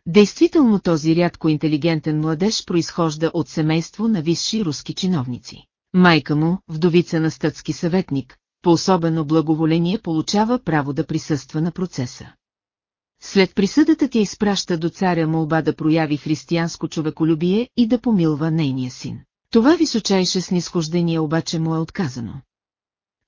Действително този рядко интелигентен младеж произхожда от семейство на висши руски чиновници. Майка му, вдовица на стътски съветник, по особено благоволение получава право да присъства на процеса. След присъдата тя изпраща до царя молба да прояви християнско човеколюбие и да помилва нейния син. Това височайше снисхождение обаче му е отказано.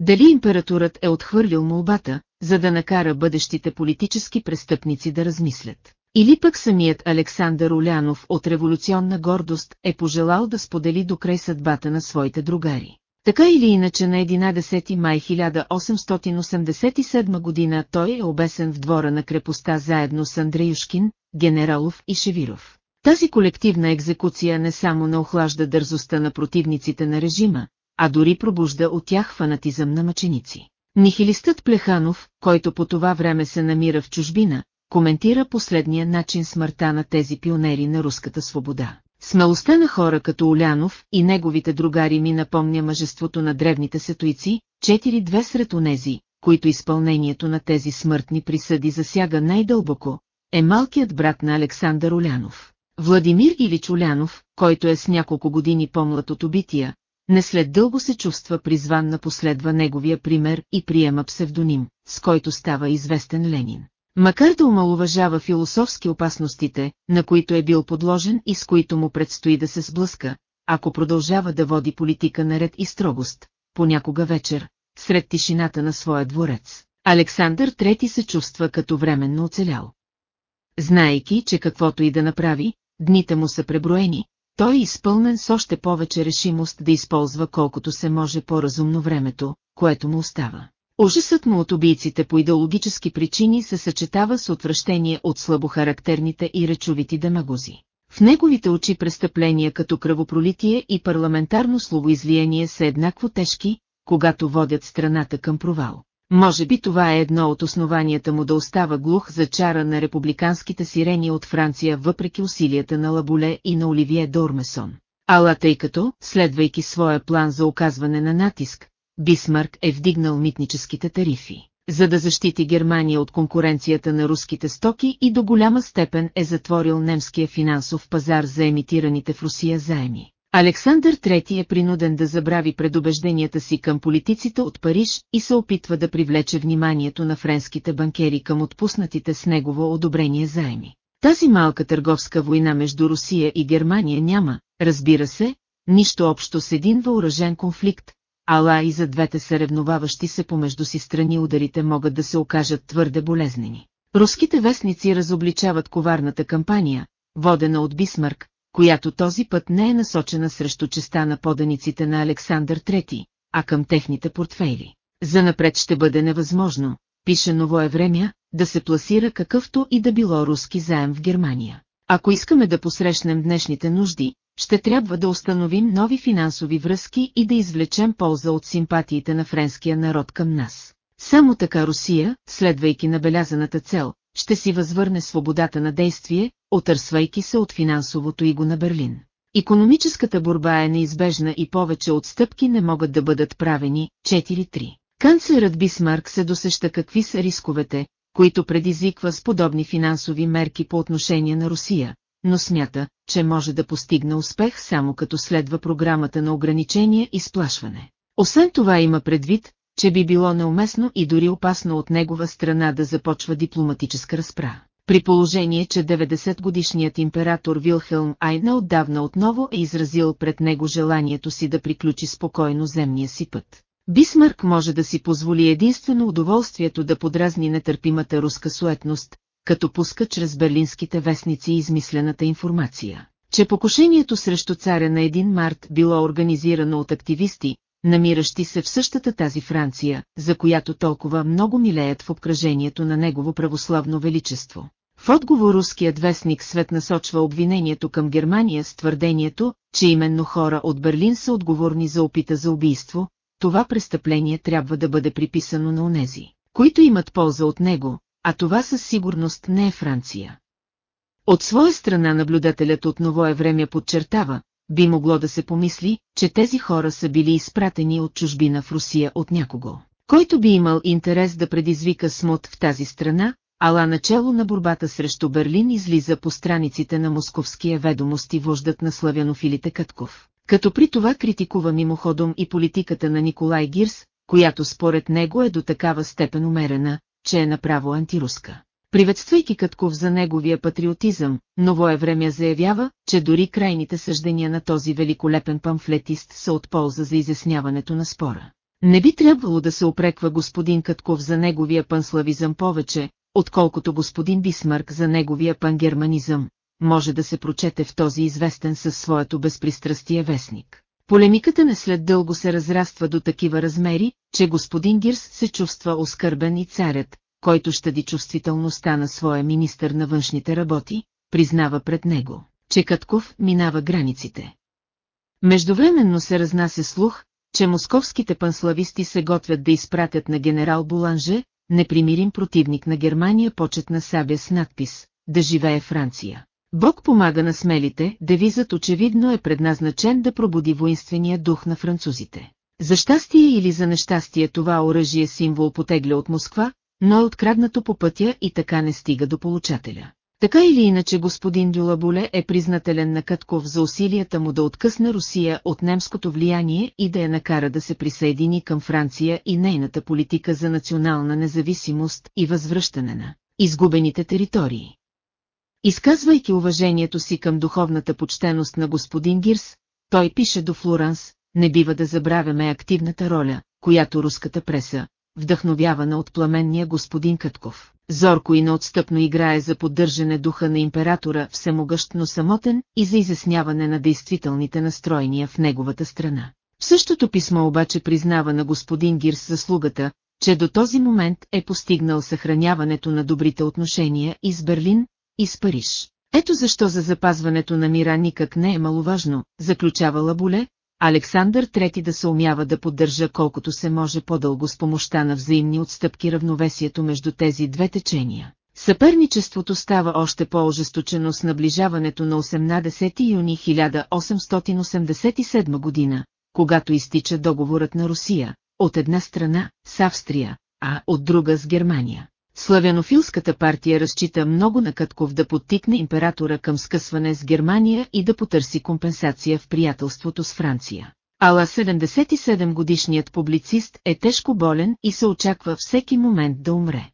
Дали императорът е отхвърлил молбата, за да накара бъдещите политически престъпници да размислят? Или пък самият Александър Олянов от революционна гордост е пожелал да сподели до край съдбата на своите другари. Така или иначе на 11 май 1887 година той е обесен в двора на крепостта заедно с Андреюшкин, Генералов и Шевиров. Тази колективна екзекуция не само не охлажда дързостта на противниците на режима, а дори пробужда от тях фанатизъм на мъченици. Нихилистът Плеханов, който по това време се намира в чужбина, коментира последния начин смъртта на тези пионери на руската свобода. Смелостта на хора като Олянов и неговите другари ми напомня мъжеството на древните сетуици, четири-две сред онези, които изпълнението на тези смъртни присъди засяга най-дълбоко, е малкият брат на Александър Олянов. Владимир Илич Олянов, който е с няколко години по-млад от убития, не след дълго се чувства призван на последва неговия пример и приема псевдоним, с който става известен Ленин. Макар да омалуважава философски опасностите, на които е бил подложен и с които му предстои да се сблъска, ако продължава да води политика наред и строгост, понякога вечер, сред тишината на своя дворец, Александър Трети се чувства като временно оцелял. Знаейки, че каквото и да направи, дните му са преброени, той е изпълнен с още повече решимост да използва колкото се може по-разумно времето, което му остава. Ужасът му от убийците по идеологически причини се съчетава с отвращение от слабохарактерните и речовити демагози. В неговите очи престъпления като кръвопролитие и парламентарно словоизлияние са еднакво тежки, когато водят страната към провал. Може би това е едно от основанията му да остава глух за чара на републиканските сирени от Франция въпреки усилията на Лаболе и на Оливие Дормесон. Ала тъй като, следвайки своя план за оказване на натиск, Бисмарк е вдигнал митническите тарифи, за да защити Германия от конкуренцията на руските стоки и до голяма степен е затворил немския финансов пазар за емитираните в Русия заеми. Александър III е принуден да забрави предубежденията си към политиците от Париж и се опитва да привлече вниманието на френските банкери към отпуснатите с негово одобрение заеми. Тази малка търговска война между Русия и Германия няма, разбира се, нищо общо с един въоръжен конфликт, ала и за двете съревноваващи се помежду си страни ударите могат да се окажат твърде болезнени. Руските вестници разобличават коварната кампания, водена от Бисмарк, която този път не е насочена срещу честа на поданиците на Александър III, а към техните портфейли. Занапред ще бъде невъзможно, пише новое време, да се пласира какъвто и да било руски заем в Германия. Ако искаме да посрещнем днешните нужди, ще трябва да установим нови финансови връзки и да извлечем полза от симпатиите на френския народ към нас. Само така Русия, следвайки набелязаната цел, ще си възвърне свободата на действие, отърсвайки се от финансовото иго на Берлин. Економическата борба е неизбежна и повече отстъпки не могат да бъдат правени. 4-3. Канцлерът Бисмарк се досеща какви са рисковете, които предизвиква с подобни финансови мерки по отношение на Русия, но смята, че може да постигне успех само като следва програмата на ограничение и сплашване. Освен това има предвид, че би било неуместно и дори опасно от негова страна да започва дипломатическа разпра. При положение, че 90-годишният император Вилхелм Айна отдавна отново е изразил пред него желанието си да приключи спокойно земния си път. Бисмарк може да си позволи единствено удоволствието да подразни нетърпимата руска суетност, като пуска чрез берлинските вестници измислената информация, че покушението срещу царя на 1 март било организирано от активисти, намиращи се в същата тази Франция, за която толкова много милеят в обкръжението на негово православно величество. В отговор руският вестник Свет насочва обвинението към Германия с твърдението, че именно хора от Берлин са отговорни за опита за убийство, това престъпление трябва да бъде приписано на онези, които имат полза от него, а това със сигурност не е Франция. От своя страна наблюдателят от новое време подчертава, би могло да се помисли, че тези хора са били изпратени от чужбина в Русия от някого, който би имал интерес да предизвика смут в тази страна, ала начало на борбата срещу Берлин излиза по страниците на московския ведомости вождат на славянофилите Катков. Като при това критикува мимоходом и политиката на Николай Гирс, която според него е до такава степен умерена, че е направо антируска. Приветствайки Катков за неговия патриотизъм, новое време заявява, че дори крайните съждения на този великолепен памфлетист са от полза за изясняването на спора. Не би трябвало да се опреква господин Катков за неговия панславизъм повече, отколкото господин Бисмарк за неговия пангерманизъм, може да се прочете в този известен със своето безпристрастие вестник. Полемиката не след дълго се разраства до такива размери, че господин Гирс се чувства оскърбен и царят, който щади чувствителността на своя министър на външните работи, признава пред него, че Катков минава границите. Междувременно се разнася слух, че московските панслависти се готвят да изпратят на генерал Буланже, непримирим противник на Германия почетна сабя с надпис «Да живее Франция». Бог помага на смелите, девизът очевидно е предназначен да пробуди воинствения дух на французите. За щастие или за нещастие това оръжие символ потегля от Москва, но е откраднато по пътя и така не стига до получателя. Така или иначе господин Дюлабуле е признателен на Катков за усилията му да откъсне Русия от немското влияние и да я накара да се присъедини към Франция и нейната политика за национална независимост и възвръщане на изгубените територии. Изказвайки уважението си към духовната почтеност на господин Гирс, той пише до Флоранс, не бива да забравяме активната роля, която руската преса, вдъхновявана от пламенния господин Кътков. Зорко и неотстъпно играе за поддържане духа на императора всемогъщ, но самотен и за изясняване на действителните настроения в неговата страна. В същото писмо обаче признава на господин Гирс заслугата, че до този момент е постигнал съхраняването на добрите отношения и с Берлин, и с Париж. Ето защо за запазването на мира никак не е маловажно, заключава Лаболе, Александър III да се умява да поддържа колкото се може по-дълго с помощта на взаимни отстъпки равновесието между тези две течения. Съперничеството става още по-ожесточено с наближаването на 18 юни 1887 година, когато изтича договорът на Русия, от една страна с Австрия, а от друга с Германия. Славянофилската партия разчита много на Катков да подтикне императора към скъсване с Германия и да потърси компенсация в приятелството с Франция. Ала 77 годишният публицист е тежко болен и се очаква всеки момент да умре.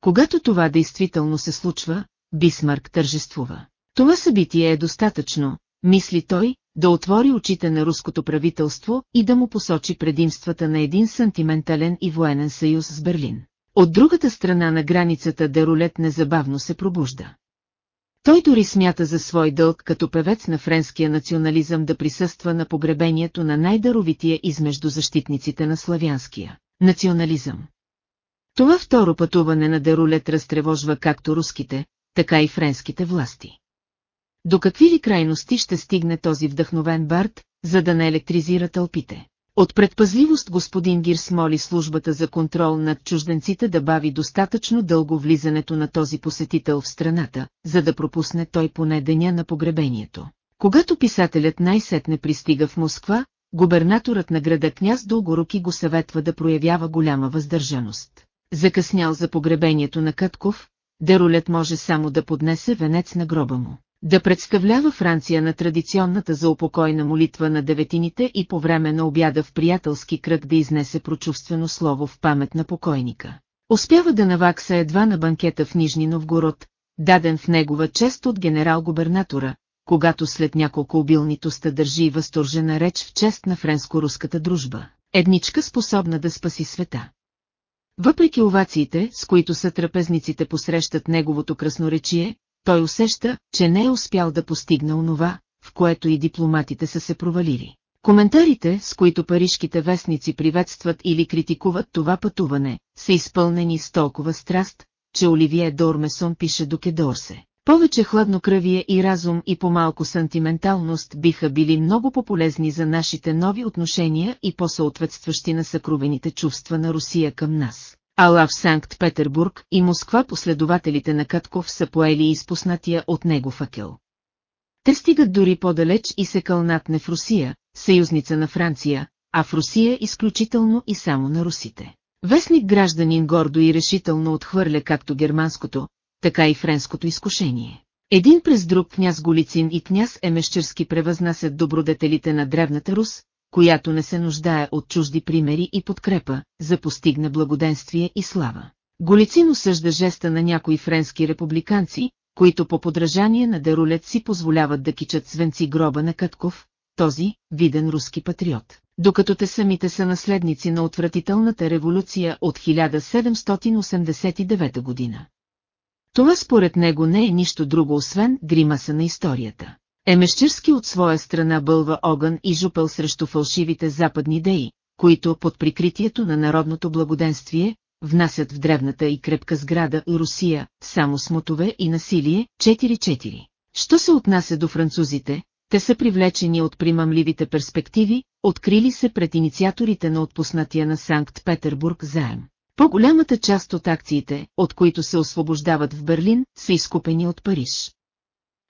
Когато това действително се случва, Бисмарк тържествува. Това събитие е достатъчно, мисли той, да отвори очите на руското правителство и да му посочи предимствата на един сантиментален и военен съюз с Берлин. От другата страна на границата Дерулет незабавно се пробужда. Той дори смята за свой дълг като певец на френския национализъм да присъства на погребението на най-даровития измежду защитниците на славянския национализъм. Това второ пътуване на Дерулет разтревожва както руските, така и френските власти. До какви ли крайности ще стигне този вдъхновен бард, за да не електризира тълпите? От предпазливост господин Гирс моли службата за контрол над чужденците да бави достатъчно дълго влизането на този посетител в страната, за да пропусне той поне деня на погребението. Когато писателят най-сетне пристига в Москва, губернаторът на града княз Дългоруки го съветва да проявява голяма въздържаност. Закъснял за погребението на Кътков, Дерулет може само да поднесе венец на гроба му да представлява Франция на традиционната за упокойна молитва на деветините и по време на обяда в приятелски кръг да изнесе прочувствено слово в памет на покойника. Успява да навакса едва на банкета в Нижни Новгород, даден в негова чест от генерал-губернатора, когато след няколко обилни тоста държи възторжена реч в чест на френско-руската дружба, едничка способна да спаси света. Въпреки овациите, с които са трапезниците посрещат неговото красноречие, той усеща, че не е успял да постигне онова, в което и дипломатите са се провалили. Коментарите, с които парижките вестници приветстват или критикуват това пътуване, са изпълнени с толкова страст, че Оливие Дормесон пише до Кедорсе. Повече хладнокръвие и разум и по-малко сантименталност биха били много по-полезни за нашите нови отношения и по-съответстващи на съкровените чувства на Русия към нас. Ала в Санкт-Петербург и Москва последователите на Катков са поели изпуснатия от него факел. Те стигат дори по-далеч и се кълнат не в Русия, съюзница на Франция, а в Русия изключително и само на русите. Вестник гражданин гордо и решително отхвърля както германското, така и френското изкушение. Един през друг княз Голицин и княз Емещерски превъзнасят добродетелите на древната Рус, която не се нуждае от чужди примери и подкрепа, за постигне благоденствие и слава. Голицин осъжда жеста на някои френски републиканци, които по подражание на Дерулет си позволяват да кичат свенци гроба на Катков, този, виден руски патриот, докато те самите са наследници на отвратителната революция от 1789 година. Това според него не е нищо друго освен гримаса на историята. Емещирски от своя страна бълва огън и жупел срещу фалшивите западни идеи, които под прикритието на народното благоденствие, внасят в древната и крепка сграда Русия, само смотове и насилие, 4-4. Що се отнася до французите, те са привлечени от примамливите перспективи, открили се пред инициаторите на отпуснатия на Санкт-Петербург заем. По-голямата част от акциите, от които се освобождават в Берлин, са изкупени от Париж.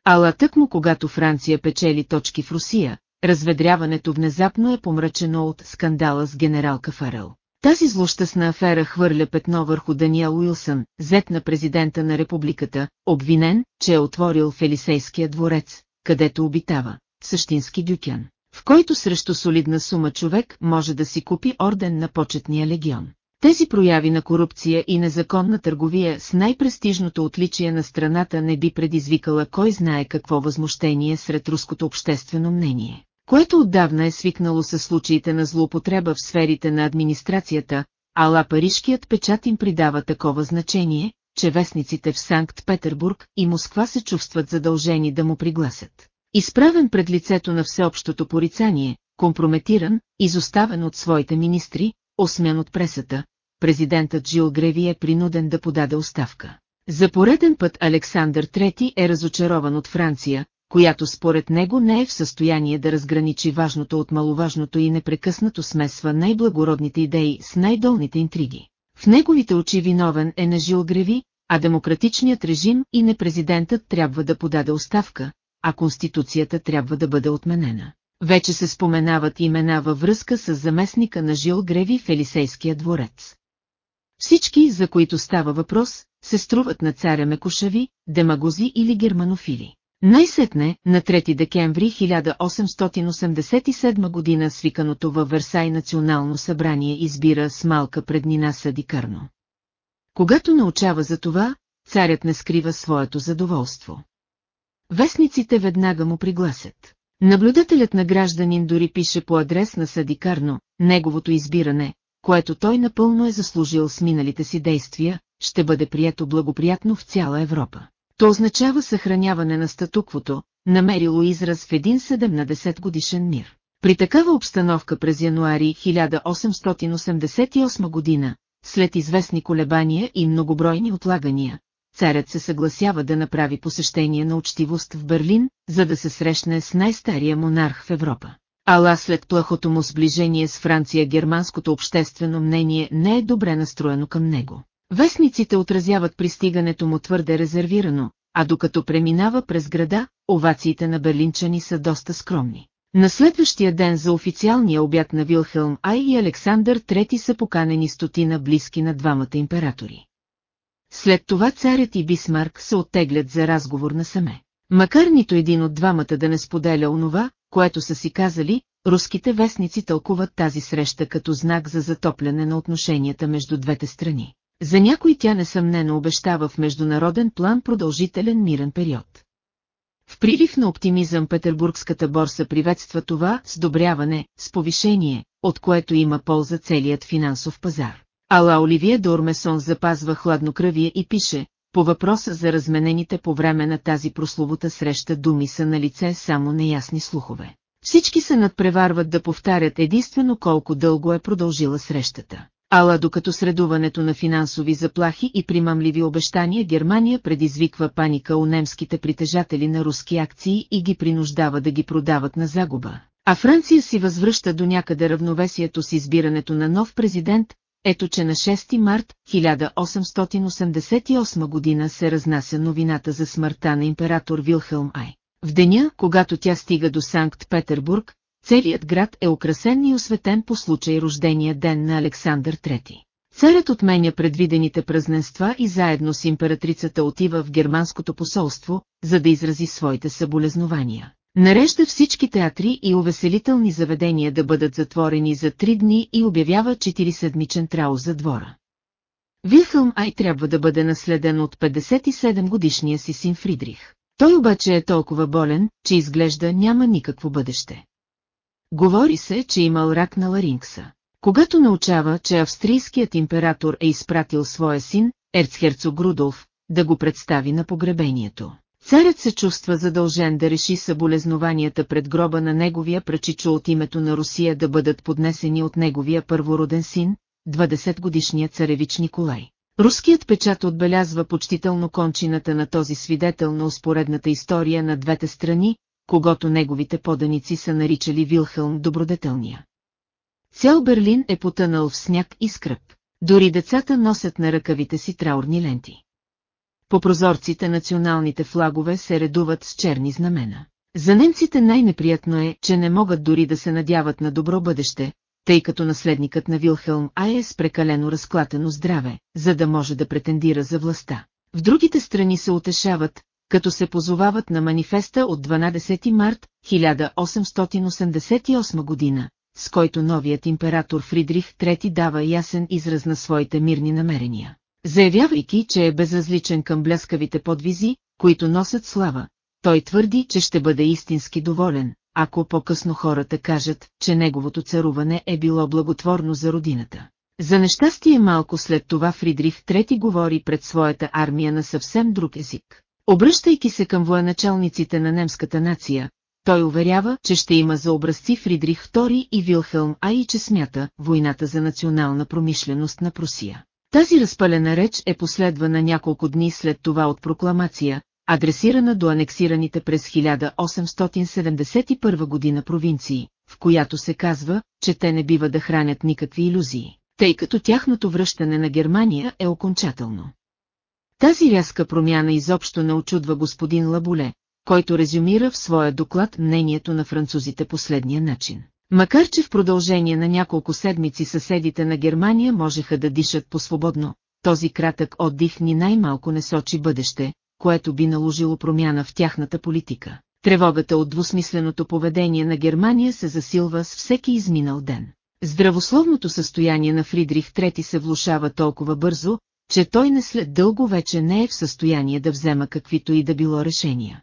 Ала тъкмо когато Франция печели точки в Русия, разведряването внезапно е помрачено от скандала с генерал Кафарел. Тази злощастна афера хвърля петно върху Даниел Уилсън, зет на президента на републиката, обвинен, че е отворил Фелисейския дворец, където обитава, същински дюкян, в който срещу солидна сума човек може да си купи орден на почетния легион. Тези прояви на корупция и незаконна търговия с най-престижното отличие на страната не би предизвикала кой знае какво възмущение сред руското обществено мнение, което отдавна е свикнало с случаите на злоупотреба в сферите на администрацията, ала парижкият печат им придава такова значение, че вестниците в Санкт-Петербург и Москва се чувстват задължени да му пригласят. Изправен пред лицето на всеобщото порицание, компрометиран, изоставен от своите министри, осмян от пресата, президентът Жил Греви е принуден да подаде оставка. За пореден път Александър III е разочарован от Франция, която според него не е в състояние да разграничи важното от маловажното и непрекъснато смесва най-благородните идеи с най-долните интриги. В неговите очи виновен е на Жил Греви, а демократичният режим и не президентът трябва да подаде оставка, а конституцията трябва да бъде отменена. Вече се споменават имена във връзка с заместника на Жил Греви в Елисейския дворец. Всички, за които става въпрос, се струват на царя Мекушави, демагози или германофили. Най-сетне, на 3 декември 1887 година свиканото във Версай национално събрание избира с малка преднина Съди Кърно. Когато научава за това, царят не скрива своето задоволство. Вестниците веднага му пригласят. Наблюдателят на гражданин дори пише по адрес на Съди Карно, неговото избиране, което той напълно е заслужил с миналите си действия, ще бъде прието благоприятно в цяла Европа. То означава съхраняване на статуквото, намерило израз в един 17 годишен мир. При такава обстановка през януари 1888 година, след известни колебания и многобройни отлагания, царят се съгласява да направи посещение на учтивост в Берлин, за да се срещне с най-стария монарх в Европа. Ала след плахото му сближение с Франция германското обществено мнение не е добре настроено към него. Вестниците отразяват пристигането му твърде резервирано, а докато преминава през града, овациите на берлинчани са доста скромни. На следващия ден за официалния обяд на Вилхелм Ай и Александър III са поканени стотина близки на двамата императори. След това царят и Бисмарк се оттеглят за разговор насаме. Макар нито един от двамата да не споделя онова, което са си казали, руските вестници тълкуват тази среща като знак за затопляне на отношенията между двете страни. За някой тя несъмнено обещава в международен план продължителен мирен период. В прилив на оптимизъм Петербургската борса приветства това сдобряване, с повишение, от което има полза целият финансов пазар. Ала Оливия Дормесон запазва хладнокръвие и пише, по въпроса за разменените по време на тази прословута среща думи са на лице само неясни слухове. Всички се надпреварват да повтарят единствено колко дълго е продължила срещата. Ала докато средуването на финансови заплахи и примамливи обещания Германия предизвиква паника у немските притежатели на руски акции и ги принуждава да ги продават на загуба. А Франция си възвръща до някъде равновесието с избирането на нов президент, ето че на 6 март 1888 година се разнася новината за смъртта на император Вилхелм Ай. В деня, когато тя стига до Санкт-Петербург, целият град е украсен и осветен по случай рождения ден на Александър III. Царят отменя предвидените празненства и заедно с императрицата отива в германското посолство, за да изрази своите съболезнования. Нарежда всички театри и увеселителни заведения да бъдат затворени за три дни и обявява 4-седмичен трау за двора. Вилхелм Ай трябва да бъде наследен от 57 годишния си син Фридрих. Той обаче е толкова болен, че изглежда няма никакво бъдеще. Говори се, че имал рак на ларингса. Когато научава, че австрийският император е изпратил своя син, ерцхерцог Рудолф, да го представи на погребението. Царят се чувства задължен да реши съболезнованията пред гроба на неговия прачичо от името на Русия да бъдат поднесени от неговия първороден син, 20-годишния царевич Николай. Руският печат отбелязва почтително кончината на този свидетел на успоредната история на двете страни, когато неговите поданици са наричали Вилхелм добродетелния. Цял Берлин е потънал в сняг и скръп. Дори децата носят на ръкавите си траурни ленти. По прозорците националните флагове се редуват с черни знамена. За немците най-неприятно е, че не могат дори да се надяват на добро бъдеще, тъй като наследникът на Вилхелм А е с прекалено разклатено здраве, за да може да претендира за властта. В другите страни се утешават, като се позовават на манифеста от 12 март 1888 година, с който новият император Фридрих III дава ясен израз на своите мирни намерения. Заявявайки, че е безразличен към бляскавите подвизи, които носят слава, той твърди, че ще бъде истински доволен, ако по-късно хората кажат, че неговото царуване е било благотворно за родината. За нещастие малко след това Фридрих III говори пред своята армия на съвсем друг език. Обръщайки се към военачалниците на немската нация, той уверява, че ще има за образци Фридрих II и Вилхелм, а и че смята войната за национална промишленост на Прусия. Тази разпалена реч е последвана няколко дни след това от прокламация, адресирана до анексираните през 1871 година провинции, в която се казва, че те не бива да хранят никакви иллюзии, тъй като тяхното връщане на Германия е окончателно. Тази рязка промяна изобщо не очудва господин Лабуле, който резюмира в своя доклад мнението на французите последния начин. Макар че в продължение на няколко седмици съседите на Германия можеха да дишат по-свободно, този кратък отдих ни най-малко не сочи бъдеще, което би наложило промяна в тяхната политика. Тревогата от двусмисленото поведение на Германия се засилва с всеки изминал ден. Здравословното състояние на Фридрих III се влушава толкова бързо, че той не след дълго вече не е в състояние да взема каквито и да било решения.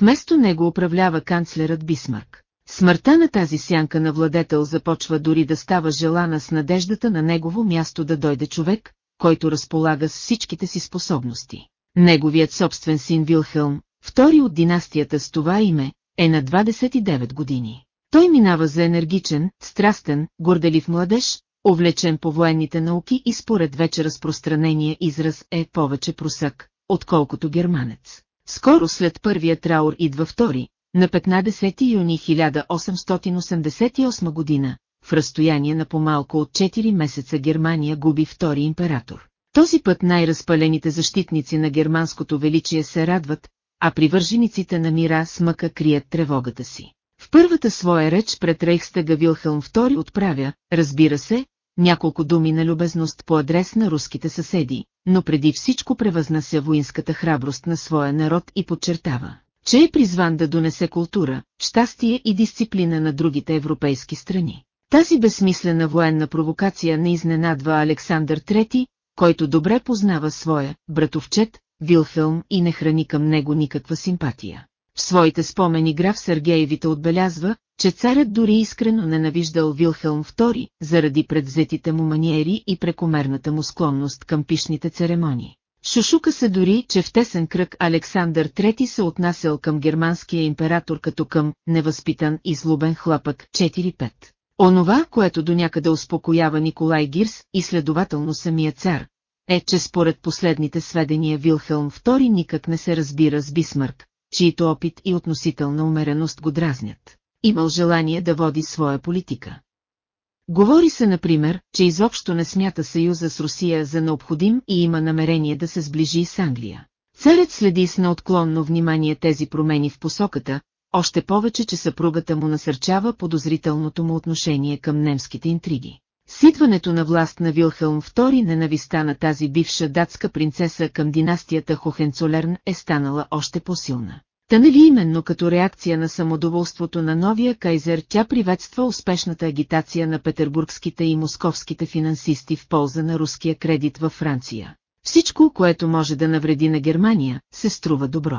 Вместо него управлява канцлерът Бисмарк. Смъртта на тази сянка на владетел започва дори да става желана с надеждата на негово място да дойде човек, който разполага с всичките си способности. Неговият собствен син Вилхелм, втори от династията с това име, е на 29 години. Той минава за енергичен, страстен, горделив младеж, увлечен по военните науки и според вече разпространения израз е повече просък, отколкото германец. Скоро след първия траур идва втори, на 15 юни 1888 година, в разстояние на по-малко от 4 месеца Германия губи втори император. Този път най-разпалените защитници на германското величие се радват, а привържениците на мира с крият тревогата си. В първата своя реч пред Рейхстага Вилхелм II отправя, разбира се, няколко думи на любезност по адрес на руските съседи, но преди всичко превъзнася воинската храброст на своя народ и подчертава, че е призван да донесе култура, щастие и дисциплина на другите европейски страни. Тази безсмислена военна провокация не изненадва Александър III, който добре познава своя братовчет, Вилхелм и не храни към него никаква симпатия. В своите спомени граф Сергеевите отбелязва, че царят дори искрено ненавиждал Вилхелм II, заради предвзетите му маниери и прекомерната му склонност към пишните церемонии. Шушука се дори, че в тесен кръг Александър III се отнасял към германския император като към невъзпитан и злобен хлапък 4-5. Онова, което до някъде успокоява Николай Гирс и следователно самия цар, е, че според последните сведения Вилхелм II никак не се разбира с Бисмърк, чието опит и относителна умереност го дразнят. Имал желание да води своя политика. Говори се, например, че изобщо не смята съюза с Русия за необходим и има намерение да се сближи с Англия. Царят следи с неотклонно внимание тези промени в посоката, още повече, че съпругата му насърчава подозрителното му отношение към немските интриги. С идването на власт на Вилхелм II ненависта на тази бивша датска принцеса към династията Хохенцолерн е станала още по-силна. Та нали именно като реакция на самодоволството на новия кайзер тя приветства успешната агитация на петербургските и московските финансисти в полза на руския кредит във Франция. Всичко, което може да навреди на Германия, се струва добро.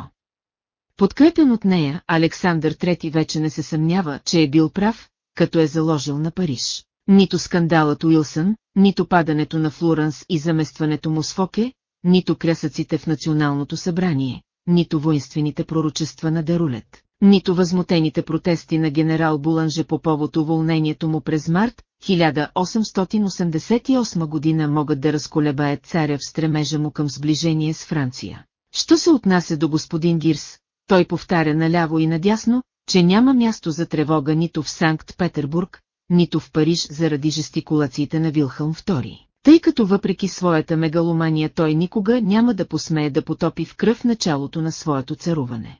Подкрепен от нея, Александър III вече не се съмнява, че е бил прав, като е заложил на Париж. Нито скандалът Уилсън, нито падането на Флуранс и заместването му с Фоке, нито крясъците в Националното събрание, нито воинствените пророчества на Дерулет, нито възмутените протести на генерал Буланже по повод уволнението му през март 1888 година могат да разколебаят царя в стремежа му към сближение с Франция. Що се отнася до господин Гирс, той повтаря наляво и надясно, че няма място за тревога нито в Санкт-Петербург, нито в Париж заради жестикулациите на Вилхълм II. Тъй като въпреки своята мегаломания той никога няма да посмее да потопи в кръв началото на своето царуване.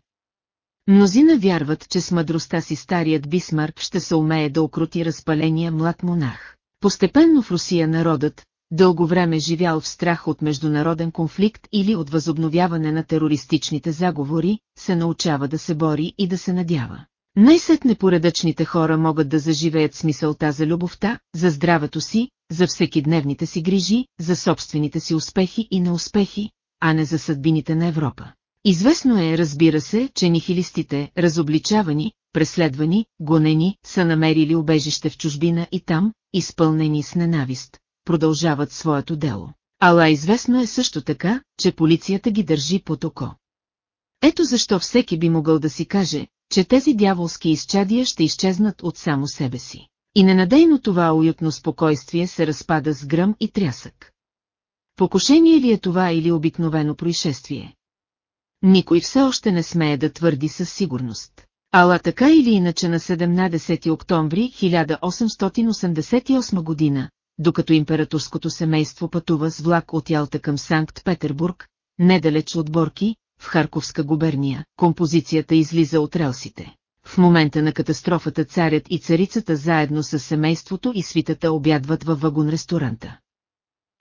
Мнозина вярват, че с мъдростта си старият Бисмарк ще се умее да окрути разпаления млад монарх. Постепенно в Русия народът, дълго време живял в страх от международен конфликт или от възобновяване на терористичните заговори, се научава да се бори и да се надява. Най-сетне поредъчните хора могат да заживеят смисълта за любовта, за здравето си, за всекидневните си грижи, за собствените си успехи и неуспехи, а не за съдбините на Европа. Известно е, разбира се, че нихилистите, разобличавани, преследвани, гонени, са намерили убежище в чужбина и там, изпълнени с ненавист, продължават своето дело. Ала известно е също така, че полицията ги държи под око. Ето защо всеки би могъл да си каже, че тези дяволски изчадия ще изчезнат от само себе си. И ненадейно това уютно спокойствие се разпада с гръм и трясък. Покушение ли е това или обикновено происшествие? Никой все още не смее да твърди със сигурност. Ала така или иначе на 17 октомври 1888 година, докато императорското семейство пътува с влак от Ялта към Санкт-Петербург, недалеч от Борки, в Харковска губерния, композицията излиза от релсите. В момента на катастрофата царят и царицата заедно с семейството и свитата обядват във вагон-ресторанта.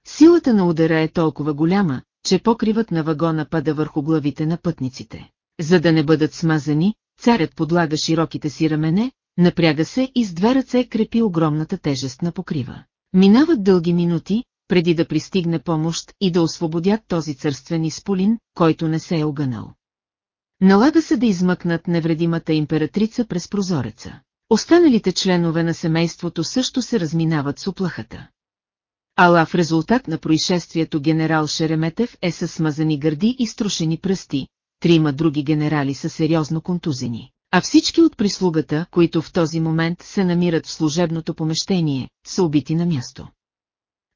Силата на удара е толкова голяма, че покривът на вагона пада върху главите на пътниците. За да не бъдат смазани, царят подлага широките си рамене, напряга се и с две ръце крепи огромната тежест на покрива. Минават дълги минути, преди да пристигне помощ и да освободят този църствен изполин, който не се е огънал. Налага се да измъкнат невредимата императрица през прозореца. Останалите членове на семейството също се разминават с оплахата. Ала в резултат на происшествието генерал Шереметев е със смазани гърди и струшени пръсти, трима други генерали са сериозно контузени, а всички от прислугата, които в този момент се намират в служебното помещение, са убити на място.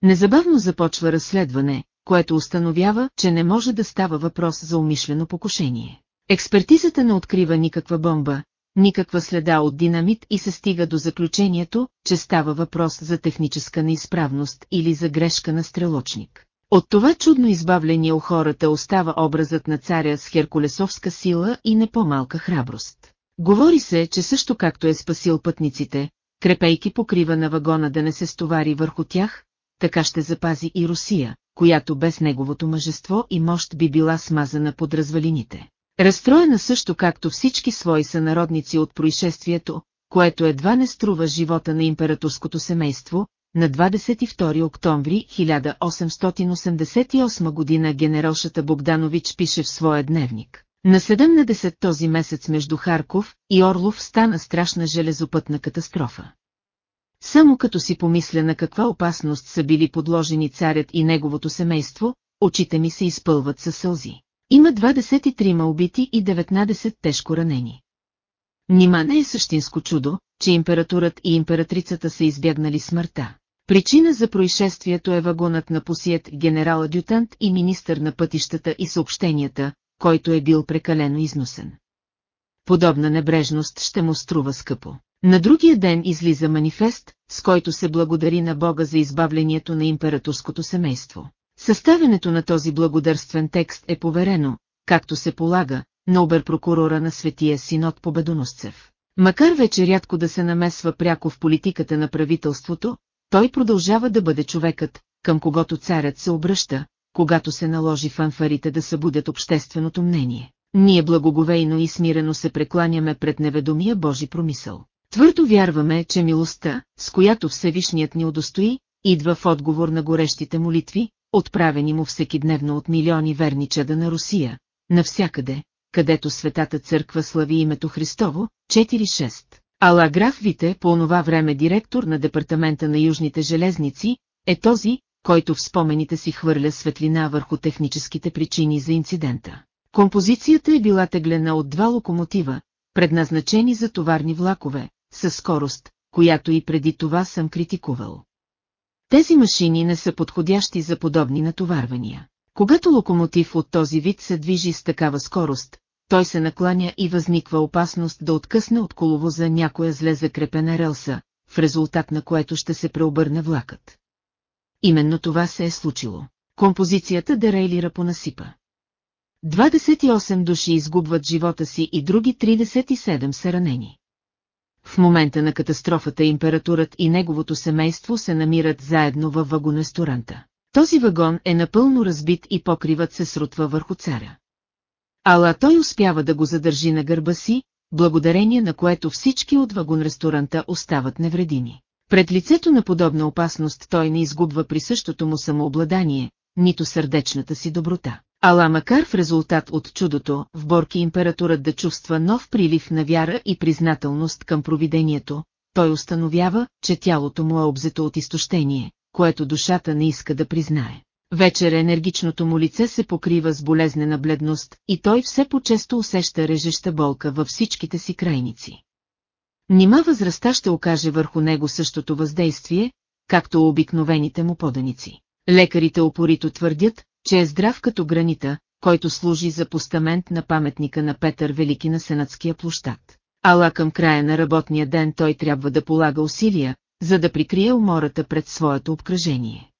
Незабавно започва разследване, което установява, че не може да става въпрос за умишлено покушение. Експертизата не открива никаква бомба, никаква следа от динамит и се стига до заключението, че става въпрос за техническа неизправност или за грешка на стрелочник. От това чудно избавление у хората остава образът на царя с херкулесовска сила и не по-малка храброст. Говори се, че също както е спасил пътниците, крепейки покрива на вагона да не се стовари върху тях, така ще запази и Русия, която без неговото мъжество и мощ би била смазана под развалините. Разстроена също както всички свои сънародници от происшествието, което едва не струва живота на императорското семейство, на 22 октомври 1888 година генералшата Богданович пише в своя дневник. На 17 този месец между Харков и Орлов стана страшна железопътна катастрофа. Само като си помисля на каква опасност са били подложени царят и неговото семейство, очите ми се изпълват със сълзи. Има 23 убити и 19 тежко ранени. Нима не е същинско чудо, че императорът и императрицата са избягнали смъртта. Причина за происшествието е вагонът на посият генерал-адютант и министър на пътищата и съобщенията, който е бил прекалено износен. Подобна небрежност ще му струва скъпо. На другия ден излиза манифест, с който се благодари на Бога за избавлението на императорското семейство. Съставянето на този благодарствен текст е поверено, както се полага, на оберпрокурора на Светия Синод Победоносцев. Макар вече рядко да се намесва пряко в политиката на правителството, той продължава да бъде човекът, към когото царят се обръща, когато се наложи фанфарите да събудят общественото мнение. Ние благоговейно и смирено се прекланяме пред неведомия Божи промисъл. Твърдо вярваме, че милостта, с която Всевишният ни удостои, идва в отговор на горещите молитви, отправени му всекидневно от милиони верни чада на Русия, навсякъде, където Светата църква слави името Христово, 4.6. Ала граф Вите, по онова време директор на департамента на Южните железници, е този, който в спомените си хвърля светлина върху техническите причини за инцидента. Композицията е била теглена от два локомотива, предназначени за товарни влакове, със скорост, която и преди това съм критикувал. Тези машини не са подходящи за подобни натоварвания. Когато локомотив от този вид се движи с такава скорост, той се накланя и възниква опасност да откъсне от коловоза някоя зле закрепена релса, в резултат на което ще се преобърне влакът. Именно това се е случило. Композицията дерейлира по насипа. 28 души изгубват живота си и други 37 са ранени. В момента на катастрофата императорът и неговото семейство се намират заедно във вагонесторанта. Този вагон е напълно разбит и покривът се срутва върху царя. Ала той успява да го задържи на гърба си, благодарение на което всички от вагон-ресторанта остават невредими. Пред лицето на подобна опасност той не изгубва присъщото му самообладание, нито сърдечната си доброта. Ала макар в резултат от чудото, в Борки императорът да чувства нов прилив на вяра и признателност към провидението, той установява, че тялото му е обзето от изтощение, което душата не иска да признае. Вечер енергичното му лице се покрива с болезнена бледност и той все по-често усеща режеща болка във всичките си крайници. Нима възрастта ще окаже върху него същото въздействие, както обикновените му поданици. Лекарите опорито твърдят, че е здрав като гранита, който служи за постамент на паметника на Петър Велики на Сенатския площад. Ала към края на работния ден той трябва да полага усилия, за да прикрие умората пред своето обкръжение.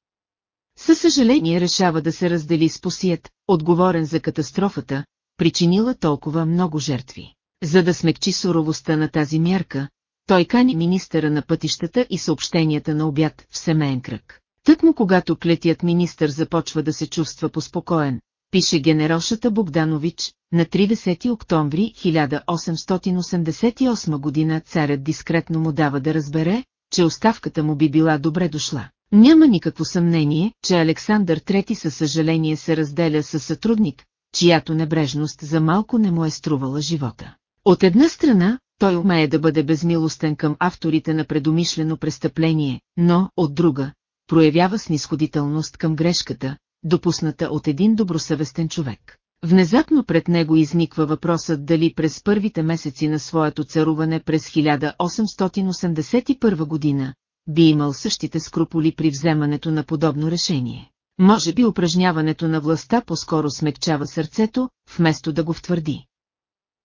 Със съжаление решава да се раздели с посият, отговорен за катастрофата, причинила толкова много жертви. За да смекчи суровостта на тази мярка, той кани министъра на пътищата и съобщенията на обяд в семейен кръг. Тъкмо когато клетият министър започва да се чувства поспокоен, пише генералшата Богданович, на 30 октомври 1888 година царят дискретно му дава да разбере, че оставката му би била добре дошла. Няма никакво съмнение, че Александър III със съжаление се разделя с сътрудник, чиято небрежност за малко не му е струвала живота. От една страна, той умее да бъде безмилостен към авторите на предумишлено престъпление, но, от друга, проявява снисходителност към грешката, допусната от един добросъвестен човек. Внезапно пред него изниква въпросът дали през първите месеци на своето царуване през 1881 година би имал същите скруполи при вземането на подобно решение. Може би упражняването на властта по-скоро смекчава сърцето, вместо да го втвърди.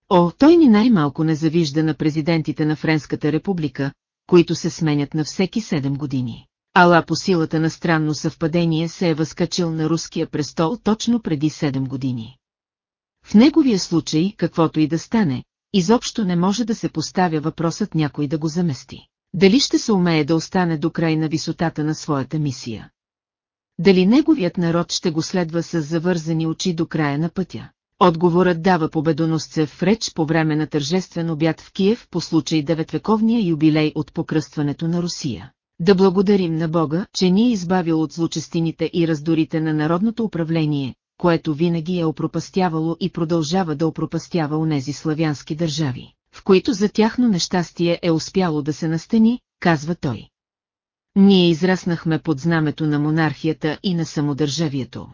О, той ни най-малко не завижда на президентите на Френската република, които се сменят на всеки 7 години. Ала по силата на странно съвпадение се е възкачил на руския престол точно преди 7 години. В неговия случай, каквото и да стане, изобщо не може да се поставя въпросът някой да го замести. Дали ще се умее да остане до край на висотата на своята мисия? Дали неговият народ ще го следва с завързани очи до края на пътя? Отговорът дава победоносце в реч по време на тържествен обяд в Киев по случай деветвековния юбилей от покръстването на Русия. Да благодарим на Бога, че ни е избавил от злочестините и раздорите на народното управление, което винаги е опропастявало и продължава да опропастява онези славянски държави, в които за тяхно нещастие е успяло да се настани, казва той. Ние израснахме под знамето на монархията и на самодържавието.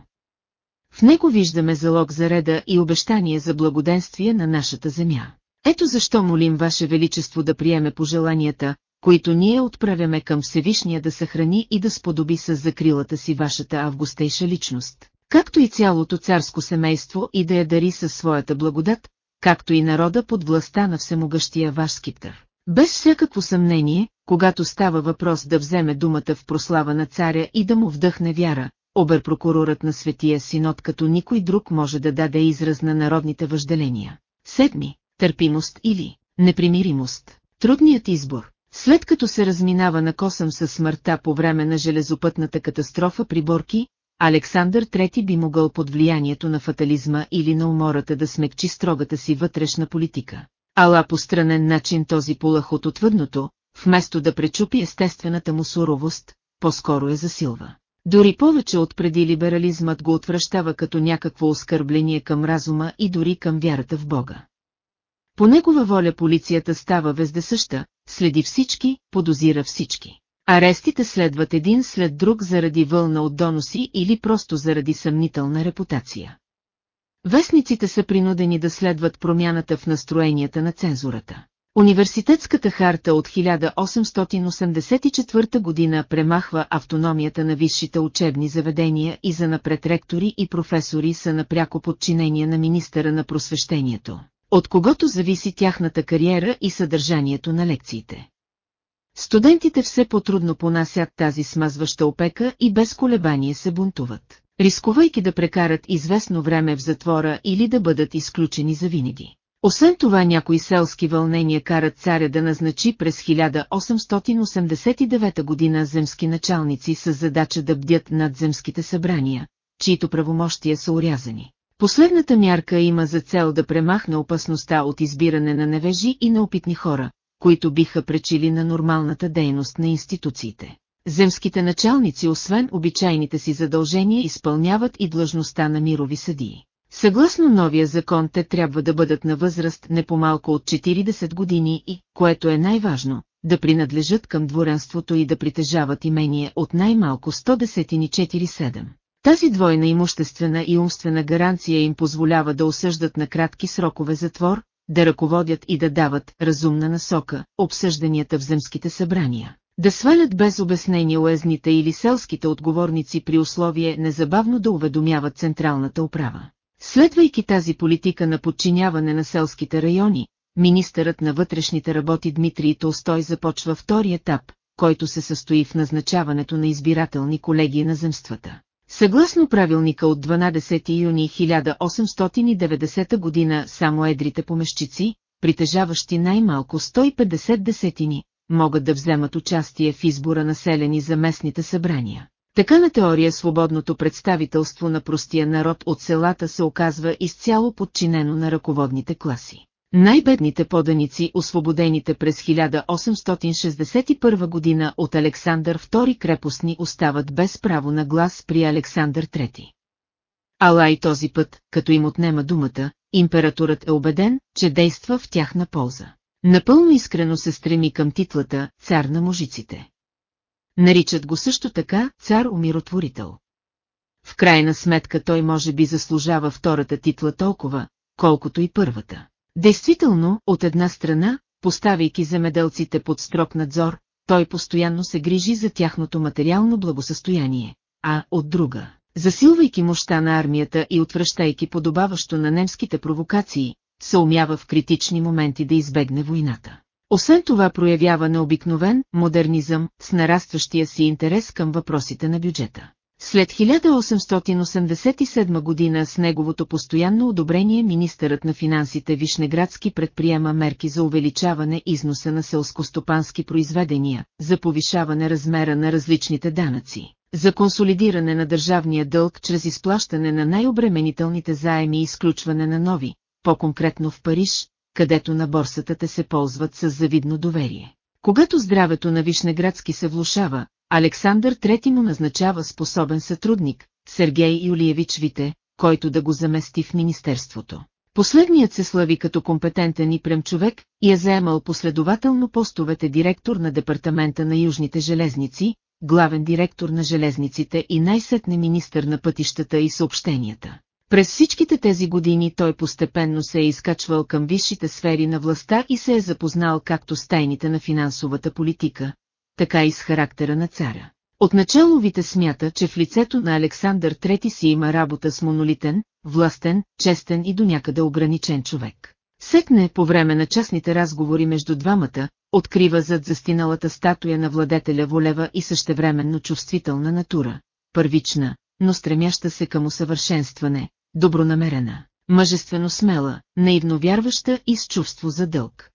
В него виждаме залог за реда и обещание за благоденствие на нашата земя. Ето защо молим Ваше Величество да приеме пожеланията, които ние отправяме към Всевишния да съхрани и да сподоби с закрилата си вашата августейша личност, както и цялото царско семейство и да я дари със своята благодат, както и народа под властта на всемогъщия ваш скиптър. Без всякакво съмнение, когато става въпрос да вземе думата в прослава на царя и да му вдъхне вяра, оберпрокурорът на Светия Синод като никой друг може да даде израз на народните въжделения. Седми, търпимост или непримиримост. Трудният избор, След като се разминава на косъм със смъртта по време на железопътната катастрофа при Борки, Александър III би могъл под влиянието на фатализма или на умората да смекчи строгата си вътрешна политика. Ала по странен начин този полъх от отвъдното, вместо да пречупи естествената му суровост, по-скоро я засилва. Дори повече от преди либерализмът го отвръщава като някакво оскърбление към разума и дори към вярата в Бога. По негова воля полицията става вездесъща, следи всички, подозира всички. Арестите следват един след друг заради вълна от доноси или просто заради съмнителна репутация. Вестниците са принудени да следват промяната в настроенията на цензурата. Университетската харта от 1884 година премахва автономията на висшите учебни заведения и за напред ректори и професори са напряко подчинения на министъра на просвещението, от когото зависи тяхната кариера и съдържанието на лекциите. Студентите все по-трудно понасят тази смазваща опека и без колебание се бунтуват, рискувайки да прекарат известно време в затвора или да бъдат изключени за винаги. Освен това някои селски вълнения карат царя да назначи през 1889 година земски началници с задача да бдят над земските събрания, чието правомощия са урязани. Последната мярка има за цел да премахне опасността от избиране на невежи и на опитни хора, които биха пречили на нормалната дейност на институциите. Земските началници освен обичайните си задължения изпълняват и длъжността на мирови съдии. Съгласно новия закон те трябва да бъдат на възраст не по-малко от 40 години и, което е най-важно, да принадлежат към дворенството и да притежават имение от най-малко 147. Тази двойна имуществена и умствена гаранция им позволява да осъждат на кратки срокове затвор, да ръководят и да дават разумна насока обсъжданията в земските събрания, да свалят без обяснение уезните или селските отговорници при условие незабавно да уведомяват Централната управа. Следвайки тази политика на подчиняване на селските райони, министърът на вътрешните работи Дмитрий Толстой започва втори етап, който се състои в назначаването на избирателни колегии на земствата. Съгласно правилника от 12 юни 1890 година само едрите помещици, притежаващи най-малко 150 десетини, могат да вземат участие в избора населени за местните събрания. Така на теория свободното представителство на простия народ от селата се оказва изцяло подчинено на ръководните класи. Най-бедните поданици, освободените през 1861 година от Александър II крепостни остават без право на глас при Александър III. Ала и този път, като им отнема думата, императорът е убеден, че действа в тяхна полза. Напълно искрено се стреми към титлата «Цар на мужиците». Наричат го също така цар-умиротворител. В крайна сметка той може би заслужава втората титла толкова, колкото и първата. Действително, от една страна, поставяйки земеделците под строг надзор, той постоянно се грижи за тяхното материално благосъстояние, а от друга, засилвайки мощта на армията и отвръщайки подобаващо на немските провокации, се умява в критични моменти да избегне войната. Освен това проявява необикновен модернизъм с нарастващия си интерес към въпросите на бюджета. След 1887 година с неговото постоянно одобрение министърът на финансите Вишнеградски предприема мерки за увеличаване износа на селскостопански произведения, за повишаване размера на различните данъци, за консолидиране на държавния дълг чрез изплащане на най-обременителните заеми и изключване на нови, по-конкретно в Париж, където на борсата те се ползват с завидно доверие. Когато здравето на Вишнеградски се влушава, Александър Трети му назначава способен сътрудник, Сергей Юлиевич Вите, който да го замести в Министерството. Последният се слави като компетентен и прем човек и е заемал последователно постовете директор на Департамента на Южните железници, главен директор на железниците и най-сетне министър на пътищата и съобщенията. През всичките тези години той постепенно се е изкачвал към висшите сфери на властта и се е запознал както с тайните на финансовата политика, така и с характера на царя. Отначало Вите смята, че в лицето на Александър III си има работа с монолитен, властен, честен и до някъде ограничен човек. Сетне по време на частните разговори между двамата, открива зад застиналата статуя на владетеля волева и същевременно чувствителна натура, първична, но стремяща се към усъвършенстване, добронамерена, мъжествено смела, наивно вярваща и с чувство за дълг.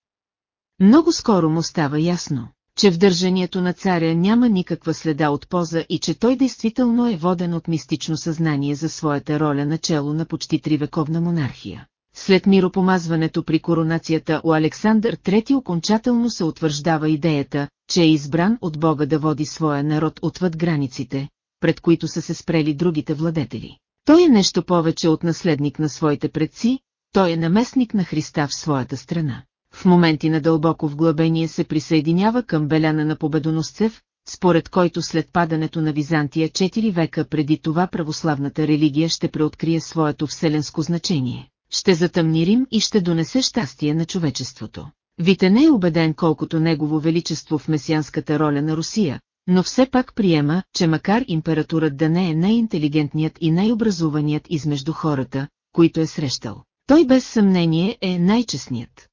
Много скоро му става ясно, че в държанието на царя няма никаква следа от поза и че той действително е воден от мистично съзнание за своята роля начало на почти тривековна монархия. След миропомазването при коронацията у Александър III окончателно се утвърждава идеята, че е избран от Бога да води своя народ отвъд границите, пред които са се спрели другите владетели. Той е нещо повече от наследник на своите предци, той е наместник на Христа в своята страна. В моменти на дълбоко вглъбение се присъединява към беляна на победоносцев, според който след падането на Византия 4 века преди това православната религия ще преоткрие своето вселенско значение, ще затъмни Рим и ще донесе щастие на човечеството. Вите не е убеден колкото негово величество в месианската роля на Русия, но все пак приема, че макар императорът да не е най-интелигентният и най-образуваният измежду хората, които е срещал, той без съмнение е най-честният.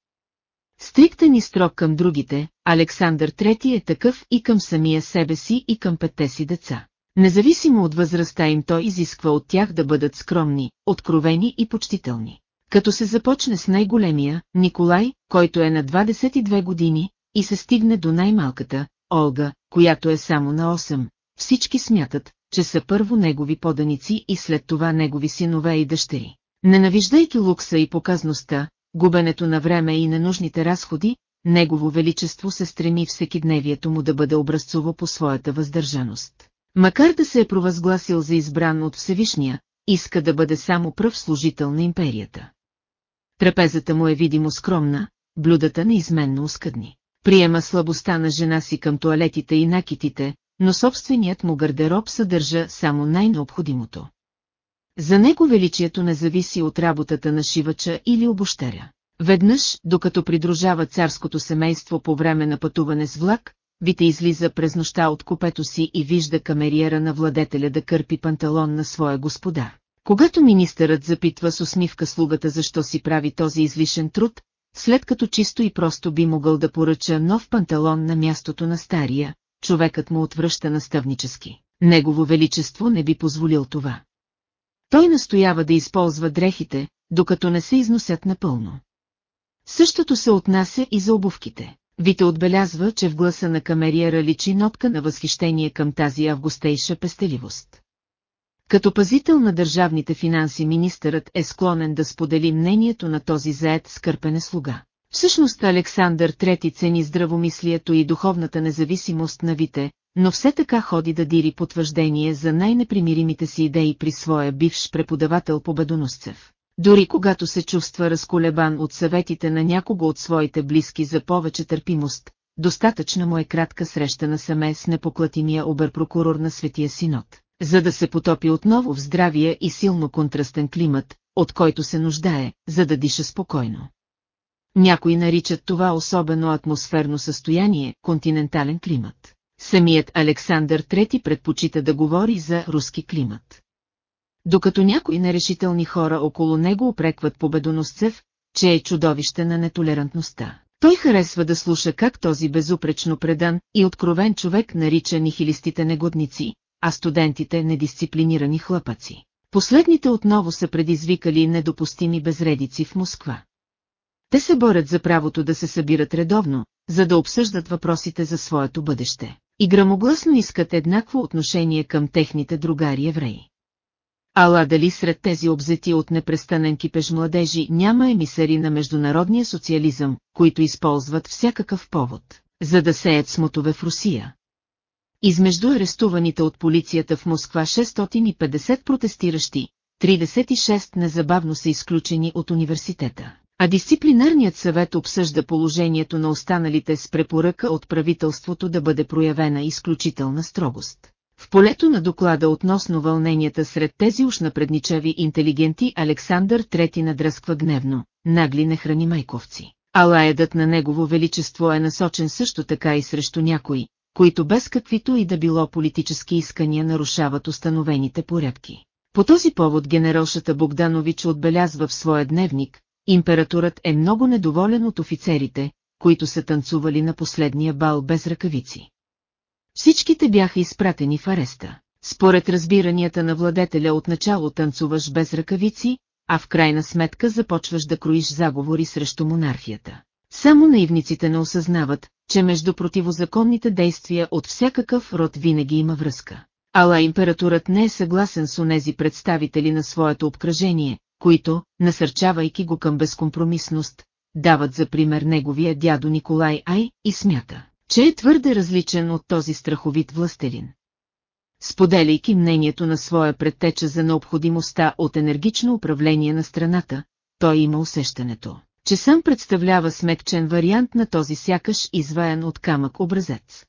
Стриктен и строг към другите, Александър III е такъв и към самия себе си и към петте си деца. Независимо от възрастта им той изисква от тях да бъдат скромни, откровени и почтителни. Като се започне с най-големия, Николай, който е на 22 години, и се стигне до най-малката, Олга, която е само на 8, всички смятат, че са първо негови поданици и след това негови синове и дъщери. Ненавиждайки лукса и показността, губенето на време и ненужните разходи, Негово Величество се стреми всекидневието му да бъде образцово по своята въздържаност. Макар да се е провъзгласил за избран от Всевишния, иска да бъде само пръв служител на империята. Трапезата му е видимо скромна, блюдата неизменно ускъдни. Приема слабостта на жена си към туалетите и накитите, но собственият му гардероб съдържа само най-необходимото. За него величието не зависи от работата на шивача или обощеря. Веднъж, докато придружава царското семейство по време на пътуване с влак, Вите излиза през нощта от купето си и вижда камериера на владетеля да кърпи панталон на своя господар. Когато министърът запитва с усмивка слугата защо си прави този излишен труд, след като чисто и просто би могъл да поръча нов панталон на мястото на стария, човекът му отвръща наставнически. Негово величество не би позволил това. Той настоява да използва дрехите, докато не се износят напълно. Същото се отнася и за обувките. Вите отбелязва, че в гласа на камериера личи нотка на възхищение към тази августейша пестеливост. Като пазител на държавните финанси министърът е склонен да сподели мнението на този заед скърпене слуга. Всъщност Александър III цени здравомислието и духовната независимост на Вите, но все така ходи да дири потвърждение за най-непримиримите си идеи при своя бивш преподавател Победоносцев. Дори когато се чувства разколебан от съветите на някого от своите близки за повече търпимост, достатъчна му е кратка среща насаме с непоклатимия оберпрокурор на Светия Синод, за да се потопи отново в здравия и силно контрастен климат, от който се нуждае, за да диша спокойно. Някои наричат това особено атмосферно състояние, континентален климат. Самият Александър III предпочита да говори за руски климат. Докато някои нерешителни хора около него опрекват победоносцев, че е чудовище на нетолерантността. Той харесва да слуша как този безупречно предан и откровен човек нарича нихилистите негодници, а студентите недисциплинирани хлапаци. Последните отново са предизвикали недопустими безредици в Москва. Те се борят за правото да се събират редовно, за да обсъждат въпросите за своето бъдеще. И грамогласно искат еднакво отношение към техните другари евреи. Ала дали сред тези обзети от непрестанен кипеж младежи няма емисари на международния социализъм, които използват всякакъв повод, за да сеят смутове в Русия. Измежду арестуваните от полицията в Москва 650 протестиращи, 36 незабавно са изключени от университета. А дисциплинарният съвет обсъжда положението на останалите с препоръка от правителството да бъде проявена изключителна строгост. В полето на доклада относно вълненията сред тези уж напредничави интелигенти Александър III надръсква гневно, нагли не храни майковци. А лаедът на негово величество е насочен също така и срещу някои, които без каквито и да било политически искания нарушават установените порядки. По този повод генералшата Богданович отбелязва в своя дневник, императорът е много недоволен от офицерите, които са танцували на последния бал без ръкавици. Всичките бяха изпратени в ареста. Според разбиранията на владетеля отначало танцуваш без ръкавици, а в крайна сметка започваш да кроиш заговори срещу монархията. Само наивниците не осъзнават, че между противозаконните действия от всякакъв род винаги има връзка. Ала императорът не е съгласен с онези представители на своето обкръжение, които, насърчавайки го към безкомпромисност, дават за пример неговия дядо Николай Ай и смята, че е твърде различен от този страховит властелин. Споделяйки мнението на своя предтеча за необходимостта от енергично управление на страната, той има усещането, че сам представлява смекчен вариант на този сякаш изваян от камък образец.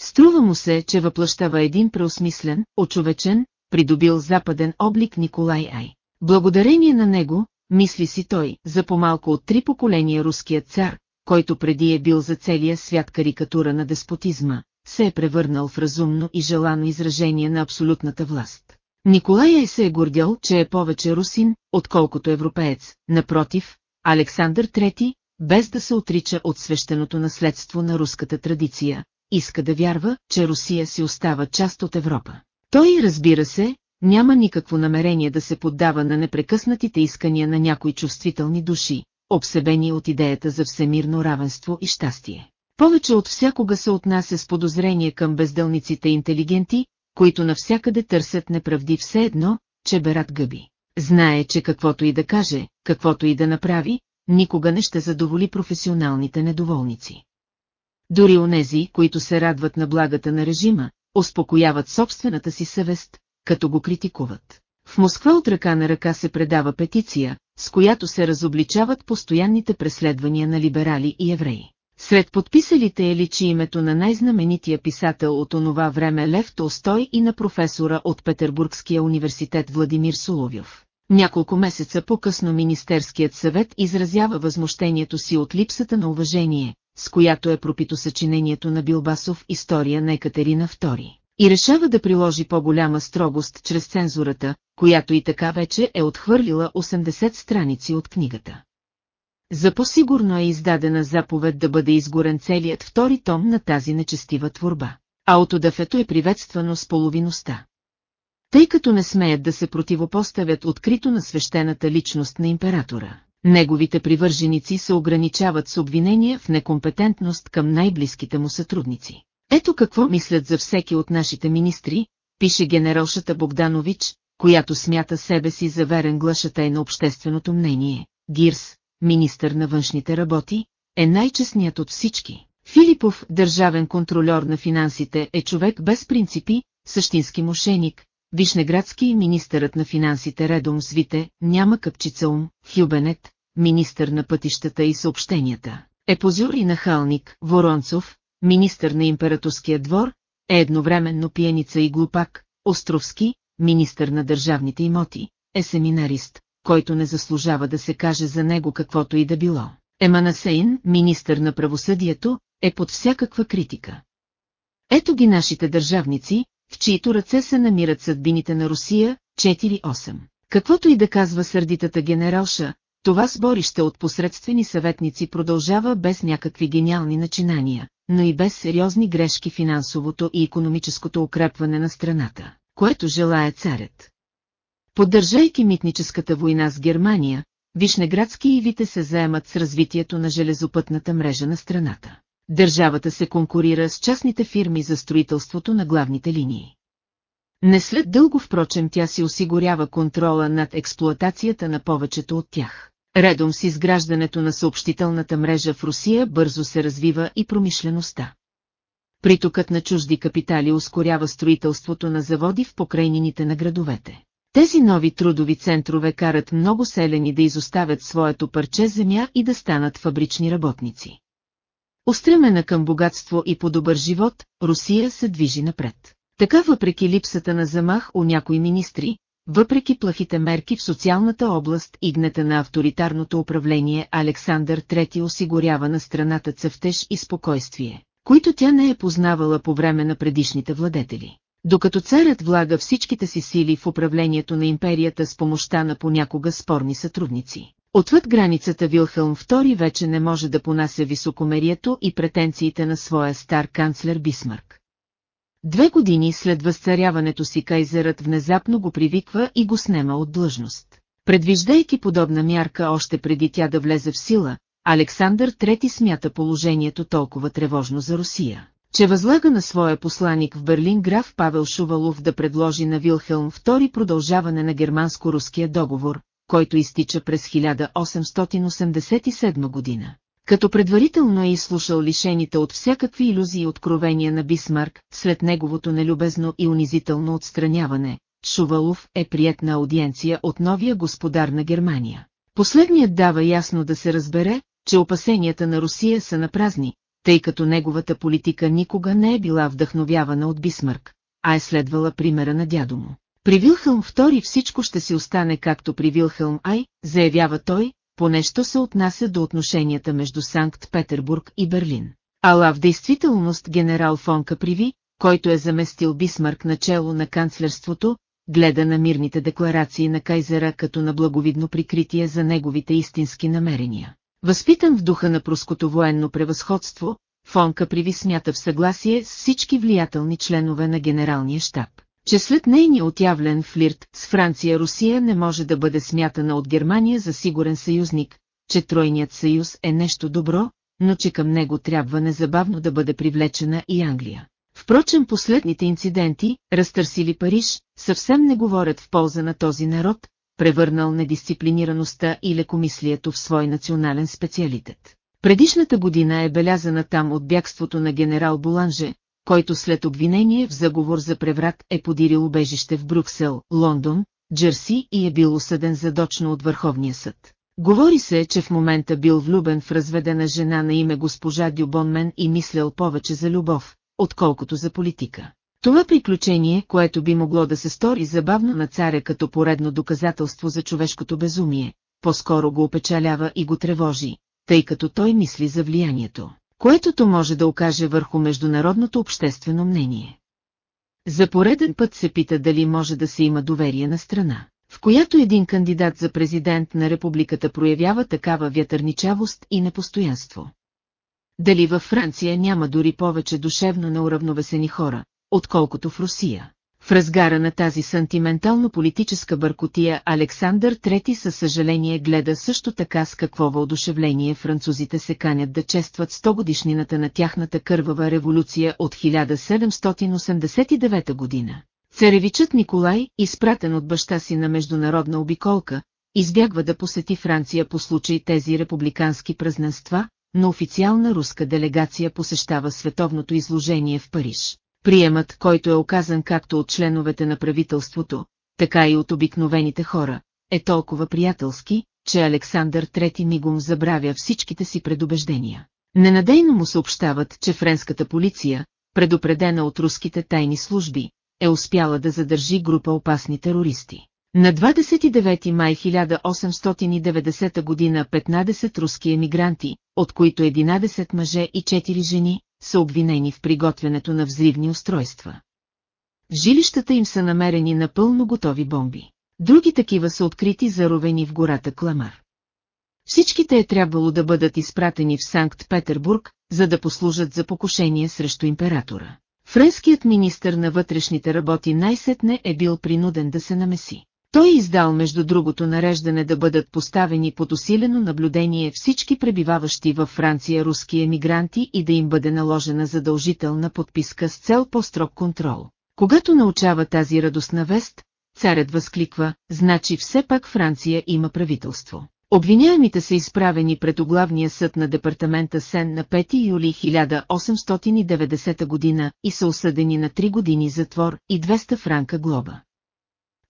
Струва му се, че въплъщава един преосмислен, очовечен, придобил западен облик Николай Ай. Благодарение на него, мисли си той, за по-малко от три поколения руският цар, който преди е бил за целия свят карикатура на деспотизма, се е превърнал в разумно и желано изражение на абсолютната власт. Николай Ай се е гордял, че е повече русин, отколкото европеец, напротив, Александър III, без да се отрича от свещеното наследство на руската традиция, иска да вярва, че Русия си остава част от Европа. Той, разбира се, няма никакво намерение да се поддава на непрекъснатите искания на някои чувствителни души, обсебени от идеята за всемирно равенство и щастие. Повече от всякога се отнася с подозрение към бездълниците интелигенти, които навсякъде търсят неправди все едно, че берат гъби. Знае, че каквото и да каже, каквото и да направи, никога не ще задоволи професионалните недоволници. Дори онези, които се радват на благата на режима, успокояват собствената си съвест, като го критикуват. В Москва от ръка на ръка се предава петиция, с която се разобличават постоянните преследвания на либерали и евреи. Сред подписалите е личи името на най-знаменития писател от онова време Лев Толстой и на професора от Петербургския университет Владимир Соловьов. Няколко месеца по-късно Министерският съвет изразява възмущението си от липсата на уважение, с която е пропито съчинението на Билбасов «История на Екатерина II» и решава да приложи по-голяма строгост чрез цензурата, която и така вече е отхвърлила 80 страници от книгата. За по-сигурно е издадена заповед да бъде изгорен целият втори том на тази нечестива творба. Аутодафето е приветствано с половиността. Тъй като не смеят да се противопоставят открито на свещената личност на императора, неговите привърженици се ограничават с обвинения в некомпетентност към най-близките му сътрудници. Ето какво мислят за всеки от нашите министри, пише генералшата Богданович, която смята себе си за верен глашатай на общественото мнение. Гирс, министър на външните работи, е най-честният от всички. Филипов, държавен контролер на финансите, е човек без принципи, същински мошеник, Вишнеградски министърът на финансите редом с Вите, няма къпчица ум, Хюбенет, министър на пътищата и съобщенията, Епозюр и нахалник, Воронцов, министър на императорския двор, е едновременно пиеница и глупак, Островски, министър на държавните имоти, е семинарист, който не заслужава да се каже за него каквото и да било. Еманасейн, министър на правосъдието, е под всякаква критика. Ето ги нашите държавници, в чието ръце се намират съдбините на Русия, 4-8. Каквото и да казва сърдитата генералша, това сборище от посредствени съветници продължава без някакви гениални начинания, но и без сериозни грешки финансовото и економическото укрепване на страната, което желая царят. Поддържайки митническата война с Германия, Вишнеградски и Вите се заемат с развитието на железопътната мрежа на страната. Държавата се конкурира с частните фирми за строителството на главните линии. Не след дълго впрочем тя си осигурява контрола над експлоатацията на повечето от тях. Редом с изграждането на съобщителната мрежа в Русия бързо се развива и промишлеността. Притокът на чужди капитали ускорява строителството на заводи в покрайнините на градовете. Тези нови трудови центрове карат много селени да изоставят своето парче земя и да станат фабрични работници. Устремена към богатство и по-добър живот, Русия се движи напред. Така въпреки липсата на замах у някои министри, въпреки плахите мерки в социалната област и гнета на авторитарното управление Александър III осигурява на страната цъфтеж и спокойствие, които тя не е познавала по време на предишните владетели. Докато царят влага всичките си сили в управлението на империята с помощта на понякога спорни сътрудници. Отвъд границата Вилхелм II вече не може да понася високомерието и претенциите на своя стар канцлер Бисмарк. Две години след възцаряването си кайзерът внезапно го привиква и го снема от длъжност. Предвиждайки подобна мярка още преди тя да влезе в сила, Александър III смята положението толкова тревожно за Русия, че възлага на своя посланик в Берлин граф Павел Шувалов да предложи на Вилхелм II продължаване на германско-руския договор, който изтича през 1887 година. Като предварително е изслушал лишените от всякакви иллюзии откровения на Бисмарк, след неговото нелюбезно и унизително отстраняване, Шувалов е прият на аудиенция от новия господар на Германия. Последният дава ясно да се разбере, че опасенията на Русия са напразни, тъй като неговата политика никога не е била вдъхновявана от Бисмарк, а е следвала примера на дядо му. При Вилхелм II всичко ще си остане както при Вилхелм Ай, заявява той, поне що се отнася до отношенията между Санкт-Петербург и Берлин. Ала в действителност генерал фон Каприви, който е заместил Бисмарк начало на канцлерството, гледа на мирните декларации на Кайзера като на благовидно прикритие за неговите истински намерения. Възпитан в духа на пруското военно превъзходство, фон Каприви смята в съгласие с всички влиятелни членове на генералния щаб че след нейния отявлен флирт с Франция Русия не може да бъде смятана от Германия за сигурен съюзник, че Тройният съюз е нещо добро, но че към него трябва незабавно да бъде привлечена и Англия. Впрочем последните инциденти, разтърсили Париж, съвсем не говорят в полза на този народ, превърнал недисциплинираността и лекомислието в свой национален специалитет. Предишната година е белязана там от бягството на генерал Буланже, който след обвинение в заговор за преврат е подирил убежище в Брюксел, Лондон, Джерси и е бил осъден задочно от Върховния съд. Говори се, че в момента бил влюбен в разведена жена на име госпожа Дюбонмен и мислял повече за любов, отколкото за политика. Това приключение, което би могло да се стори забавно на царя като поредно доказателство за човешкото безумие, по-скоро го опечалява и го тревожи, тъй като той мисли за влиянието, което то може да окаже върху международното обществено мнение. За пореден път се пита дали може да се има доверие на страна, в която един кандидат за президент на републиката проявява такава вятърничавост и непостоянство. Дали във Франция няма дори повече душевно неуравновесени хора, отколкото в Русия. В разгара на тази сантиментално-политическа бъркотия Александър III със съжаление гледа също така с какво въодушевление французите се канят да честват 100 годишнината на тяхната кървава революция от 1789 година. Царевичът Николай, изпратен от баща си на международна обиколка, избягва да посети Франция по случай тези републикански празненства, но официална руска делегация посещава световното изложение в Париж. Приемът, който е оказан както от членовете на правителството, така и от обикновените хора, е толкова приятелски, че Александър Трети мигом забравя всичките си предубеждения. Ненадейно му съобщават, че френската полиция, предупредена от руските тайни служби, е успяла да задържи група опасни терористи. На 29 май 1890 година 15 руски емигранти, от които 11 мъже и 4 жени, са обвинени в приготвянето на взривни устройства. В жилищата им са намерени напълно готови бомби. Други такива са открити заровени в гората Кламар. Всичките е трябвало да бъдат изпратени в Санкт-Петербург, за да послужат за покушение срещу императора. Френският министр на вътрешните работи най-сетне е бил принуден да се намеси. Той издал между другото нареждане да бъдат поставени под усилено наблюдение всички пребиваващи във Франция руски емигранти и да им бъде наложена задължителна подписка с цел по-строг контрол. Когато научава тази радостна вест, царят възкликва, значи все пак Франция има правителство. Обвиняемите са изправени пред оглавния съд на департамента Сен на 5 юли 1890 година и са осъдени на 3 години затвор и 200 франка глоба.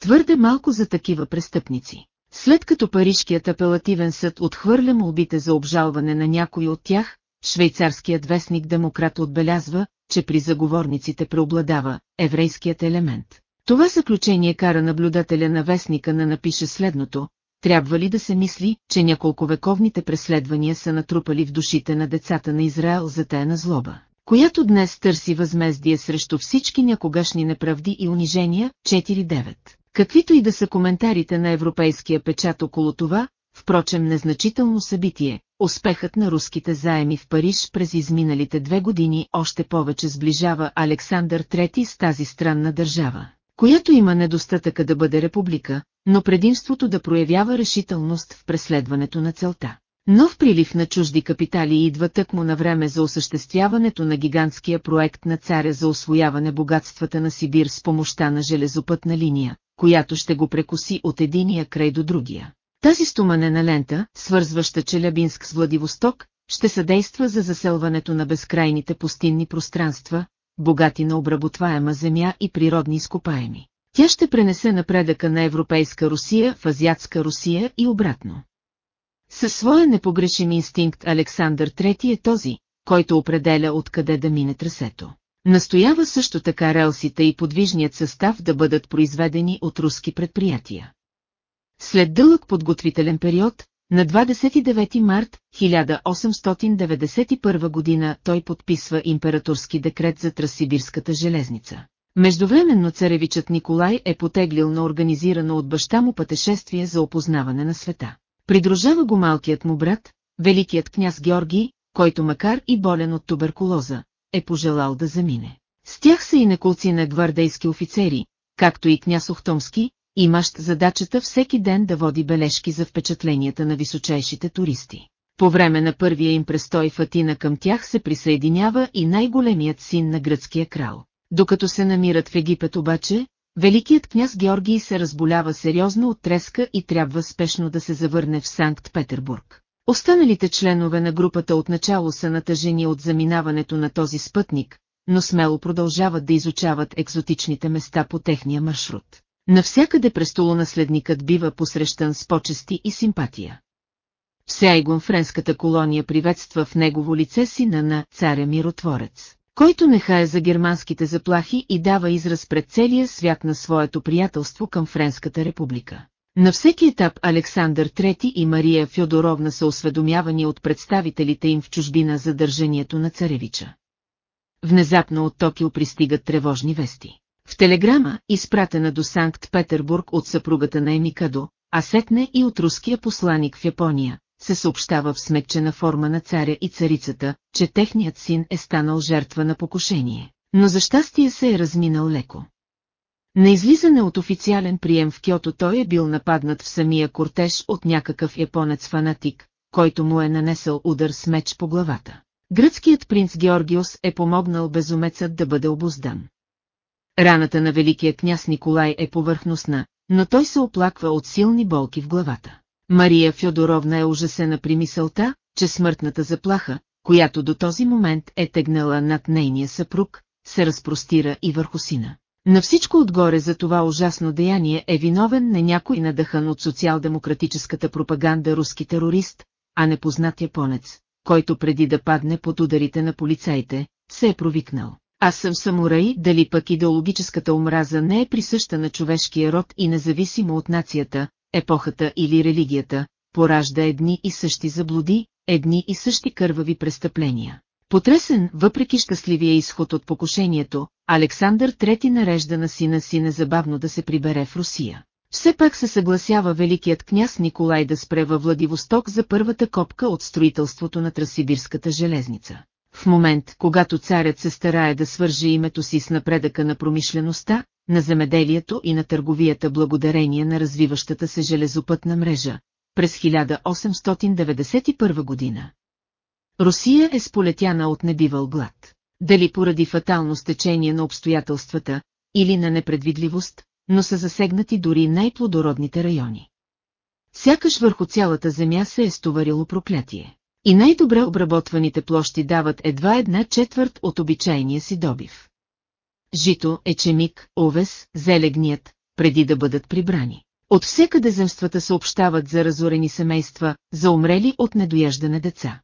Твърде малко за такива престъпници. След като Парижкият апелативен съд отхвърля молбите за обжалване на някой от тях, швейцарският вестник Демократ отбелязва, че при заговорниците преобладава еврейският елемент. Това заключение кара наблюдателя на вестника на напише следното, трябва ли да се мисли, че няколковековните преследвания са натрупали в душите на децата на Израел за тая злоба, която днес търси възмездие срещу всички някогашни неправди и унижения, 4-9. Каквито и да са коментарите на европейския печат около това, впрочем незначително събитие, успехът на руските заеми в Париж през изминалите две години още повече сближава Александър III с тази странна държава, която има недостатъка да бъде република, но предимството да проявява решителност в преследването на целта. Нов прилив на чужди капитали идва тъкмо на време за осъществяването на гигантския проект на царя за освояване богатствата на Сибир с помощта на железопътна линия, която ще го прекоси от единия край до другия. Тази стоманена лента, свързваща Челябинск с Владивосток, ще съдейства за заселването на безкрайните пустинни пространства, богати на обработваема земя и природни изкопаеми. Тя ще пренесе напредъка на Европейска Русия в Азиатска Русия и обратно. Със своя непогрешим инстинкт Александър III е този, който определя откъде да мине трасето. Настоява също така релсите и подвижният състав да бъдат произведени от руски предприятия. След дълъг подготвителен период, на 29 март 1891 година той подписва императорски декрет за Трасибирската железница. Междувременно царевичът Николай е потеглил на организирано от баща му пътешествие за опознаване на света. Придружава го малкият му брат, великият княз Георги, който макар и болен от туберкулоза, е пожелал да замине. С тях са и неколци на гвардейски офицери, както и княз Охтомски, имащ задачата всеки ден да води бележки за впечатленията на височайшите туристи. По време на първия им престой в Атина към тях се присъединява и най-големият син на гръцкия крал. Докато се намират в Египет обаче, великият княз Георгий се разболява сериозно от треска и трябва спешно да се завърне в Санкт-Петербург. Останалите членове на групата отначало са натъжени от заминаването на този спътник, но смело продължават да изучават екзотичните места по техния маршрут. Навсякъде престолонаследникът бива посрещан с почести и симпатия. В Сейгон френската колония приветства в негово лице сина на царя миротворец, който не хае за германските заплахи и дава израз пред целия свят на своето приятелство към Френската република. На всеки етап Александър III и Мария Фьодоровна са осведомявани от представителите им в чужбина за държанието на царевича. Внезапно от Токио пристигат тревожни вести. В телеграма, изпратена до Санкт-Петербург от съпругата на Емикадо, а сетне и от руския посланик в Япония, се съобщава в смекчена форма на царя и царицата, че техният син е станал жертва на покушение. Но за щастие се е разминал леко. На излизане от официален прием в Кьото той е бил нападнат в самия кортеж от някакъв японец-фанатик, който му е нанесъл удар с меч по главата. Гръцкият принц Георгиос е помогнал безумецът да бъде обоздан. Раната на великия княз Николай е повърхностна, но той се оплаква от силни болки в главата. Мария Фьодоровна е ужасена при мисълта, че смъртната заплаха, която до този момент е тегнала над нейния съпруг, се разпростира и върху сина. На всичко отгоре за това ужасно деяние е виновен не някой надъхан от социал-демократическата пропаганда руски терорист, а непознат японец, който преди да падне под ударите на полицаите, се е провикнал. Аз съм самурай, дали пък идеологическата омраза не е присъща на човешкия род и независимо от нацията, епохата или религията, поражда едни и същи заблуди, едни и същи кървави престъпления. Потресен, въпреки щастливия изход от покушението, Александър III нарежда на сина си незабавно да се прибере в Русия. Все пак се съгласява великият княз Николай да спре във Владивосток за първата копка от строителството на Трасибирската железница. В момент, когато царят се старае да свърже името си с напредъка на промишлеността, на земеделието и на търговията благодарение на развиващата се железопътна мрежа, през 1891 година. Русия е сполетяна от небивал глад. Дали поради фатално стечение на обстоятелствата, или на непредвидливост, но са засегнати дори най-плодородните райони. Сякаш върху цялата земя се е стоварило проклятие. И най-добре обработваните площи дават едва една четвърт от обичайния си добив. Жито, ечемик, овес, зелегният, преди да бъдат прибрани. От всекъде земствата съобщават за разорени семейства, за умрели от недояждане деца.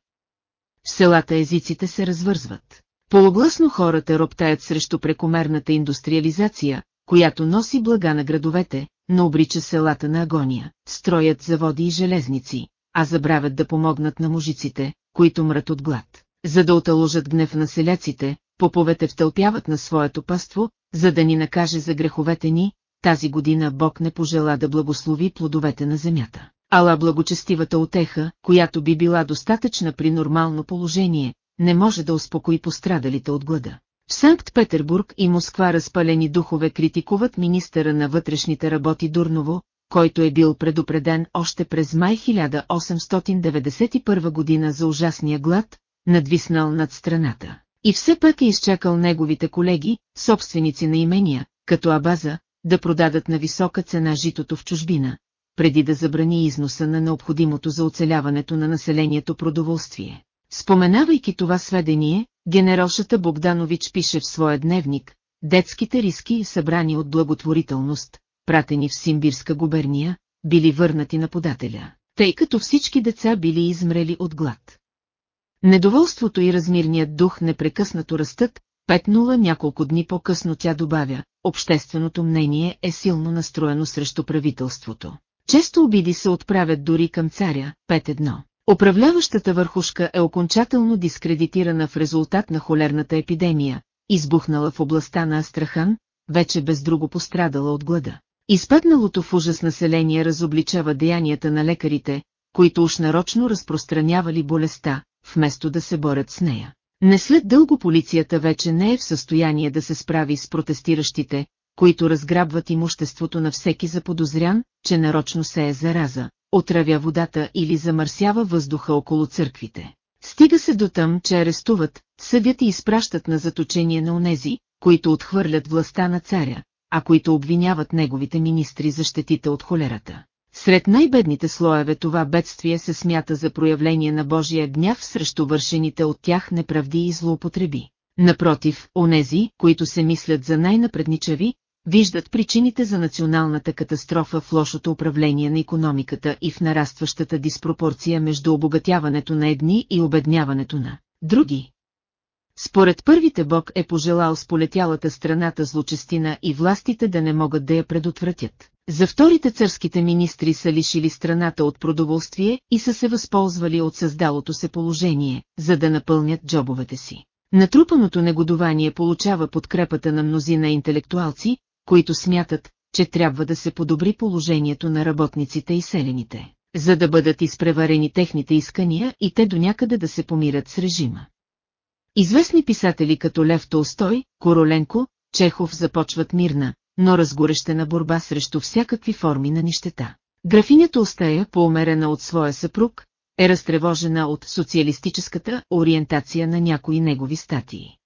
В селата езиците се развързват. Полугласно хората роптаят срещу прекомерната индустриализация, която носи блага на градовете, но обрича селата на агония, строят заводи и железници, а забравят да помогнат на мужиците, които мрат от глад. За да оталожат гнев на селяците, поповете втълпяват на своето паство, за да ни накаже за греховете ни, тази година Бог не пожела да благослови плодовете на земята. Ала благочестивата отеха, която би била достатъчна при нормално положение, не може да успокои пострадалите от глада. В Санкт-Петербург и Москва разпалени духове критикуват министъра на вътрешните работи Дурново, който е бил предупреден още през май 1891 година за ужасния глад, надвиснал над страната. И все пак е изчакал неговите колеги, собственици на имения, като Абаза, да продадат на висока цена житото в чужбина, преди да забрани износа на необходимото за оцеляването на населението продоволствие. Споменавайки това сведение, генералшата Богданович пише в своя дневник, детските риски, събрани от благотворителност, пратени в Симбирска губерния, били върнати на подателя, тъй като всички деца били измрели от глад. Недоволството и размирният дух непрекъснато растат, петнула няколко дни по-късно тя добавя, общественото мнение е силно настроено срещу правителството. Често обиди се отправят дори към царя, 5-1. Управляващата върхушка е окончателно дискредитирана в резултат на холерната епидемия, избухнала в областта на Астрахан, вече без друго пострадала от глада. Изпадналото в ужас население разобличава деянията на лекарите, които уж нарочно разпространявали болестта, вместо да се борят с нея. Не след дълго полицията вече не е в състояние да се справи с протестиращите, които разграбват имуществото на всеки заподозрян, че нарочно се е зараза, отравя водата или замърсява въздуха около църквите. Стига се до там, че арестуват, съдят и изпращат на заточение на онези, които отхвърлят властта на царя, а които обвиняват неговите министри за щетите от холерата. Сред най-бедните слоеве това бедствие се смята за проявление на Божия гняв срещу вършените от тях неправди и злоупотреби. Напротив, онези, които се мислят за най-напредничави, виждат причините за националната катастрофа в лошото управление на економиката и в нарастващата диспропорция между обогатяването на едни и обедняването на други. Според първите Бог е пожелал сполетялата страната злочестина и властите да не могат да я предотвратят. За вторите царските министри са лишили страната от продоволствие и са се възползвали от създалото се положение, за да напълнят джобовете си. Натрупаното негодование получава подкрепата на мнозина интелектуалци, които смятат, че трябва да се подобри положението на работниците и селените, за да бъдат изпреварени техните искания и те до някъде да се помират с режима. Известни писатели като Лев Толстой, Короленко, Чехов започват мирна, но разгорещена борба срещу всякакви форми на нищета. Графинята Остая, поумерена от своя съпруг, е разтревожена от социалистическата ориентация на някои негови статии.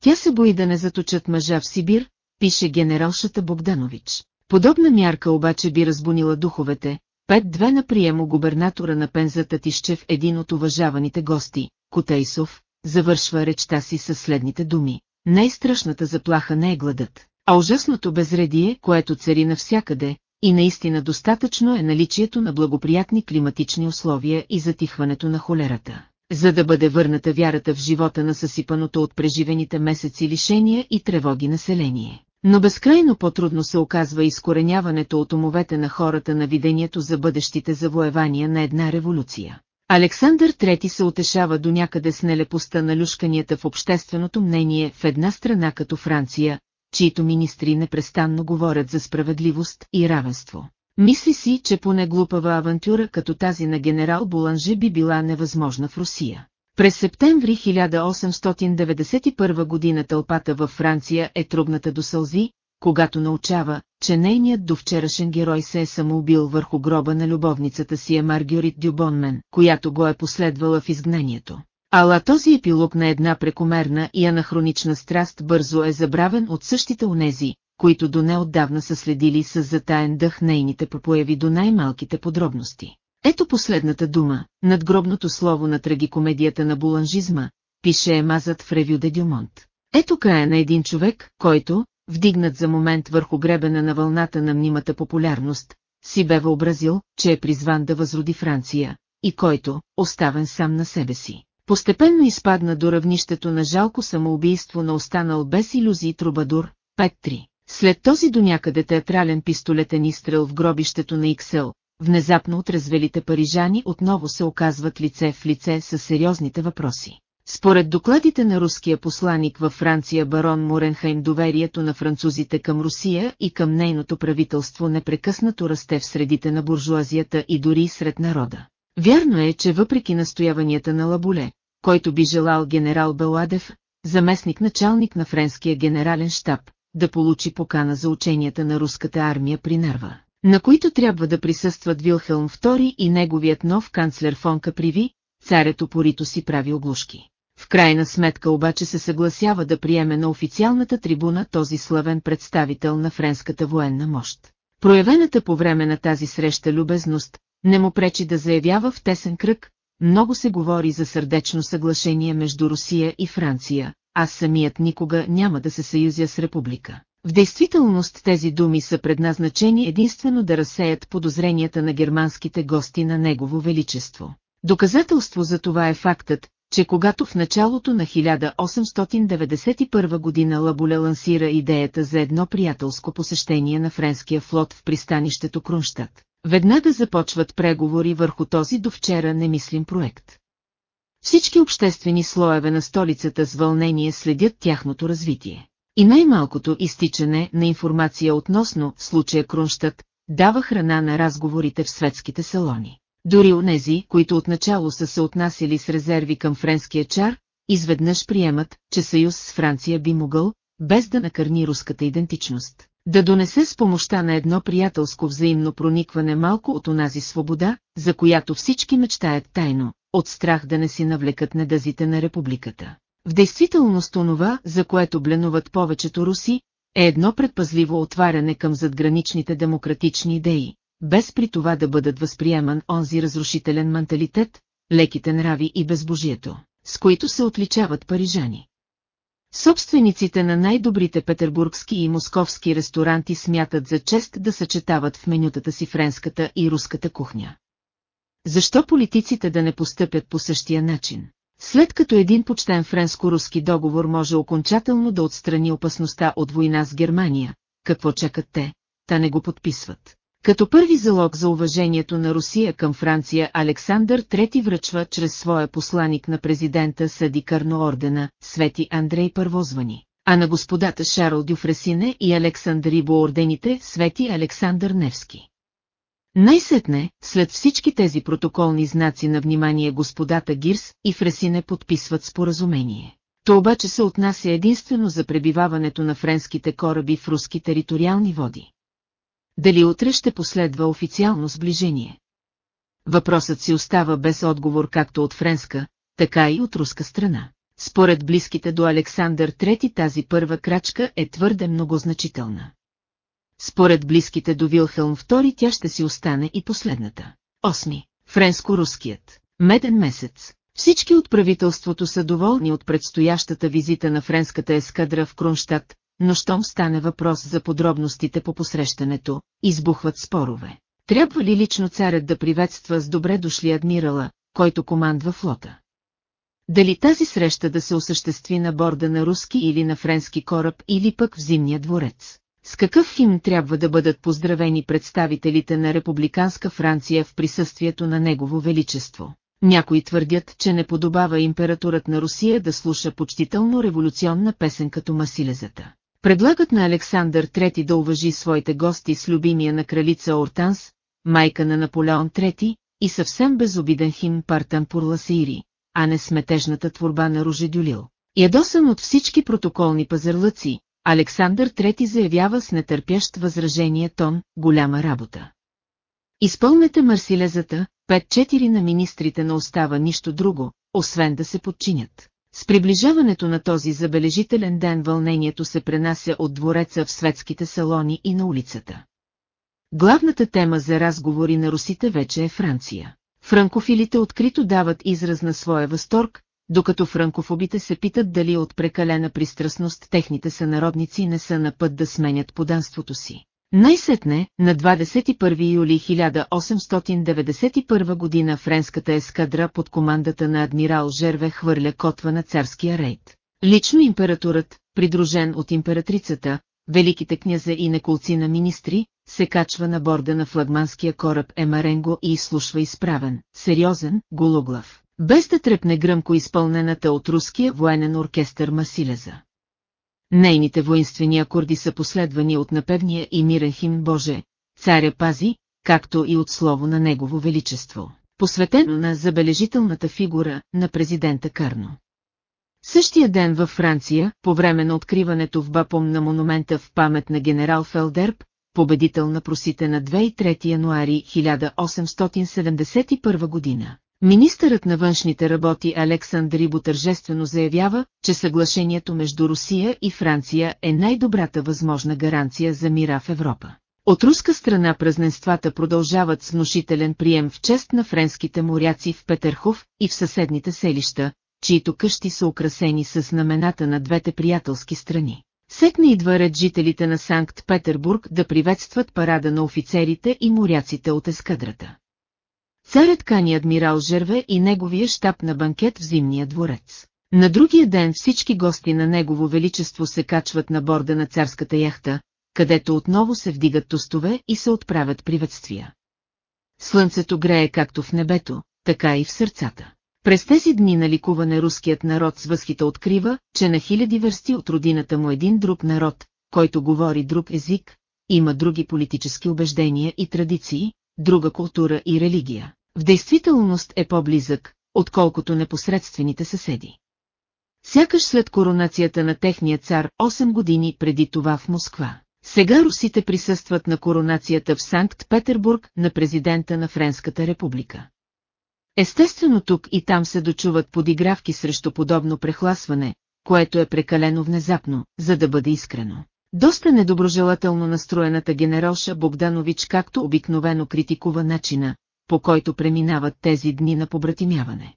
Тя се бои да не заточат мъжа в Сибир, пише генералшата Богданович. Подобна мярка обаче би разбунила духовете, пет-две на приемо губернатора на Пензата Тишчев един от уважаваните гости, Котейсов, завършва речта си със следните думи. Най-страшната заплаха не е гладът, а ужасното безредие, което цари навсякъде, и наистина достатъчно е наличието на благоприятни климатични условия и затихването на холерата, за да бъде върната вярата в живота на съсипаното от преживените месеци лишения и тревоги население. Но безкрайно по-трудно се оказва изкореняването от умовете на хората на видението за бъдещите завоевания на една революция. Александър III се утешава до някъде с нелепостта на люшканията в общественото мнение в една страна като Франция, чието министри непрестанно говорят за справедливост и равенство. Мисли си, че поне глупава авантюра като тази на генерал Буланже би била невъзможна в Русия. През септември 1891 година тълпата във Франция е трубната до сълзи, когато научава, че нейният довчерашен герой се е самоубил върху гроба на любовницата си е Маргюрит Дюбонмен, която го е последвала в изгнанието. Ала този епилог на една прекомерна и анахронична страст бързо е забравен от същите онези, които до неотдавна са следили с затаен дъх нейните пропояви до най-малките подробности. Ето последната дума, надгробното слово на трагикомедията на буланжизма, пише Емазът в Ревю де Дюмонт. Ето края на един човек, който, вдигнат за момент върху гребена на вълната на мнимата популярност, си бе въобразил, че е призван да възроди Франция, и който, оставен сам на себе си, постепенно изпадна до равнището на жалко самоубийство на останал без иллюзии трубадур, 5-3. След този до някъде театрален пистолетен изстрел в гробището на Иксел, внезапно отрезвелите парижани отново се оказват лице в лице с сериозните въпроси. Според докладите на руския посланик във Франция барон Моренхайм доверието на французите към Русия и към нейното правителство непрекъснато расте в средите на буржуазията и дори сред народа. Вярно е, че въпреки настояванията на Лаболе, който би желал генерал Беладев, заместник началник на френския генерален штаб, да получи покана за ученията на руската армия при Нерва. На които трябва да присъстват Вилхелм II и неговият нов канцлер фон Каприви, царят опорито си прави оглушки. В крайна сметка обаче се съгласява да приеме на официалната трибуна този славен представител на френската военна мощ. Проявената по време на тази среща любезност не му пречи да заявява в тесен кръг, много се говори за сърдечно съглашение между Русия и Франция, аз самият никога няма да се съюзя с република. В действителност тези думи са предназначени единствено да разсеят подозренията на германските гости на Негово Величество. Доказателство за това е фактът, че когато в началото на 1891 година Лабуле лансира идеята за едно приятелско посещение на френския флот в пристанището Крунштадт, веднага започват преговори върху този до вчера немислим проект. Всички обществени слоеве на столицата с вълнение следят тяхното развитие. И най-малкото изтичане на информация относно случая Крунштадт дава храна на разговорите в светските салони. Дори онези, които отначало са се отнасяли с резерви към френския чар, изведнъж приемат, че съюз с Франция би могъл, без да накърни руската идентичност, да донесе с помощта на едно приятелско взаимно проникване малко от онази свобода, за която всички мечтаят тайно, от страх да не си навлекат недъзите на републиката. В действителност онова, за което бленуват повечето руси, е едно предпазливо отваряне към задграничните демократични идеи, без при това да бъдат възприеман онзи разрушителен менталитет, леките нрави и безбожието, с които се отличават парижани. Собствениците на най-добрите петербургски и московски ресторанти смятат за чест да съчетават в менютата си френската и руската кухня. Защо политиците да не постъпят по същия начин? След като един почтен френско-руски договор може окончателно да отстрани опасността от война с Германия, какво чакат те, та не го подписват. Като първи залог за уважението на Русия към Франция Александър III връчва чрез своя посланик на президента Съди Карно ордена, Свети Андрей Първозвани, а на господата Шарл Дюфресине и Александър Ибо ордените Свети Александър Невски. Най-сетне, след всички тези протоколни знаци на внимание господата Гирс и Фресине подписват споразумение. То обаче се отнася единствено за пребиваването на френските кораби в руски териториални води. Дали утре ще последва официално сближение? Въпросът си остава без отговор както от френска, така и от руска страна. Според близките до Александър III тази първа крачка е твърде многозначителна. Според близките до Вилхелм II тя ще си остане и последната. Осми. Френско-руският. Меден месец. Всички от правителството са доволни от предстоящата визита на френската ескадра в Кронштадт, но щом стане въпрос за подробностите по посрещането, избухват спорове. Трябва ли лично царят да приветства с добре дошли адмирала, който командва флота? Дали тази среща да се осъществи на борда на руски или на френски кораб или пък в зимния дворец? С какъв химн трябва да бъдат поздравени представителите на републиканска Франция в присъствието на Негово Величество? Някои твърдят, че не подобава императорът на Русия да слуша почтително революционна песен като Масилезата. Предлагат на Александър III да уважи своите гости с любимия на кралица Ортанс, майка на Наполеон III, и съвсем безобиден хим Партан Пурласири, а не сметежната творба на Руже Дюлил. Ядосан от всички протоколни пазарлъци, Александър III заявява с нетърпящ възражение тон, голяма работа. Изпълнете Марсилезата, 5-4 на министрите не остава нищо друго, освен да се подчинят. С приближаването на този забележителен ден вълнението се пренася от двореца в светските салони и на улицата. Главната тема за разговори на русите вече е Франция. Франкофилите открито дават израз на своя възторг, докато франкофобите се питат дали от прекалена пристрастност техните сънародници не са на път да сменят поданството си. Най-сетне, на 21 юли 1891 година френската ескадра под командата на адмирал Жерве хвърля котва на царския рейд. Лично императорът, придружен от императрицата, великите князе и неколци на министри, се качва на борда на флагманския кораб Емаренго и изслушва изправен, сериозен, гологлав, без да трепне гръмко изпълнената от руския военен оркестър Масилеза. Нейните воинствени акорди са последвани от напевния и мирен химн Боже, царя пази, както и от слово на Негово Величество, посветено на забележителната фигура на президента Карно. Същия ден във Франция, по време на откриването в Бапом на монумента в памет на генерал Фелдерб, победител на просите на 2 и 3 януари 1871 година. Министърът на външните работи Александър Рибо тържествено заявява, че съглашението между Русия и Франция е най-добрата възможна гаранция за мира в Европа. От руска страна празненствата продължават с внушителен прием в чест на френските моряци в Петерхов и в съседните селища, чието къщи са украсени с знамената на двете приятелски страни. Секне идва ред жителите на Санкт-Петербург да приветстват парада на офицерите и моряците от ескадрата. Царят кани адмирал Жерве и неговия щаб на банкет в Зимния дворец. На другия ден всички гости на Негово Величество се качват на борда на царската яхта, където отново се вдигат тостове и се отправят приветствия. Слънцето грее както в небето, така и в сърцата. През тези дни на ликуване руският народ с възхита открива, че на хиляди върсти от родината му един друг народ, който говори друг език, има други политически убеждения и традиции, друга култура и религия. В действителност е по-близък, отколкото непосредствените съседи. Сякаш след коронацията на техния цар 8 години преди това в Москва. Сега русите присъстват на коронацията в Санкт-Петербург на президента на Френската република. Естествено тук и там се дочуват подигравки срещу подобно прехласване, което е прекалено внезапно, за да бъде искрено. Доста недоброжелателно настроената генералша Богданович както обикновено критикува начина, по който преминават тези дни на побратимяване.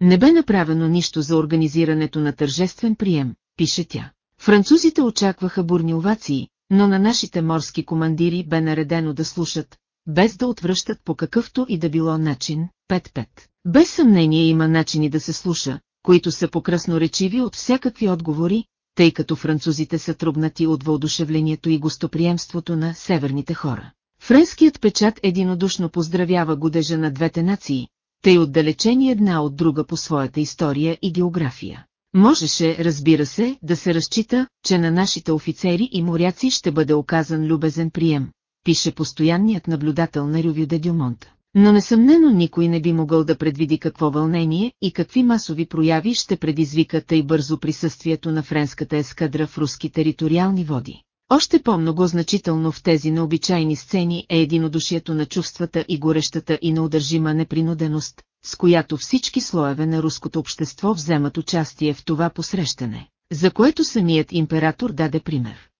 Не бе направено нищо за организирането на тържествен прием, пише тя. Французите очакваха бурни овации, но на нашите морски командири бе наредено да слушат, без да отвръщат по какъвто и да било начин, 5-5. Без съмнение има начини да се слуша, които са покрасноречиви от всякакви отговори, тъй като французите са трубнати от въодушевлението и гостоприемството на северните хора. Френският печат единодушно поздравява годежа на двете нации, тъй отдалечени една от друга по своята история и география. Можеше, разбира се, да се разчита, че на нашите офицери и моряци ще бъде оказан любезен прием, пише постоянният наблюдател на Рювю де Дюмонт. Но несъмнено никой не би могъл да предвиди какво вълнение и какви масови прояви ще предизвика тъй бързо присъствието на френската ескадра в руски териториални води. Още по-много значително в тези необичайни сцени е единодушието на чувствата и горещата и неудържима непринуденост, с която всички слоеве на руското общество вземат участие в това посрещане, за което самият император даде пример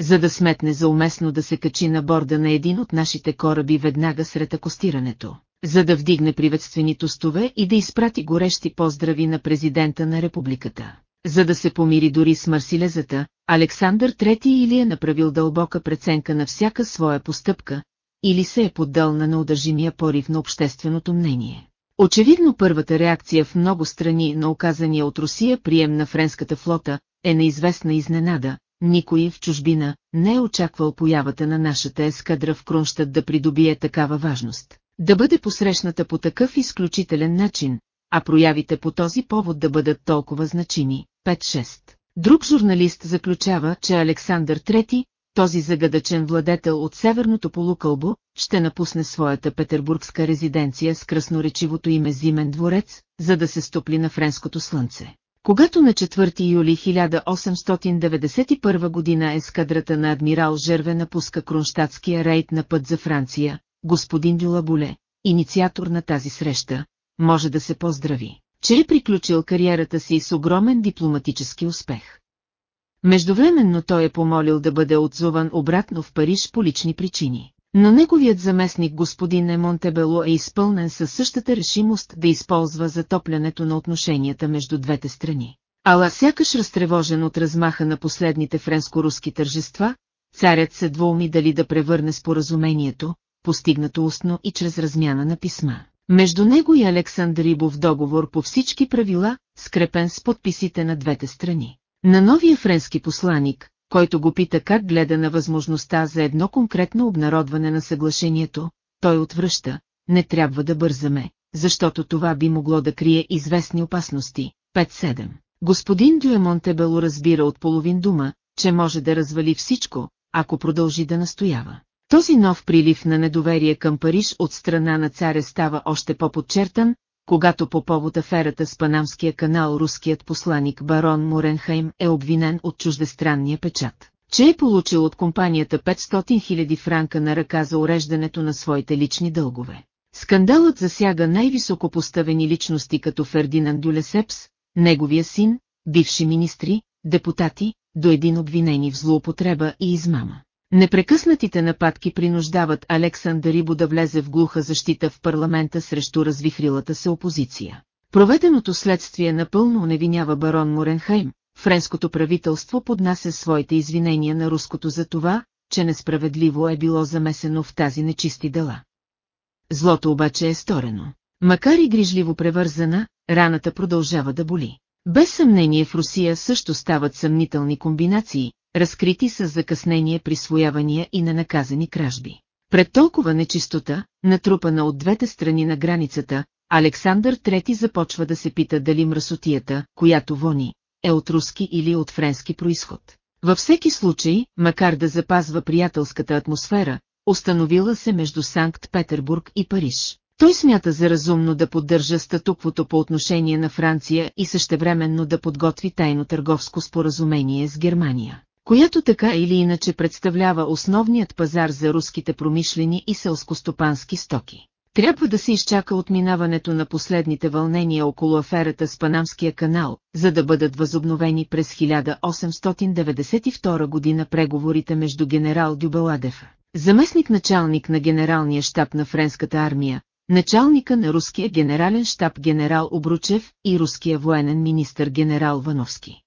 за да сметне за уместно да се качи на борда на един от нашите кораби веднага сред акостирането, за да вдигне приветствени тостове и да изпрати горещи поздрави на президента на републиката. За да се помири дори с Марсилезата, Александър III или е направил дълбока преценка на всяка своя постъпка, или се е поддал на неудържимия порив на общественото мнение. Очевидно първата реакция в много страни на оказания от Русия прием на френската флота е неизвестна изненада, никой в чужбина не е очаквал появата на нашата ескадра в Кронштадт да придобие такава важност, да бъде посрещната по такъв изключителен начин, а проявите по този повод да бъдат толкова значими. 5-6. Друг журналист заключава, че Александър III, този загадъчен владетел от северното полукълбо, ще напусне своята петербургска резиденция с красноречивото име Зимен дворец, за да се стопли на френското слънце. Когато на 4 юли 1891 година ескадрата на адмирал Жерве напуска Кронштадтския рейд на път за Франция, господин Дюлабуле, инициатор на тази среща, може да се поздрави, че е приключил кариерата си с огромен дипломатически успех. Междувременно той е помолил да бъде отзован обратно в Париж по лични причини. Но неговият заместник господин Емонтебело е изпълнен със същата решимост да използва затоплянето на отношенията между двете страни. Ала сякаш разтревожен от размаха на последните френско-руски тържества, царят се двоуми дали да превърне споразумението, постигнато устно и чрез размяна на писма. Между него и Александър Ибов договор по всички правила, скрепен с подписите на двете страни. На новия френски посланик, който го пита как гледа на възможността за едно конкретно обнародване на съглашението, той отвръща, не трябва да бързаме, защото това би могло да крие известни опасности. 5-7. Господин Дюемонтебело разбира от половин дума, че може да развали всичко, ако продължи да настоява. Този нов прилив на недоверие към Париж от страна на царя става още по-подчертан, когато по повод аферата с Панамския канал руският посланик барон Моренхайм е обвинен от чуждестранния печат, че е получил от компанията 500 000 франка на ръка за уреждането на своите лични дългове. Скандалът засяга най-високо поставени личности като Фердинанд Дюлесепс, неговия син, бивши министри, депутати, до един обвинени в злоупотреба и измама. Непрекъснатите нападки принуждават Александър Рибо да влезе в глуха защита в парламента срещу развихрилата се опозиция. Проведеното следствие напълно оневинява барон Моренхайм, френското правителство поднася своите извинения на руското за това, че несправедливо е било замесено в тази нечисти дела. Злото обаче е сторено. Макар и грижливо превързана, раната продължава да боли. Без съмнение в Русия също стават съмнителни комбинации, разкрити с закъснение присвоявания и ненаказани кражби. Пред толкова нечистота, натрупана от двете страни на границата, Александър III започва да се пита дали мръсотията, която вони, е от руски или от френски происход. Във всеки случай, макар да запазва приятелската атмосфера, установила се между Санкт-Петербург и Париж. Той смята за разумно да поддържа статуквото по отношение на Франция и същевременно да подготви тайно търговско споразумение с Германия, която така или иначе представлява основният пазар за руските промишлени и селскостопански стоки. Трябва да се изчака отминаването на последните вълнения около аферата с Панамския канал, за да бъдат възобновени през 1892 година преговорите между генерал Дюбаладев, заместник-началник на генералния щаб на френската армия, началника на руския генерален щаб генерал Обручев и руския военен министр генерал Вановски.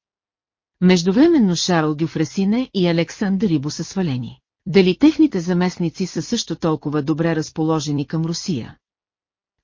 Междувременно Шарл Дюфресине и Александър Рибо са свалени. Дали техните заместници са също толкова добре разположени към Русия?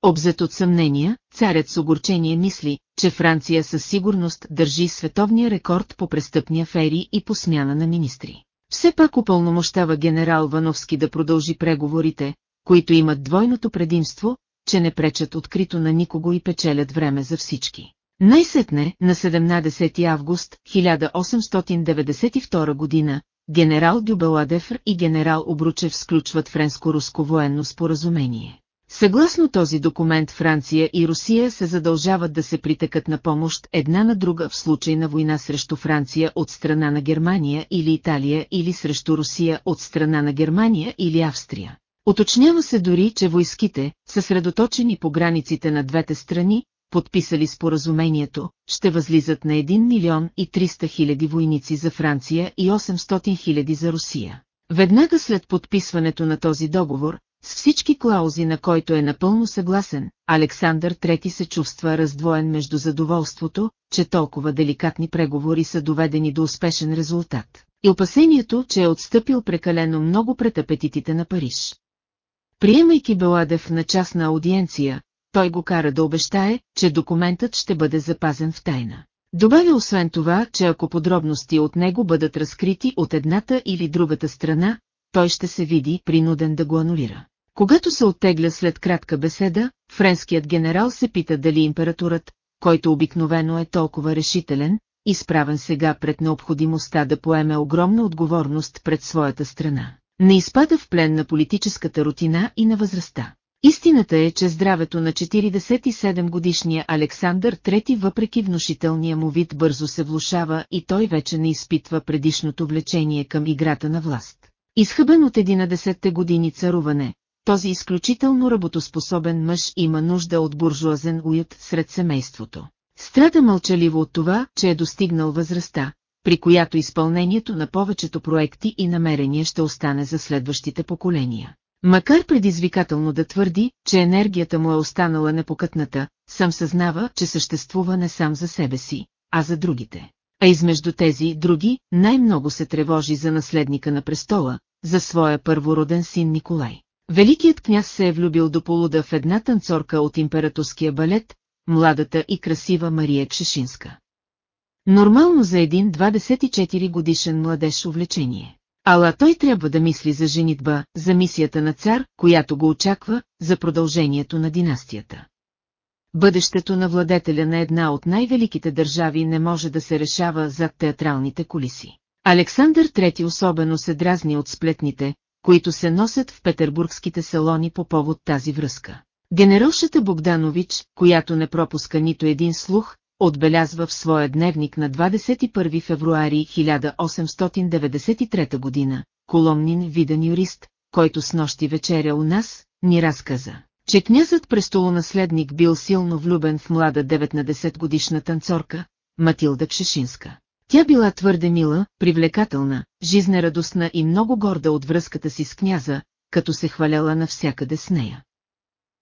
Обзет от съмнения, царят с огорчение мисли, че Франция със сигурност държи световния рекорд по престъпни афери и по смяна на министри. Все пак упълномощава генерал Вановски да продължи преговорите, които имат двойното предимство, че не пречат открито на никого и печелят време за всички. Най-сетне, на 17 август 1892 година, генерал Дюбеладефр и генерал Обручев сключват френско-руско военно споразумение. Съгласно този документ Франция и Русия се задължават да се притекат на помощ една на друга в случай на война срещу Франция от страна на Германия или Италия или срещу Русия от страна на Германия или Австрия. Оточнява се дори, че войските, съсредоточени по границите на двете страни, подписали споразумението, ще възлизат на 1 милион и 300 хиляди войници за Франция и 800 хиляди за Русия. Веднага след подписването на този договор, с всички клаузи на който е напълно съгласен, Александър III се чувства раздвоен между задоволството, че толкова деликатни преговори са доведени до успешен резултат, и опасението, че е отстъпил прекалено много пред апетитите на Париж. Приемайки Беладев на частна аудиенция, той го кара да обещае, че документът ще бъде запазен в тайна. Добавя освен това, че ако подробности от него бъдат разкрити от едната или другата страна, той ще се види принуден да го анулира. Когато се оттегля след кратка беседа, френският генерал се пита дали императорът, който обикновено е толкова решителен, изправен сега пред необходимостта да поеме огромна отговорност пред своята страна, не изпада в плен на политическата рутина и на възрастта. Истината е, че здравето на 47-годишния Александър III въпреки внушителния му вид бързо се влушава и той вече не изпитва предишното влечение към играта на власт. Изхъбен от 11-те години царуване, този изключително работоспособен мъж има нужда от буржуазен уют сред семейството. Страда мълчаливо от това, че е достигнал възрастта, при която изпълнението на повечето проекти и намерения ще остане за следващите поколения. Макар предизвикателно да твърди, че енергията му е останала непокътната, сам съзнава, че съществува не сам за себе си, а за другите. А измежду тези други, най-много се тревожи за наследника на престола, за своя първороден син Николай. Великият княз се е влюбил до полуда в една танцорка от императорския балет, младата и красива Мария Кшешинска. Нормално за един 24 годишен младеж увлечение. Ала той трябва да мисли за женитба, за мисията на цар, която го очаква, за продължението на династията. Бъдещето на владетеля на една от най-великите държави не може да се решава зад театралните колиси. Александър III особено се дразни от сплетните, които се носят в петербургските салони по повод тази връзка. Генералшата Богданович, която не пропуска нито един слух, отбелязва в своя дневник на 21 февруари 1893 година, Коломнин виден юрист, който с нощи вечеря у нас, ни разказа, че князът престолонаследник бил силно влюбен в млада 19 годишна танцорка, Матилда Кшешинска. Тя била твърде мила, привлекателна, жизнерадостна и много горда от връзката си с княза, като се хваляла навсякъде с нея.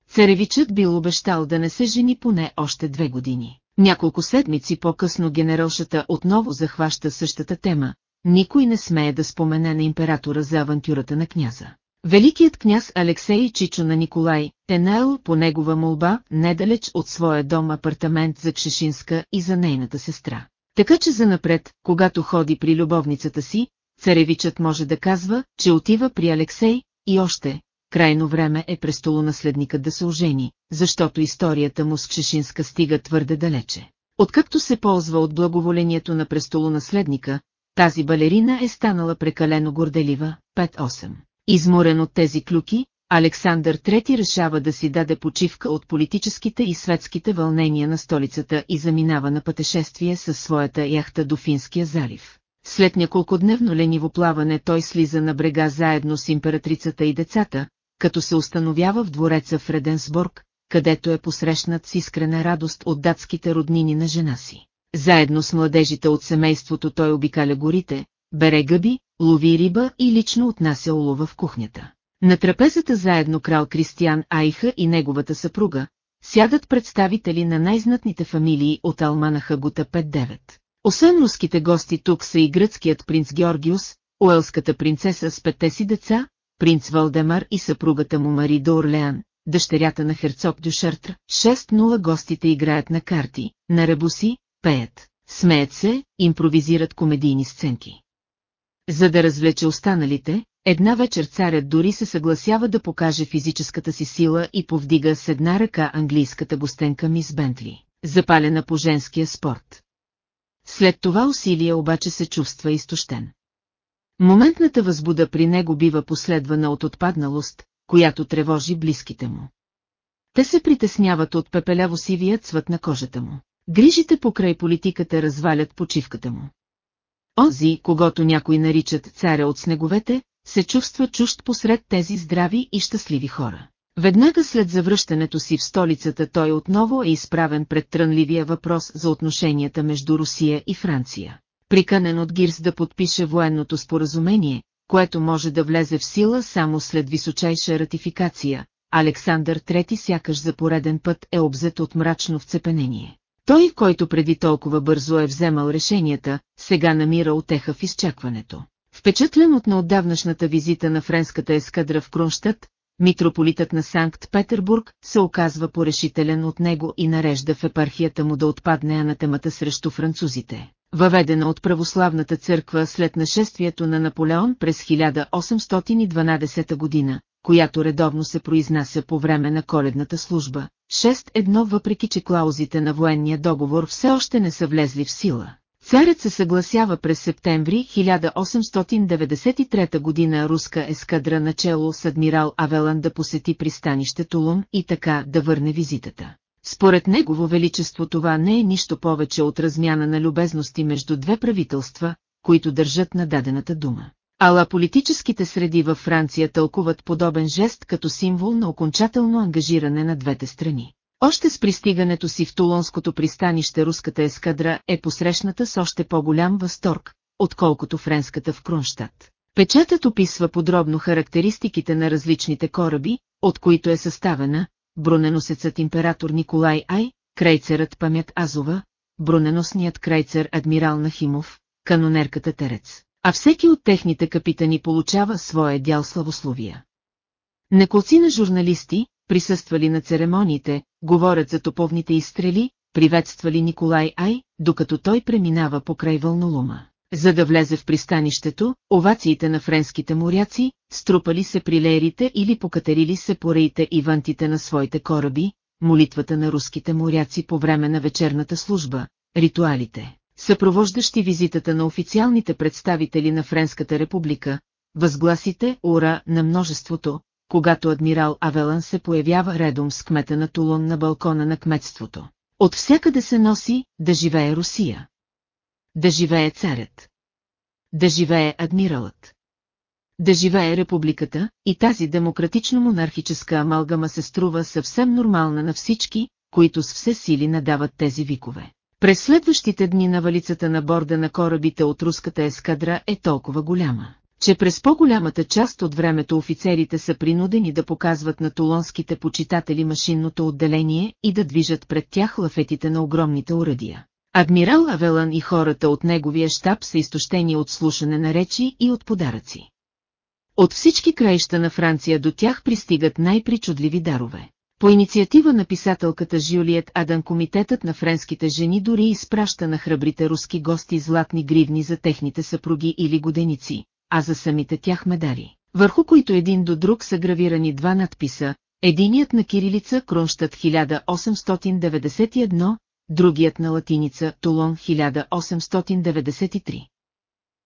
Царевичът бил обещал да не се жени поне още две години. Няколко седмици по-късно генералшата отново захваща същата тема, никой не смее да спомене на императора за авантюрата на княза. Великият княз Алексей Чичо на Николай наел по негова молба недалеч от своя дом апартамент за Кшешинска и за нейната сестра. Така че занапред, когато ходи при любовницата си, царевичът може да казва, че отива при Алексей, и още, крайно време е престолонаследникът да се ожени, защото историята му с Кшешинска стига твърде далече. Откакто се ползва от благоволението на престолонаследника, тази балерина е станала прекалено горделива, 5-8. Изморен от тези клюки, Александър III решава да си даде почивка от политическите и светските вълнения на столицата и заминава на пътешествие със своята яхта до Финския залив. След няколкодневно лениво плаване той слиза на брега заедно с императрицата и децата, като се установява в двореца в Реденсбург, където е посрещнат с искрена радост от датските роднини на жена си. Заедно с младежите от семейството той обикаля горите, бере гъби, лови риба и лично отнася улова в кухнята. На трапезата заедно крал Кристиян Айха и неговата съпруга, сядат представители на най-знатните фамилии от Алманаха Гута 5-9. Освен руските гости тук са и гръцкият принц Георгиус, уелската принцеса с петте си деца, принц Валдемар и съпругата му Мари до Орлеан, дъщерята на херцог Дюшартр, 6-0 гостите играят на карти, на ребуси, пеят, смеят се, импровизират комедийни сценки. За да развлече останалите, една вечер царят дори се съгласява да покаже физическата си сила и повдига с една ръка английската гостенка мис Бентли, запалена по женския спорт. След това усилие обаче се чувства изтощен. Моментната възбуда при него бива последвана от отпадналост, която тревожи близките му. Те се притесняват от пепеляво-сивия цвът на кожата му. Грижите покрай политиката развалят почивката му. Онзи, когато някой наричат царя от снеговете, се чувства чужд посред тези здрави и щастливи хора. Веднага след завръщането си в столицата той отново е изправен пред трънливия въпрос за отношенията между Русия и Франция. Приканен от Гирс да подпише военното споразумение, което може да влезе в сила само след височайша ратификация, Александър III сякаш за пореден път е обзет от мрачно вцепенение. Той, който преди толкова бързо е вземал решенията, сега намира отеха в изчакването. Впечатлен от неотдавнашната визита на френската ескадра в Кронштадт, митрополитът на Санкт-Петербург се оказва порешителен от него и нарежда в епархията му да отпадне анатемата срещу французите, въведена от православната църква след нашествието на Наполеон през 1812 година, която редовно се произнася по време на коледната служба. 6.1 Въпреки че клаузите на военния договор все още не са влезли в сила, Царят се съгласява през септември 1893 година руска ескадра начало с адмирал Авелан да посети пристанище Тулун и така да върне визитата. Според негово величество това не е нищо повече от размяна на любезности между две правителства, които държат на дадената дума. Ала политическите среди във Франция тълкуват подобен жест като символ на окончателно ангажиране на двете страни. Още с пристигането си в Тулонското пристанище руската ескадра е посрещната с още по-голям възторг, отколкото френската в Кронштадт. Печатът описва подробно характеристиките на различните кораби, от които е съставена, броненосецът император Николай Ай, крейцерът Памят Азова, броненосният крейцер Адмирал Нахимов, канонерката Терец, а всеки от техните капитани получава своя дял славословия. Неколци на журналисти, присъствали на церемониите, говорят за топовните изстрели, приветствали Николай Ай, докато той преминава покрай вълнолума. За да влезе в пристанището, овациите на френските моряци, струпали се при леерите или покатерили се по реите и вантите на своите кораби, молитвата на руските моряци по време на вечерната служба, ритуалите, съпровождащи визитата на официалните представители на Френската република, възгласите ура на множеството, когато адмирал Авелан се появява редом с кмета на Тулон на балкона на кметството. От всякъде се носи да живее Русия. Да живее царят. Да живее адмиралът. Да живее републиката, и тази демократично-монархическа амалгама се струва съвсем нормална на всички, които с все сили надават тези викове. През следващите дни навалицата на борда на корабите от руската ескадра е толкова голяма, че през по-голямата част от времето офицерите са принудени да показват на тулонските почитатели машинното отделение и да движат пред тях лафетите на огромните урадия. Адмирал Авелан и хората от неговия щаб са изтощени от слушане на речи и от подаръци. От всички краища на Франция до тях пристигат най-причудливи дарове. По инициатива на писателката Жюлиет Адан комитетът на френските жени дори изпраща на храбрите руски гости златни гривни за техните съпруги или годеници, а за самите тях медали, върху които един до друг са гравирани два надписа, единият на кирилица Кронштадт 1891, другият на латиница Тулон 1893.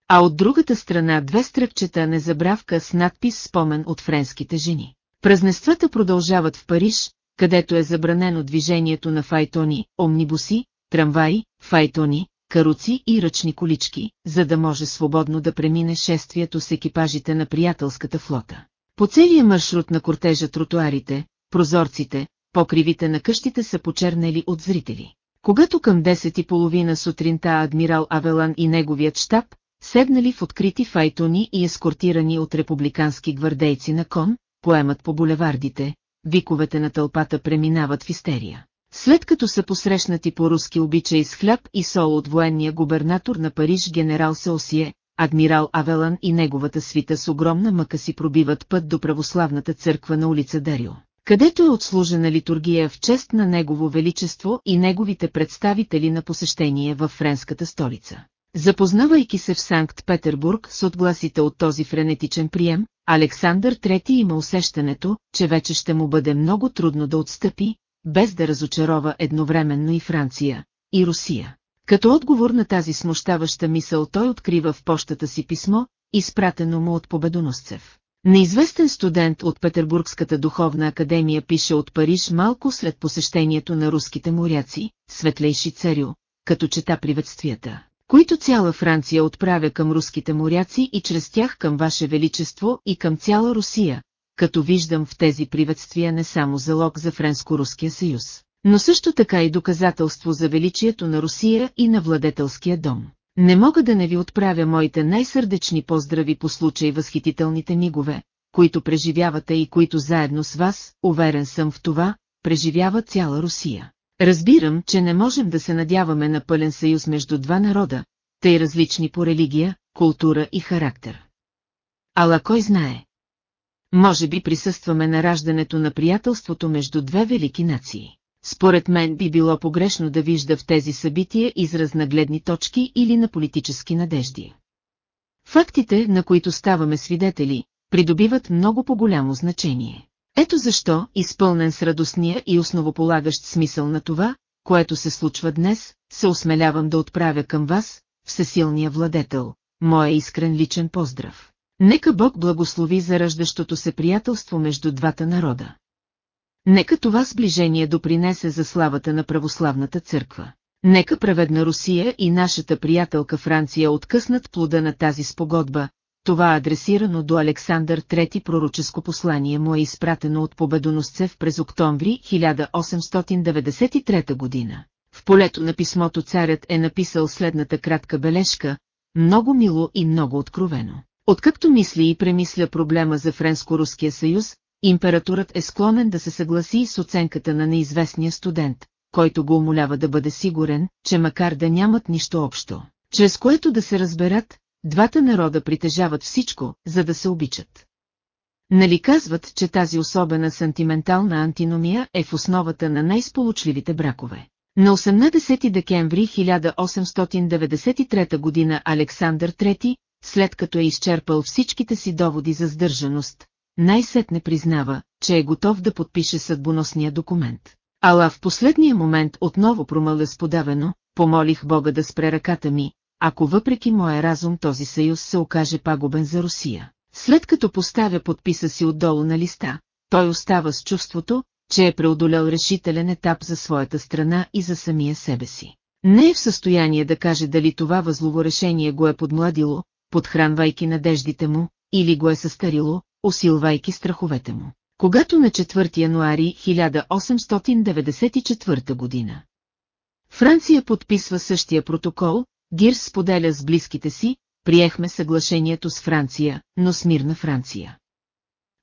А от другата страна две стръкчета незабравка с надпис спомен от френските жени. Празненствата продължават в Париж, където е забранено движението на файтони, омнибуси, трамваи, файтони, каруци и ръчни колички, за да може свободно да премине шествието с екипажите на приятелската флота. По целия маршрут на кортежа тротуарите, прозорците, покривите на къщите са почернели от зрители. Когато към 10 и половина сутринта адмирал Авелан и неговият щаб, седнали в открити файтони и ескортирани от републикански гвардейци на кон, поемат по булевардите, виковете на тълпата преминават в истерия. След като са посрещнати по руски обичай с хляб и сол от военния губернатор на Париж генерал Сеосие, адмирал Авелан и неговата свита с огромна мъка си пробиват път до православната църква на улица Дарио, където е отслужена литургия в чест на Негово Величество и неговите представители на посещение в френската столица. Запознавайки се в Санкт-Петербург с отгласите от този френетичен прием, Александър III има усещането, че вече ще му бъде много трудно да отстъпи, без да разочарова едновременно и Франция, и Русия. Като отговор на тази смущаваща мисъл той открива в почтата си писмо, изпратено му от победоносцев. Неизвестен студент от Петербургската духовна академия пише от Париж малко след посещението на руските моряци, светлейши царю, като чета приветствията които цяла Франция отправя към руските моряци и чрез тях към Ваше Величество и към цяла Русия, като виждам в тези приветствия не само залог за Френско-Руския съюз, но също така и доказателство за величието на Русия и на владетелския дом. Не мога да не ви отправя моите най-сърдечни поздрави по случай възхитителните мигове, които преживявате и които заедно с вас, уверен съм в това, преживява цяла Русия. Разбирам, че не можем да се надяваме на пълен съюз между два народа, тъй различни по религия, култура и характер. Ала кой знае? Може би присъстваме на раждането на приятелството между две велики нации. Според мен би било погрешно да вижда в тези събития израз на гледни точки или на политически надежди. Фактите, на които ставаме свидетели, придобиват много по-голямо значение. Ето защо, изпълнен с радостния и основополагащ смисъл на това, което се случва днес, се осмелявам да отправя към вас, всесилния владетел, моя искрен личен поздрав. Нека Бог благослови зараждащото се приятелство между двата народа. Нека това сближение допринесе за славата на православната църква. Нека праведна Русия и нашата приятелка Франция откъснат плода на тази спогодба, това адресирано до Александър III пророческо послание му е изпратено от победоносцев през октомври 1893 година. В полето на писмото царят е написал следната кратка бележка, много мило и много откровено. Откакто мисли и премисля проблема за Френско-Руския съюз, императорът е склонен да се съгласи с оценката на неизвестния студент, който го умолява да бъде сигурен, че макар да нямат нищо общо, чрез което да се разберат, Двата народа притежават всичко, за да се обичат. Нали казват, че тази особена сантиментална антиномия е в основата на най-сполучливите бракове. На 18 декември 1893 година Александър III, след като е изчерпал всичките си доводи за сдържаност, най-сетне признава, че е готов да подпише съдбоносния документ. Ала в последния момент отново промълля сподавено, помолих Бога да спре ръката ми, ако въпреки моя разум този съюз се окаже пагубен за Русия. След като поставя подписа си отдолу на листа, той остава с чувството, че е преодолял решителен етап за своята страна и за самия себе си. Не е в състояние да каже дали това възлово решение го е подмладило, подхранвайки надеждите му, или го е състарило, усилвайки страховете му. Когато на 4 януари 1894 година Франция подписва същия протокол, Гирс споделя с близките си, приехме съглашението с Франция, но с мир на Франция.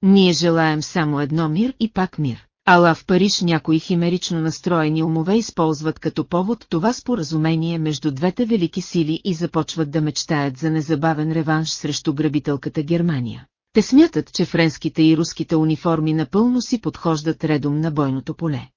Ние желаем само едно мир и пак мир. Ала в Париж някои химерично настроени умове използват като повод това споразумение между двете велики сили и започват да мечтаят за незабавен реванш срещу грабителката Германия. Те смятат, че френските и руските униформи напълно си подхождат редом на бойното поле.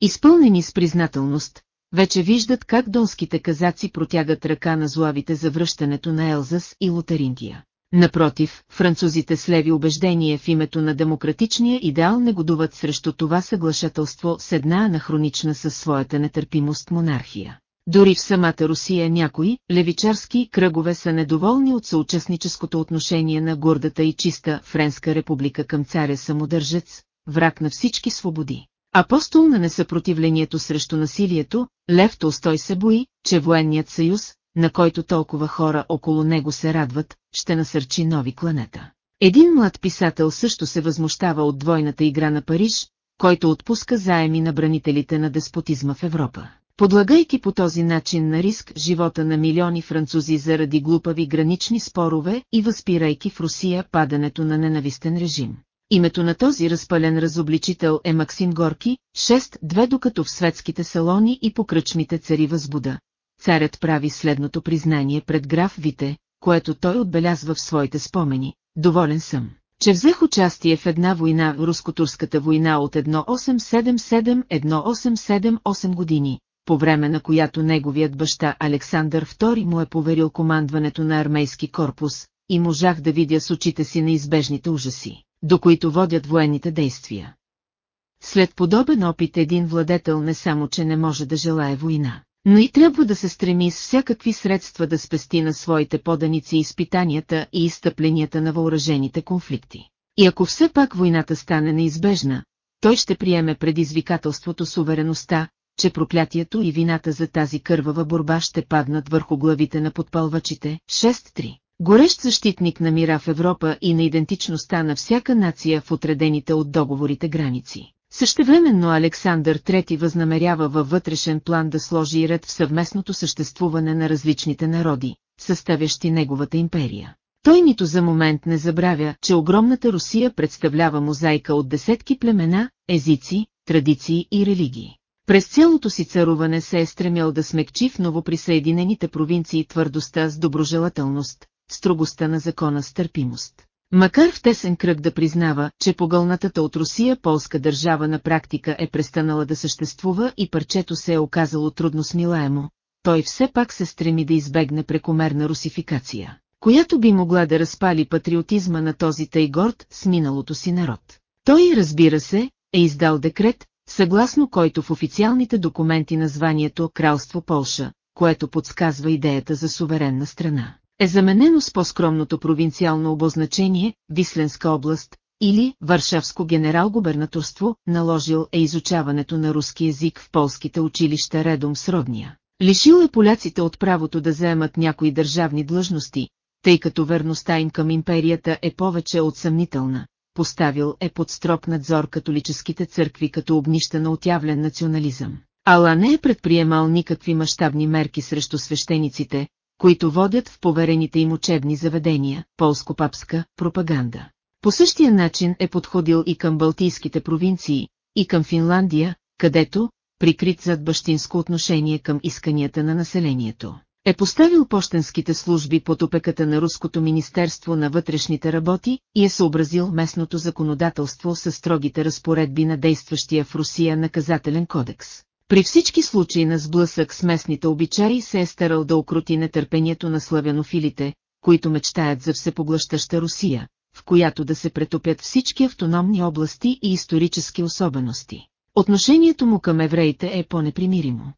Изпълнени с признателност, вече виждат как донските казаци протягат ръка на злавите за връщането на Елзас и Лотарингия. Напротив, французите с леви убеждения в името на демократичния идеал негодуват срещу това съглашателство с една анахронична със своята нетърпимост монархия. Дори в самата Русия някои, левичарски кръгове са недоволни от съучастническото отношение на гордата и чиста Френска република към царя самодържец, враг на всички свободи. Апостол на несъпротивлението срещу насилието, Лев Толстой се бои, че военният съюз, на който толкова хора около него се радват, ще насърчи нови кланета. Един млад писател също се възмущава от двойната игра на Париж, който отпуска заеми на бранителите на деспотизма в Европа. Подлагайки по този начин на риск живота на милиони французи заради глупави гранични спорове и възпирайки в Русия падането на ненавистен режим. Името на този разпален разобличител е Максим Горки, 6-2 докато в светските салони и по кръчмите цари възбуда. Царят прави следното признание пред граф Вите, което той отбелязва в своите спомени. Доволен съм, че взех участие в една война, руско-турската война от 1877-1878 години, по време на която неговият баща Александър II му е поверил командването на армейски корпус, и можах да видя с очите си неизбежните ужаси, до които водят военните действия. След подобен опит един владетел не само, че не може да желае война, но и трябва да се стреми с всякакви средства да спести на своите поданици изпитанията и изтъпленията на въоръжените конфликти. И ако все пак войната стане неизбежна, той ще приеме предизвикателството с увереността, че проклятието и вината за тази кървава борба ще паднат върху главите на подпалвачите. 6.3 Горещ защитник на мира в Европа и на идентичността на всяка нация в отредените от договорите граници. Същевременно Александър III възнамерява във вътрешен план да сложи ред в съвместното съществуване на различните народи, съставящи неговата империя. Той нито за момент не забравя, че огромната Русия представлява мозайка от десетки племена, езици, традиции и религии. През цялото си царуване се е стремял да смекчи в новоприсъединените провинции твърдостта с доброжелателност, строгостта на закона с търпимост. Макар в тесен кръг да признава, че погълнатата от Русия полска държава на практика е престанала да съществува и парчето се е оказало трудно смилаемо, той все пак се стреми да избегне прекомерна русификация, която би могла да разпали патриотизма на този тъй горд с миналото си народ. Той, разбира се, е издал декрет, съгласно който в официалните документи на званието Кралство Полша, което подсказва идеята за суверенна страна е заменено с по-скромното провинциално обозначение Висленска област или Варшавско генерал-губернаторство, наложил е изучаването на руски език в полските училища редом с родния. Лишил е поляците от правото да заемат някои държавни длъжности, тъй като верността им към империята е повече от съмнителна. Поставил е под строг надзор католическите църкви като огнища на отявлен национализъм. Ала не е предприемал никакви мащабни мерки срещу свещениците, които водят в поверените им учебни заведения, полско-папска пропаганда. По същия начин е подходил и към Балтийските провинции, и към Финландия, където, прикрит зад бащинско отношение към исканията на населението, е поставил почтенските служби под опеката на Руското Министерство на вътрешните работи и е съобразил местното законодателство с строгите разпоредби на действащия в Русия наказателен кодекс. При всички случаи на сблъсък с местните обичаи се е старал да окрути нетърпението на славянофилите, които мечтаят за всепоглъщаща Русия, в която да се претопят всички автономни области и исторически особености. Отношението му към евреите е по-непримиримо.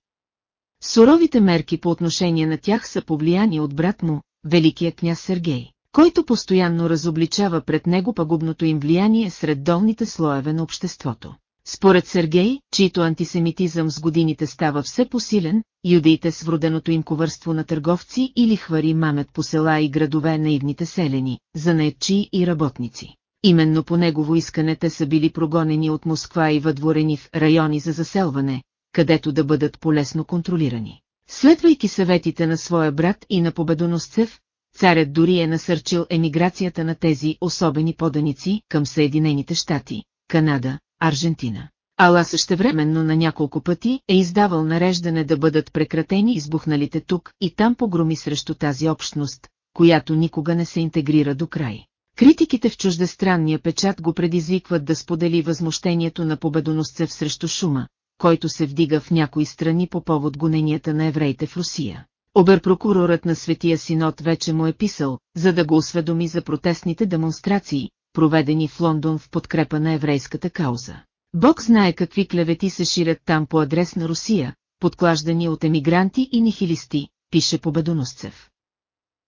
Суровите мерки по отношение на тях са повлияни от брат му, великия княз Сергей, който постоянно разобличава пред него пагубното им влияние сред долните слоеве на обществото. Според Сергей, чийто антисемитизъм с годините става все посилен, юдеите с вроденото им ковърство на търговци или хвари мамет по села и градове на идните селени, занаетчи и работници. Именно по негово искане те са били прогонени от Москва и въдворени в райони за заселване, където да бъдат полесно контролирани. Следвайки съветите на своя брат и на победоносцев, царят дори е насърчил емиграцията на тези особени поданици към Съединените щати, Канада, Аржентина. Ала същевременно на няколко пъти е издавал нареждане да бъдат прекратени избухналите тук и там погроми срещу тази общност, която никога не се интегрира до край. Критиките в чуждестранния печат го предизвикват да сподели възмущението на победоносцев срещу шума, който се вдига в някои страни по повод гоненията на евреите в Русия. Оберпрокурорът на Светия Синод вече му е писал, за да го осведоми за протестните демонстрации, проведени в Лондон в подкрепа на еврейската кауза. Бог знае какви клевети се ширят там по адрес на Русия, подклаждани от емигранти и нихилисти, пише Победоносцев.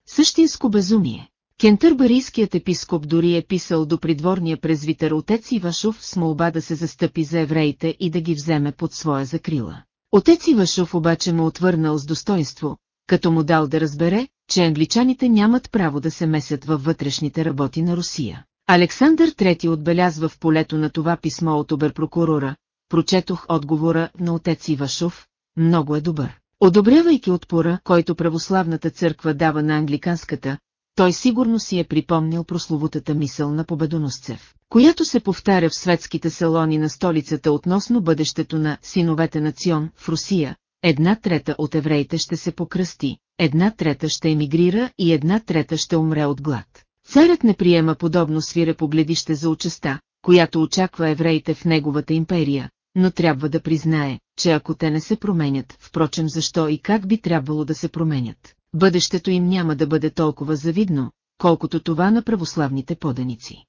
Същинско безумие. Кентърбарийският епископ дори е писал до придворния презвитър отец Ивашов с молба да се застъпи за евреите и да ги вземе под своя закрила. Отец Ивашов обаче му отвърнал с достоинство, като му дал да разбере, че англичаните нямат право да се месят във вътрешните работи на Русия. Александър III отбелязва в полето на това писмо от оберпрокурора, прочетох отговора на отец Ивашов, много е добър. Одобрявайки отпора, който православната църква дава на англиканската, той сигурно си е припомнил прословутата мисъл на победоносцев, която се повтаря в светските салони на столицата относно бъдещето на синовете на Цион в Русия. Една трета от евреите ще се покръсти, една трета ще емигрира и една трета ще умре от глад. Царят не приема подобно свире погледище за участа, която очаква евреите в неговата империя, но трябва да признае, че ако те не се променят, впрочем защо и как би трябвало да се променят, бъдещето им няма да бъде толкова завидно, колкото това на православните поданици.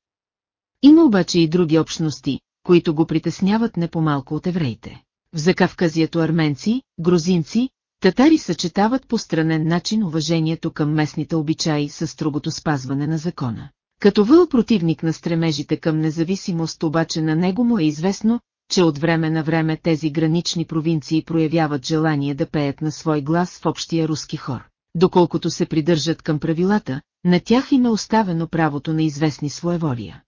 Има обаче и други общности, които го притесняват не по-малко от евреите. В Закавказието арменци, грузинци, татари съчетават по странен начин уважението към местните обичаи с строгото спазване на закона. Като въл противник на стремежите към независимост обаче на него му е известно, че от време на време тези гранични провинции проявяват желание да пеят на свой глас в общия руски хор доколкото се придържат към правилата, на тях им е оставено правото на известни своеволия.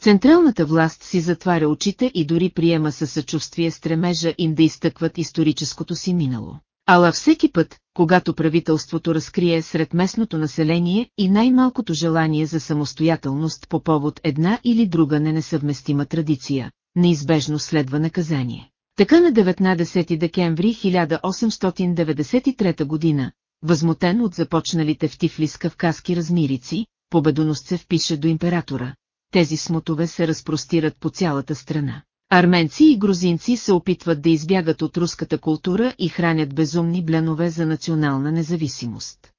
Централната власт си затваря очите и дори приема със съчувствие стремежа им да изтъкват историческото си минало. Ала всеки път, когато правителството разкрие сред местното население и най-малкото желание за самостоятелност по повод една или друга ненесъвместима традиция, неизбежно следва наказание. Така на 19 декември 1893 година, възмутен от започналите в Тифлис кавказски размирици, победоносцев пише до императора. Тези смотове се разпростират по цялата страна. Арменци и грузинци се опитват да избягат от руската култура и хранят безумни блянове за национална независимост.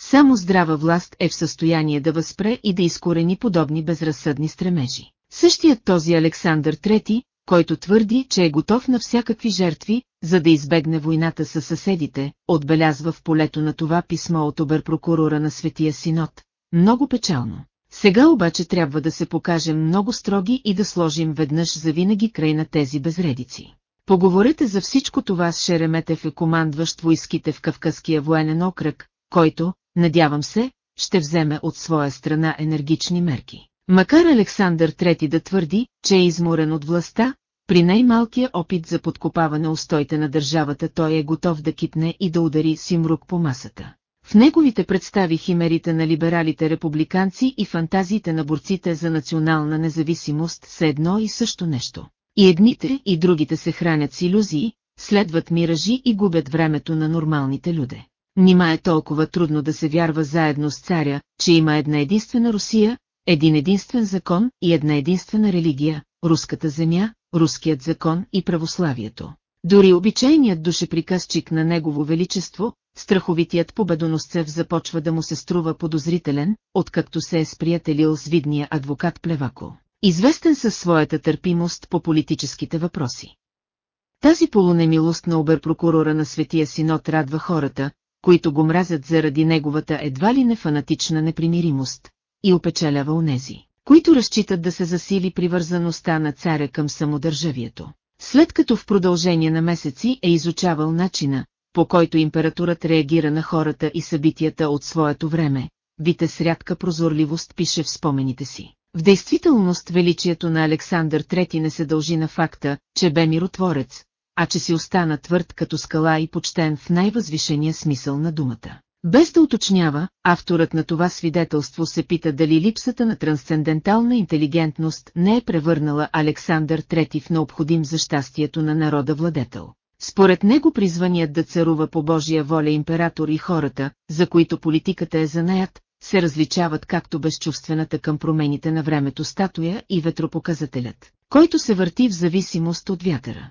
Само здрава власт е в състояние да възпре и да изкорени подобни безразсъдни стремежи. Същият този Александър III, който твърди, че е готов на всякакви жертви, за да избегне войната с съседите, отбелязва в полето на това писмо от оберпрокурора на Светия Синод. Много печално. Сега обаче трябва да се покажем много строги и да сложим веднъж завинаги край на тези безредици. Поговорете за всичко това с Шереметев е командващ войските в Кавказския военен окръг, който, надявам се, ще вземе от своя страна енергични мерки. Макар Александър III да твърди, че е изморен от властта, при най-малкия опит за подкопаване устойте на държавата той е готов да кипне и да удари Симрук по масата. В неговите представи химерите на либералите републиканци и фантазиите на борците за национална независимост са едно и също нещо. И едните и другите се хранят с иллюзии, следват миражи и губят времето на нормалните люде. Нима е толкова трудно да се вярва заедно с царя, че има една единствена Русия, един единствен закон и една единствена религия, руската земя, руският закон и православието. Дори обичайният душеприказчик на Негово Величество, страховитият победоносцев започва да му се струва подозрителен, откакто се е сприятелил с видния адвокат Плевако, известен със своята търпимост по политическите въпроси. Тази полунемилост на оберпрокурора на Светия Синод радва хората, които го мразят заради неговата едва ли не фанатична непримиримост, и опечалява онези, които разчитат да се засили привързаността на царя към самодържавието. След като в продължение на месеци е изучавал начина, по който императорът реагира на хората и събитията от своето време, Вите с рядка прозорливост пише в спомените си. В действителност величието на Александър III не се дължи на факта, че бе миротворец, а че си остана твърд като скала и почтен в най-възвишения смисъл на думата. Без да уточнява, авторът на това свидетелство се пита дали липсата на трансцендентална интелигентност не е превърнала Александър III в необходим за щастието на народа владетел. Според него призваният да царува по Божия воля император и хората, за които политиката е занаят, се различават както безчувствената към промените на времето статуя и ветропоказателят, който се върти в зависимост от вятъра.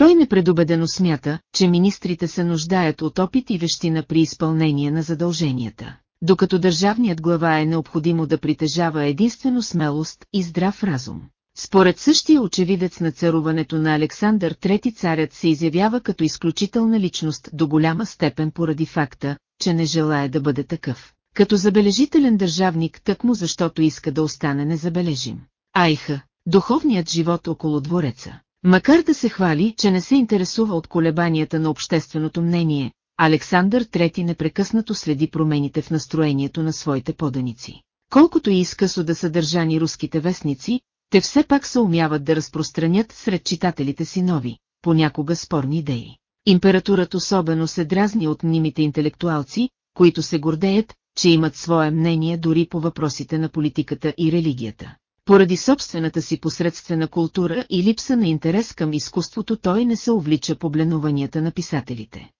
Той непредобедено смята, че министрите се нуждаят от опит и вещина при изпълнение на задълженията, докато държавният глава е необходимо да притежава единствено смелост и здрав разум. Според същия очевидец на царуването на Александър III царят се изявява като изключителна личност до голяма степен поради факта, че не желая да бъде такъв. Като забележителен държавник тъкмо защото иска да остане незабележим. Айха, духовният живот около двореца. Макар да се хвали, че не се интересува от колебанията на общественото мнение, Александър III непрекъснато следи промените в настроението на своите поданици. Колкото и изкъсо да са държани руските вестници, те все пак се умяват да разпространят сред читателите си нови, понякога спорни идеи. Импературът особено се дразни от мнимите интелектуалци, които се гордеят, че имат свое мнение дори по въпросите на политиката и религията. Поради собствената си посредствена култура и липса на интерес към изкуството той не се увлича по бленуванията на писателите.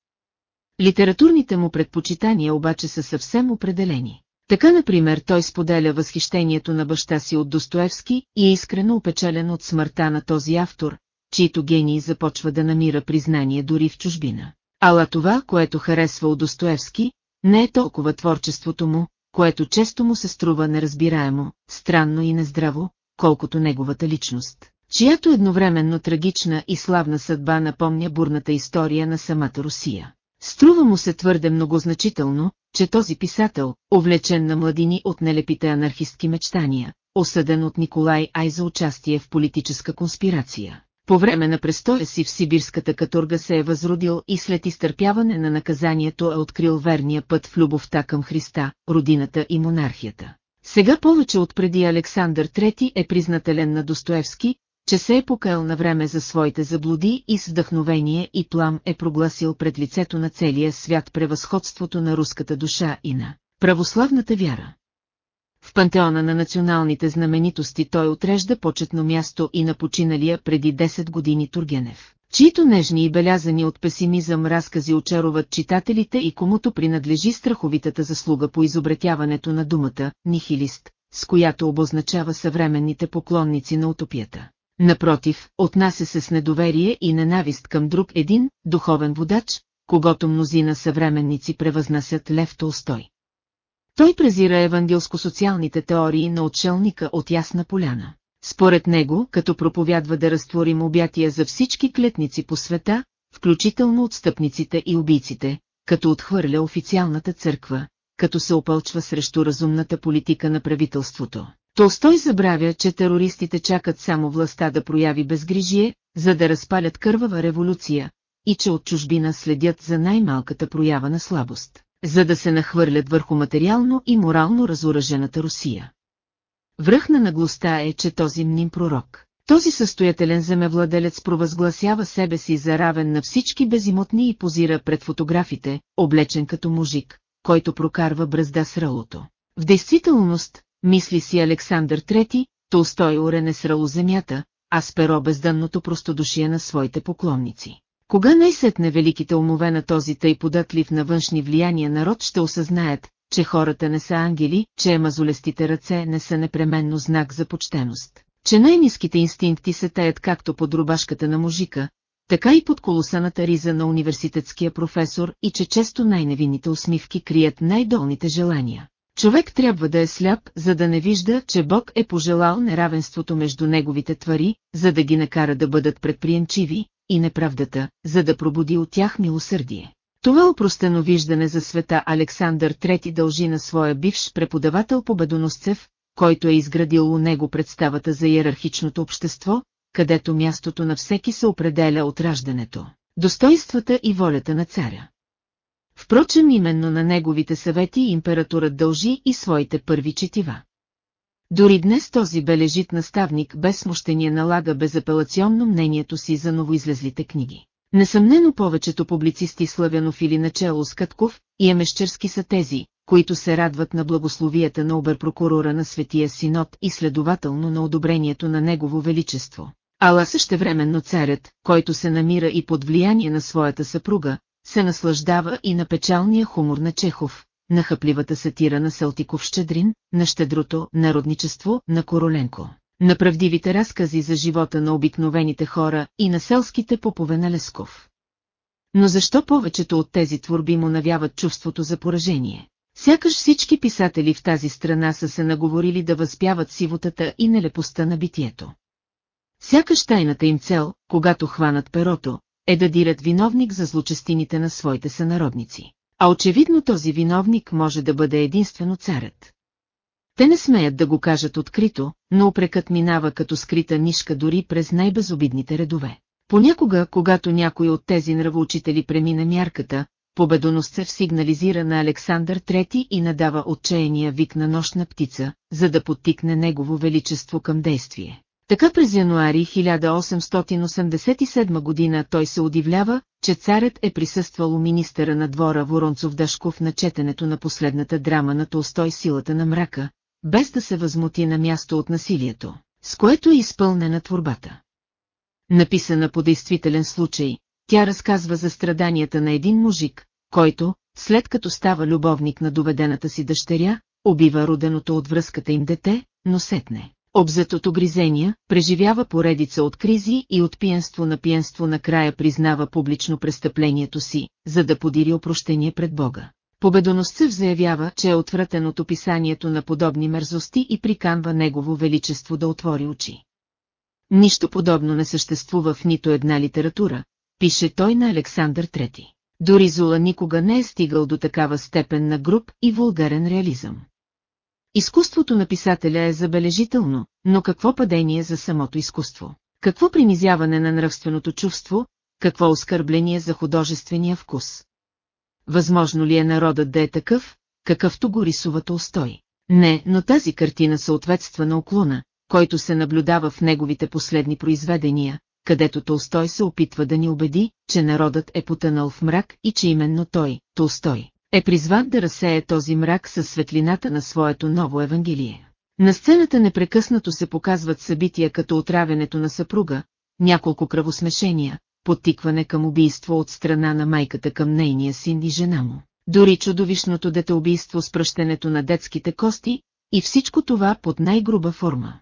Литературните му предпочитания обаче са съвсем определени. Така, например, той споделя възхищението на баща си от Достоевски и е искрено опечален от смъртта на този автор, чието гений започва да намира признание дори в чужбина. Ала това, което харесва от Достоевски, не е толкова творчеството му, което често му се струва неразбираемо, странно и нездраво, колкото неговата личност, чиято едновременно трагична и славна съдба напомня бурната история на самата Русия. Струва му се твърде многозначително, че този писател, увлечен на младини от нелепите анархистки мечтания, осъден от Николай Ай за участие в политическа конспирация. По време на престоя си в сибирската каторга се е възродил и след изтърпяване на наказанието е открил верния път в любовта към Христа, родината и монархията. Сега повече от преди Александър III е признателен на Достоевски, че се е покаял на време за своите заблуди и с вдъхновение и плам е прогласил пред лицето на целия свят превъзходството на руската душа и на православната вяра. В пантеона на националните знаменитости той отрежда почетно място и на починалия преди 10 години Тургенев, чието нежни и белязани от песимизъм разкази очаруват читателите и комуто принадлежи страховитата заслуга по изобретяването на думата «нихилист», с която обозначава съвременните поклонници на утопията. Напротив, отнася се с недоверие и ненавист към друг един, духовен водач, когато мнозина съвременници превъзнасят Лев Толстой. Той презира евангелско-социалните теории на отшелника от ясна поляна. Според него, като проповядва да разтворим обятия за всички клетници по света, включително отстъпниците и убийците, като отхвърля официалната църква, като се опълчва срещу разумната политика на правителството. Толстой забравя, че терористите чакат само властта да прояви безгрижие, за да разпалят кървава революция, и че от чужбина следят за най-малката проява на слабост за да се нахвърлят върху материално и морално разоръжената Русия. Връх на наглостта е, че този мним пророк, този състоятелен земевладелец провъзгласява себе си за равен на всички безимотни и позира пред фотографите, облечен като мужик, който прокарва бръзда с ралото. В действителност, мисли си Александър III, Толстой урене с рало земята, а с перо бездънното простодушие на своите поклонници. Кога най-сетне великите умове на този тъй податлив на външни влияния народ ще осъзнаят, че хората не са ангели, че мазолестите ръце не са непременно знак за почтеност, че най-низките инстинкти се таят както под рубашката на мужика, така и под колосаната риза на университетския професор и че често най-невинните усмивки крият най-долните желания. Човек трябва да е сляп, за да не вижда, че Бог е пожелал неравенството между неговите твари, за да ги накара да бъдат предприемчиви, и неправдата, за да пробуди от тях милосърдие. Това упростено виждане за света Александър III дължи на своя бивш преподавател Победоносцев, който е изградил у него представата за иерархичното общество, където мястото на всеки се определя от раждането, достоинствата и волята на царя. Впрочем именно на неговите съвети императорът дължи и своите първи четива. Дори днес този бележит наставник без смущение налага безапелационно мнението си за новоизлезлите книги. Несъмнено повечето публицисти Славянов или начало с Катков и Емещерски са тези, които се радват на благословията на оберпрокурора на Светия Синод и следователно на одобрението на Негово Величество. Ала същевременно царят, който се намира и под влияние на своята съпруга, се наслаждава и на печалния хумор на Чехов, на хъпливата сатира на Селтиков Щедрин, на щедрото народничество на Короленко, на правдивите разкази за живота на обикновените хора и на селските попове на Лесков. Но защо повечето от тези творби му навяват чувството за поражение? Сякаш всички писатели в тази страна са се наговорили да възпяват сивотата и нелепостта на битието. Сякаш тайната им цел, когато хванат перото, е да дират виновник за злочестините на своите сънародници. А очевидно този виновник може да бъде единствено царят. Те не смеят да го кажат открито, но опрекът минава като скрита нишка дори през най-безобидните редове. Понякога, когато някой от тези нравоучители премине мярката, победоносцев сигнализира на Александър III и надава отчаяния вик на нощна птица, за да подтикне негово величество към действие. Така през януари 1887 година той се удивлява, че царят е присъствал у министъра на двора Воронцов Дашков на четенето на последната драма на Толстой Силата на мрака, без да се възмути на място от насилието, с което е изпълнена творбата. Написана по действителен случай, тя разказва за страданията на един мужик, който, след като става любовник на доведената си дъщеря, убива роденото от връзката им дете, но сетне Обзет от огризения, преживява поредица от кризи и от пиенство на пиенство накрая признава публично престъплението си, за да подири опрощение пред Бога. Победоносцев заявява, че е отвратен от описанието на подобни мерзости и приканва Негово Величество да отвори очи. Нищо подобно не съществува в нито една литература, пише той на Александър III. Дори Зула никога не е стигал до такава степен на груб и вулгарен реализъм. Изкуството на писателя е забележително, но какво падение за самото изкуство? Какво принизяване на нравственото чувство, какво оскърбление за художествения вкус? Възможно ли е народът да е такъв, какъвто го рисува Толстой? Не, но тази картина съответства на оклона, който се наблюдава в неговите последни произведения, където Толстой се опитва да ни убеди, че народът е потънал в мрак и че именно той, Толстой, е призван да разсее този мрак със светлината на своето ново Евангелие. На сцената непрекъснато се показват събития като отравянето на съпруга, няколко кръвосмешения, подтикване към убийство от страна на майката към нейния син и жена му. Дори чудовищното детеубийство с пръщенето на детските кости и всичко това под най-груба форма.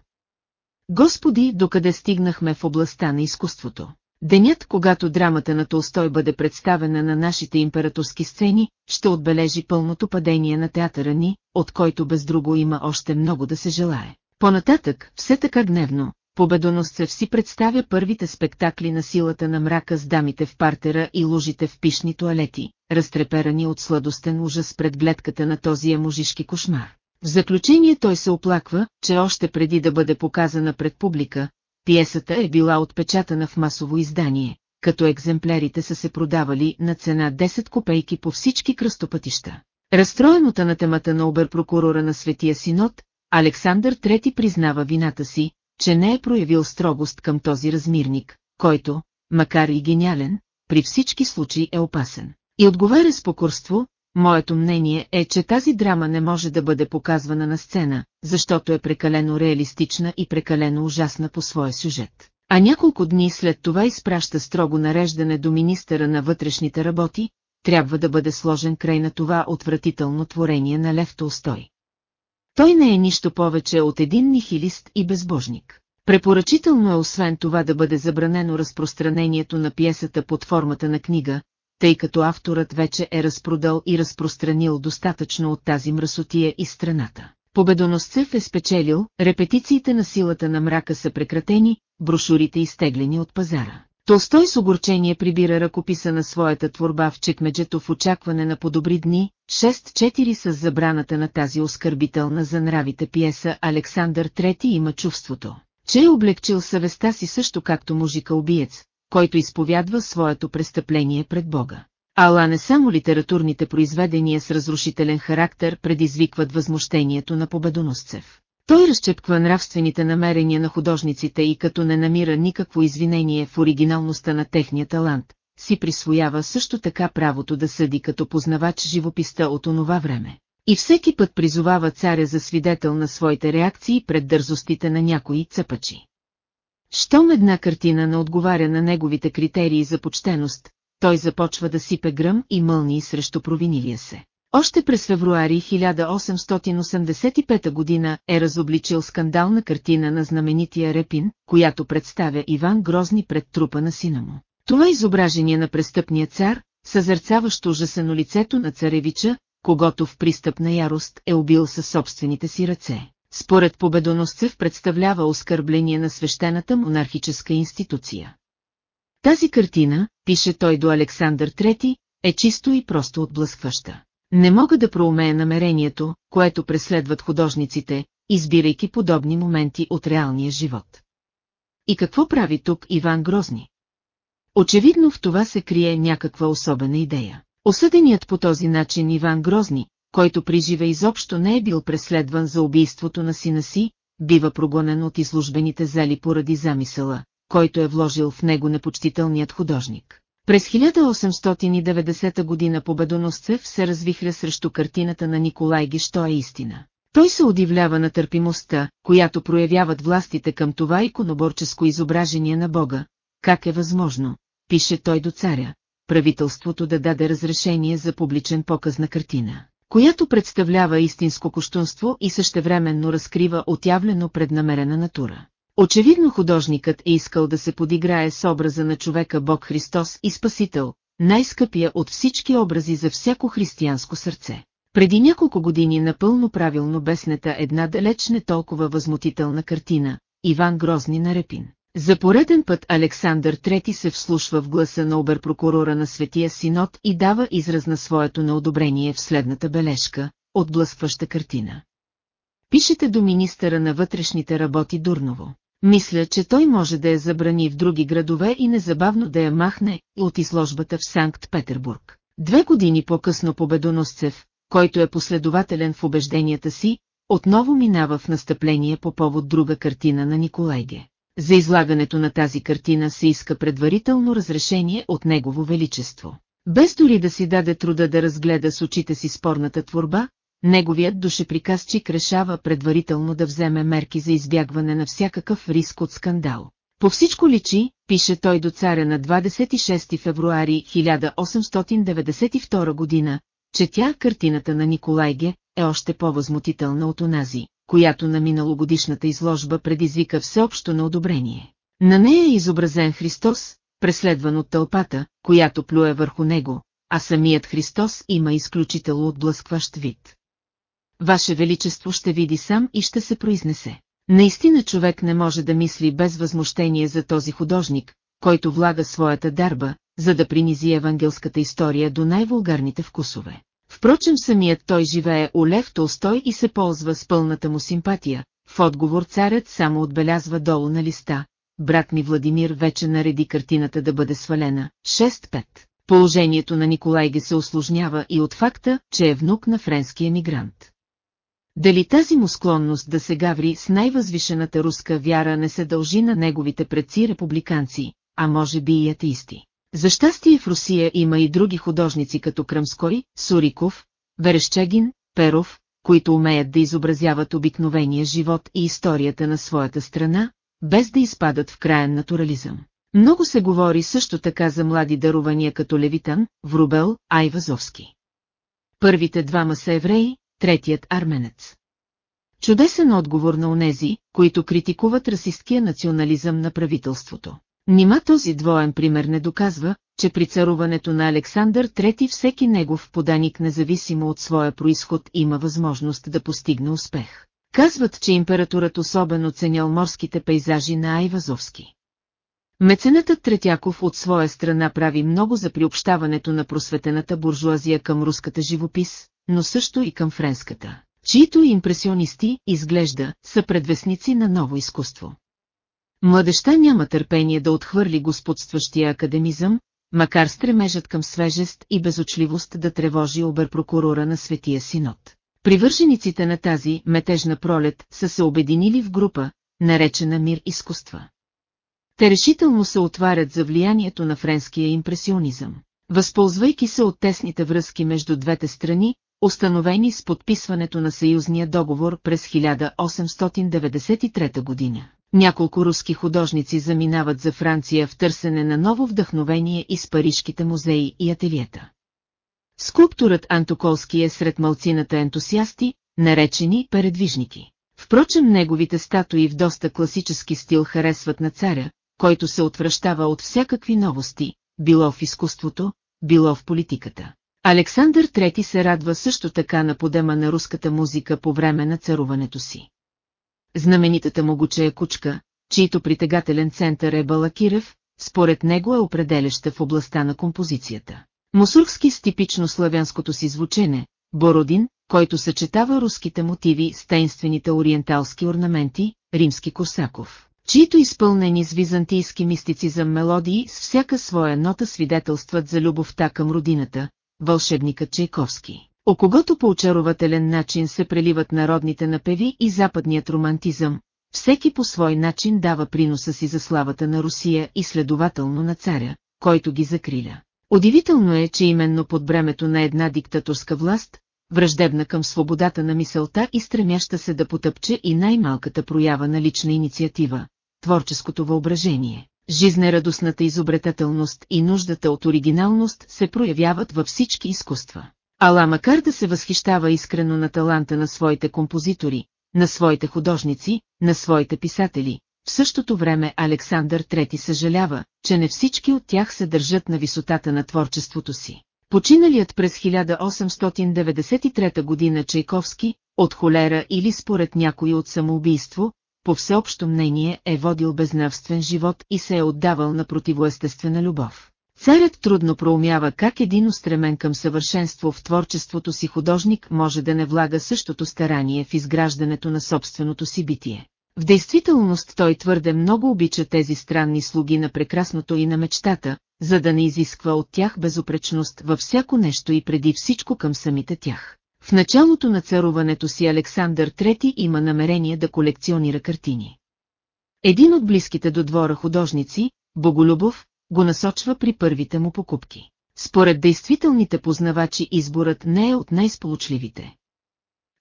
Господи, докъде стигнахме в областта на изкуството? Денят, когато драмата на Толстой бъде представена на нашите императорски сцени, ще отбележи пълното падение на театъра ни, от който без друго има още много да се желае. Понататък, все така гневно, победоносцев си представя първите спектакли на силата на мрака с дамите в партера и лужите в пишни туалети, разтреперани от сладостен ужас пред гледката на този емужишки кошмар. В заключение той се оплаква, че още преди да бъде показана пред публика, пиесата е била отпечатана в масово издание, като екземплярите са се продавали на цена 10 копейки по всички кръстопътища. Разстроен от анатемата на оберпрокурора на Светия Синод, Александър III признава вината си, че не е проявил строгост към този размирник, който, макар и гениален, при всички случаи е опасен. И отговаря с покорство, моето мнение е, че тази драма не може да бъде показвана на сцена, защото е прекалено реалистична и прекалено ужасна по своя сюжет. А няколко дни след това изпраща строго нареждане до министъра на вътрешните работи, трябва да бъде сложен край на това отвратително творение на Лев Толстой. Той не е нищо повече от един нихилист и безбожник. Препоръчително е освен това да бъде забранено разпространението на пиесата под формата на книга, тъй като авторът вече е разпродал и разпространил достатъчно от тази мръсотия и страната. Победоносцев е спечелил, репетициите на силата на мрака са прекратени, брошурите изтеглени от пазара. Толстой с огорчение прибира ръкописа на своята творба в чекмеджето в очакване на подобри дни, 6-4 с забраната на тази оскърбителна за нравите пиеса Александър III има чувството, че е облегчил съвестта си също както мужика-убиец, който изповядва своето престъпление пред Бога. Ала не само литературните произведения с разрушителен характер предизвикват възмущението на победоносцев. Той разчепква нравствените намерения на художниците и като не намира никакво извинение в оригиналността на техния талант, си присвоява също така правото да съди като познавач живописта от онова време. И всеки път призовава царя за свидетел на своите реакции пред дързостите на някои цъпачи. Щом една картина не отговаря на неговите критерии за почтеност, той започва да сипе гръм и мълни срещу провинилия се. Още през февруари 1885 година е разобличил скандална картина на знаменития Репин, която представя Иван Грозни пред трупа на сина му. Това изображение на престъпния цар, съзерцаващо ужасено лицето на царевича, когато в пристъп на ярост е убил със собствените си ръце. Според победоносцев представлява оскърбление на свещената монархическа институция. Тази картина, пише той до Александър III, е чисто и просто отблъскваща. Не мога да проумея намерението, което преследват художниците, избирайки подобни моменти от реалния живот. И какво прави тук Иван Грозни? Очевидно в това се крие някаква особена идея. Осъденият по този начин Иван Грозни, който при живе изобщо не е бил преследван за убийството на сина си, бива прогонен от изложбените зали поради замисъла, който е вложил в него непочтителният художник. През 1890 година победоносцев се развихря срещу картината на Николай Ги, що е истина. Той се удивлява на търпимостта, която проявяват властите към това иконоборческо изображение на Бога. Как е възможно, пише той до царя, правителството да даде разрешение за публичен показ на картина, която представлява истинско кощунство и същевременно разкрива отявлено преднамерена натура. Очевидно художникът е искал да се подиграе с образа на човека Бог Христос и Спасител, най-скъпия от всички образи за всяко християнско сърце. Преди няколко години напълно правилно беснета една далеч не толкова възмутителна картина, Иван Грозни на Репин. За пореден път Александър III се вслушва в гласа на оберпрокурора на Светия Синод и дава израз на своето неодобрение в следната бележка, отблъскваща картина. Пишете до министъра на вътрешните работи Дурново. Мисля, че той може да я забрани в други градове и незабавно да я махне от изложбата в Санкт-Петербург. Две години по-късно Победоносцев, който е последователен в убежденията си, отново минава в настъпление по повод друга картина на Николайге. За излагането на тази картина се иска предварително разрешение от Негово Величество. Без дори да си даде труда да разгледа с очите си спорната творба, неговият душеприказчик решава предварително да вземе мерки за избягване на всякакъв риск от скандал. По всичко личи, пише той до царя на 26 февруари 1892 година, че тя, картината на Николайге, е още по-възмутителна от онази, която на миналогодишната изложба предизвика всеобщо на одобрение. На нея е изобразен Христос, преследван от тълпата, която плюе върху него, а самият Христос има изключително отблъскващ вид. Ваше Величество ще види сам и ще се произнесе. Наистина човек не може да мисли без възмущение за този художник, който влага своята дарба, за да принизи евангелската история до най-вулгарните вкусове. Впрочем самият той живее у Лев Толстой и се ползва с пълната му симпатия. В отговор царят само отбелязва долу на листа. Брат ми Владимир вече нареди картината да бъде свалена. 6-5. Положението на Николай Ге се осложнява и от факта, че е внук на френски емигрант. Дали тази му склонност да се гаври с най-възвишената руска вяра не се дължи на неговите предци републиканци, а може би и атеисти. За щастие в Русия има и други художници като Кръмской, Суриков, Верещегин, Перов, които умеят да изобразяват обикновения живот и историята на своята страна, без да изпадат в краен натурализъм. Много се говори също така за млади дарувания като Левитан, Врубел, Айвазовски. Първите двама са евреи, третият арменец. Чудесен отговор на онези, които критикуват расисткия национализъм на правителството. Нима този двоен пример не доказва, че при царуването на Александър III всеки негов поданик независимо от своя происход има възможност да постигне успех. Казват, че императорът особено ценял морските пейзажи на Айвазовски. Меценатът Третяков от своя страна прави много за приобщаването на просветената буржуазия към руската живопис, но също и към френската, чието импресионисти, изглежда, са предвестници на ново изкуство. Младеща няма търпение да отхвърли господстващия академизъм, макар стремежът към свежест и безочливост да тревожи оберпрокурора на Светия Синод. Привържениците на тази метежна пролет са се обединили в група, наречена Мир изкуства. Те решително се отварят за влиянието на френския импресионизъм. Възползвайки се от тесните връзки между двете страни, установени с подписването на съюзния договор през 1893 година. Няколко руски художници заминават за Франция в търсене на ново вдъхновение из парижките музеи и ателиета. Скулптурът Антоколски е сред малцината ентусиасти, наречени передвижники. Впрочем неговите статуи в доста класически стил харесват на царя, който се отвръщава от всякакви новости, било в изкуството, било в политиката. Александър III се радва също така на подема на руската музика по време на царуването си. Знаменитата му гучея кучка, чийто притегателен център е Балакирев, според него е определяща в областта на композицията. Мусургски с типично славянското си звучене, Бородин, който съчетава руските мотиви с тайнствените ориенталски орнаменти, римски Косаков, чието изпълнени с византийски мистицизъм мелодии с всяка своя нота свидетелстват за любовта към родината, вълшебникът Чайковски, о когото по очарователен начин се преливат народните напеви и западният романтизъм, всеки по свой начин дава приноса си за славата на Русия и следователно на царя, който ги закриля. Удивително е, че именно под бремето на една диктаторска власт, враждебна към свободата на мисълта и стремяща се да потъпче и най-малката проява на лична инициатива, творческото въображение, жизнерадостната изобретателност и нуждата от оригиналност се проявяват във всички изкуства. Ала макар да се възхищава искрено на таланта на своите композитори, на своите художници, на своите писатели, в същото време Александър III съжалява, че не всички от тях се държат на висотата на творчеството си. Починалият през 1893 година Чайковски, от холера или според някой от самоубийство, по всеобщо мнение е водил безнравствен живот и се е отдавал на противоестествена любов. Царят трудно проумява как един устремен към съвършенство в творчеството си художник може да не влага същото старание в изграждането на собственото си битие. В действителност той твърде много обича тези странни слуги на прекрасното и на мечтата, за да не изисква от тях безопречност във всяко нещо и преди всичко към самите тях. В началото на царуването си Александър III има намерение да колекционира картини. Един от близките до двора художници, Боголюбов, го насочва при първите му покупки. Според действителните познавачи изборът не е от най-сполучливите.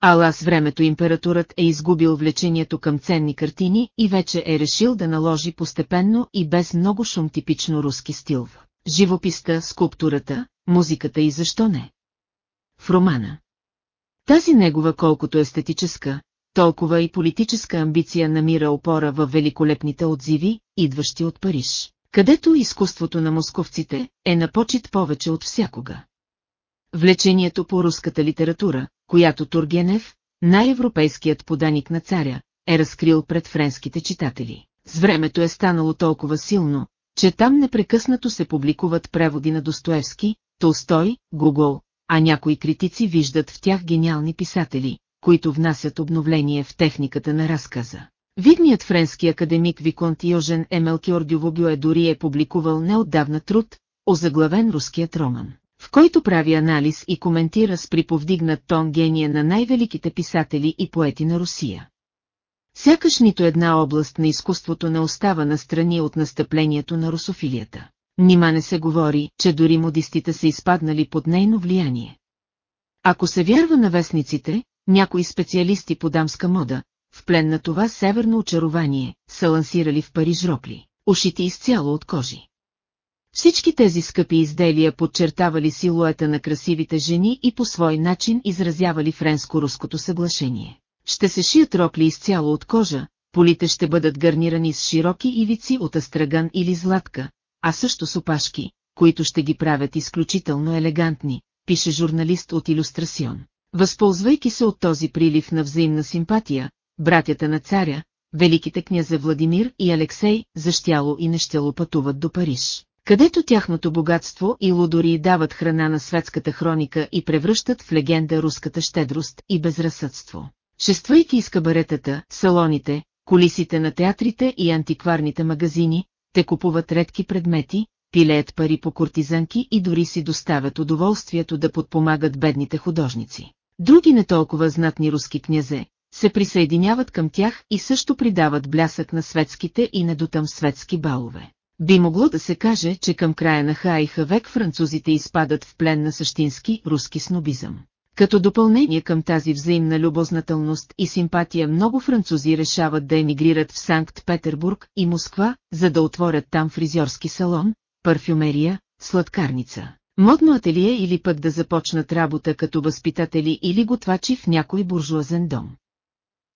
Ала с времето императорът е изгубил влечението към ценни картини и вече е решил да наложи постепенно и без много шум типично руски стил в живописта, скулптурата, музиката и защо не. В романа. Тази негова колкото естетическа, толкова и политическа амбиция намира опора в великолепните отзиви, идващи от Париж, където изкуството на московците е на почет повече от всякога. Влечението по руската литература, която Тургенев, най-европейският поданик на царя, е разкрил пред френските читатели. С времето е станало толкова силно, че там непрекъснато се публикуват преводи на Достоевски, Толстой, Гугол, а някои критици виждат в тях гениални писатели, които внасят обновление в техниката на разказа. Видният френски академик Виконт Йожен Емелкиор Дювобю е дори е публикувал неотдавна труд, озаглавен руският роман в който прави анализ и коментира с приповдигнат тон гения на най-великите писатели и поети на Русия. Сякаш нито една област на изкуството не остава на страни от настъплението на русофилията. Нима не се говори, че дори модистите са изпаднали под нейно влияние. Ако се вярва на вестниците, някои специалисти по дамска мода, в плен на това северно очарование, са лансирали в Париж ропли, ушите изцяло от кожи. Всички тези скъпи изделия подчертавали силуета на красивите жени и по свой начин изразявали френско-руското съглашение. Ще се шият рокли изцяло от кожа, полите ще бъдат гарнирани с широки ивици от астраган или златка, а също с опашки, които ще ги правят изключително елегантни, пише журналист от Илюстрасион. Възползвайки се от този прилив на взаимна симпатия, братята на царя, великите князе Владимир и Алексей, защяло и нещяло пътуват до Париж, където тяхното богатство и лудори дават храна на светската хроника и превръщат в легенда руската щедрост и безразсъдство. Шествайки из кабаретата, салоните, колисите на театрите и антикварните магазини, те купуват редки предмети, пилеят пари по кортизанки и дори си доставят удоволствието да подпомагат бедните художници. Други не толкова знатни руски князе, се присъединяват към тях и също придават блясък на светските и недотъм светски балове. Би могло да се каже, че към края на Хаиха век французите изпадат в плен на същински руски снобизъм. Като допълнение към тази взаимна любознателност и симпатия много французи решават да емигрират в Санкт-Петербург и Москва, за да отворят там фризьорски салон, парфюмерия, сладкарница, модно ателие или пък да започнат работа като възпитатели или готвачи в някой буржуазен дом.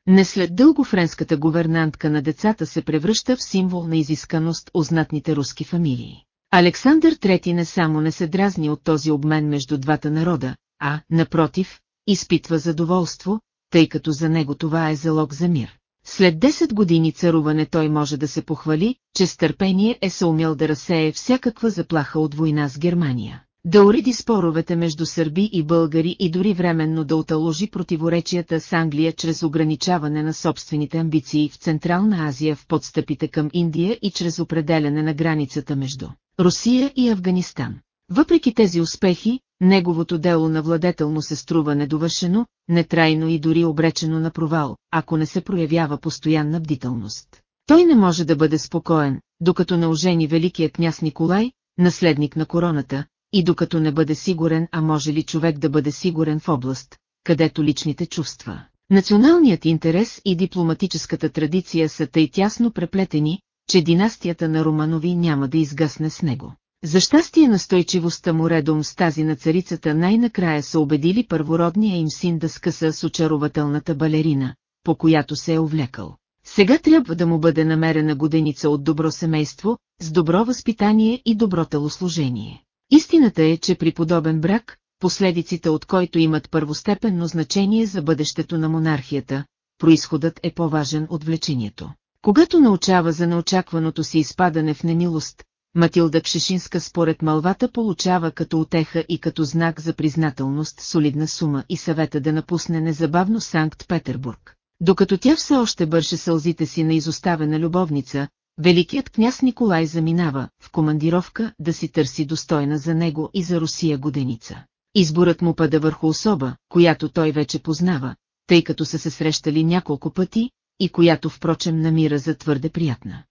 Не след дълго френската гувернантка на децата се превръща в символ на изисканост у знатните руски фамилии. Александър III не само не се дразни от този обмен между двата народа, а, напротив, изпитва задоволство, тъй като за него това е залог за мир. След 10 години царуване той може да се похвали, че с търпение е съумял да разсее всякаква заплаха от война с Германия, да уреди споровете между сърби и българи и дори временно да оталожи противоречията с Англия чрез ограничаване на собствените амбиции в Централна Азия в подстъпите към Индия и чрез определяне на границата между Русия и Афганистан. Въпреки тези успехи, неговото дело на владетелно се струва недовършено, нетрайно и дори обречено на провал, ако не се проявява постоянна бдителност. Той не може да бъде спокоен, докато не ожени великия княз Николай, наследник на короната, и докато не бъде сигурен, а може ли човек да бъде сигурен в област, където личните чувства, националният интерес и дипломатическата традиция са тъй тясно преплетени, че династията на Романови няма да изгасне с него. За щастие настойчивостта му редом с тази на царицата най-накрая са убедили първородния им син да скъса с очарователната балерина, по която се е увлекал. Сега трябва да му бъде намерена годеница от добро семейство, с добро възпитание и добро телослужение. Истината е, че при подобен брак, последиците от който имат първостепенно значение за бъдещето на монархията, происходът е по-важен от влечението. Когато научава за неочакваното си изпадане в немилост, Матилда Кшешинска според малвата получава като отеха и като знак за признателност солидна сума и съвета да напусне незабавно Санкт-Петербург. Докато тя все още бърше сълзите си на изоставена любовница, великият княз Николай заминава в командировка да си търси достойна за него и за Русия годеница. Изборът му пада върху особа, която той вече познава, тъй като са се срещали няколко пъти, и която впрочем намира за твърде приятна.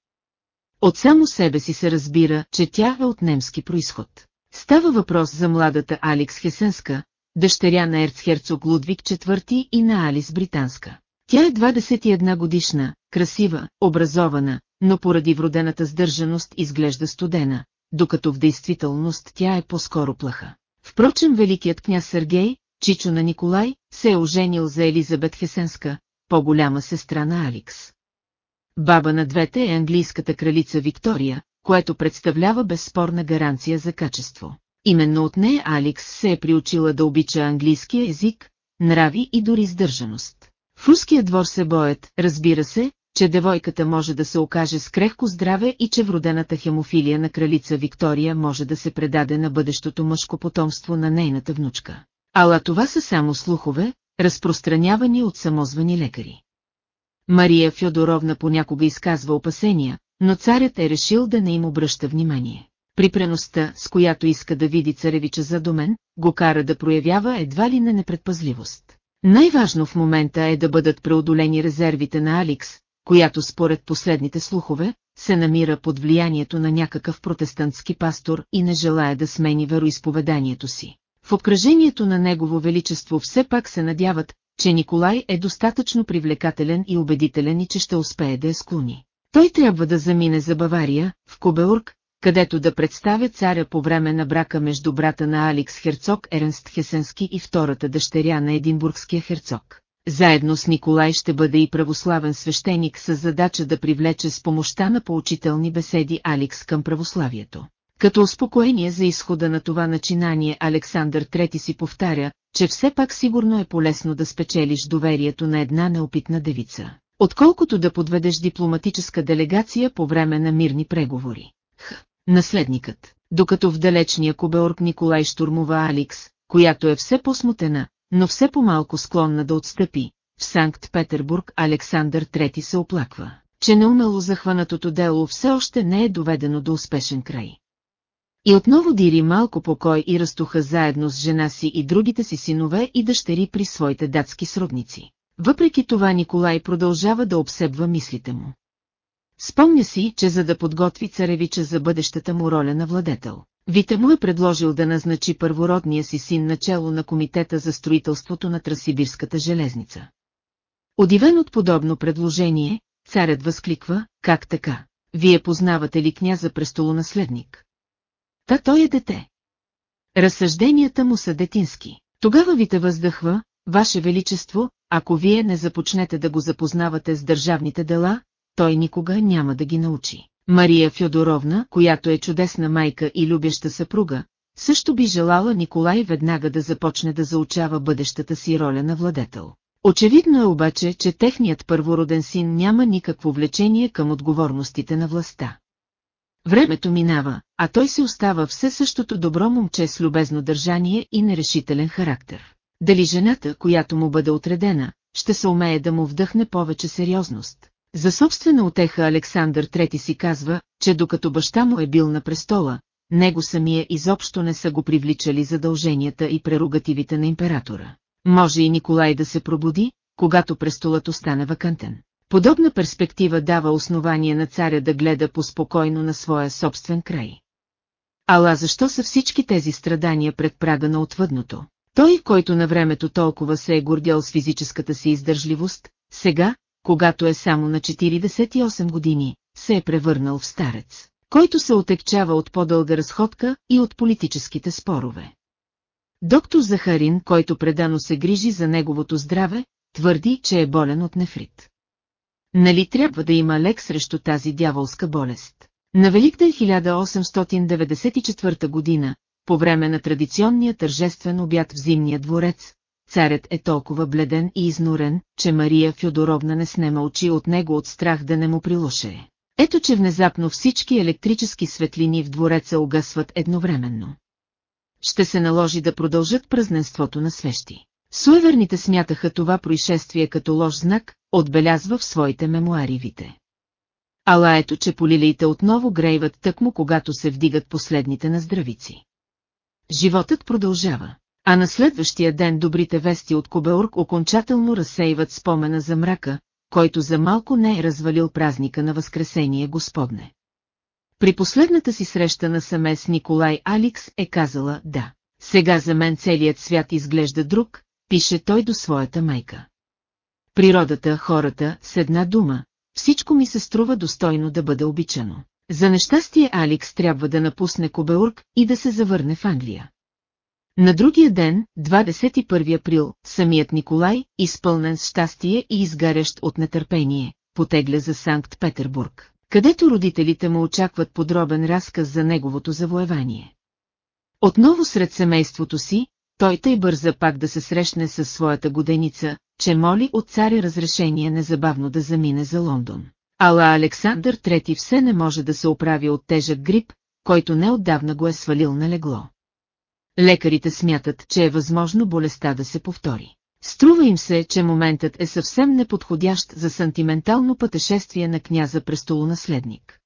От само себе си се разбира, че тя е от немски происход. Става въпрос за младата Алекс Хесенска, дъщеря на ерцхерцог Лудвиг IV и на Алис Британска. Тя е 21 годишна, красива, образована, но поради вродената сдържаност изглежда студена, докато в действителност тя е по-скоро плаха. Впрочем великият княз Сергей, чичо на Николай, се е оженил за Елизабет Хесенска, по-голяма сестра на Аликс. Баба на двете е английската кралица Виктория, което представлява безспорна гаранция за качество. Именно от нея Аликс се е приучила да обича английския език, нрави и дори сдържаност. В руския двор се боят, разбира се, че девойката може да се окаже с крехко здраве и че вродената хемофилия на кралица Виктория може да се предаде на бъдещото мъжко потомство на нейната внучка. Ала това са само слухове, разпространявани от самозвани лекари. Мария Фьодоровна понякога изказва опасения, но царят е решил да не им обръща внимание. Припреността, с която иска да види царевича за домен, го кара да проявява едва ли на непредпазливост. Най-важно в момента е да бъдат преодолени резервите на Аликс, която според последните слухове, се намира под влиянието на някакъв протестантски пастор и не желая да смени вероисповеданието си. В обкръжението на Негово Величество все пак се надяват, че Николай е достатъчно привлекателен и убедителен и че ще успее да я склони. Той трябва да замине за Бавария, в Кобеург, където да представя царя по време на брака между брата на Аликс Херцог Ернст Хесенски и втората дъщеря на Единбургския херцог. Заедно с Николай ще бъде и православен свещеник с задача да привлече с помощта на поучителни беседи Аликс към православието. Като успокоение за изхода на това начинание Александър III си повтаря, че все пак сигурно е полезно да спечелиш доверието на една неопитна девица. отколкото да подведеш дипломатическа делегация по време на мирни преговори. Х. Наследникът, докато в далечния Кубеорг Николай штурмува Аликс, която е все по-смутена, но все по-малко склонна да отстъпи, в Санкт-Петербург Александър III се оплаква, че неумело захванатото дело все още не е доведено до успешен край. И отново дири малко покой и разтуха заедно с жена си и другите си синове и дъщери при своите датски сродници. Въпреки това Николай продължава да обсебва мислите му. Спомня си, че за да подготви царевича за бъдещата му роля на владетел, Вите му е предложил да назначи първородния си син начало на комитета за строителството на Трасибирската железница. Удивен от подобно предложение, царят възкликва, как така? Вие познавате ли княза престолонаследник? Та той е дете. Разсъжденията му са детински. Тогава ви те въздъхва, Ваше Величество, ако вие не започнете да го запознавате с държавните дела, той никога няма да ги научи. Мария Фьодоровна, която е чудесна майка и любяща съпруга, също би желала Николай веднага да започне да заучава бъдещата си роля на владетел. Очевидно е обаче, че техният първороден син няма никакво влечение към отговорностите на властта. Времето минава, а той се остава все същото добро момче с любезно държание и нерешителен характер. Дали жената, която му бъде отредена, ще се умее да му вдъхне повече сериозност. За собствена отеха Александър III си казва, че докато баща му е бил на престола, него самия изобщо не са го привличали задълженията и прерогативите на императора. Може и Николай да се пробуди, когато престолът остане вакантен. Подобна перспектива дава основание на царя да гледа поспокойно на своя собствен край. Ала защо са всички тези страдания пред прага на отвъдното? Той, който на времето толкова се е гордял с физическата си издържливост, сега, когато е само на 48 години, се е превърнал в старец, който се отекчава от по-дълга разходка и от политическите спорове. Доктор Захарин, който предано се грижи за неговото здраве, твърди, че е болен от нефрит. Нали трябва да има лек срещу тази дяволска болест? На Великден 1894 година, по време на традиционния тържествен обяд в Зимния дворец, царят е толкова бледен и изнурен, че Мария Фьодоровна не снема очи от него от страх да не му прилуше. Ето че внезапно всички електрически светлини в двореца огъсват едновременно. Ще се наложи да продължат празненството на свещи. Суеверните смятаха това происшествие като лош знак, отбелязва в своите мемуаривите. Ала ето че полилиите отново грейват тъкмо когато се вдигат последните на здравици. Животът продължава. А на следващия ден добрите вести от Кобеург окончателно разсейват спомена за мрака, който за малко не е развалил празника на Възкресение Господне. При последната си среща на саме с Николай Аликс е казала да. Сега за мен целият свят изглежда друг, пише той до своята майка. Природата, хората, с една дума, всичко ми се струва достойно да бъде обичано. За нещастие Аликс трябва да напусне Кобеург и да се завърне в Англия. На другия ден, 21 април, самият Николай, изпълнен с щастие и изгарящ от нетърпение, потегля за Санкт-Петербург, където родителите му очакват подробен разказ за неговото завоевание. Отново сред семейството си, той тъй бърза пак да се срещне с своята годеница, че моли от царя разрешение незабавно да замине за Лондон. Ала Александър III все не може да се оправи от тежък грип, който неотдавна го е свалил на легло лекарите смятат, че е възможно болестта да се повтори. Струва им се, че моментът е съвсем неподходящ за сантиментално пътешествие на княза престолонаследник.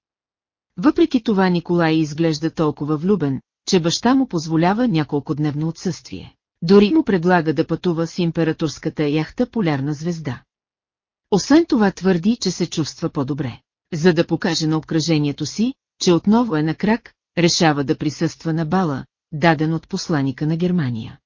Въпреки това Николай изглежда толкова влюбен, че баща му позволява няколко дневно отсъствие. Дори му предлага да пътува с императорската яхта Полярна звезда. Освен това твърди, че се чувства по-добре. За да покаже на обкръжението си, че отново е на крак, решава да присъства на бала, даден от посланика на Германия.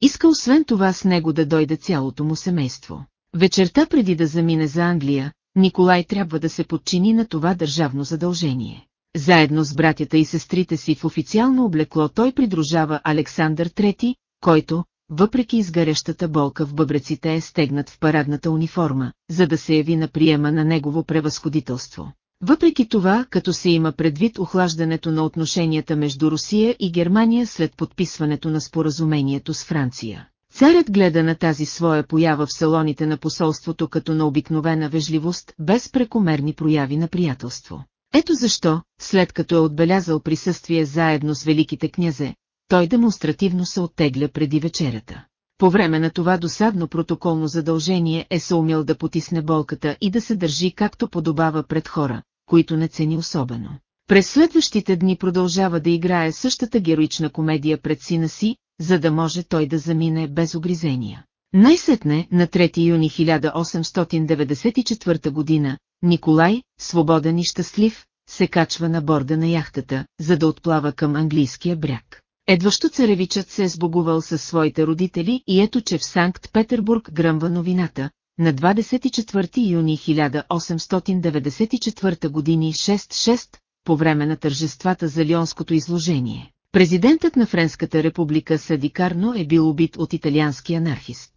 Иска освен това с него да дойде цялото му семейство. Вечерта преди да замине за Англия, Николай трябва да се подчини на това държавно задължение. Заедно с братята и сестрите си в официално облекло той придружава Александър III, който, въпреки изгарящата болка в бъбреците е стегнат в парадната униформа, за да се яви на приема на негово превъзходителство. Въпреки това, като се има предвид охлаждането на отношенията между Русия и Германия след подписването на споразумението с Франция, Царят гледа на тази своя поява в салоните на посолството като на обикновена вежливост, без прекомерни прояви на приятелство. Ето защо, след като е отбелязал присъствие заедно с великите князе, той демонстративно се оттегля преди вечерята. По време на това досадно протоколно задължение е се умел да потисне болката и да се държи както подобава пред хора, които не цени особено. През следващите дни продължава да играе същата героична комедия пред сина си, за да може той да замине без огризения. Най-сетне, на 3 юни 1894 година, Николай, свободен и щастлив, се качва на борда на яхтата, за да отплава към английския бряг. Едващо царевичът се е сбогувал със своите родители и ето че в Санкт-Петербург гръмва новината, на 24 юни 1894 години 6-6, по време на тържествата за Лионското изложение. Президентът на Френската република Сади Карно е бил убит от италиански анархист.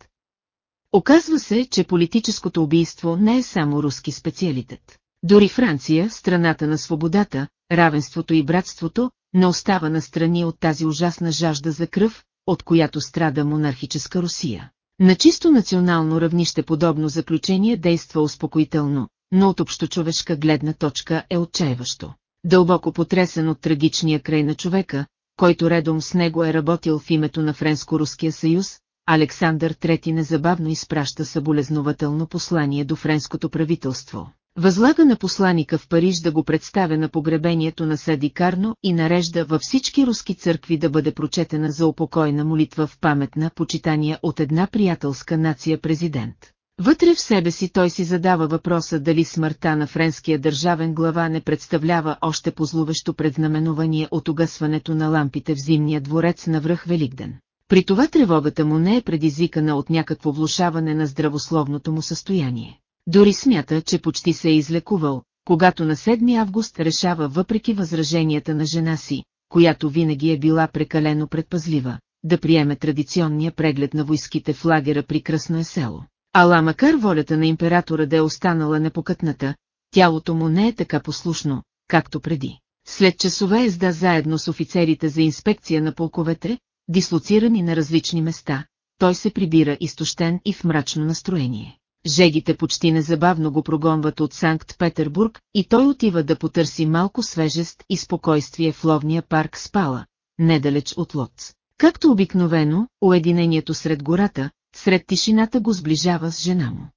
Оказва се, че политическото убийство не е само руски специалитет. Дори Франция, страната на свободата, равенството и братството, не остава на страни от тази ужасна жажда за кръв, от която страда монархическа Русия. На чисто национално равнище подобно заключение действа успокоително, но от общочовешка гледна точка е отчаиващо. Дълбоко потресен от трагичния край на човека, който редом с него е работил в името на Френско-Руския съюз, Александър III незабавно изпраща съболезнователно послание до френското правителство. Възлага на посланика в Париж да го представя на погребението на Сади Карно и нарежда във всички руски църкви да бъде прочетена за упокойна молитва в памет на почитания от една приятелска нация президент. Вътре в себе си той си задава въпроса дали смъртта на френския държавен глава не представлява още позловещо предзнаменование от угасването на лампите в зимния дворец на връх Великден. При това тревогата му не е предизвикана от някакво влушаване на здравословното му състояние. Дори смята, че почти се е излекувал, когато на 7 август решава въпреки възраженията на жена си, която винаги е била прекалено предпазлива, да приеме традиционния преглед на войските в лагера при Кръсно е село. Ала макар волята на императора да е останала непокътната, тялото му не е така послушно, както преди. След часове езда заедно с офицерите за инспекция на полковете, дислоцирани на различни места, той се прибира изтощен и в мрачно настроение. Жегите почти незабавно го прогонват от Санкт-Петербург и той отива да потърси малко свежест и спокойствие в ловния парк Спала, недалеч от Лоц. Както обикновено, уединението сред гората, сред тишината го сближава с жена му.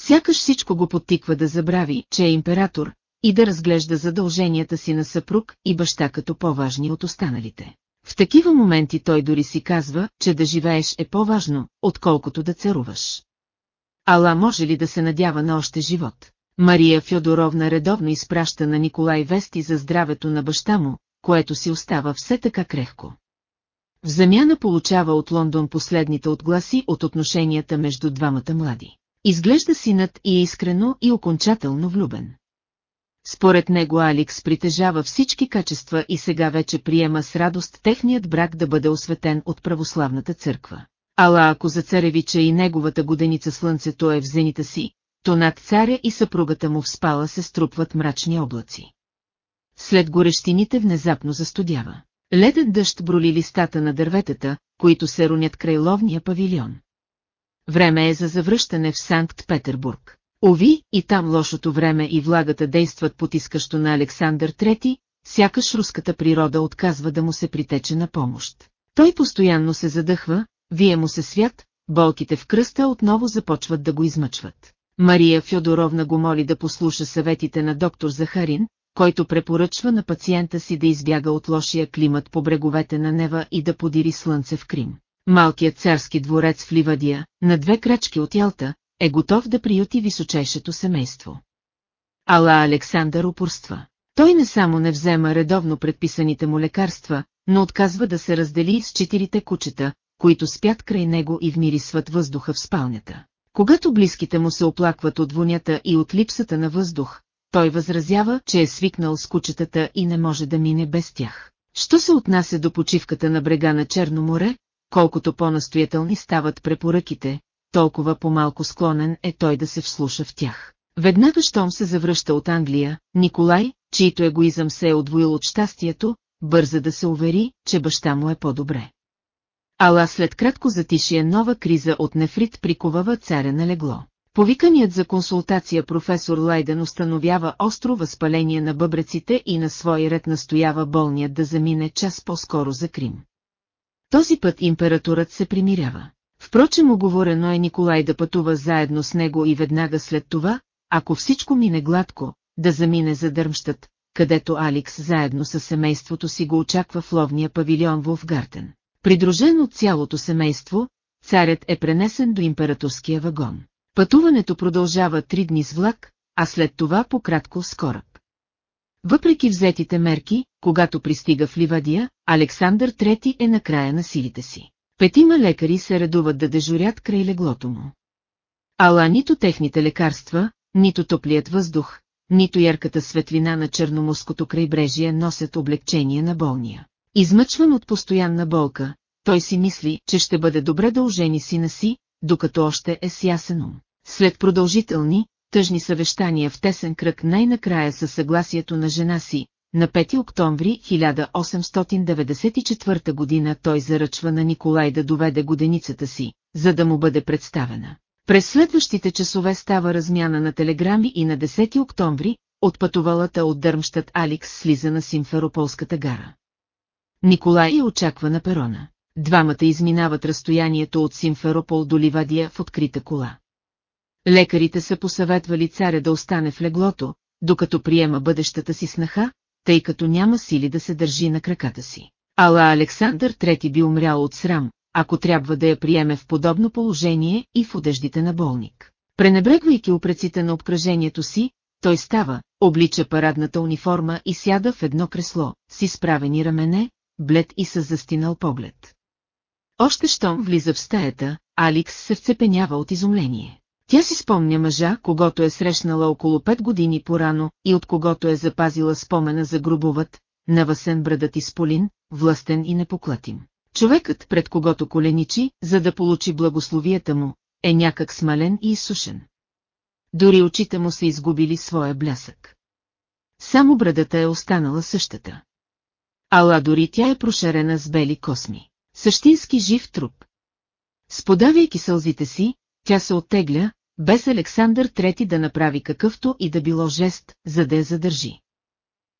Сякаш всичко го подтиква да забрави, че е император, и да разглежда задълженията си на съпруг и баща като по-важни от останалите. В такива моменти той дори си казва, че да живееш е по-важно, отколкото да царуваш. Ала може ли да се надява на още живот? Мария Фьодоровна редовно изпраща на Николай вести за здравето на баща му, което си остава все така крехко. В замяна получава от Лондон последните отгласи от отношенията между двамата млади. Изглежда синът и е искрено и окончателно влюбен. Според него Аликс притежава всички качества и сега вече приема с радост техният брак да бъде осветен от православната църква. Ала ако за царевича и неговата годеница слънцето е в зенита си, то над царя и съпругата му в спала се струпват мрачни облаци. След горещините внезапно застудява. Ледът дъжд броли листата на дърветата, които се ронят край ловния павилион. Време е за завръщане в Санкт-Петербург. Ови, и там лошото време и влагата действат потискащо на Александър III, сякаш руската природа отказва да му се притече на помощ. Той постоянно се задъхва, вие му се свят, болките в кръста отново започват да го измъчват. Мария Фьодоровна го моли да послуша съветите на доктор Захарин, който препоръчва на пациента си да избяга от лошия климат по бреговете на Нева и да подири слънце в Крим. Малкият царски дворец в Ливадия, на две крачки от Ялта, е готов да приюти височайшето семейство. Ала Александър упорства. Той не само не взема редовно предписаните му лекарства, но отказва да се раздели с четирите кучета, които спят край него и вмирисват въздуха в спалнята. Когато близките му се оплакват от вонята и от липсата на въздух, той възразява, че е свикнал с кучетата и не може да мине без тях. Що се отнася до почивката на брега на Черно море, колкото по-настоятелни стават препоръките, толкова по-малко склонен е той да се вслуша в тях. Веднага щом се завръща от Англия, Николай, чийто егоизъм се е отвоил от щастието, бърза да се увери, че баща му е по-добре. Ала след кратко затишие нова криза от нефрит приковава царя на легло. Повиканият за консултация професор Лайден установява остро възпаление на бъбреците и на свой ред настоява болният да замине час по-скоро за Крим. Този път императорът се примирява. Впрочем оговорено е Николай да пътува заедно с него и веднага след това, ако всичко мине гладко, да замине за Дърмщът, където Аликс заедно с семейството си го очаква в ловния павилион Вулфгартен. Придружен от цялото семейство, царят е пренесен до императорския вагон. Пътуването продължава три дни с влак, а след това по-кратко с кораб. Въпреки взетите мерки, когато пристига в Ливадия, Александър III е на края на силите си. Петима лекари се редуват да дежурят край леглото му. Ала нито техните лекарства, нито топлият въздух, нито ярката светлина на черноморското крайбрежие носят облегчение на болния. Измъчван от постоянна болка, той си мисли, че ще бъде добре да ожени сина си, докато още е с ясен ум. След продължителни, тъжни съвещания в тесен кръг най-накрая със съгласието на жена си, на 5 октомври 1894 година той заръчва на Николай да доведе годеницата си, за да му бъде представена. През следващите часове става размяна на телеграми и на 10 октомври, от пътувалата от Дърмщат Аликс слиза на Симферополската гара. Николай очаква на перона. Двамата изминават разстоянието от Симферопол до Ливадия в открита кола. Лекарите са посъветвали царя да остане в леглото, докато приема бъдещата си снаха, тъй като няма сили да се държи на краката си. Ала Александър III би умрял от срам, ако трябва да я приеме в подобно положение и в одеждите на болник. Пренебрегвайки упреците на обкръжението си, той става, облича парадната униформа и сяда в едно кресло, с изправени рамене, блед и с застинал поглед. Още щом влиза в стаята, Аликс се вцепенява от изумление. Тя си спомня мъжа, когато е срещнала около пет години порано и от когото е запазила спомена за грубовът, навъсен брадът изполин, властен и непоклатим. Човекът, пред когото коленичи, за да получи благословията му, е някак смален и изсушен. Дори очите му са изгубили своя блясък. Само брадата е останала същата. Ала дори тя е прошарена с бели косми. Същински жив труп. Сподавяйки сълзите си, тя се оттегля, без Александър Трети да направи какъвто и да било жест, за да я задържи.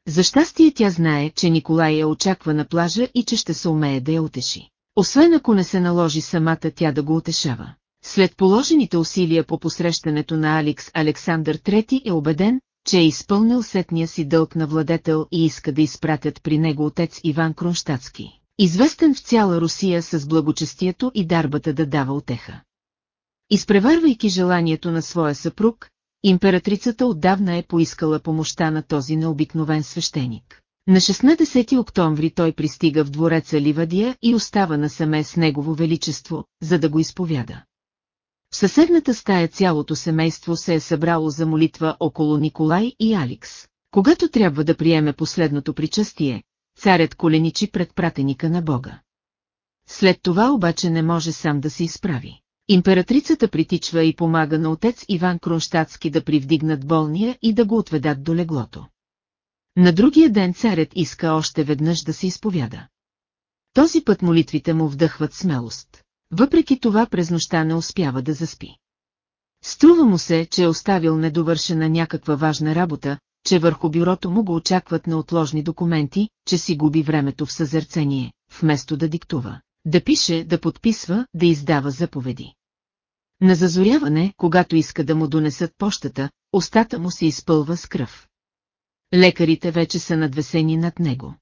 За щастие тя знае, че Николай я очаква на плажа и че ще се умее да я утеши. Освен ако не се наложи самата тя да го утешава. След положените усилия по посрещането на Алекс, Александър III е убеден, че е изпълнил сетния си дълг на владетел и иска да изпратят при него отец Иван Кронштадтски, известен в цяла Русия с благочестието и дарбата да дава отеха. Изпреварвайки желанието на своя съпруг, императрицата отдавна е поискала помощта на този необикновен свещеник. На 16 октомври той пристига в двореца Ливадия и остава насаме с негово величество, за да го изповяда. В съседната стая цялото семейство се е събрало за молитва около Николай и Аликс. Когато трябва да приеме последното причастие, царят коленичи пред пратеника на Бога. След това обаче не може сам да се изправи. Императрицата притичва и помага на отец Иван Кронштадтски да привдигнат болния и да го отведат до леглото. На другия ден царят иска още веднъж да се изповяда. Този път молитвите му вдъхват смелост. Въпреки това през нощта не успява да заспи. Струва му се, че е оставил недовършена някаква важна работа, че върху бюрото му го очакват неотложни документи, че си губи времето в съзерцение, вместо да диктува да пише, да подписва, да издава заповеди. На зазоряване, когато иска да му донесат пощата, устата му се изпълва с кръв. Лекарите вече са надвесени над него.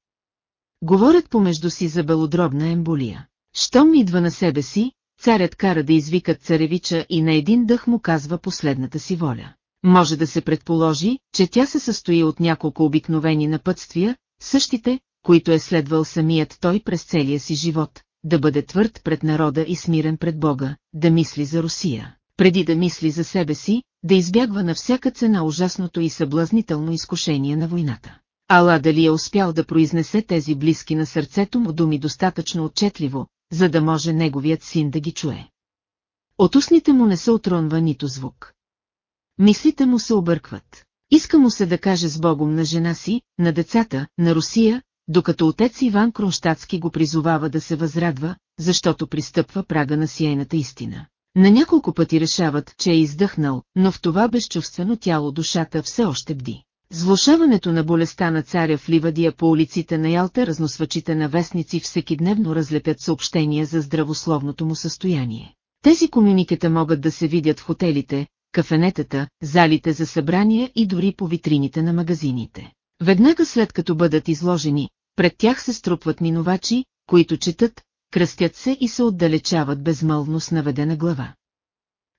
Говорят помежду си за белодробна емболия. Щом идва на себе си, царят кара да извикат царевича и на един дъх му казва последната си воля. Може да се предположи, че тя се състои от няколко обикновени напътствия, същите, които е следвал самият той през целия си живот, да бъде твърд пред народа и смирен пред Бога, да мисли за Русия, преди да мисли за себе си, да избягва на всяка цена ужасното и съблазнително изкушение на войната. Ала дали е успял да произнесе тези близки на сърцето му думи достатъчно отчетливо, за да може неговият син да ги чуе. От устните му не се отронва нито звук. Мислите му се объркват. Иска му се да каже с Богом на жена си, на децата, на Русия, докато отец Иван Кронштадтски го призовава да се възрадва, защото пристъпва прага на сияйната истина. На няколко пъти решават, че е издъхнал, но в това безчувствено тяло душата все още бди. С влушаването на болестта на царя в Ливадия по улиците на Ялта разносвачите на вестници всекидневно разлепят съобщения за здравословното му състояние. Тези комуникета могат да се видят в хотелите, кафенетата, залите за събрания и дори по витрините на магазините. Веднага след като бъдат изложени, пред тях се струпват минувачи, които четат, кръстят се и се отдалечават безмълвно с наведена глава.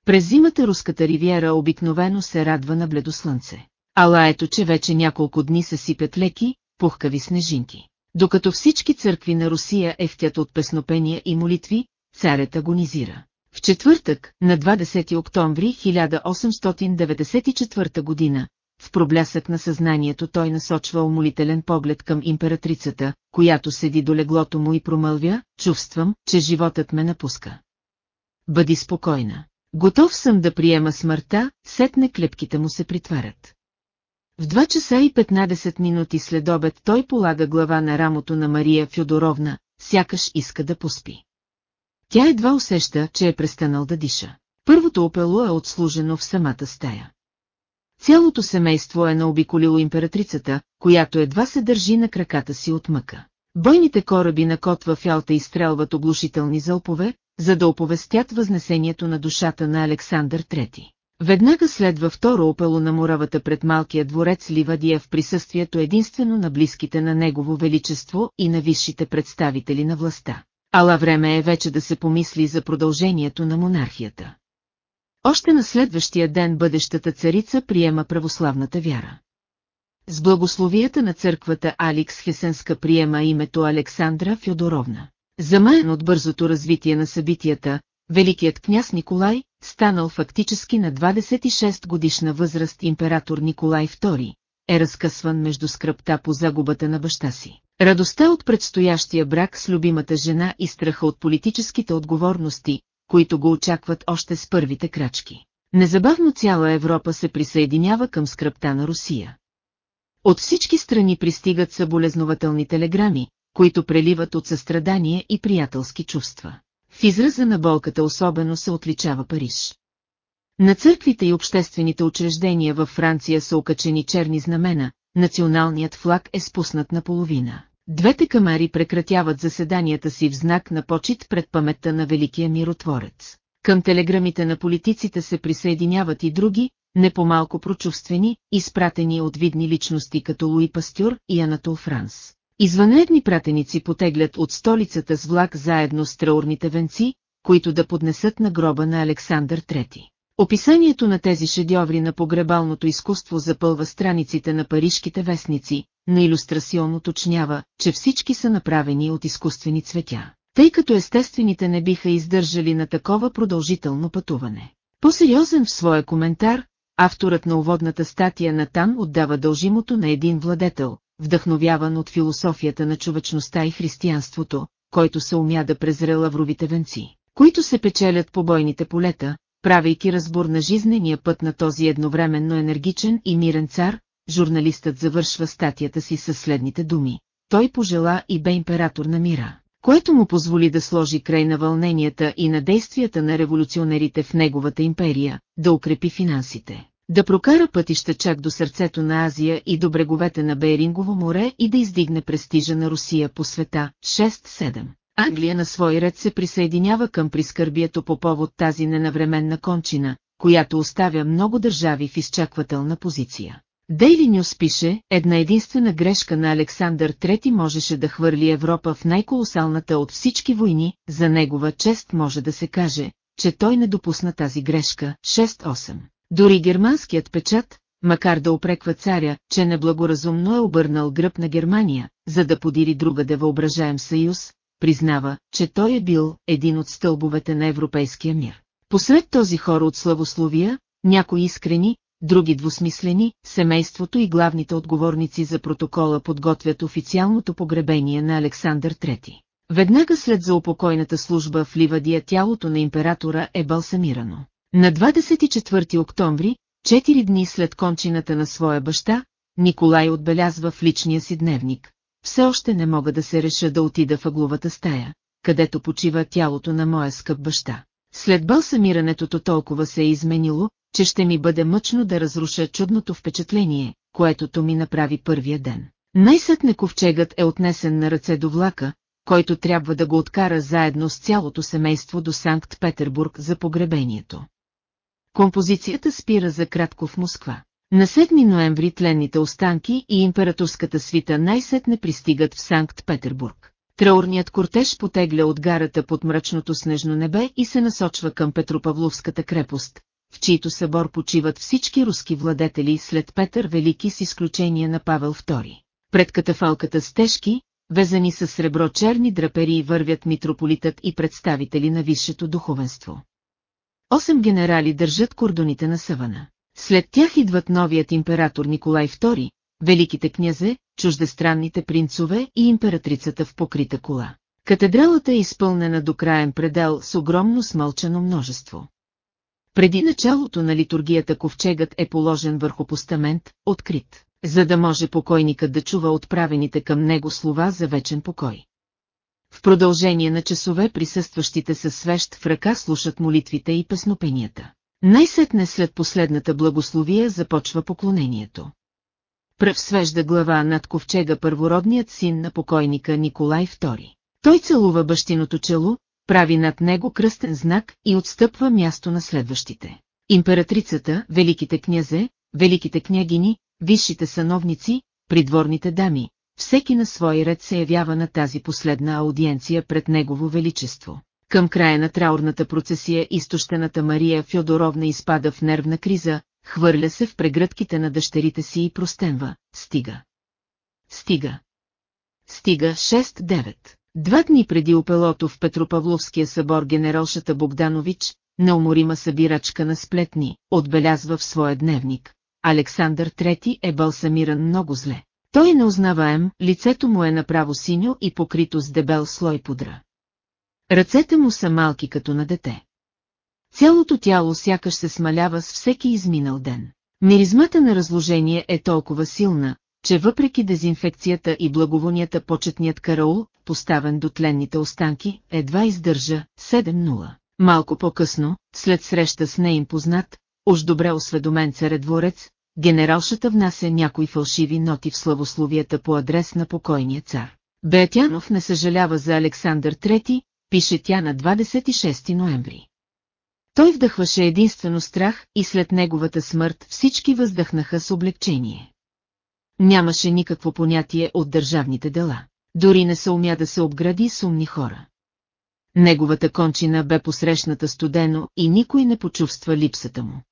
През зимата руската ривиера обикновено се радва на бледо слънце. Ала ето, че вече няколко дни се сипят леки, пухкави снежинки. Докато всички църкви на Русия ехтят от песнопения и молитви, царят агонизира. В четвъртък, на 20 октомври 1894 година, в проблясък на съзнанието той насочва умолителен поглед към императрицата, която седи до леглото му и промълвя, чувствам, че животът ме напуска. Бъди спокойна. Готов съм да приема смъртта, сетне клепките му се притварят. В 2 часа и 15 минути след обед той полага глава на рамото на Мария Фьодоровна, сякаш иска да поспи. Тя едва усеща, че е престанал да диша. Първото опело е отслужено в самата стая. Цялото семейство е наобиколило императрицата, която едва се държи на краката си от мъка. Бойните кораби на котва Фялта изстрелват оглушителни зълпове, за да оповестят възнесението на душата на Александър III. Веднага следва второ опело на муравата пред малкия дворец Ливадия в присъствието единствено на близките на Негово Величество и на висшите представители на властта. Ала време е вече да се помисли за продължението на монархията. Още на следващия ден бъдещата царица приема православната вяра. С благословията на църквата Аликс Хесенска приема името Александра Фьодоровна. Замаян от бързото развитие на събитията, великият княз Николай, станал фактически на 26 годишна възраст император Николай II, е разкъсван между скръпта по загубата на баща си. Радостта от предстоящия брак с любимата жена и страха от политическите отговорности, които го очакват още с първите крачки. Незабавно цяла Европа се присъединява към скръпта на Русия. От всички страни пристигат съболезнователни телеграми, които преливат от състрадание и приятелски чувства. В израза на болката особено се отличава Париж. На църквите и обществените учреждения във Франция са окачени черни знамена, националният флаг е спуснат наполовина. Двете камари прекратяват заседанията си в знак на почет пред паметта на Великия миротворец. Към телеграмите на политиците се присъединяват и други, не по-малко прочувствени, изпратени от видни личности като Луи Пастюр и Анатол Франс. Извънредни пратеници потеглят от столицата с влак заедно с траурните венци, които да поднесат на гроба на Александър III. Описанието на тези шедьоври на погребалното изкуство запълва страниците на парижките вестници, но иллюстрацион уточнява, че всички са направени от изкуствени цветя, тъй като естествените не биха издържали на такова продължително пътуване. По-сериозен в своя коментар, авторът на уводната статия на Тан отдава дължимото на един владетел, вдъхновяван от философията на човечността и християнството, който се умя да презре лавровите венци, които се печелят по бойните полета, правейки разбор на жизнения път на този едновременно енергичен и мирен цар, журналистът завършва статията си със следните думи. Той пожела и бе император на мира, което му позволи да сложи край на вълненията и на действията на революционерите в неговата империя, да укрепи финансите, да прокара пътища чак до сърцето на Азия и до бреговете на Бейрингово море и да издигне престижа на Русия по света. 6-7. Англия на свой ред се присъединява към прискърбието по повод тази ненавременна кончина, която оставя много държави в изчаквателна позиция. Дейли Нюс пише, една единствена грешка на Александър III можеше да хвърли Европа в най-колосалната от всички войни, за негова чест може да се каже, че той не допусна тази грешка. 6-8. Дори германският печат, макар да опреква царя, че неблагоразумно е обърнал гръб на Германия, за да подири другаде въображаем съюз, признава, че той е бил един от стълбовете на европейския мир. Посред този хор от славословия, някои искрени, други двусмислени, семейството и главните отговорници за протокола подготвят официалното погребение на Александър III. Веднага след заупокойната служба в Ливадия тялото на императора е балсамирано. На 24 октомври, 4 дни след кончината на своя баща, Николай отбелязва в личния си дневник. Все още не мога да се реша да отида в агловата стая, където почива тялото на моя скъп баща. След балсамирането то толкова се е изменило, че ще ми бъде мъчно да разруша чудното впечатление, което то ми направи първия ден. Най-сетне ковчегът е отнесен на ръце до влака, който трябва да го откара заедно с цялото семейство до Санкт-Петербург за погребението. Композицията спира за кратко в Москва. На 7 ноември тленните останки и императорската свита най-сетне пристигат в Санкт-Петербург. Траурният кортеж потегля от гарата под мрачното снежно небе и се насочва към Петропавловската крепост, в чийто събор почиват всички руски владетели след Петър Велики с изключение на Павел II. Пред катафалката с тежки, везани с сребро черни драпери вървят митрополитът и представители на висшето духовенство. Осем генерали държат кордоните на Савана. След тях идват новият император Николай II, великите князе, чуждестранните принцове и императрицата в покрита кола. Катедралата е изпълнена до краен предел с огромно смълчено множество. Преди началото на литургията ковчегът е положен върху постамент, открит, за да може покойникът да чува отправените към него слова за вечен покой. В продължение на часове присъстващите със свещ в ръка слушат молитвите и песнопенията. Най-сетне след последната благословия започва поклонението. Пръв свежда глава над ковчега първородният син на покойника Николай II. Той целува бащиното чело, прави над него кръстен знак и отстъпва място на следващите. Императрицата, великите князе, великите княгини, висшите съновници, придворните дами, всеки на свой ред се явява на тази последна аудиенция пред Негово Величество. Към края на траурната процесия изтощената Мария Фьодоровна изпада в нервна криза, хвърля се в прегръдките на дъщерите си и простенва, стига. Стига. Стига 6-9. Два дни преди опелото в Петропавловския събор генералшата Богданович, неуморима събирачка на сплетни, отбелязва в своя дневник. Александър III е балсамиран много зле. Той е неузнаваем, лицето му е направо синьо и покрито с дебел слой пудра. Ръцете му са малки като на дете. Цялото тяло сякаш се смалява с всеки изминал ден. Миризмата на разложение е толкова силна, че въпреки дезинфекцията и благовонията почетният караул, поставен до тленните останки, едва издържа 7-0. Малко по-късно, след среща с неим познат, уж добре осведомен царедворец, генералшата внася някои фалшиви ноти в славословията по адрес на покойния цар. Беятянов не съжалява за Александър III, пише тя на 26 ноември. Той вдъхваше единствено страх и след неговата смърт всички въздъхнаха с облегчение. Нямаше никакво понятие от държавните дела. Дори не се умя да се обгради с умни хора. Неговата кончина бе посрещната студено и никой не почувства липсата му.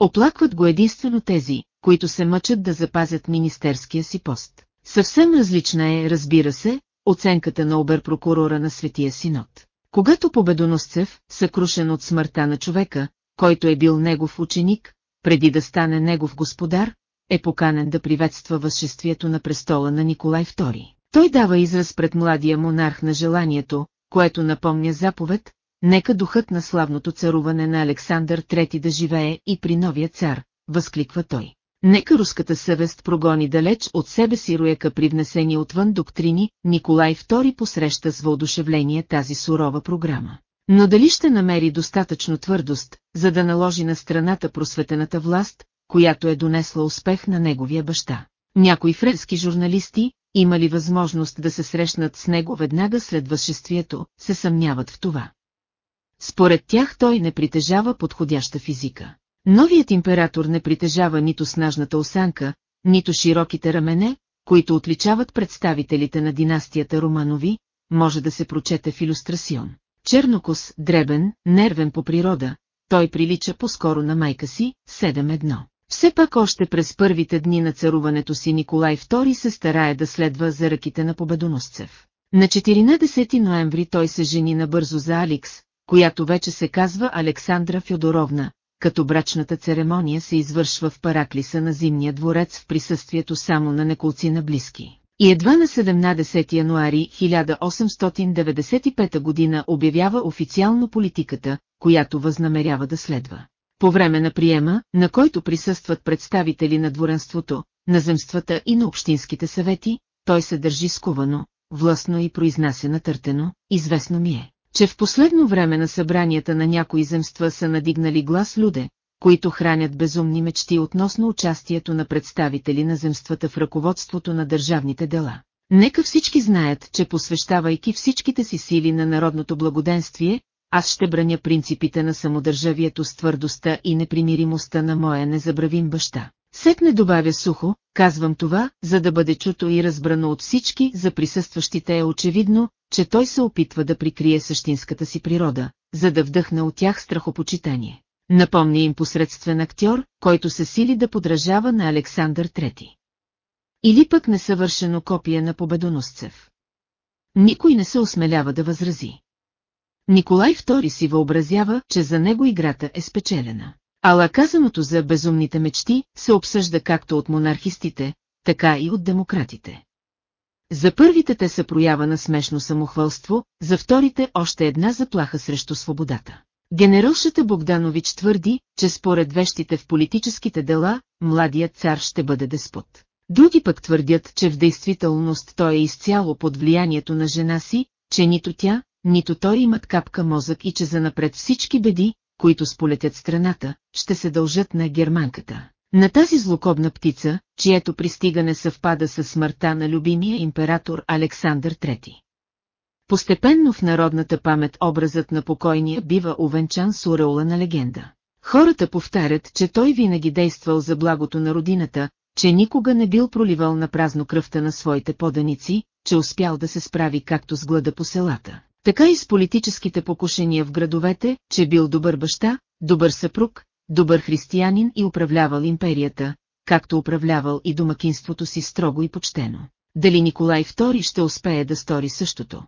Оплакват го единствено тези, които се мъчат да запазят министерския си пост. Съвсем различна е, разбира се, оценката на оберпрокурора на Светия Синод. Когато Победоносцев, съкрушен от смъртта на човека, който е бил негов ученик, преди да стане негов господар, е поканен да приветства възшествието на престола на Николай II. Той дава израз пред младия монарх на желанието, което напомня заповед, нека духът на славното царуване на Александър III да живее и при новия цар, възкликва той. Нека руската съвест прогони далеч от себе си рояка при внесени отвън доктрини, Николай II посреща с въодушевление тази сурова програма. Но дали ще намери достатъчно твърдост, за да наложи на страната просветената власт, която е донесла успех на неговия баща? Някои френски журналисти, имали възможност да се срещнат с него веднага след възшествието, се съмняват в това. Според тях той не притежава подходяща физика. Новият император не притежава нито снажната осанка, нито широките рамене, които отличават представителите на династията Романови, може да се прочете в иллюстрасион. Чернокос, дребен, нервен по природа, той прилича по-скоро на майка си, 7-1. Все пак още през първите дни на царуването си Николай II се старае да следва за ръките на победоносцев. На 14 ноември той се жени набързо за Аликс, която вече се казва Александра Фьодоровна, като брачната церемония се извършва в параклиса на Зимния дворец в присъствието само на неколци на близки. И едва на 17 януари 1895 година обявява официално политиката, която възнамерява да следва. По време на приема, на който присъстват представители на дворенството, на земствата и на общинските съвети, той се държи скувано, властно и произнася натъртено, известно ми е, че в последно време на събранията на някои земства са надигнали глас люде, които хранят безумни мечти относно участието на представители на земствата в ръководството на държавните дела. Нека всички знаят, че посвещавайки всичките си сили на народното благоденствие, аз ще браня принципите на самодържавието с твърдостта и непримиримостта на моя незабравим баща. Сетне добавя сухо, казвам това, за да бъде чуто и разбрано от всички, за присъстващите е очевидно, че той се опитва да прикрие същинската си природа, за да вдъхне от тях страхопочитание. Напомня им посредствен актьор, който се сили да подражава на Александър III. Или пък несъвършено копие на победоносцев. Никой не се осмелява да възрази. Николай II си въобразява, че за него играта е спечелена. Ала казаното за безумните мечти се обсъжда както от монархистите, така и от демократите. За първите те са проява на смешно самохвалство, за вторите още една заплаха срещу свободата. Генералшата Богданович твърди, че според вещите в политическите дела, младият цар ще бъде деспот. Други пък твърдят, че в действителност той е изцяло под влиянието на жена си, че нито тя, нито той имат капка мозък и че занапред всички беди, които сполетят страната, ще се дължат на германката. На тази злокобна птица, чието пристигане съвпада с смъртта на любимия император Александър III. Постепенно в народната памет образът на покойния бива увенчан с уреола на легенда. Хората повтарят, че той винаги действал за благото на родината, че никога не бил проливал на празно кръвта на своите поданици, че успял да се справи както с глада по селата, така и с политическите покушения в градовете, че бил добър баща, добър съпруг, добър християнин и управлявал империята, както управлявал и домакинството си строго и почтено. Дали Николай II ще успее да стори същото?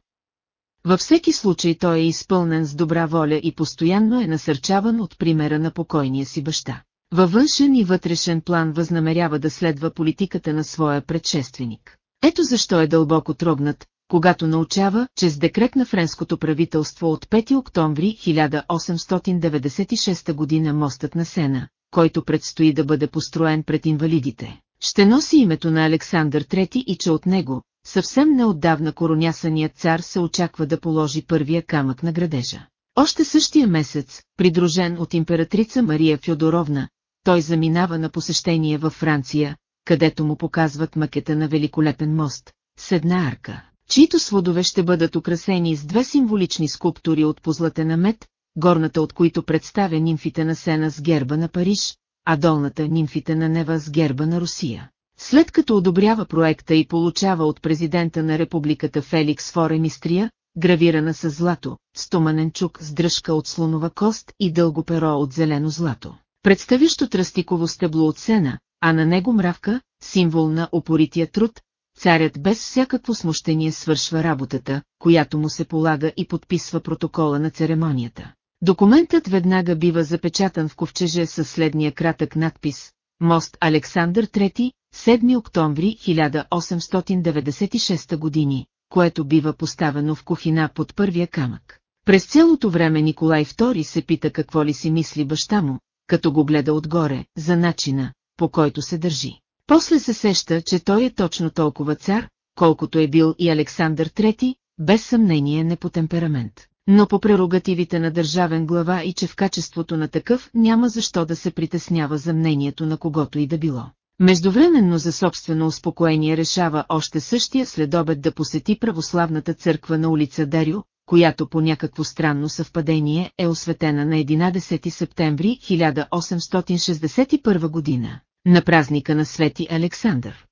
Във всеки случай той е изпълнен с добра воля и постоянно е насърчаван от примера на покойния си баща. Във външен и вътрешен план възнамерява да следва политиката на своя предшественик. Ето защо е дълбоко трогнат, когато научава, че с декрет на френското правителство от 5 октомври 1896 година мостът на Сена, който предстои да бъде построен пред инвалидите, ще носи името на Александър III и че от него, съвсем неотдавна коронясаният цар се очаква да положи първия камък на градежа. Още същия месец, придружен от императрица Мария Фьодоровна, той заминава на посещение във Франция, където му показват макета на великолепен мост, с една арка, чието сводове ще бъдат украсени с две символични скулптури от позлатена мед, горната от които представя нимфите на Сена с герба на Париж, а долната нимфите на Нева с герба на Русия. След като одобрява проекта и получава от президента на републиката Феликс Форе Мистрия, гравирана с злато, стоманен чук с дръжка от слонова кост и дълго перо от зелено злато, представящо тръстиково стъбло от сена, а на него мравка, символ на опорития труд, царят без всякакво смущение свършва работата, която му се полага и подписва протокола на церемонията. Документът веднага бива запечатан в ковчеже със следния кратък надпис Мост Александър III, 7 октомври 1896 години, което бива поставено в кухина под първия камък. През цялото време Николай II се пита какво ли си мисли баща му, като го гледа отгоре, за начина, по който се държи. После се сеща, че той е точно толкова цар, колкото е бил и Александър III, без съмнение не по темперамент, но по прерогативите на държавен глава и че в качеството на такъв няма защо да се притеснява за мнението на когото и да било. Междувременно за собствено успокоение решава още същия следобед да посети православната църква на улица Дарю, която по някакво странно съвпадение е осветена на 11 септември 1861 година, на празника на Свети Александър.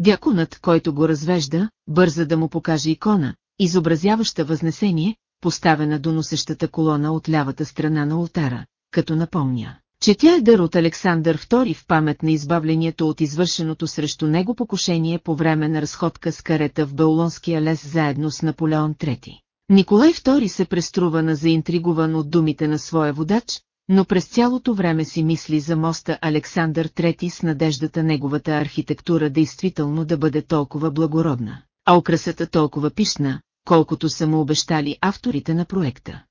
Дяконът, който го развежда, бърза да му покаже икона, изобразяваща възнесение, поставена до носещата колона от лявата страна на ултара, като напомня, че тя е дър от Александър II в памет на избавлението от извършеното срещу него покушение по време на разходка с карета в Баулонския лес заедно с Наполеон III. Николай II се преструва на заинтригуван от думите на своя водач, но през цялото време си мисли за моста Александър III с надеждата неговата архитектура действително да бъде толкова благородна, а украсата толкова пишна, колкото са му обещали авторите на проекта.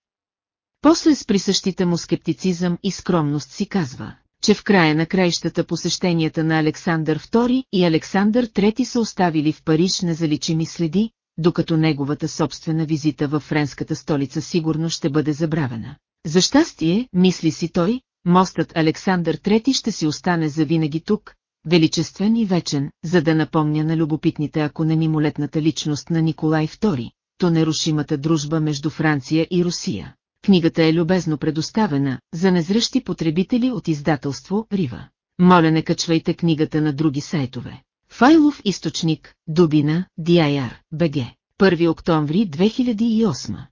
После с присъщите му скептицизъм и скромност си казва, че в края на краищата посещенията на Александър II и Александър III са оставили в Париж незаличими следи, докато неговата собствена визита във френската столица сигурно ще бъде забравена. За щастие, мисли си той, мостът Александър III ще си остане завинаги тук, величествен и вечен, за да напомня на любопитните ако не мимолетната личност на Николай II, то нерушимата дружба между Франция и Русия. Книгата е любезно предоставена за незръщи потребители от издателство Рива. Моля не качвайте книгата на други сайтове. Файлов източник, Дубина, DIR, BG. 1 октомври 2008